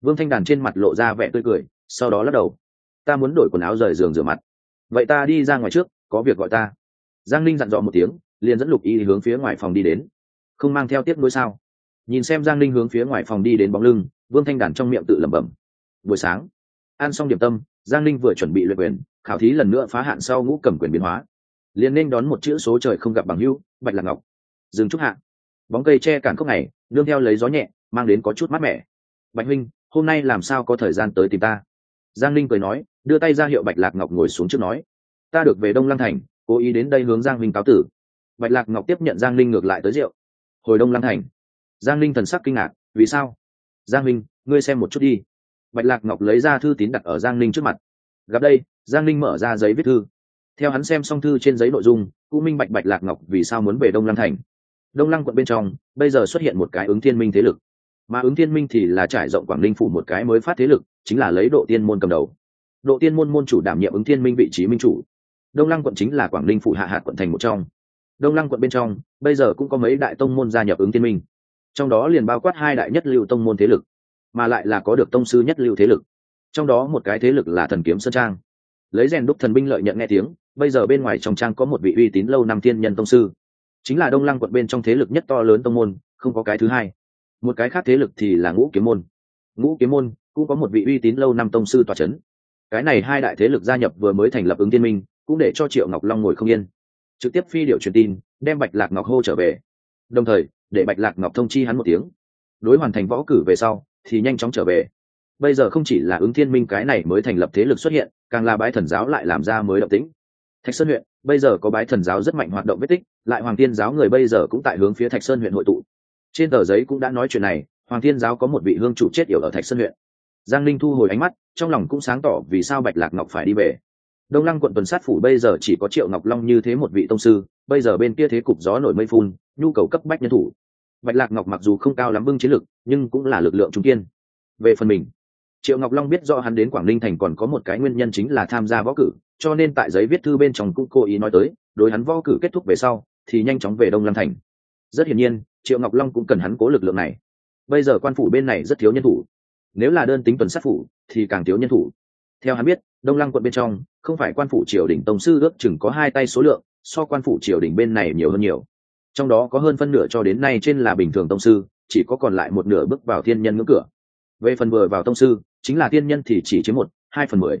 Vương thanh đàn trên mặt lộ ra vẻ tươi cười sau đó lắc đầu. Ta muốn đổi quần áo rời giường rửa mặt. Vậy ta đi ra ngoài trước, có việc gọi ta. Giang linh dặn dò một tiếng, liền dẫn lục y hướng phía ngoài phòng đi đến. Không mang theo tiếp nối sao? Nhìn xem giang linh hướng phía ngoài phòng đi đến bóng lưng, vương thanh đàn trong miệng tự lẩm bẩm. Buổi sáng, ăn xong điểm tâm, giang linh vừa chuẩn bị luyện quyền, khảo thí lần nữa phá hạn sau ngũ cầm quyền biến hóa. Liền nên đón một chữ số trời không gặp bằng hưu, bạch lạc ngọc. Dừng trúc hạ. Bóng cây che cản cốc này, nương theo lấy gió nhẹ, mang đến có chút mát mẻ. Bạch huynh, hôm nay làm sao có thời gian tới tìm ta? Giang linh cười nói, đưa tay ra hiệu bạch lạc ngọc ngồi xuống trước nói, ta được về đông lăng thành, cố ý đến đây hướng giang minh cáo tử. Bạch lạc ngọc tiếp nhận giang linh ngược lại tới rượu. Hồi đông lăng thành? Giang linh thần sắc kinh ngạc, vì sao? Giang minh ngươi xem một chút đi. Bạch lạc ngọc lấy ra thư tín đặt ở giang linh trước mặt. Gặp đây, giang linh mở ra giấy viết thư. Theo hắn xem xong thư trên giấy nội dung, cũng minh bạch bạch lạc ngọc vì sao muốn về đông lăng thành. Đông lăng quận bên trong, bây giờ xuất hiện một cái ứng thiên minh thế lực mà ứng thiên minh thì là trải rộng quảng ninh phủ một cái mới phát thế lực, chính là lấy độ tiên môn cầm đầu. Độ tiên môn môn chủ đảm nhiệm ứng thiên minh vị trí minh chủ. Đông lăng quận chính là quảng ninh phủ hạ hạt quận thành một trong. Đông lăng quận bên trong, bây giờ cũng có mấy đại tông môn gia nhập ứng thiên minh. Trong đó liền bao quát hai đại nhất lưu tông môn thế lực, mà lại là có được tông sư nhất lưu thế lực. Trong đó một cái thế lực là thần kiếm sơn trang. Lấy rèn đúc thần binh lợi nhận nghe tiếng, bây giờ bên ngoài trong trang có một vị uy tín lâu năm thiên nhân tông sư. Chính là đông lăng quận bên trong thế lực nhất to lớn tông môn, không có cái thứ hai một cái khác thế lực thì là ngũ kiếm môn. Ngũ kiếm môn cũng có một vị uy tín lâu năm tông sư tòa c h ấ n cái này hai đại thế lực gia nhập vừa mới thành lập ứng tiên minh, cũng để cho triệu ngọc long ngồi không yên. Trực tiếp phi điệu truyền tin, đem bạch lạc ngọc hô trở về. Đồng thời, để bạch lạc ngọc thông chi hắn một tiếng. Đối hoàn thành võ cử về sau, thì nhanh chóng trở về. Bây giờ không chỉ là ứng thiên minh cái này mới thành lập thế lực xuất hiện, càng là bái thần giáo lại làm ra mới động tĩnh. Thạch sơn huyện, bây giờ có bái thần giáo rất mạnh hoạt động vết tích, lại hoàng tiên giáo người bây giờ cũng tại hướng phía thạch sơn huyện hội tụ trên tờ giấy cũng đã nói chuyện này, hoàng thiên giáo có một vị hương chủ chết yểu ở thạch sơn huyện. Giang linh thu hồi ánh mắt, trong lòng cũng sáng tỏ vì sao bạch lạc ngọc phải đi về. Đông lăng quận tuần sát phủ bây giờ chỉ có triệu ngọc long như thế một vị tông sư, bây giờ bên kia thế cục gió nổi mây phun, nhu cầu cấp bách nhân thủ. Bạch lạc ngọc mặc dù không cao lắm bưng chiến lực, nhưng cũng là lực lượng trung kiên. Về phần mình, triệu ngọc long biết rõ hắn đến quảng ninh thành còn có một cái nguyên nhân chính là tham gia võ cử, cho nên tại giấy viết thư bên trong cũng cố ý nói tới, đối hắn võ cử kết thúc về sau, thì nhanh chóng về đông lăng thành. Rất hiển nhiên triệu ngọc long cũng cần hắn cố lực lượng này bây giờ quan phủ bên này rất thiếu nhân thủ nếu là đơn tính tuần sát phủ thì càng thiếu nhân thủ theo hắn biết đông lăng quận bên trong không phải quan phủ triều đình tổng sư ước chừng có hai tay số lượng so quan phủ triều đình bên này nhiều hơn nhiều trong đó có hơn phân nửa cho đến nay trên là bình thường tông sư chỉ có còn lại một nửa bước vào thiên nhân ngưỡng cửa về phần vừa vào tông sư chính là thiên nhân thì chỉ chiếm một, hai phần mười.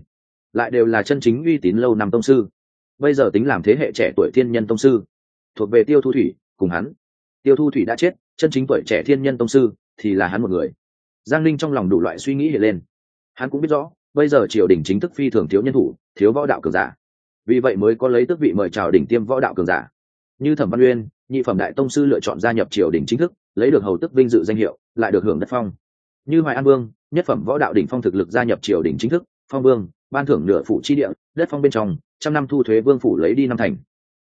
Lại đều là chân chính uy tín lâu năm tông sư. Bây giờ tính làm thế hệ trẻ tuổi thiên nhân tông sư, thuộc về tiêu thu thủy, cùng hắn tiêu thu thủy đã chết, chân chính tuổi trẻ thiên nhân tông sư thì là hắn một người. Giang linh trong lòng đủ loại suy nghĩ hiện lên. Hắn cũng biết rõ, bây giờ triều đình chính thức phi thường thiếu nhân thủ, thiếu võ đạo cường giả. Vì vậy mới có lấy tước vị mời chào đỉnh tiêm võ đạo cường giả. Như thẩm văn uyên, nhị phẩm đại tông sư lựa chọn gia nhập triều đình chính thức, lấy được hầu tức vinh dự danh hiệu, lại được hưởng đất phong. Như hoài an vương, nhất phẩm võ đạo đỉnh phong thực lực gia nhập triều đình chính thức, phong vương, ban thưởng nửa phủ chi địa, đất phong bên trong, trăm năm thu thuế vương phủ lấy đi năm thành.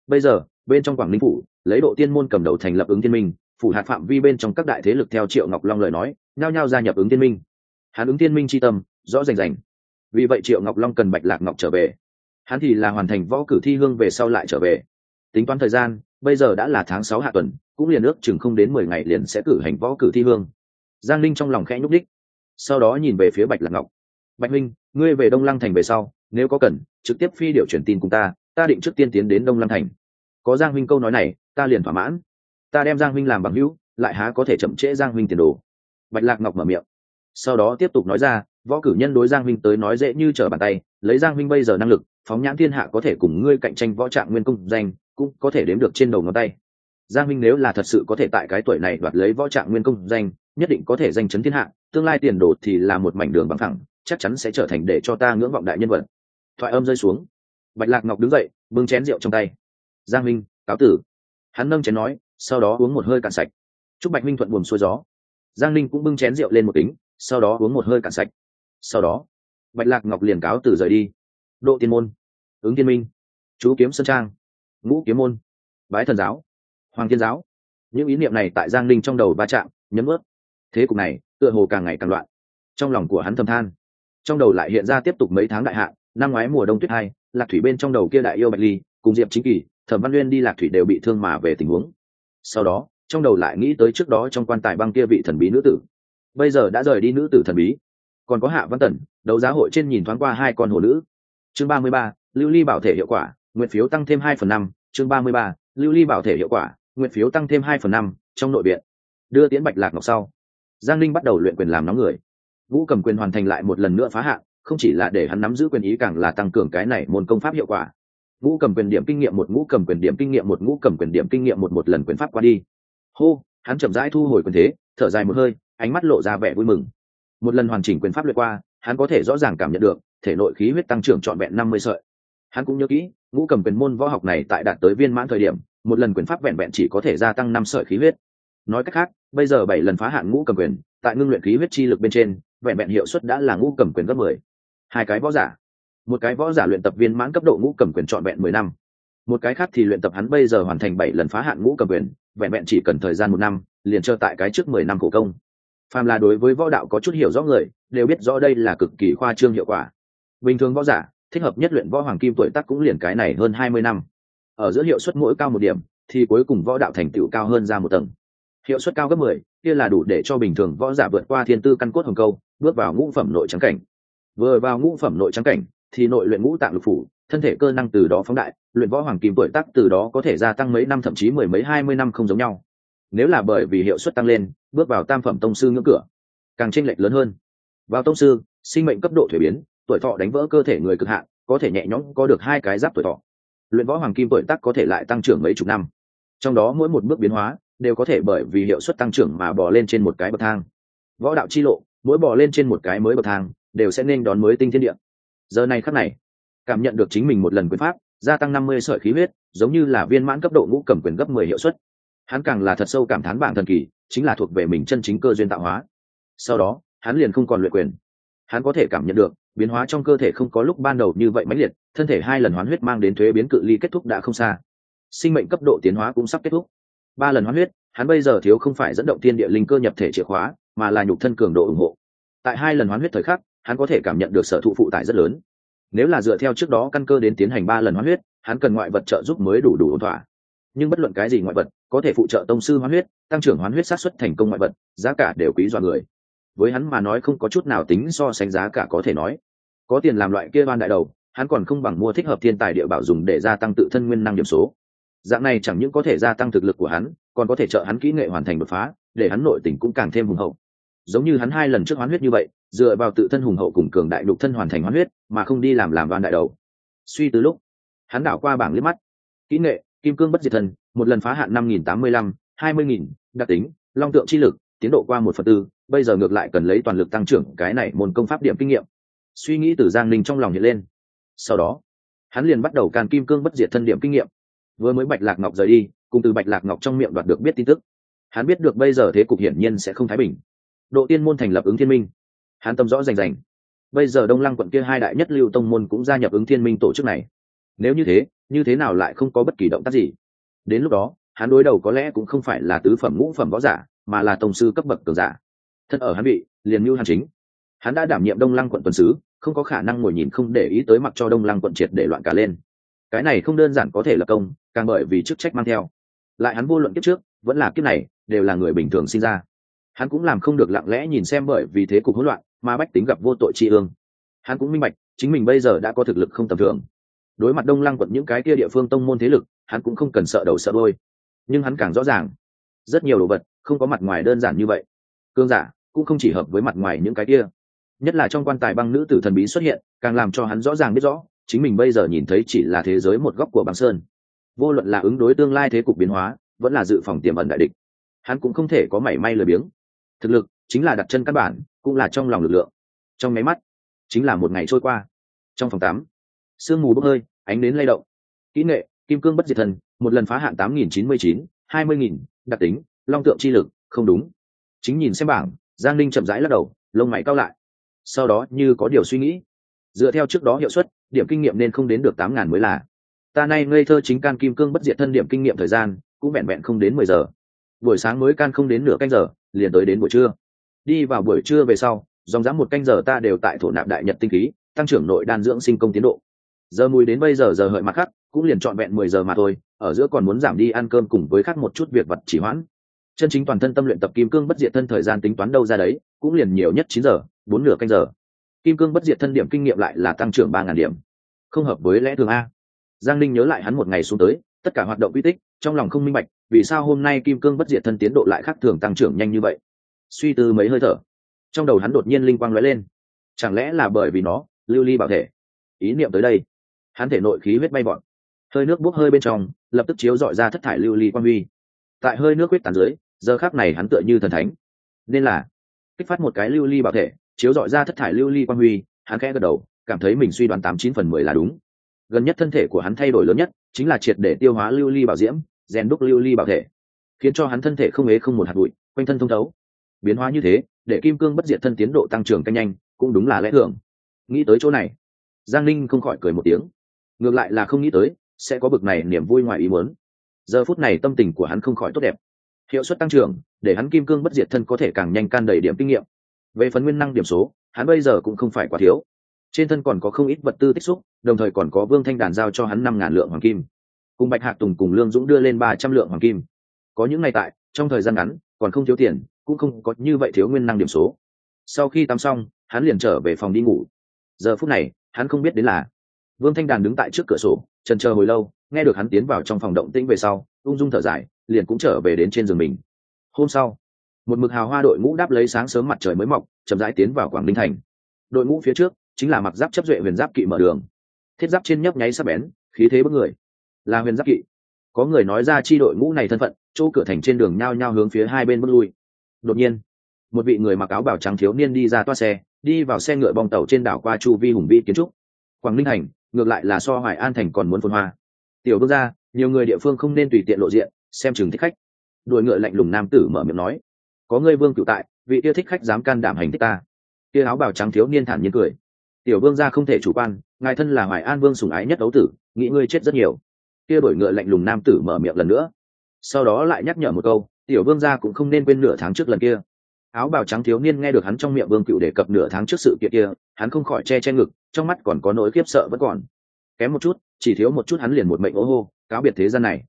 Bây giờ, bên trong quảng ninh phủ lấy độ tiên môn cầm đầu thành lập ứng thiên minh, phủ hạt phạm vi bên trong các đại thế lực theo triệu ngọc long lời nói, nhao nhao gia nhập ứng thiên minh. Hắn ứng thiên minh c h i tâm, rõ rành rành. Vì vậy triệu ngọc long cần bạch lạc ngọc trở về. Hắn thì là hoàn thành võ cử thi hương về sau lại trở về. Tính toán thời gian, bây giờ đã là tháng sáu hạ tuần, cũng liền ước chừng không đến mười ngày liền sẽ cử hành võ cử thi hương. Giang linh trong lòng khẽ nhúc đích sau đó nhìn về phía bạch lạc ngọc. Bạch minh, ngươi về đông lăng thành về sau, nếu có cần, trực tiếp phi điệu truyền tin cùng ta ta định trước tiên tiến đến đông lăng thành. Có giang huynh câu nói này ta liền thỏa mãn. Ta đem giang huynh làm bằng hữu, lại há có thể chậm trễ giang huynh tiền đồ. Bạch lạc ngọc mở miệng. Sau đó tiếp tục nói ra, võ cử nhân đối giang huynh tới nói dễ như trở bàn tay, lấy giang huynh bây giờ năng lực, phóng nhãn thiên hạ có thể cùng ngươi cạnh tranh võ trạng nguyên công danh, cũng có thể đếm được trên đầu ngón tay. Giang huynh nếu là thật sự có thể tại cái tuổi này đoạt lấy võ trạng nguyên công danh, nhất định có thể danh chấn thiên hạ, tương lai tiền đồ thì là một mảnh đường bằng thẳng, chắc chắn sẽ trở thành để cho ta ngưỡng vọng đại nhân vật. Thoại âm rơi xuống. Bạch lạc ngọc đứng dậy, bưng chén rượu trong tay. Giang huynh, cáo tử hắn nâng chén nói, sau đó uống một hơi cạn sạch. Chúc bạch minh thuận buồm xuôi gió. Giang linh cũng bưng chén rượu lên một kính, sau đó uống một hơi cạn sạch. Sau đó, bạch lạc ngọc liền cáo từ rời đi. Độ tiên môn, ứng tiên minh, chú kiếm sơn trang, ngũ kiếm môn, bái thần giáo, hoàng thiên giáo. Những ý niệm này tại giang linh trong đầu va chạm, nhấm ướt. Thế cục này, tựa hồ càng ngày càng loạn. Trong lòng của hắn thầm than. Trong đầu lại hiện ra tiếp tục mấy tháng đại hạn, năm ngoái mùa đông tuyết hai, lạc thủy bên trong đầu kia đại yêu bạch ly, cùng diệp chính kỳ thẩm văn uyên đi lạc thủy đều bị thương mà về tình huống. Sau đó, trong đầu lại nghĩ tới trước đó trong quan tài băng kia vị thần bí nữ tử. Bây giờ đã rời đi nữ tử thần bí. Còn có hạ văn tần, đấu giá hội trên nhìn thoáng qua hai con hồ nữ. Chương ba mươi ba, lưu ly bảo thể hiệu quả, nguyện phiếu tăng thêm hai phần năm. Chương ba mươi ba, lưu ly bảo thể hiệu quả, nguyện phiếu tăng thêm hai phần năm trong nội viện. Đưa tiến bạch lạc ngọc sau. Giang linh bắt đầu luyện quyền làm nóng người. Vũ cầm quyền hoàn thành lại một lần nữa phá hạn không chỉ là để hắn nắm giữ quyền ý càng là tăng cường cái này môn công pháp hiệu quả ngũ cầm quyền điểm kinh nghiệm một ngũ cầm quyền điểm kinh nghiệm một ngũ cầm quyền điểm kinh nghiệm một một lần quyền pháp qua đi. Hô, hắn chậm rãi thu hồi quyền thế, thở dài một hơi, ánh mắt lộ ra vẻ vui mừng. Một lần hoàn chỉnh quyền pháp lượt qua, hắn có thể rõ ràng cảm nhận được, thể nội khí huyết tăng trưởng trọn vẹn năm mươi sợi. Hắn cũng nhớ kỹ, ngũ cầm quyền môn võ học này tại đạt tới viên mãn thời điểm, một lần quyền pháp vẹn vẹn chỉ có thể gia tăng năm sợi khí huyết. Nói cách khác, bây giờ bảy lần phá hạn ngũ cầm quyền, tại ngưng luyện khí huyết chi lực bên trên, vẹn vẹn hiệu suất đã là ngũ cầm quyền gấp mười. Hai cái võ giả một cái võ giả luyện tập viên mãn cấp độ ngũ cầm quyền trọn vẹn mười năm. Một cái khác thì luyện tập hắn bây giờ hoàn thành bảy lần phá hạn ngũ cầm quyền, vẹn vẹn chỉ cần thời gian một năm, liền trơ tại cái trước mười năm khổ công. Phàm là đối với võ đạo có chút hiểu rõ người, đều biết rõ đây là cực kỳ khoa trương hiệu quả. Bình thường võ giả, thích hợp nhất luyện võ hoàng kim tuổi tác cũng liền cái này hơn hai mươi năm. Ở giữa hiệu suất mỗi cao một điểm, thì cuối cùng võ đạo thành tựu cao hơn ra một tầng. Hiệu suất cao gấp mười, kia là đủ để cho bình thường võ giả vượt qua thiên tư căn cốt hồng câu, bước vào ngũ phẩm nội trắng cảnh. Vừa vào ngũ phẩm nội trắng cảnh thì nội luyện ngũ tạng lục phủ, thân thể cơ năng từ đó phóng đại, luyện võ hoàng kim tuổi tác từ đó có thể gia tăng mấy năm, thậm chí mười mấy, hai mươi năm không giống nhau. Nếu là bởi vì hiệu suất tăng lên, bước vào tam phẩm tông sư ngưỡng cửa, càng tranh lệch lớn hơn. Vào tông sư, sinh mệnh cấp độ thuế biến, tuổi thọ đánh vỡ cơ thể người cực hạn, có thể nhẹ nhõm có được hai cái giáp tuổi thọ. Luyện võ hoàng kim tuổi tác có thể lại tăng trưởng mấy chục năm. Trong đó mỗi một bước biến hóa đều có thể bởi vì hiệu suất tăng trưởng mà bò lên trên một cái bậc thang. Võ đạo chi lộ, mỗi bò lên trên một cái mới bậc thang, đều sẽ nên đón mới tinh thiên địa giờ này khắc này, cảm nhận được chính mình một lần quyền pháp, gia tăng năm mươi sợi khí huyết, giống như là viên mãn cấp độ ngũ cầm quyền gấp mười hiệu suất. Hắn càng là thật sâu cảm thán bản thần kỳ, chính là thuộc về mình chân chính cơ duyên tạo hóa. Sau đó, hắn liền không còn luyện quyền. Hắn có thể cảm nhận được, biến hóa trong cơ thể không có lúc ban đầu như vậy mãnh liệt, thân thể hai lần hoán huyết mang đến thuế biến cự ly kết thúc đã không xa. Sinh mệnh cấp độ tiến hóa cũng sắp kết thúc. Ba lần hoán huyết, hắn bây giờ thiếu không phải dẫn động tiên địa linh cơ nhập thể chìa khóa, mà là nhục thân cường độ ủng hộ. Tại hai lần hoán huyết thời khắc hắn có thể cảm nhận được sở thụ phụ tải rất lớn. Nếu là dựa theo trước đó căn cơ đến tiến hành ba lần hóa huyết, hắn cần ngoại vật trợ giúp mới đủ đủ ổn thỏa. Nhưng bất luận cái gì ngoại vật, có thể phụ trợ tông sư hóa huyết, tăng trưởng hoán huyết sát xuất thành công ngoại vật, giá cả đều quý dọa người. Với hắn mà nói không có chút nào tính so sánh giá cả có thể nói. Có tiền làm loại kia ban đại đầu, hắn còn không bằng mua thích hợp thiên tài địa bảo dùng để gia tăng tự thân nguyên năng điểm số. Dạng này chẳng những có thể gia tăng thực lực của hắn, còn có thể trợ hắn kỹ nghệ hoàn thành đột phá, để hắn nội tình cũng càng thêm hùng hậu. Giống như hắn hai lần trước hoán huyết như vậy dựa vào tự thân hùng hậu cùng cường đại đục thân hoàn thành hoán huyết, mà không đi làm làm đoàn đại đầu. Suy từ lúc, hắn đảo qua bảng liếc mắt. Kỹ nghệ, kim cương bất diệt thân một lần phá hạn năm nghìn tám mươi lăm, hai mươi nghìn, đặc tính, long tượng chi lực, tiến độ qua một phần tư, bây giờ ngược lại cần lấy toàn lực tăng trưởng cái này môn công pháp điểm kinh nghiệm. Suy nghĩ từ giang linh trong lòng hiện lên. Sau đó, hắn liền bắt đầu càn kim cương bất diệt thân điểm kinh nghiệm. Vừa mới bạch lạc ngọc rời đi, cùng từ bạch lạc ngọc trong miệng đoạt được biết tin tức. Hắn biết được bây giờ thế cục hiển nhiên sẽ không thái bình. Độ tiên môn thành lập ứng thiên minh hắn tâm rõ rành rành. Bây giờ đông lăng quận kia hai đại nhất lưu tông môn cũng gia nhập ứng thiên minh tổ chức này. Nếu như thế như thế nào lại không có bất kỳ động tác gì? Đến lúc đó, hắn đối đầu có lẽ cũng không phải là tứ phẩm ngũ phẩm võ giả, mà là tổng sư cấp bậc cường giả. Thân ở hắn bị, liền mưu hàn chính. Hắn đã đảm nhiệm đông lăng quận tuần sứ, không có khả năng ngồi nhìn không để ý tới mặc cho đông lăng quận triệt để loạn cả lên. Cái này không đơn giản có thể là công, càng bởi vì chức trách mang theo. Lại hắn vô luận kiếp trước, vẫn là kiếp này, đều là người bình thường sinh ra. Hắn cũng làm không được lặng lẽ nhìn xem bởi vì thế cục hỗn loạn mà bách tính gặp vô tội tri ương. Hắn cũng minh bạch, chính mình bây giờ đã có thực lực không tầm thường. Đối mặt đông lăng quận những cái kia địa phương tông môn thế lực, hắn cũng không cần sợ đầu sợ đôi nhưng hắn càng rõ ràng, rất nhiều đồ vật không có mặt ngoài đơn giản như vậy. Cương giả cũng không chỉ hợp với mặt ngoài những cái kia. Nhất là trong quan tài băng nữ tử thần bí xuất hiện, càng làm cho hắn rõ ràng biết rõ, chính mình bây giờ nhìn thấy chỉ là thế giới một góc của băng sơn. Vô luận là ứng đối tương lai thế cục biến hóa, vẫn là dự phòng tiềm ẩn đại địch, hắn cũng không thể có mảy may lười biếng. Thực lực chính là đặt chân căn bản, cũng là trong lòng lực lượng. Trong máy mắt, chính là một ngày trôi qua. Trong phòng tắm, sương mù bốc hơi, ánh đến lay động. Kỹ nghệ, kim cương bất diệt thần, một lần phá hạn tám nghìn chín mươi chín, hai mươi nghìn, đặc tính, long tượng chi lực, không đúng. Chính nhìn xem bảng, giang linh chậm rãi lắc đầu, lông mày cao lại. Sau đó như có điều suy nghĩ. Dựa theo trước đó hiệu suất, điểm kinh nghiệm nên không đến được tám ngàn mới là. Ta nay ngây thơ chính can kim cương bất diệt thân điểm kinh nghiệm thời gian, cũng vẹn vẹn không đến mười giờ. Buổi sáng mới can không đến nửa canh giờ, liền tới đến buổi trưa đi vào buổi trưa về sau, dòng dã một canh giờ ta đều tại thổ nạp đại nhật tinh khí, tăng trưởng nội đan dưỡng sinh công tiến độ. Giờ mùi đến bây giờ giờ hợi mặt khắc, cũng liền trọn vẹn mười giờ mà thôi, ở giữa còn muốn giảm đi ăn cơm cùng với khác một chút việc vật chỉ hoãn. Chân chính toàn thân tâm luyện tập kim cương bất diệt thân thời gian tính toán đâu ra đấy, cũng liền nhiều nhất chín giờ, bốn nửa canh giờ. Kim cương bất diệt thân điểm kinh nghiệm lại là tăng trưởng ba ngàn điểm. Không hợp với lẽ thường a. Giang linh nhớ lại hắn một ngày xuống tới, tất cả hoạt động uy tích, trong lòng không minh bạch, vì sao hôm nay kim cương bất diệt thân tiến độ lại khác thường tăng trưởng nhanh như vậy? Suy tư mấy hơi thở. Trong đầu hắn đột nhiên linh quang lóe lên. Chẳng lẽ là bởi vì nó, lưu ly bảo thể? Ý niệm tới đây. Hắn thể nội khí huyết bay bọn hơi nước bốc hơi bên trong, lập tức chiếu dọi ra thất thải lưu ly quang huy. Tại hơi nước huyết tàn dưới, giờ khác này hắn tựa như thần thánh. Nên là, kích phát một cái lưu ly bảo thể, chiếu dọi ra thất thải lưu ly quang huy, hắn khẽ gật đầu, cảm thấy mình suy đoán tám chín phần mười là đúng. Gần nhất thân thể của hắn thay đổi lớn nhất, chính là triệt để tiêu hóa lưu ly bảo diễm, rèn đúc lưu ly bảo thể, khiến cho hắn thân thể không ế không một hạt bụi, quanh thân thông thấu biến hóa như thế, để kim cương bất diệt thân tiến độ tăng trưởng canh nhanh, cũng đúng là lẽ thường. Nghĩ tới chỗ này, giang ninh không khỏi cười một tiếng. Ngược lại là không nghĩ tới, sẽ có bực này niềm vui ngoài ý muốn. Giờ phút này tâm tình của hắn không khỏi tốt đẹp. Hiệu suất tăng trưởng, để hắn kim cương bất diệt thân có thể càng nhanh can đầy điểm kinh nghiệm. Về phần nguyên năng điểm số, hắn bây giờ cũng không phải quá thiếu. Trên thân còn có không ít vật tư tích xúc, đồng thời còn có vương thanh đàn giao cho hắn năm ngàn lượng hoàng kim. Cùng bạch hạc tùng cùng lương dũng đưa lên ba trăm lượng hoàng kim. Có những ngày tại, trong thời gian ngắn, còn không thiếu tiền cũng không có như vậy thiếu nguyên năng điểm số. Sau khi tắm xong, hắn liền trở về phòng đi ngủ. Giờ phút này, hắn không biết đến là vương thanh đàn đứng tại trước cửa sổ, trần chờ hồi lâu, nghe được hắn tiến vào trong phòng động tĩnh về sau, ung dung thở dài, liền cũng trở về đến trên giường mình. Hôm sau, một mực hào hoa đội ngũ đáp lấy sáng sớm mặt trời mới mọc, chậm rãi tiến vào quảng ninh thành. Đội ngũ phía trước, chính là mặc giáp chấp duệ huyền giáp kỵ mở đường. Thiết giáp trên nhấp nháy sắp bén, khí thế bất người. Là huyền giáp kỵ. Có người nói ra chi đội ngũ này thân phận, chỗ cửa thành trên đường nhao nhao hướng phía hai bên bước lui đột nhiên, một vị người mặc áo bảo trắng thiếu niên đi ra toa xe, đi vào xe ngựa bong tàu trên đảo qua chu vi hùng vĩ kiến trúc. Quảng ninh thành, ngược lại là so hoài an thành còn muốn phồn hoa. Tiểu bước ra nhiều người địa phương không nên tùy tiện lộ diện, xem chừng thích khách. Đuổi ngựa lạnh lùng nam tử mở miệng nói, có ngươi vương cựu tại, vị yêu thích khách dám can đảm hành thích ta. Kia áo bào trắng thiếu niên thản nhiên cười, tiểu vương gia không thể chủ quan, ngài thân là hoài an vương sùng ái nhất đấu tử, nghĩ ngươi chết rất nhiều. Kia đổi ngựa lạnh lùng nam tử mở miệng lần nữa, sau đó lại nhắc nhở một câu tiểu vương gia cũng không nên quên nửa tháng trước lần kia. Áo bào trắng thiếu niên nghe được hắn trong miệng vương cựu đề cập nửa tháng trước sự kiện kia, hắn không khỏi che che ngực, trong mắt còn có nỗi khiếp sợ vẫn còn. Kém một chút, chỉ thiếu một chút hắn liền một mệnh ố hô, cáo biệt thế gian này.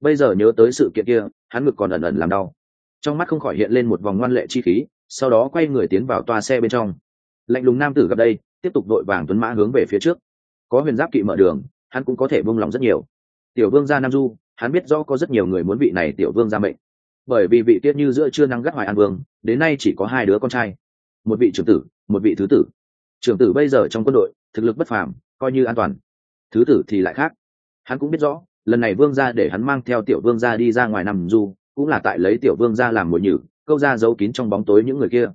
Bây giờ nhớ tới sự kiện kia, hắn ngực còn ẩn ẩn làm đau. Trong mắt không khỏi hiện lên một vòng ngoan lệ chi khí, sau đó quay người tiến vào toa xe bên trong. Lạnh lùng nam tử gặp đây, tiếp tục đội vàng tuấn mã hướng về phía trước. Có huyền giáp kỵ mở đường, hắn cũng có thể buông lòng rất nhiều. Tiểu vương gia nam du, hắn biết rõ có rất nhiều người muốn vị này tiểu vương gia mệnh bởi vì vị tiết như giữa chưa năng gắt hoài an vương, đến nay chỉ có hai đứa con trai. Một vị trưởng tử, một vị thứ tử. Trưởng tử bây giờ trong quân đội, thực lực bất phàm, coi như an toàn. Thứ tử thì lại khác. Hắn cũng biết rõ, lần này vương gia để hắn mang theo tiểu vương gia đi ra ngoài nằm du, cũng là tại lấy tiểu vương gia làm mồi nhử, câu ra giấu kín trong bóng tối những người kia.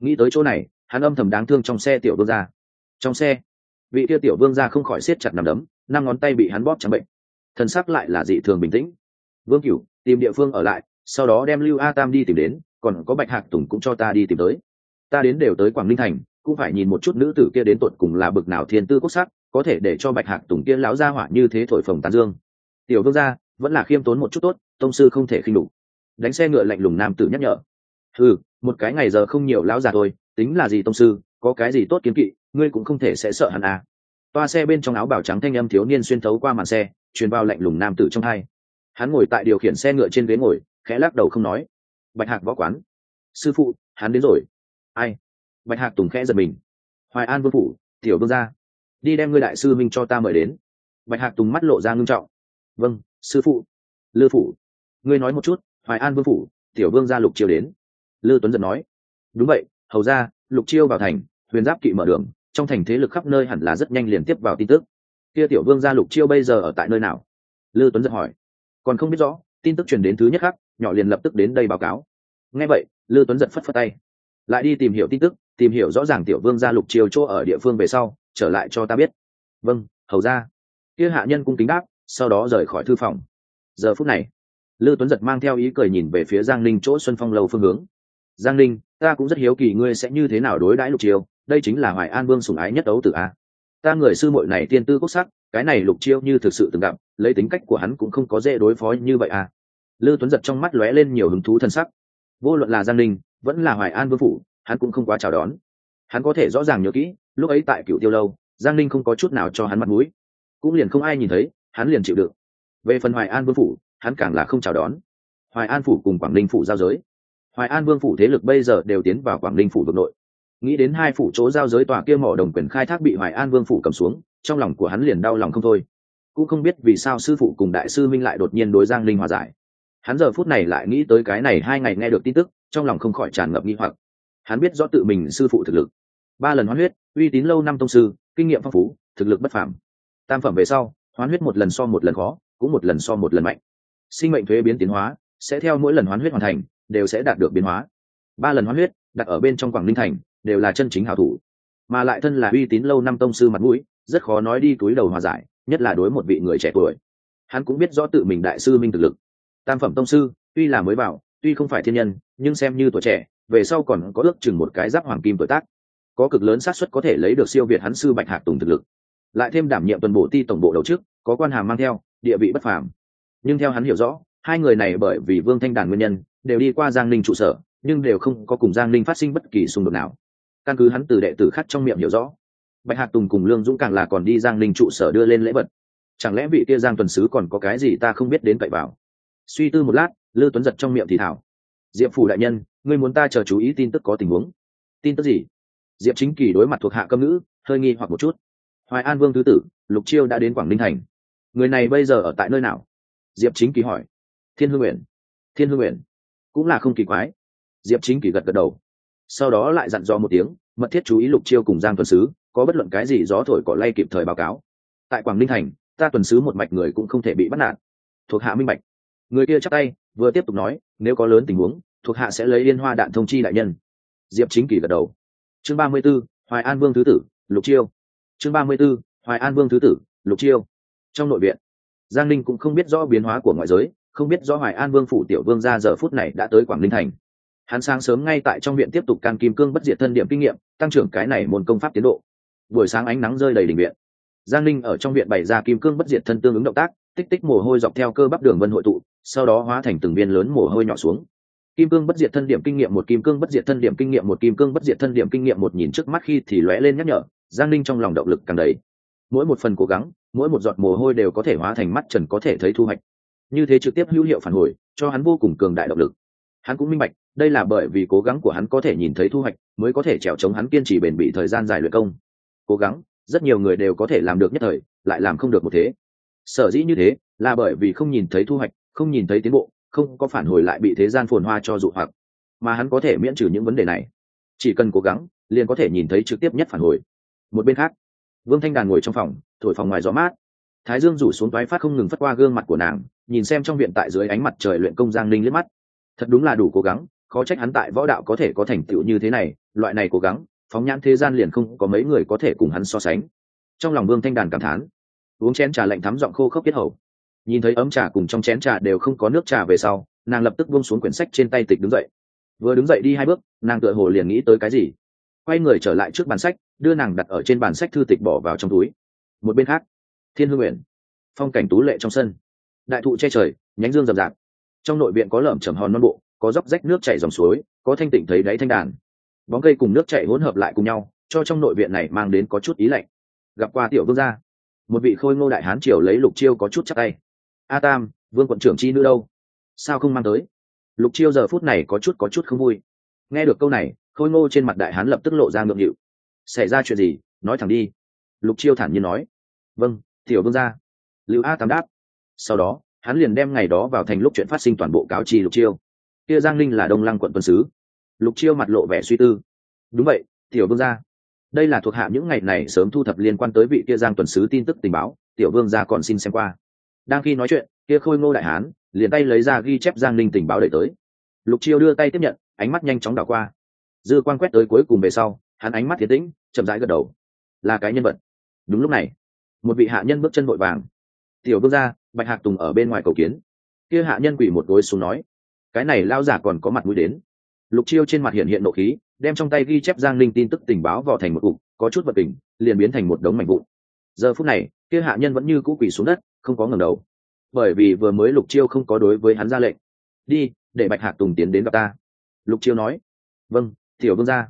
Nghĩ tới chỗ này, hắn âm thầm đáng thương trong xe tiểu vương gia. Trong xe, vị kia tiểu vương gia không khỏi siết chặt nằm đấm, năm ngón tay bị hắn bóp chẳng bệnh. Thần sắc lại là dị thường bình tĩnh. Vương cửu, tìm địa phương ở lại sau đó đem lưu a tam đi tìm đến, còn có bạch hạc tùng cũng cho ta đi tìm tới. Ta đến đều tới quảng ninh thành, cũng phải nhìn một chút nữ tử kia đến tột cùng là bực nào thiên tư quốc sắc, có thể để cho bạch hạc tùng kia lão gia hỏa như thế thổi phồng tán dương. Tiểu vương gia, vẫn là khiêm tốn một chút tốt, tông sư không thể khinh đủ đánh xe ngựa lạnh lùng nam tử nhắc nhở. Ừ một cái ngày giờ không nhiều lão già thôi, tính là gì tông sư, có cái gì tốt kiến kỵ, ngươi cũng không thể sẽ sợ hẳn à. Toa xe bên trong áo bảo trắng thanh âm thiếu niên xuyên thấu qua màn xe, truyền vào lạnh lùng nam tử trong hai. Hắn ngồi tại điều khiển xe ngựa trên ghế ngồi khẽ lắc đầu không nói. Bạch hạc võ quán. Sư phụ, hắn đến rồi. Ai? Bạch hạc tùng khẽ giật mình. Hoài an vương phủ, tiểu vương gia. Đi đem ngươi đại sư minh cho ta mời đến. Bạch hạc tùng mắt lộ ra ngưng trọng. Vâng sư phụ. Lư phủ. Ngươi nói một chút, hoài an vương phủ, tiểu vương gia lục chiêu đến. Lư tuấn giật nói. Đúng vậy, hầu ra lục chiêu vào thành, huyền giáp kỵ mở đường, trong thành thế lực khắp nơi hẳn là rất nhanh liền tiếp vào tin tức. Kia tiểu vương gia lục chiêu bây giờ ở tại nơi nào? Lư tuấn giật hỏi. Còn không biết rõ, tin tức truyền đến thứ nhất khắc nhỏ liền lập tức đến đây báo cáo. Nghe vậy, lư tuấn giật phất phất tay. Lại đi tìm hiểu tin tức, tìm hiểu rõ ràng tiểu vương gia lục chiều chỗ ở địa phương về sau, trở lại cho ta biết. Vâng hầu ra kia hạ nhân cung kính đáp, sau đó rời khỏi thư phòng. Giờ phút này, lư tuấn giật mang theo ý cười nhìn về phía giang ninh chỗ xuân phong lâu phương hướng. Giang ninh, ta cũng rất hiếu kỳ ngươi sẽ như thế nào đối đãi lục chiêu đây chính là hoài an vương sùng ái nhất đấu tử a. Ta người sư muội này tiên tư quốc sắc, cái này lục chiêu như thực sự từng gặp, lấy tính cách của hắn cũng không có dễ đối phó như vậy à lư tuấn giật trong mắt lóe lên nhiều hứng thú thân sắc. Vô luận là giang ninh, vẫn là hoài an vương phủ, hắn cũng không quá chào đón. Hắn có thể rõ ràng nhớ kỹ, lúc ấy tại cựu tiêu lâu, giang ninh không có chút nào cho hắn mặt mũi. Cũng liền không ai nhìn thấy, hắn liền chịu được. Về phần hoài an vương phủ, hắn càng là không chào đón. Hoài an phủ cùng quảng ninh phủ giao giới. Hoài an vương phủ thế lực bây giờ đều tiến vào quảng ninh phủ vực nội. Nghĩ đến hai phủ chỗ giao giới tòa kia mỏ đồng quyền khai thác bị hoài an vương phủ cầm xuống, trong lòng của hắn liền đau lòng không thôi. Cũng không biết vì sao sư phụ cùng đại sư minh lại đột nhiên đối giang linh hòa giải hắn giờ phút này lại nghĩ tới cái này hai ngày nghe được tin tức, trong lòng không khỏi tràn ngập nghi hoặc. Hắn biết rõ tự mình sư phụ thực lực. Ba lần hoán huyết, uy tín lâu năm tông sư, kinh nghiệm phong phú, thực lực bất phàm. Tam phẩm về sau, hoán huyết một lần so một lần khó, cũng một lần so một lần mạnh. Sinh mệnh thuế biến tiến hóa, sẽ theo mỗi lần hoán huyết hoàn thành, đều sẽ đạt được biến hóa. Ba lần hoán huyết, đặt ở bên trong quảng ninh thành, đều là chân chính hảo thủ. Mà lại thân là uy tín lâu năm tông sư mặt mũi, rất khó nói đi túi đầu hòa giải, nhất là đối một vị người trẻ tuổi. Hắn cũng biết rõ tự mình đại sư minh thực lực tam phẩm tông sư tuy là mới bảo, tuy không phải thiên nhân nhưng xem như tuổi trẻ về sau còn có ước chừng một cái giáp hoàng kim tuổi tác. Có cực lớn xác suất có thể lấy được siêu việt hắn sư bạch hạc tùng thực lực. Lại thêm đảm nhiệm tuần bộ ti tổng bộ đầu trước có quan hàm mang theo địa vị bất phàm. Nhưng theo hắn hiểu rõ hai người này bởi vì vương thanh đàn nguyên nhân đều đi qua giang ninh trụ sở nhưng đều không có cùng giang ninh phát sinh bất kỳ xung đột nào. Căn cứ hắn từ đệ tử khác trong miệng hiểu rõ bạch hạc tùng cùng lương dũng càng là còn đi giang ninh trụ sở đưa lên lễ vật. Chẳng lẽ vị kia giang tuần sứ còn có cái gì ta không biết đến cậy vào? Suy tư một lát, lư tuấn giật trong miệng thì thảo diệp phủ đại nhân, ngươi muốn ta chờ chú ý tin tức có tình huống. Tin tức gì? Diệp chính kỳ đối mặt thuộc hạ câm ngữ hơi nghi hoặc một chút. Hoài an vương thứ tử, lục chiêu đã đến quảng ninh thành. Người này bây giờ ở tại nơi nào? Diệp chính kỳ hỏi. Thiên hương nguyện thiên hương nguyện cũng là không kỳ quái. Diệp chính kỳ gật gật đầu. Sau đó lại dặn dò một tiếng, mật thiết chú ý lục chiêu cùng giang tuần sứ, có bất luận cái gì gió thổi cỏ lay kịp thời báo cáo. Tại quảng ninh thành, ta tuần sứ một mạch người cũng không thể bị bắt nạt. Thuộc hạ minh mạch người kia chắc tay, vừa tiếp tục nói, nếu có lớn tình huống, thuộc hạ sẽ lấy liên hoa đạn thông chi đại nhân. Diệp chính kỳ gật đầu. Chương ba mươi b ố hoài an vương thứ tử, lục chiêu. Chương ba mươi b ố hoài an vương thứ tử, lục chiêu. Trong nội viện, giang ninh cũng không biết rõ biến hóa của ngoại giới, không biết rõ hoài an vương phủ tiểu vương ra giờ phút này đã tới quảng ninh thành. Hắn sáng sớm ngay tại trong viện tiếp tục can kim cương bất diệt thân điểm kinh nghiệm, tăng trưởng cái này môn công pháp tiến độ. Buổi sáng ánh nắng rơi đầy đỉnh viện. Giang ninh ở trong viện bày ra kim cương bất diệt thân tương ứng động tác tích tích mồ hôi dọc theo cơ bắp đường vân hội tụ, sau đó hóa thành từng viên lớn mồ hôi nhỏ xuống. Kim cương bất diệt thân điểm kinh nghiệm một, kim cương bất diệt thân điểm kinh nghiệm một, kim cương bất diệt thân điểm kinh nghiệm một nhìn trước mắt khi thì lóe lên nhắc nhở, giang ninh trong lòng động lực càng đầy. Mỗi một phần cố gắng, mỗi một giọt mồ hôi đều có thể hóa thành mắt trần có thể thấy thu hoạch. Như thế trực tiếp hữu hiệu phản hồi, cho hắn vô cùng cường đại động lực. Hắn cũng minh bạch, đây là bởi vì cố gắng của hắn có thể nhìn thấy thu hoạch, mới có thể trèo chống hắn kiên trì bền bỉ thời gian dài luyện công. Cố gắng, rất nhiều người đều có thể làm được nhất thời, lại làm không được một thế sở dĩ như thế, là bởi vì không nhìn thấy thu hoạch, không nhìn thấy tiến bộ, không có phản hồi lại bị thế gian phồn hoa cho dụ hoặc. Mà hắn có thể miễn trừ những vấn đề này. Chỉ cần cố gắng, liền có thể nhìn thấy trực tiếp nhất phản hồi. Một bên khác, vương thanh đàn ngồi trong phòng, thổi phòng ngoài gió mát. Thái dương rủ xuống toái phát không ngừng phất qua gương mặt của nàng, nhìn xem trong viện tại dưới ánh mặt trời luyện công giang Ninh liếc mắt. Thật đúng là đủ cố gắng, khó trách hắn tại võ đạo có thể có thành tựu như thế này, loại này cố gắng, phóng nhãn thế gian liền không có mấy người có thể cùng hắn so sánh. Trong lòng vương thanh đàn cảm thán uống chén trà lạnh thắm giọng khô khốc biết hầu. Nhìn thấy ấm trà cùng trong chén trà đều không có nước trà về sau, nàng lập tức buông xuống quyển sách trên tay tịch đứng dậy. Vừa đứng dậy đi hai bước, nàng tựa hồ liền nghĩ tới cái gì. Quay người trở lại trước bàn sách, đưa nàng đặt ở trên bàn sách thư tịch bỏ vào trong túi. Một bên khác, thiên hương nguyện phong cảnh tú lệ trong sân. Đại thụ che trời, nhánh dương rậm rạp. Trong nội viện có lởm chầm hòn non bộ, có dốc rách nước chảy dòng suối, có thanh tịnh thấy đáy thanh đàn. Bóng cây cùng nước chảy hỗn hợp lại cùng nhau, cho trong nội viện này mang đến có chút ý lạnh. Gặp qua tiểu vương gia một vị khôi ngô đại hán triều lấy lục chiêu có chút chắc tay. A tam, vương quận trưởng chi nữ đâu? Sao không mang tới? Lục chiêu giờ phút này có chút có chút không vui. Nghe được câu này, khôi ngô trên mặt đại hán lập tức lộ ra ngượng nghịu. Xảy ra chuyện gì? Nói thẳng đi. Lục chiêu thản nhiên nói. Vâng tiểu vương gia. Lưu a tam đáp. Sau đó, hắn liền đem ngày đó vào thành lúc chuyện phát sinh toàn bộ cáo trì lục chiêu. Kia giang linh là đông lăng quận tuần sứ. Lục chiêu mặt lộ vẻ suy tư. Đúng vậy, tiểu vương gia đây là thuộc hạ những ngày này sớm thu thập liên quan tới vị kia giang tuần sứ tin tức tình báo, tiểu vương gia còn xin xem qua. Đang khi nói chuyện, kia khôi ngô đại hán, liền tay lấy ra ghi chép giang linh tình báo đẩy tới. Lục chiêu đưa tay tiếp nhận, ánh mắt nhanh chóng đảo qua. Dư quan quét tới cuối cùng về sau, hắn ánh mắt thiệt tĩnh, chậm rãi gật đầu. Là cái nhân vật. Đúng lúc này, một vị hạ nhân bước chân vội vàng. Tiểu vương gia, bạch hạc tùng ở bên ngoài cầu kiến. Kia hạ nhân quỷ một gối xuống nói, cái này lao giả còn có mặt mũi đến lục chiêu trên mặt hiện hiện nộ khí, đem trong tay ghi chép giang linh tin tức tình báo vào thành một cục, có chút vật tình liền biến thành một đống mảnh vụn. Giờ phút này, kia hạ nhân vẫn như cũ quỳ xuống đất, không có ngầm đầu. Bởi vì vừa mới lục chiêu không có đối với hắn ra lệnh. Đi, để bạch hạc tùng tiến đến gặp ta. Lục chiêu nói. Vâng tiểu vương gia.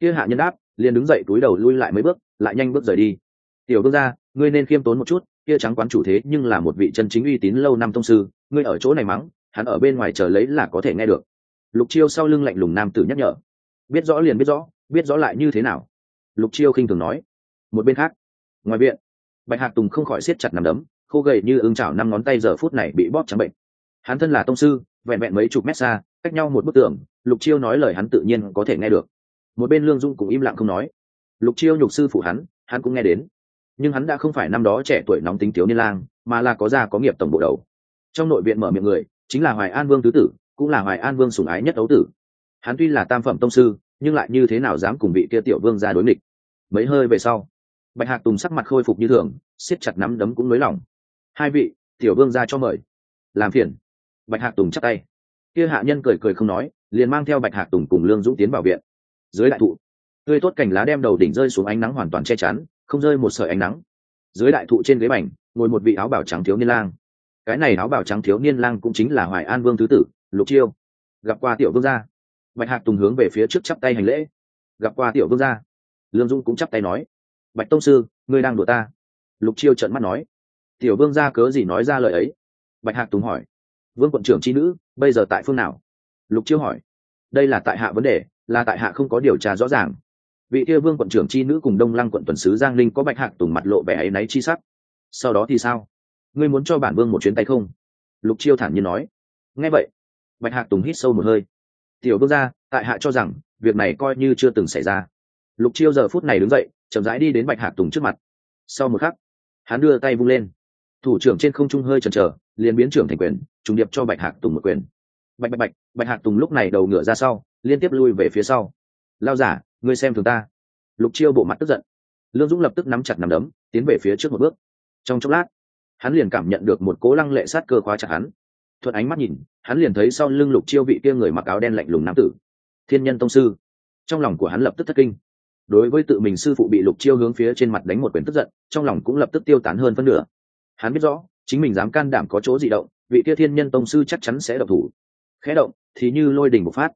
Kia hạ nhân đáp, liền đứng dậy túi đầu lui lại mấy bước, lại nhanh bước rời đi. Tiểu vương gia, ngươi nên khiêm tốn một chút, kia trắng quán chủ thế nhưng là một vị chân chính uy tín lâu năm thông sư, ngươi ở chỗ này mắng, hắn ở bên ngoài chờ lấy là có thể nghe được lục chiêu sau lưng lạnh lùng nam tử nhắc nhở. Biết rõ liền biết rõ biết rõ lại như thế nào? Lục chiêu khinh thường nói. Một bên khác, ngoài viện, bạch hạc tùng không khỏi siết chặt nằm đấm, khô gầy như ưng chảo năm ngón tay giờ phút này bị bóp trắng bệnh. Hắn thân là tông sư, vẹn vẹn mấy chục mét xa, cách nhau một bức tường, lục chiêu nói lời hắn tự nhiên có thể nghe được. Một bên lương dung cũng im lặng không nói. Lục chiêu nhục sư phụ hắn hắn cũng nghe đến. Nhưng hắn đã không phải năm đó trẻ tuổi nóng tính thiếu niên lang, mà là có già có nghiệp tổng bộ đầu. Trong nội viện mở miệng người, chính là hoài an vương tứ tử cũng là hoài an vương sủng ái nhất ấu tử. Hắn tuy là tam phẩm tông sư, nhưng lại như thế nào dám cùng vị kia tiểu vương ra đối nghịch? Mấy hơi về sau, bạch hạc tùng sắc mặt khôi phục như thường, siết chặt nắm đấm cũng nới lỏng. Hai vị, tiểu vương ra cho mời. Làm phiền. Bạch hạc tùng chắc tay. Kia hạ nhân cười cười không nói, liền mang theo bạch hạc tùng cùng lương dũng tiến vào viện. Dưới đại thụ, tươi tốt cành lá đem đầu đỉnh rơi xuống ánh nắng hoàn toàn che chắn, không rơi một sợi ánh nắng. Dưới đại thụ trên ghế bành, ngồi một vị áo bảo trắng thiếu niên lang. Cái này áo bảo trắng thiếu niên lang cũng chính là hoài an vương thứ tử lục chiêu. Gặp qua tiểu vương gia. Bạch hạc tùng hướng về phía trước chắp tay hành lễ. Gặp qua tiểu vương gia. Lương dũng cũng chắp tay nói. Bạch tông sư, ngươi đang đùa ta. Lục chiêu trợn mắt nói. Tiểu vương gia cớ gì nói ra lời ấy? Bạch hạc tùng hỏi. Vương quận trưởng c h i nữ, bây giờ tại phương nào? Lục chiêu hỏi. Đây là tại hạ vấn đề, là tại hạ không có điều tra rõ ràng. Vị kia vương quận trưởng c h i nữ cùng đông lăng quận tuần sứ giang linh có bạch hạc tùng mặt lộ vẻ áy náy chi sắc. Sau đó thì sao? Ngươi muốn cho bản vương một chuyến tay không? Lục chiêu thản nhiên nói. Nghe vậy bạch hạc tùng hít sâu một hơi. Tiểu vương gia, tại hạ cho rằng, việc này coi như chưa từng xảy ra. Lục chiêu giờ phút này đứng dậy, chậm rãi đi đến bạch hạc tùng trước mặt. Sau một khắc, hắn đưa tay vung lên. Thủ trưởng trên không trung hơi chần chờ, liền biến trưởng thành quyền, trùng điệp cho bạch hạc tùng một quyền. Bạch bạch bạch bạch hạc tùng lúc này đầu ngửa ra sau, liên tiếp lui về phía sau. Lao giả, ngươi xem thường ta. Lục chiêu bộ mặt tức giận. Lương dũng lập tức nắm chặt nắm đấm, tiến về phía trước một bước. Trong chốc lát, hắn liền cảm nhận được một cố lăng lệ sát cơ khóa chặt hắn thuận ánh mắt nhìn, hắn liền thấy sau lưng lục chiêu vị kia người mặc áo đen lạnh lùng nam tử. Thiên nhân tông sư. Trong lòng của hắn lập tức thất kinh. Đối với tự mình sư phụ bị lục chiêu hướng phía trên mặt đánh một quyền tức giận, trong lòng cũng lập tức tiêu tán hơn phân nửa. Hắn biết rõ, chính mình dám can đảm có chỗ gì động, vị kia thiên nhân tông sư chắc chắn sẽ độc thủ. Khẽ động, thì như lôi đình một phát.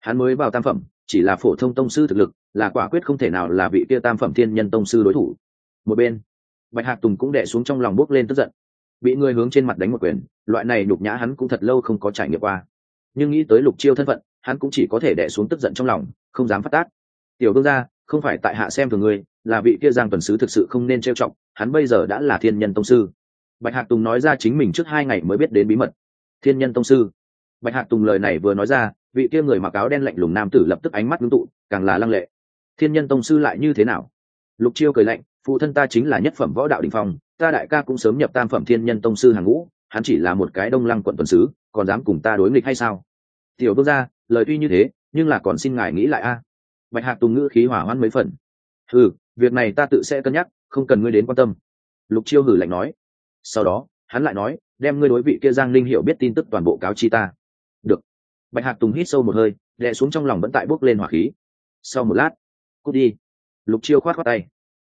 Hắn mới vào tam phẩm, chỉ là phổ thông tông sư thực lực, là quả quyết không thể nào là vị kia tam phẩm thiên nhân tông sư đối thủ. Một bên, bạch hạc tùng cũng đẻ xuống trong lòng bước lên tức giận bị người hướng trên mặt đánh một quyền, loại này nhục nhã hắn cũng thật lâu không có trải nghiệm qua. Nhưng nghĩ tới lục chiêu thân phận, hắn cũng chỉ có thể đẻ xuống tức giận trong lòng, không dám phát tác. Tiểu vương gia, không phải tại hạ xem thường ngươi, là vị kia giang tuần sứ thực sự không nên trêu trọng hắn bây giờ đã là thiên nhân tông sư. Bạch hạc tùng nói ra chính mình trước hai ngày mới biết đến bí mật. Thiên nhân tông sư. Bạch hạc tùng lời này vừa nói ra, vị kia người mặc áo đen lạnh lùng nam tử lập tức ánh mắt ngưng tụ, càng là lăng lệ. Thiên nhân tông sư lại như thế nào? Lục chiêu cười lạnh, phụ thân ta chính là nhất phẩm võ đạo đình phong ta đại ca cũng sớm nhập tam phẩm thiên nhân tông sư hàng ngũ, hắn chỉ là một cái đông lăng quận tuần sứ, còn dám cùng ta đối nghịch hay sao? Tiểu vương gia, lời tuy như thế, nhưng là còn xin ngài nghĩ lại a. Bạch hạc tùng ngữ khí hỏa hoãn mấy phần. Ừ việc này ta tự sẽ cân nhắc, không cần ngươi đến quan tâm. Lục chiêu hử lạnh nói. Sau đó, hắn lại nói, đem ngươi đối vị kia giang linh hiểu biết tin tức toàn bộ cáo chi ta. Được. Bạch hạc tùng hít sâu một hơi, đè xuống trong lòng vẫn tại bốc lên hỏa khí. Sau một lát, cút đi. Lục chiêu khoát khoát tay.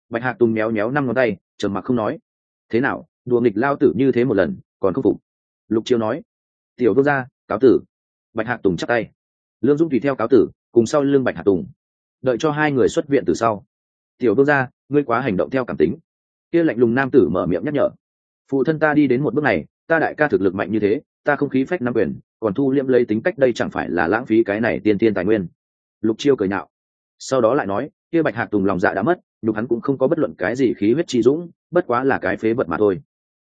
Bạch hạc tùng méo méo năm ngón tay, trầm mặc không nói thế nào, đùa nghịch lao tử như thế một lần, còn không phục? Lục chiêu nói. Tiểu vương gia, cáo tử. Bạch hạc tùng chắc tay. Lương dung tùy theo cáo tử, cùng sau lưng bạch hạc tùng. Đợi cho hai người xuất viện từ sau. Tiểu vương gia, ngươi quá hành động theo cảm tính. Kia lạnh lùng nam tử mở miệng nhắc nhở. Phụ thân ta đi đến một bước này, ta đại ca thực lực mạnh như thế, ta không khí phách nam quyền, còn thu liễm lấy tính cách đây chẳng phải là lãng phí cái này tiên tiên tài nguyên. Lục chiêu cười nhạo. Sau đó lại nói, kia bạch hạc tùng lòng dạ đã mất, nhục hắn cũng không có bất luận cái gì khí huyết chi dũng bất quá là cái phế vật mà thôi.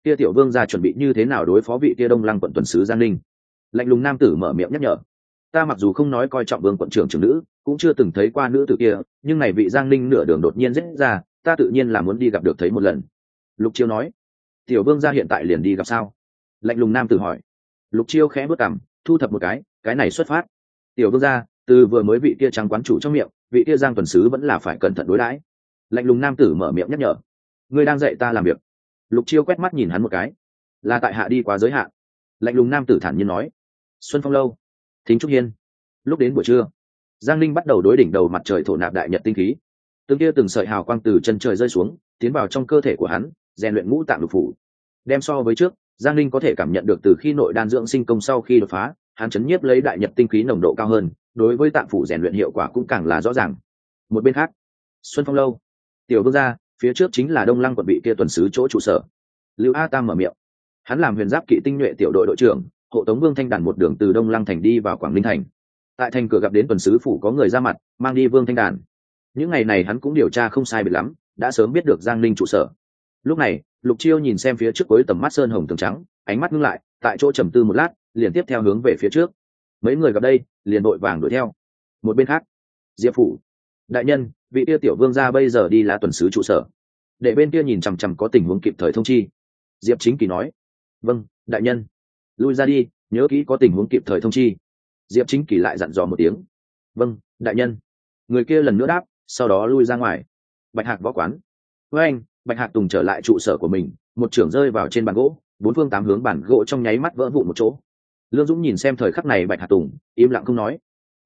Kia tiểu vương gia chuẩn bị như thế nào đối phó vị kia đông lăng quận tuần sứ giang linh lạnh lùng nam tử mở miệng nhắc nhở. Ta mặc dù không nói coi trọng vương quận trưởng trưởng nữ, cũng chưa từng thấy qua nữ tử kia, nhưng này vị giang ninh nửa đường đột nhiên rết ra, ta tự nhiên là muốn đi gặp được thấy một lần. Lục chiêu nói. Tiểu vương gia hiện tại liền đi gặp sao? Lạnh lùng nam tử hỏi. Lục chiêu khẽ bước cằm, thu thập một cái cái này xuất phát. Tiểu vương gia, từ vừa mới vị kia trắng quán chủ trong miệng, vị kia giang tuần sứ vẫn là phải cẩn thận đối đãi. Lạnh lùng nam tử mở miệng nhắc nhở ngươi đang dạy ta làm việc. Lục chiêu quét mắt nhìn hắn một cái. Là tại hạ đi quá giới hạn. Lạnh lùng nam tử thản nhiên nói. Xuân phong lâu. Thính trúc hiên. Lúc đến buổi trưa, giang linh bắt đầu đối đỉnh đầu mặt trời thổ nạp đại nhật tinh khí. Từng kia từng sợi hào quang từ chân trời rơi xuống, tiến vào trong cơ thể của hắn, rèn luyện ngũ tạng lục phủ. Đem so với trước, giang linh có thể cảm nhận được từ khi nội đan dưỡng sinh công sau khi đột phá, hắn chấn nhiếp lấy đại nhật tinh khí nồng độ cao hơn, đối với tạng phủ rèn luyện hiệu quả cũng càng là rõ ràng. Một bên khác, xuân phong lâu. Tiểu vương gia phía trước chính là đông lăng quận bị kia tuần sứ chỗ trụ sở. Lưu a tam mở miệng. Hắn làm huyền giáp kỵ tinh nhuệ tiểu đội đội trưởng, hộ tống vương thanh đàn một đường từ đông lăng thành đi vào quảng ninh thành. Tại thành cửa gặp đến tuần sứ phủ có người ra mặt, mang đi vương thanh đàn những ngày này hắn cũng điều tra không sai biệt lắm, đã sớm biết được giang ninh trụ sở. Lúc này, lục chiêu nhìn xem phía trước với tầm mắt sơn hồng tường trắng, ánh mắt ngưng lại, tại chỗ trầm tư một lát, liền tiếp theo hướng về phía trước. Mấy người gặp đây, liền đội vàng đuổi theo. Một bên khác, diệp phủ. Đại nhân vị kia tiểu vương gia bây giờ đi là tuần sứ trụ sở. Để bên kia nhìn chằm chằm có tình huống kịp thời thông chi. Diệp chính kỳ nói vâng đại nhân. Lui ra đi, nhớ kỹ có tình huống kịp thời thông chi. Diệp chính kỳ lại dặn dò một tiếng vâng đại nhân. Người kia lần nữa đáp, sau đó lui ra ngoài. Bạch hạc võ quán. Với anh. Bạch hạc tùng trở lại trụ sở của mình, một trưởng rơi vào trên bàn gỗ, bốn phương tám hướng bản gỗ trong nháy mắt vỡ vụn một chỗ. Lương dũng nhìn xem thời khắc này bạch hạc tùng, im lặng không nói.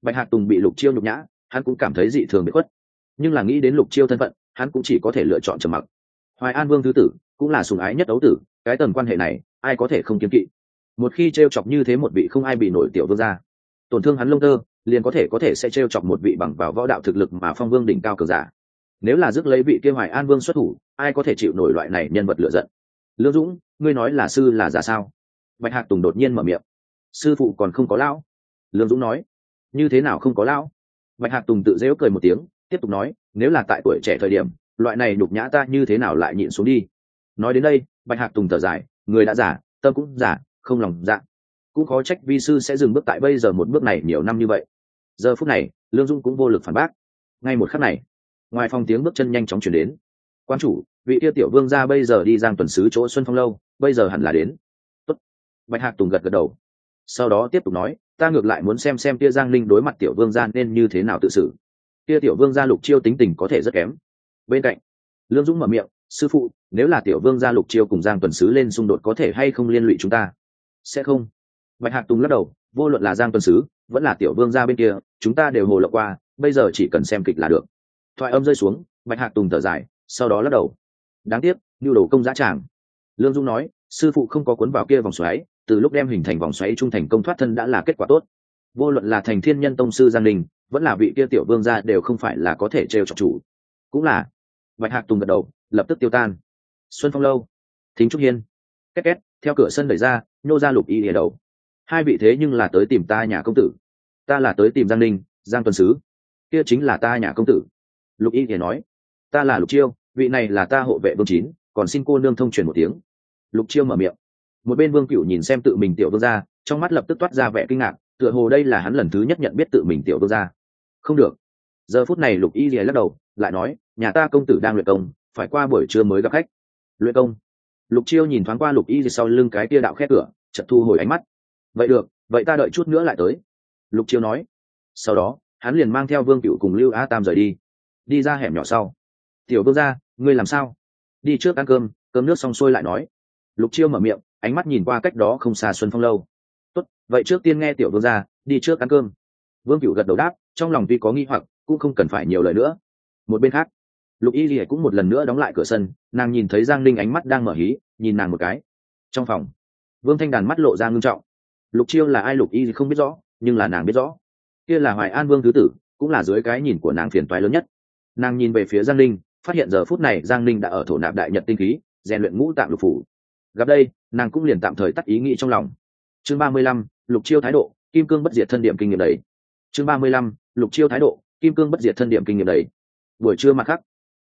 Bạch hạc tùng bị lục chiêu nhục nhã, hắn cũng cảm thấy dị thường bị khuất nhưng là nghĩ đến lục chiêu thân phận, hắn cũng chỉ có thể lựa chọn trầm mặc. Hoài an vương thứ tử cũng là sùng ái nhất đấu tử, cái tầm quan hệ này, ai có thể không kiếm kỵ? Một khi t r e o chọc như thế một vị không ai bị nổi tiểu vương ra tổn thương hắn lông tơ, liền có thể có thể sẽ t r e o chọc một vị bằng vào võ đạo thực lực mà phong vương đỉnh cao cờ giả. Nếu là dứt lấy vị kia hoài an vương xuất thủ, ai có thể chịu nổi loại này nhân vật lựa giận? Lương dũng, ngươi nói là sư là giả sao? Bạch hạc tùng đột nhiên mở miệng. Sư phụ còn không có lão? Lương dũng nói. Như thế nào không có lão? Bạch hạc tùng tự dễu cười một tiếng tiếp tục nói, nếu là tại tuổi trẻ thời điểm, loại này nhục nhã ta như thế nào lại nhịn xuống đi? Nói đến đây, bạch hạc tùng thở dài, người đã giả tâm cũng giả không lòng dạ. Cũng khó trách vi sư sẽ dừng bước tại bây giờ một bước này nhiều năm như vậy. Giờ phút này, lương dung cũng vô lực phản bác. Ngay một khắc này, ngoài phòng tiếng bước chân nhanh chóng chuyển đến. Quan chủ, vị tiêu tiểu vương ra bây giờ đi giang tuần sứ chỗ xuân phong lâu, bây giờ hẳn là đến. Tốt. bạch hạc tùng gật gật đầu. Sau đó tiếp tục nói, ta ngược lại muốn xem xem tia giang linh đối mặt tiểu vương gia nên như thế nào tự xử kia tiểu vương gia lục chiêu tính tình có thể rất kém. Bên cạnh, lương dũng mở miệng, sư phụ, nếu là tiểu vương gia lục chiêu cùng giang tuần sứ lên xung đột có thể hay không liên lụy chúng ta? Sẽ không. Bạch hạc tùng lắc đầu, vô luận là giang tuần sứ, vẫn là tiểu vương gia bên kia, chúng ta đều hồ lộ qua, bây giờ chỉ cần xem kịch là được. Thoại âm rơi xuống, bạch hạc tùng thở dài, sau đó lắc đầu. Đáng tiếc nhu đồ công giá tràng. Lương dung nói, sư phụ không có cuốn vào kia vòng xoáy, từ lúc đem hình thành vòng xoáy trung thành công thoát thân đã là kết quả tốt. Vô luận là thành thiên nhân tông sư giang đình vẫn là vị kia tiểu vương gia đều không phải là có thể trêu chọc chủ. Cũng là, bạch hạc tùng gật đầu, lập tức tiêu tan. Xuân phong lâu, thính trúc hiên, két két, theo cửa sân đẩy ra, nhô ra lục y ở đầu. Hai vị thế nhưng là tới tìm ta nhà công tử. Ta là tới tìm giang ninh, giang tuần sứ. Kia chính là ta nhà công tử. Lục y thì nói, ta là lục chiêu, vị này là ta hộ vệ vương chín, còn xin cô nương thông truyền một tiếng. Lục chiêu mở miệng. Một bên vương cựu nhìn xem tự mình tiểu vương gia, trong mắt lập tức toát ra vẻ kinh ngạc, tựa hồ đây là hắn lần thứ nhất nhận biết tự mình tiểu vương gia không được. Giờ phút này lục y lìa lắc đầu, lại nói, nhà ta công tử đang luyện công, phải qua buổi trưa mới gặp khách. Luyện công? Lục chiêu nhìn thoáng qua lục y sau lưng cái tia đạo khét cửa chật thu hồi ánh mắt. Vậy được, vậy ta đợi chút nữa lại tới. Lục chiêu nói. Sau đó, hắn liền mang theo vương cựu cùng lưu a tam rời đi. Đi ra hẻm nhỏ sau. Tiểu vương ra ngươi làm sao? Đi trước ăn cơm cơm nước xong xuôi lại nói. Lục chiêu mở miệng, ánh mắt nhìn qua cách đó không xa xuân phong lâu. Tốt, vậy trước tiên nghe tiểu vương ra đi trước ăn cơm. Vương cựu gật đầu đáp trong lòng tuy có nghi hoặc, cũng không cần phải nhiều lời nữa. Một bên khác, lục y lìa cũng một lần nữa đóng lại cửa sân, nàng nhìn thấy giang linh ánh mắt đang mở hí, nhìn nàng một cái. Trong phòng, vương thanh đàn mắt lộ ra ngưng trọng. Lục chiêu là ai lục y thì không biết rõ, nhưng là nàng biết rõ. Kia là hoài an vương thứ tử, cũng là dưới cái nhìn của nàng phiền toái lớn nhất. Nàng nhìn về phía giang linh phát hiện giờ phút này giang linh đã ở thổ nạp đại nhật tinh khí, rèn luyện ngũ tạng lục phủ. Gặp đây, nàng cũng liền tạm thời tắt ý nghĩ trong lòng. Chương ba mươi lăm, lục chiêu thái độ, kim cương bất diệt thân điểm kinh nghiệm đấy. Chương ba mươi lăm lục chiêu thái độ, kim cương bất diệt thân điểm kinh nghiệm đấy buổi trưa mặt khắc,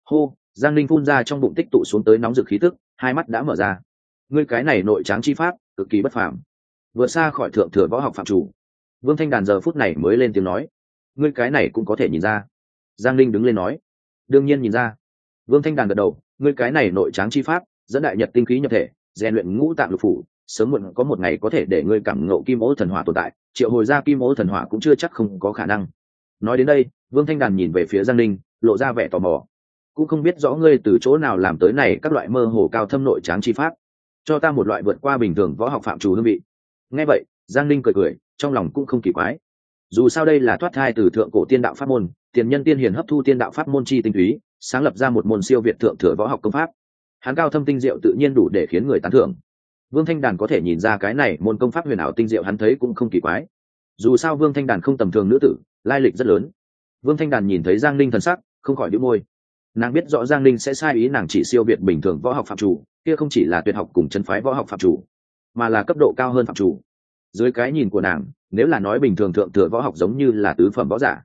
hô, giang linh phun ra trong bụng tích tụ xuống tới nóng rực khí tức, hai mắt đã mở ra. Ngươi cái này nội tráng chi pháp, cực kỳ bất phàm. Vượt xa khỏi thượng thừa võ học phạm chủ. Vương thanh đàn giờ phút này mới lên tiếng nói, ngươi cái này cũng có thể nhìn ra. Giang linh đứng lên nói, đương nhiên nhìn ra. Vương thanh đàn gật đầu, ngươi cái này nội tráng chi pháp, dẫn đại nhật tinh khí nhập thể, rèn luyện ngũ tạng lục phủ, sớm muộn có một ngày có thể để ngươi cảm ngộ kim ố thần hỏa tồn tại, triệu hồi ra kim ố thần hỏa cũng chưa chắc không có khả năng nói đến đây, vương thanh đàn nhìn về phía giang linh lộ ra vẻ tò mò. Cũng không biết rõ ngươi từ chỗ nào làm tới này các loại mơ hồ cao thâm nội tráng chi pháp. Cho ta một loại vượt qua bình thường võ học phạm chủ hương vị. Nghe vậy, giang ninh cười cười, trong lòng cũng không kỳ quái. Dù sao đây là thoát thai từ thượng cổ tiên đạo pháp môn, tiền nhân tiên hiền hấp thu tiên đạo pháp môn chi tinh túy, sáng lập ra một môn siêu việt thượng thừa võ học công pháp. Hắn cao thâm tinh diệu tự nhiên đủ để khiến người tán thưởng. Vương thanh đàn có thể nhìn ra cái này môn công pháp huyền ảo tinh diệu hắn thấy cũng không kỳ quái. Dù sao vương thanh đàn không tầm thường nữ tử lai lịch rất lớn. Vương thanh đàn nhìn thấy giang ninh thần sắc, không khỏi đĩu môi. Nàng biết rõ giang ninh sẽ sai ý nàng chỉ siêu việt bình thường võ học phạm chủ, kia không chỉ là tuyệt học cùng chân phái võ học phạm chủ, mà là cấp độ cao hơn phạm chủ. Dưới cái nhìn của nàng, nếu là nói bình thường thượng thừa võ học giống như là tứ phẩm võ giả,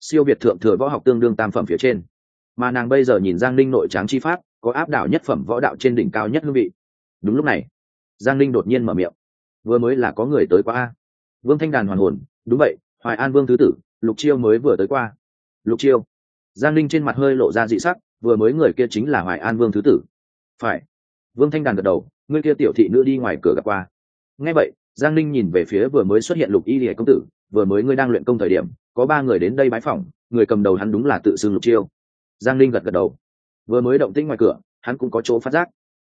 siêu việt thượng thừa võ học tương đương tam phẩm phía trên. Mà nàng bây giờ nhìn giang ninh nội tráng chi pháp, có áp đảo nhất phẩm võ đạo trên đỉnh cao nhất hương vị. Đúng lúc này, giang ninh đột nhiên mở miệng. Vừa mới là có người tới qua a. Vương thanh đàn hoàn hồn, đúng vậy, hoài an vương thứ tử lục chiêu mới vừa tới qua. Lục chiêu. Giang linh trên mặt hơi lộ ra dị sắc, vừa mới người kia chính là hoài an vương thứ tử. Phải. Vương thanh đàn gật đầu, người kia tiểu thị nữ đi ngoài cửa gặp qua. Ngay vậy, giang linh nhìn về phía vừa mới xuất hiện lục y lìa công tử, vừa mới ngươi đang luyện công thời điểm, có ba người đến đây bái phỏng, người cầm đầu hắn đúng là tự xưng lục chiêu. Giang linh gật gật đầu. Vừa mới động tĩnh ngoài cửa, hắn cũng có chỗ phát giác.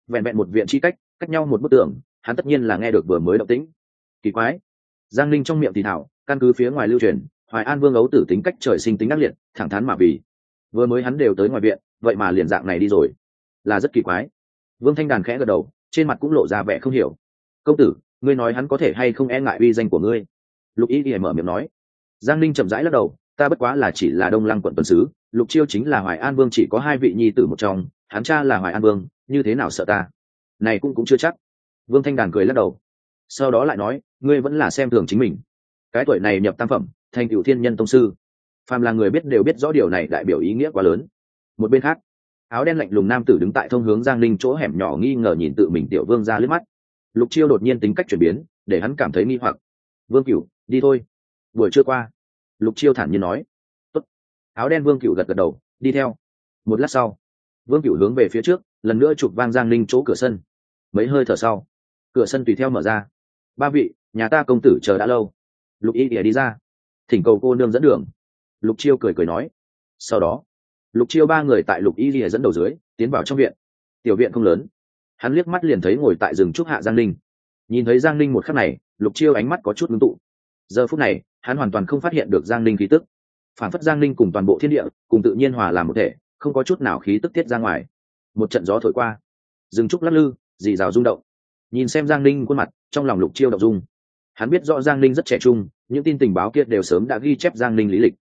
Vẹn vẹn một viện chi cách cách nhau một bức tường, hắn tất nhiên là nghe được vừa mới động tĩnh. Kỳ quái. Giang linh trong miệng thì thảo, căn cứ phía ngoài lưu truyền hoài an vương ấu tử tính cách trời sinh tính ác liệt, thẳng thắn mà vì. Vừa mới hắn đều tới ngoài viện, vậy mà liền dạng này đi rồi. Là rất kỳ quái. Vương thanh đàn khẽ gật đầu, trên mặt cũng lộ ra vẻ không hiểu. Công tử, ngươi nói hắn có thể hay không e ngại uy danh của ngươi? Lục y y mở miệng nói. Giang ninh chậm rãi lắc đầu, ta bất quá là chỉ là đông lăng quận tuần sứ, lục chiêu chính là hoài an vương chỉ có hai vị nhi tử một trong, hắn cha là hoài an vương, như thế nào sợ ta? Này cũng cũng chưa chắc. Vương thanh đàn cười lắc đầu. Sau đó lại nói, ngươi vẫn là xem thường chính mình. Cái tuổi này nhập tam phẩm thành cựu thiên nhân tông sư. Phàm là người biết đều biết rõ điều này đại biểu ý nghĩa quá lớn. Một bên khác, áo đen lạnh lùng nam tử đứng tại thông hướng giang ninh chỗ hẻm nhỏ nghi ngờ nhìn tự mình tiểu vương ra lướt mắt. Lục chiêu đột nhiên tính cách chuyển biến, để hắn cảm thấy nghi hoặc. Vương cửu, đi thôi. Buổi trưa qua. Lục chiêu thản nhiên nói. Tốt. áo đen vương cửu gật gật đầu, đi theo. Một lát sau, vương cửu hướng về phía trước, lần nữa chụp vang giang ninh chỗ cửa sân. Mấy hơi thở sau, cửa sân tùy theo mở ra. Ba vị, nhà ta công tử chờ đã lâu. Lục y ỉa đi ra thỉnh cầu cô nương dẫn đường. Lục chiêu cười cười nói. Sau đó, lục chiêu ba người tại lục y lìa dẫn đầu dưới, tiến vào trong viện. Tiểu viện không lớn. Hắn liếc mắt liền thấy ngồi tại rừng trúc hạ giang Linh. nhìn thấy giang Linh một khắc này, lục chiêu ánh mắt có chút ngưng tụ. Giờ phút này, hắn hoàn toàn không phát hiện được giang Linh khí tức. Phản phất giang Linh cùng toàn bộ thiên địa, cùng tự nhiên hòa làm một thể, không có chút nào khí tức tiết ra ngoài. Một trận gió thổi qua. Rừng trúc lắc lư, dì rào rung động. Nhìn xem giang Linh khuôn mặt, trong lòng lục chiêu đậu dung hắn biết rõ giang ninh rất trẻ trung, những tin tình báo kia đều sớm đã ghi chép giang ninh lý lịch.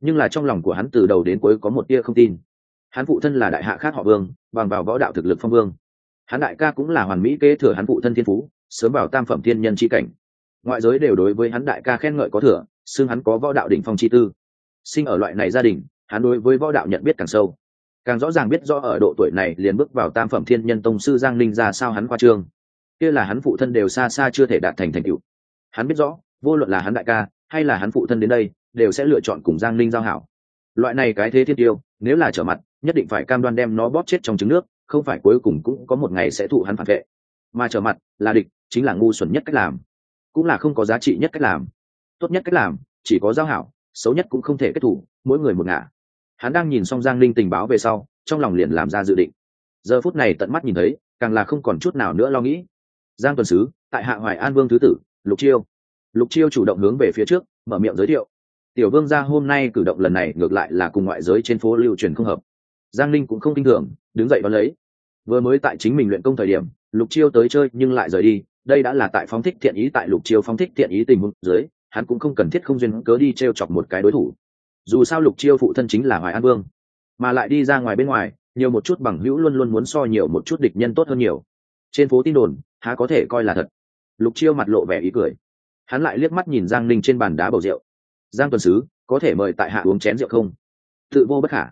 Nhưng là trong lòng của hắn từ đầu đến cuối có một tia không tin. Hắn phụ thân là đại hạ khác họ vương, bằng vào võ đạo thực lực phong vương. Hắn đại ca cũng là hoàn mỹ kế thừa hắn phụ thân thiên phú, sớm vào tam phẩm thiên nhân c h i cảnh. Ngoại giới đều đối với hắn đại ca khen ngợi có thừa, xưng hắn có võ đạo đỉnh phong chi tư. Sinh ở loại này gia đình, hắn đối với võ đạo nhận biết càng sâu. Càng rõ ràng biết rõ ở độ tuổi này liền bước vào tam phẩm thiên nhân tông sư giang ninh ra sao hắn qua trương. Kia là hắn phụ thân đều xa xa chưa thể đạt thành thành tựu hắn biết rõ, vô luận là hắn đại ca, hay là hắn phụ thân đến đây, đều sẽ lựa chọn cùng giang ninh giao hảo. Loại này cái thế thiên tiêu, nếu là trở mặt, nhất định phải cam đoan đem nó bóp chết trong trứng nước, không phải cuối cùng cũng có một ngày sẽ thụ hắn phản vệ. Mà trở mặt, là địch, chính là ngu xuẩn nhất cách làm. Cũng là không có giá trị nhất cách làm. Tốt nhất cách làm, chỉ có giao hảo, xấu nhất cũng không thể kết thủ, mỗi người một ngả. Hắn đang nhìn xong giang linh tình báo về sau, trong lòng liền làm ra dự định. Giờ phút này tận mắt nhìn thấy, càng là không còn chút nào nữa lo nghĩ. Giang tuần sứ, tại hạ hoài an vương thứ tử lục chiêu. Lục chiêu chủ động hướng về phía trước, mở miệng giới thiệu. Tiểu vương gia hôm nay cử động lần này ngược lại là cùng ngoại giới trên phố lưu truyền không hợp. Giang linh cũng không tin tưởng đứng dậy đón lấy. Vừa mới tại chính mình luyện công thời điểm, lục chiêu tới chơi nhưng lại rời đi. Đây đã là tại phóng thích thiện ý tại lục chiêu phóng thích thiện ý tình huống dưới, hắn cũng không cần thiết không duyên cớ đi t r e o chọc một cái đối thủ. Dù sao lục chiêu phụ thân chính là hoài an vương, mà lại đi ra ngoài bên ngoài, nhiều một chút bằng hữu luôn luôn muốn so nhiều một chút địch nhân tốt hơn nhiều. Trên phố tin đồn, há có thể coi là thật lục chiêu mặt lộ vẻ ý cười. Hắn lại liếc mắt nhìn giang ninh trên bàn đá bầu rượu. Giang tuần sứ, có thể mời tại hạ uống chén rượu không? Tự vô bất khả.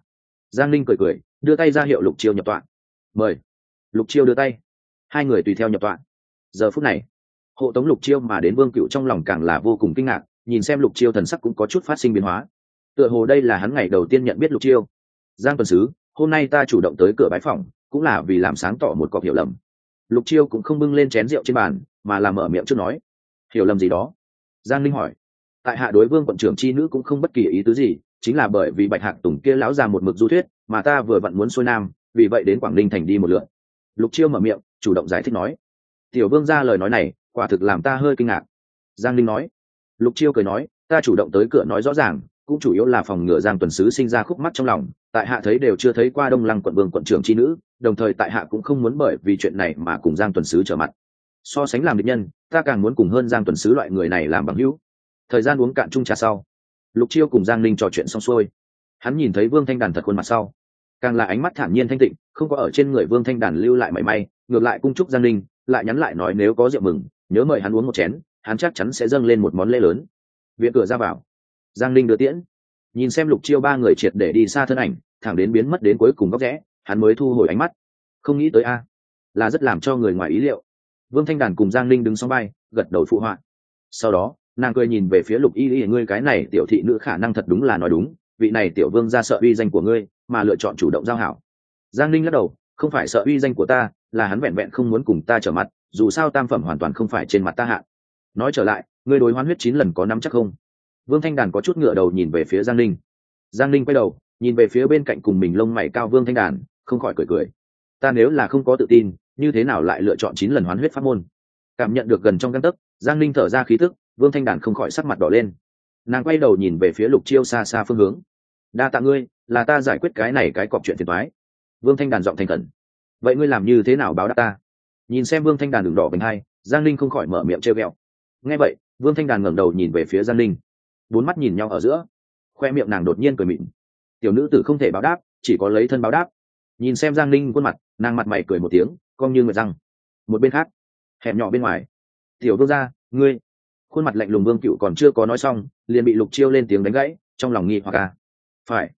Giang ninh cười cười, đưa tay ra hiệu lục chiêu nhập tọa. Mời. Lục chiêu đưa tay. Hai người tùy theo nhập tọa. Giờ phút này, hộ tống lục chiêu mà đến vương cựu trong lòng càng là vô cùng kinh ngạc, nhìn xem lục chiêu thần sắc cũng có chút phát sinh biến hóa. Tựa hồ đây là hắn ngày đầu tiên nhận biết lục chiêu. Giang tuần sứ, hôm nay ta chủ động tới cửa bái phòng cũng là vì làm sáng tỏ một cọc hiểu lầm. Lục chiêu cũng không bưng lên chén rượu trên bàn mà làm mở miệng trước nói. Hiểu lầm gì đó? Giang linh hỏi. Tại hạ đối vương quận trưởng c h i nữ cũng không bất kỳ ý tứ gì, chính là bởi vì bạch hạc tùng kia lão già một mực du thuyết, mà ta vừa vặn muốn xuôi nam, vì vậy đến quảng ninh thành đi một lượn. Lục chiêu mở miệng, chủ động giải thích nói. Tiểu vương ra lời nói này, quả thực làm ta hơi kinh ngạc. Giang linh nói. Lục chiêu cười nói, ta chủ động tới cửa nói rõ ràng, cũng chủ yếu là phòng ngừa giang tuần sứ sinh ra khúc mắt trong lòng, tại hạ thấy đều chưa thấy qua đông lăng quận vương quận trưởng chi nữ, đồng thời tại hạ cũng không muốn bởi vì chuyện này mà cùng giang tuần sứ trở mặt so sánh làm địch nhân, ta càng muốn cùng hơn giang tuần sứ loại người này làm bằng hữu. Thời gian uống cạn chung trà sau, lục chiêu cùng giang linh trò chuyện xong xuôi. Hắn nhìn thấy vương thanh đàn thật khuôn mặt sau. Càng là ánh mắt thản nhiên thanh tịnh, không có ở trên người vương thanh đàn lưu lại mảy may, ngược lại cung trúc giang linh lại nhắn lại nói nếu có rượu mừng, nhớ mời hắn uống một chén, hắn chắc chắn sẽ dâng lên một món lễ lớn. Viện cửa ra vào, giang linh đưa tiễn. Nhìn xem lục chiêu ba người triệt để đi xa thân ảnh, thẳng đến biến mất đến cuối cùng góc rẽ, hắn mới thu hồi ánh mắt. Không nghĩ tới a, là rất làm cho người ngoài ý liệu vương thanh đàn cùng giang linh đứng sau bay, gật đầu phụ họa sau đó, nàng cười nhìn về phía lục y y, ngươi cái này tiểu thị nữ khả năng thật đúng là nói đúng, vị này tiểu vương ra sợ uy danh của ngươi, mà lựa chọn chủ động giao hảo giang linh lắc đầu, không phải sợ uy danh của ta, là hắn vẹn vẹn không muốn cùng ta trở mặt, dù sao tam phẩm hoàn toàn không phải trên mặt ta hạ. nói trở lại, ngươi đối hoán huyết chín lần có nắm chắc không vương thanh đàn có chút ngựa đầu nhìn về phía giang Linh. giang Linh quay đầu, nhìn về phía bên cạnh cùng mình lông mày cao vương thanh đàn, không khỏi cười cười ta nếu là không có tự tin như thế nào lại lựa chọn chín lần hoán huyết pháp môn? Cảm nhận được gần trong căn tấc, giang ninh thở ra khí thức vương thanh đàn không khỏi sắc mặt đỏ lên. Nàng quay đầu nhìn về phía lục chiêu xa xa phương hướng. Đa tạ ngươi, là ta giải quyết cái này cái cọc chuyện phiền thoái vương thanh đàn giọng thành khẩn. Vậy ngươi làm như thế nào báo đáp ta? Nhìn xem vương thanh đàn đường đỏ bành hai, giang linh không khỏi mở miệng treo ghẹo. Nghe vậy, vương thanh đàn ngẩng đầu nhìn về phía giang linh bốn mắt nhìn nhau ở giữa, khoe miệng nàng đột nhiên cười mịn. Tiểu nữ tử không thể báo đáp, chỉ có lấy thân báo đáp. Nhìn xem giang linh khuôn mặt nàng mặt mày cười một tiếng cong như người răng. Một bên khác, hẻm nhỏ bên ngoài. Tiểu vương gia, ngươi. Khuôn mặt lạnh lùng vương cựu còn chưa có nói xong, liền bị lục chiêu lên tiếng đánh gãy, trong lòng nghi hoặc à? phải.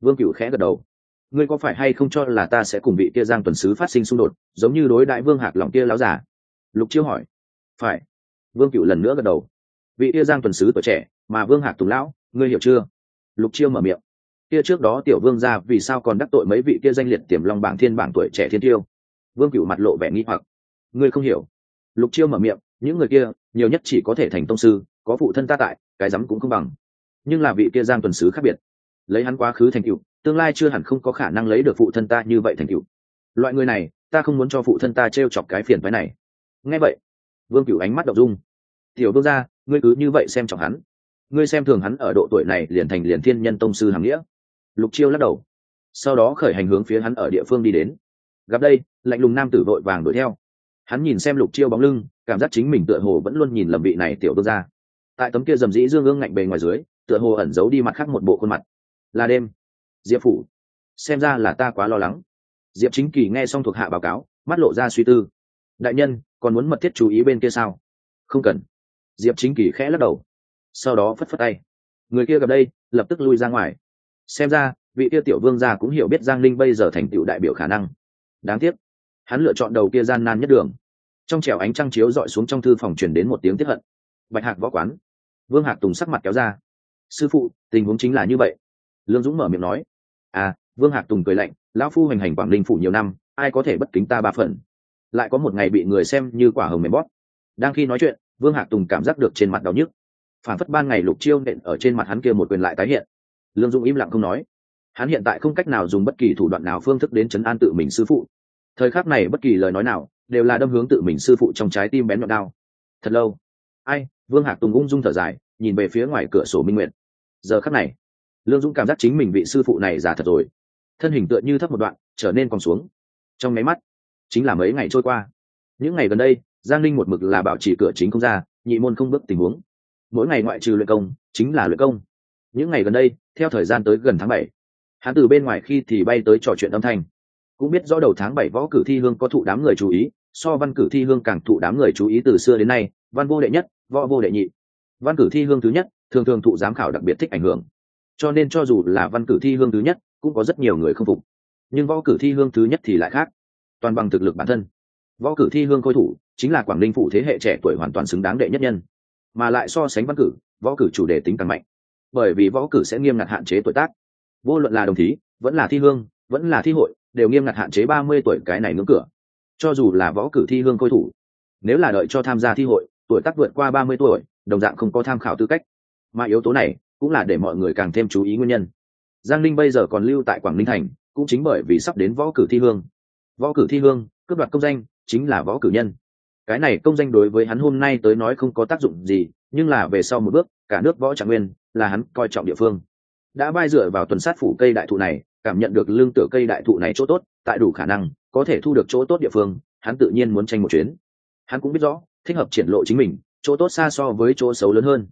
Vương cựu khẽ gật đầu. Ngươi có phải hay không cho là ta sẽ cùng bị kia giang tuần sứ phát sinh xung đột, giống như đối đại vương hạc lòng kia láo giả lục chiêu hỏi. Phải. Vương cựu lần nữa gật đầu. Vị kia giang tuần sứ tuổi trẻ, mà vương hạc tùng lão, ngươi hiểu chưa? Lục chiêu mở miệng kia trước đó tiểu vương ra vì sao còn đắc tội mấy vị kia danh liệt tiềm long bảng thiên bảng tuổi trẻ thiên tiêu? Vương cựu mặt lộ vẻ nghi hoặc. Ngươi không hiểu. Lục chiêu mở miệng, những người kia, nhiều nhất chỉ có thể thành tông sư, có phụ thân ta tại, cái rắm cũng không bằng. Nhưng là vị kia giang tuần sứ khác biệt. Lấy hắn quá khứ thành cựu tương lai chưa hẳn không có khả năng lấy được phụ thân ta như vậy thành cựu loại người này, ta không muốn cho phụ thân ta t r e o chọc cái phiền phái này. Nghe vậy, vương cựu ánh mắt đ ộ n g dung. Tiểu vương gia, ngươi cứ như vậy xem trọng hắn. Ngươi xem thường hắn ở độ tuổi này liền thành liền thiên nhân tông sư hàm nghĩa lục chiêu lắc đầu. Sau đó khởi hành hướng phía hắn ở địa phương đi đến. Gặp đây, lạnh lùng nam tử vội vàng đuổi theo. Hắn nhìn xem lục chiêu bóng lưng, cảm giác chính mình tựa hồ vẫn luôn nhìn lầm vị này tiểu vương gia. Tại tấm kia dầm dĩ dương ương ngạnh bề ngoài dưới, tựa hồ ẩn giấu đi mặt khác một bộ khuôn mặt. Là đêm. Diệp phủ. Xem ra là ta quá lo lắng. Diệp chính kỳ nghe xong thuộc hạ báo cáo, mắt lộ ra suy tư. Đại nhân, còn muốn mật thiết chú ý bên kia sao? Không cần. Diệp chính kỳ khẽ lắc đầu. Sau đó phất phất tay. Người kia gặp đây, lập tức lui ra ngoài xem ra, vị kia tiểu vương gia cũng hiểu biết giang linh bây giờ thành tựu đại biểu khả năng. Đáng tiếc, hắn lựa chọn đầu kia gian nan nhất đường. Trong trẻo ánh trăng chiếu dọi xuống trong thư phòng truyền đến một tiếng tiếp hận. Bạch hạc võ quán. Vương hạc tùng sắc mặt kéo ra. Sư phụ, tình huống chính là như vậy. Lương dũng mở miệng nói. À vương hạc tùng cười lạnh, lão phu hành hành quảng ninh phủ nhiều năm, ai có thể bất kính ta ba phần? Lại có một ngày bị người xem như quả hồng mềm bót đang khi nói chuyện, vương hạc tùng cảm giác được trên mặt đau nhức. Phản phất ban ngày lục chiêu nện ở trên mặt hắn kia một quyền lại tái hiện lương dũng im lặng không nói. Hắn hiện tại không cách nào dùng bất kỳ thủ đoạn nào phương thức đến chấn an tự mình sư phụ. Thời khắc này bất kỳ lời nói nào đều là đâm hướng tự mình sư phụ trong trái tim bén nhọn đao. Thật lâu. Ai, vương hạc tùng ung dung thở dài, nhìn về phía ngoài cửa sổ minh nguyện giờ khắc này, lương dũng cảm giác chính mình vị sư phụ này già thật rồi. Thân hình tựa như thấp một đoạn, trở nên còn xuống. Trong máy mắt, chính là mấy ngày trôi qua. Những ngày gần đây, giang linh một mực là bảo trì cửa chính không ra, nhị môn không bước tình huống. Mỗi ngày ngoại trừ luyện công, chính là luyện công. Những ngày gần đây theo thời gian tới gần tháng bảy, hắn từ bên ngoài khi thì bay tới trò chuyện âm thanh. Cũng biết rõ đầu tháng bảy võ cử thi hương có thụ đám người chú ý, so văn cử thi hương càng thụ đám người chú ý từ xưa đến nay, văn vô đệ nhất, võ vô đệ nhị. Văn cử thi hương thứ nhất, thường thường thụ giám khảo đặc biệt thích ảnh hưởng. Cho nên cho dù là văn cử thi hương thứ nhất, cũng có rất nhiều người không phục. Nhưng võ cử thi hương thứ nhất thì lại khác. Toàn bằng thực lực bản thân. Võ cử thi hương khôi thủ, chính là quảng ninh phủ thế hệ trẻ tuổi hoàn toàn xứng đáng đệ nhất nhân. Mà lại so sánh văn cử, võ cử chủ đề tính càng mạnh bởi vì võ cử sẽ nghiêm ngặt hạn chế tuổi tác. Vô luận là đồng thí, vẫn là thi hương, vẫn là thi hội, đều nghiêm ngặt hạn chế ba mươi tuổi cái này ngưỡng cửa. Cho dù là võ cử thi hương khôi thủ, nếu là đợi cho tham gia thi hội, tuổi tác vượt qua ba mươi tuổi, đồng dạng không có tham khảo tư cách. Mà yếu tố này cũng là để mọi người càng thêm chú ý nguyên nhân. Giang linh bây giờ còn lưu tại quảng ninh thành, cũng chính bởi vì sắp đến võ cử thi hương. Võ cử thi hương, cướp đoạt công danh, chính là võ cử nhân. Cái này công danh đối với hắn hôm nay tới nói không có tác dụng gì, nhưng là về sau một bước, cả nước võ trạng nguyên là hắn coi trọng địa phương. Đã vai dựa vào tuần sát phủ cây đại thụ này, cảm nhận được lương tử cây đại thụ này chỗ tốt, tại đủ khả năng, có thể thu được chỗ tốt địa phương, hắn tự nhiên muốn tranh một chuyến. Hắn cũng biết rõ, thích hợp triển lộ chính mình, chỗ tốt xa so với chỗ xấu lớn hơn.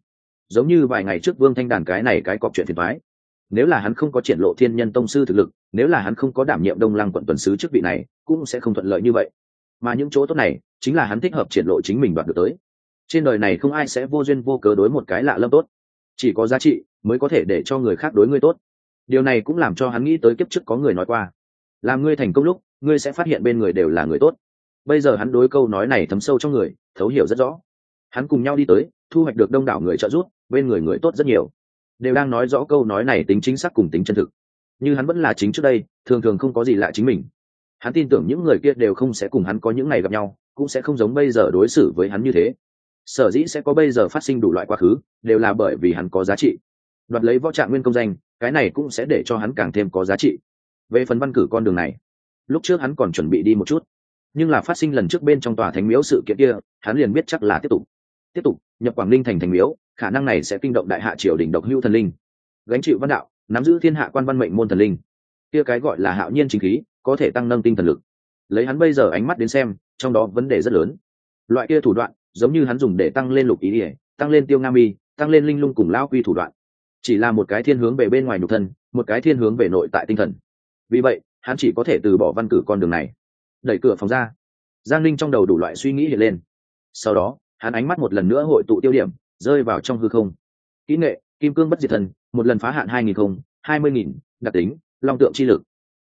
Giống như vài ngày trước vương thanh đàn cái này cái cọc chuyện phiền thoái nếu là hắn không có triển lộ thiên nhân tông sư thực lực, nếu là hắn không có đảm nhiệm đông lăng quận tuần sứ chức vị này, cũng sẽ không thuận lợi như vậy. Mà những chỗ tốt này, chính là hắn thích hợp triển lộ chính mình đoạt được tới. Trên đời này không ai sẽ vô duyên vô cớ đối một cái lạ lâm tốt chỉ có giá trị mới có thể để cho người khác đối ngươi tốt. Điều này cũng làm cho hắn nghĩ tới kiếp trước có người nói qua, làm ngươi thành công lúc, ngươi sẽ phát hiện bên người đều là người tốt. Bây giờ hắn đối câu nói này thấm sâu trong người, thấu hiểu rất rõ. Hắn cùng nhau đi tới, thu hoạch được đông đảo người trợ giúp, bên người người tốt rất nhiều. Đều đang nói rõ câu nói này tính chính xác cùng tính chân thực. Như hắn vẫn là chính trước đây, thường thường không có gì lạ chính mình. Hắn tin tưởng những người kia đều không sẽ cùng hắn có những ngày gặp nhau, cũng sẽ không giống bây giờ đối xử với hắn như thế sở dĩ sẽ có bây giờ phát sinh đủ loại quá khứ, đều là bởi vì hắn có giá trị. Đoạt lấy võ trạng nguyên công danh, cái này cũng sẽ để cho hắn càng thêm có giá trị. Về phần văn cử con đường này, lúc trước hắn còn chuẩn bị đi một chút. Nhưng là phát sinh lần trước bên trong tòa thánh miếu sự kiện kia, hắn liền biết chắc là tiếp tục. Tiếp tục, nhập quảng ninh thành thành miếu, khả năng này sẽ kinh động đại hạ triều đỉnh độc hưu thần linh. Gánh chịu văn đạo, nắm giữ thiên hạ quan văn mệnh môn thần linh. Kia cái gọi là hạo nhiên chính khí, có thể tăng nâng tinh thần lực. Lấy hắn bây giờ ánh mắt đến xem, trong đó vấn đề rất lớn. Loại kia thủ đoạn giống như hắn dùng để tăng lên lục ý ỉa, tăng lên tiêu nga mi, tăng lên linh lung cùng lao quy thủ đoạn. Chỉ là một cái thiên hướng về bên ngoài nhục thân, một cái thiên hướng về nội tại tinh thần. Vì vậy, hắn chỉ có thể từ bỏ văn cử con đường này. Đẩy cửa phòng ra. Giang linh trong đầu đủ loại suy nghĩ hiện lên. Sau đó, hắn ánh mắt một lần nữa hội tụ tiêu điểm, rơi vào trong hư không. Kỹ nghệ, kim cương bất diệt thần, một lần phá hạn hai nghìn không hai mươi nghìn, đặc tính, long tượng chi lực.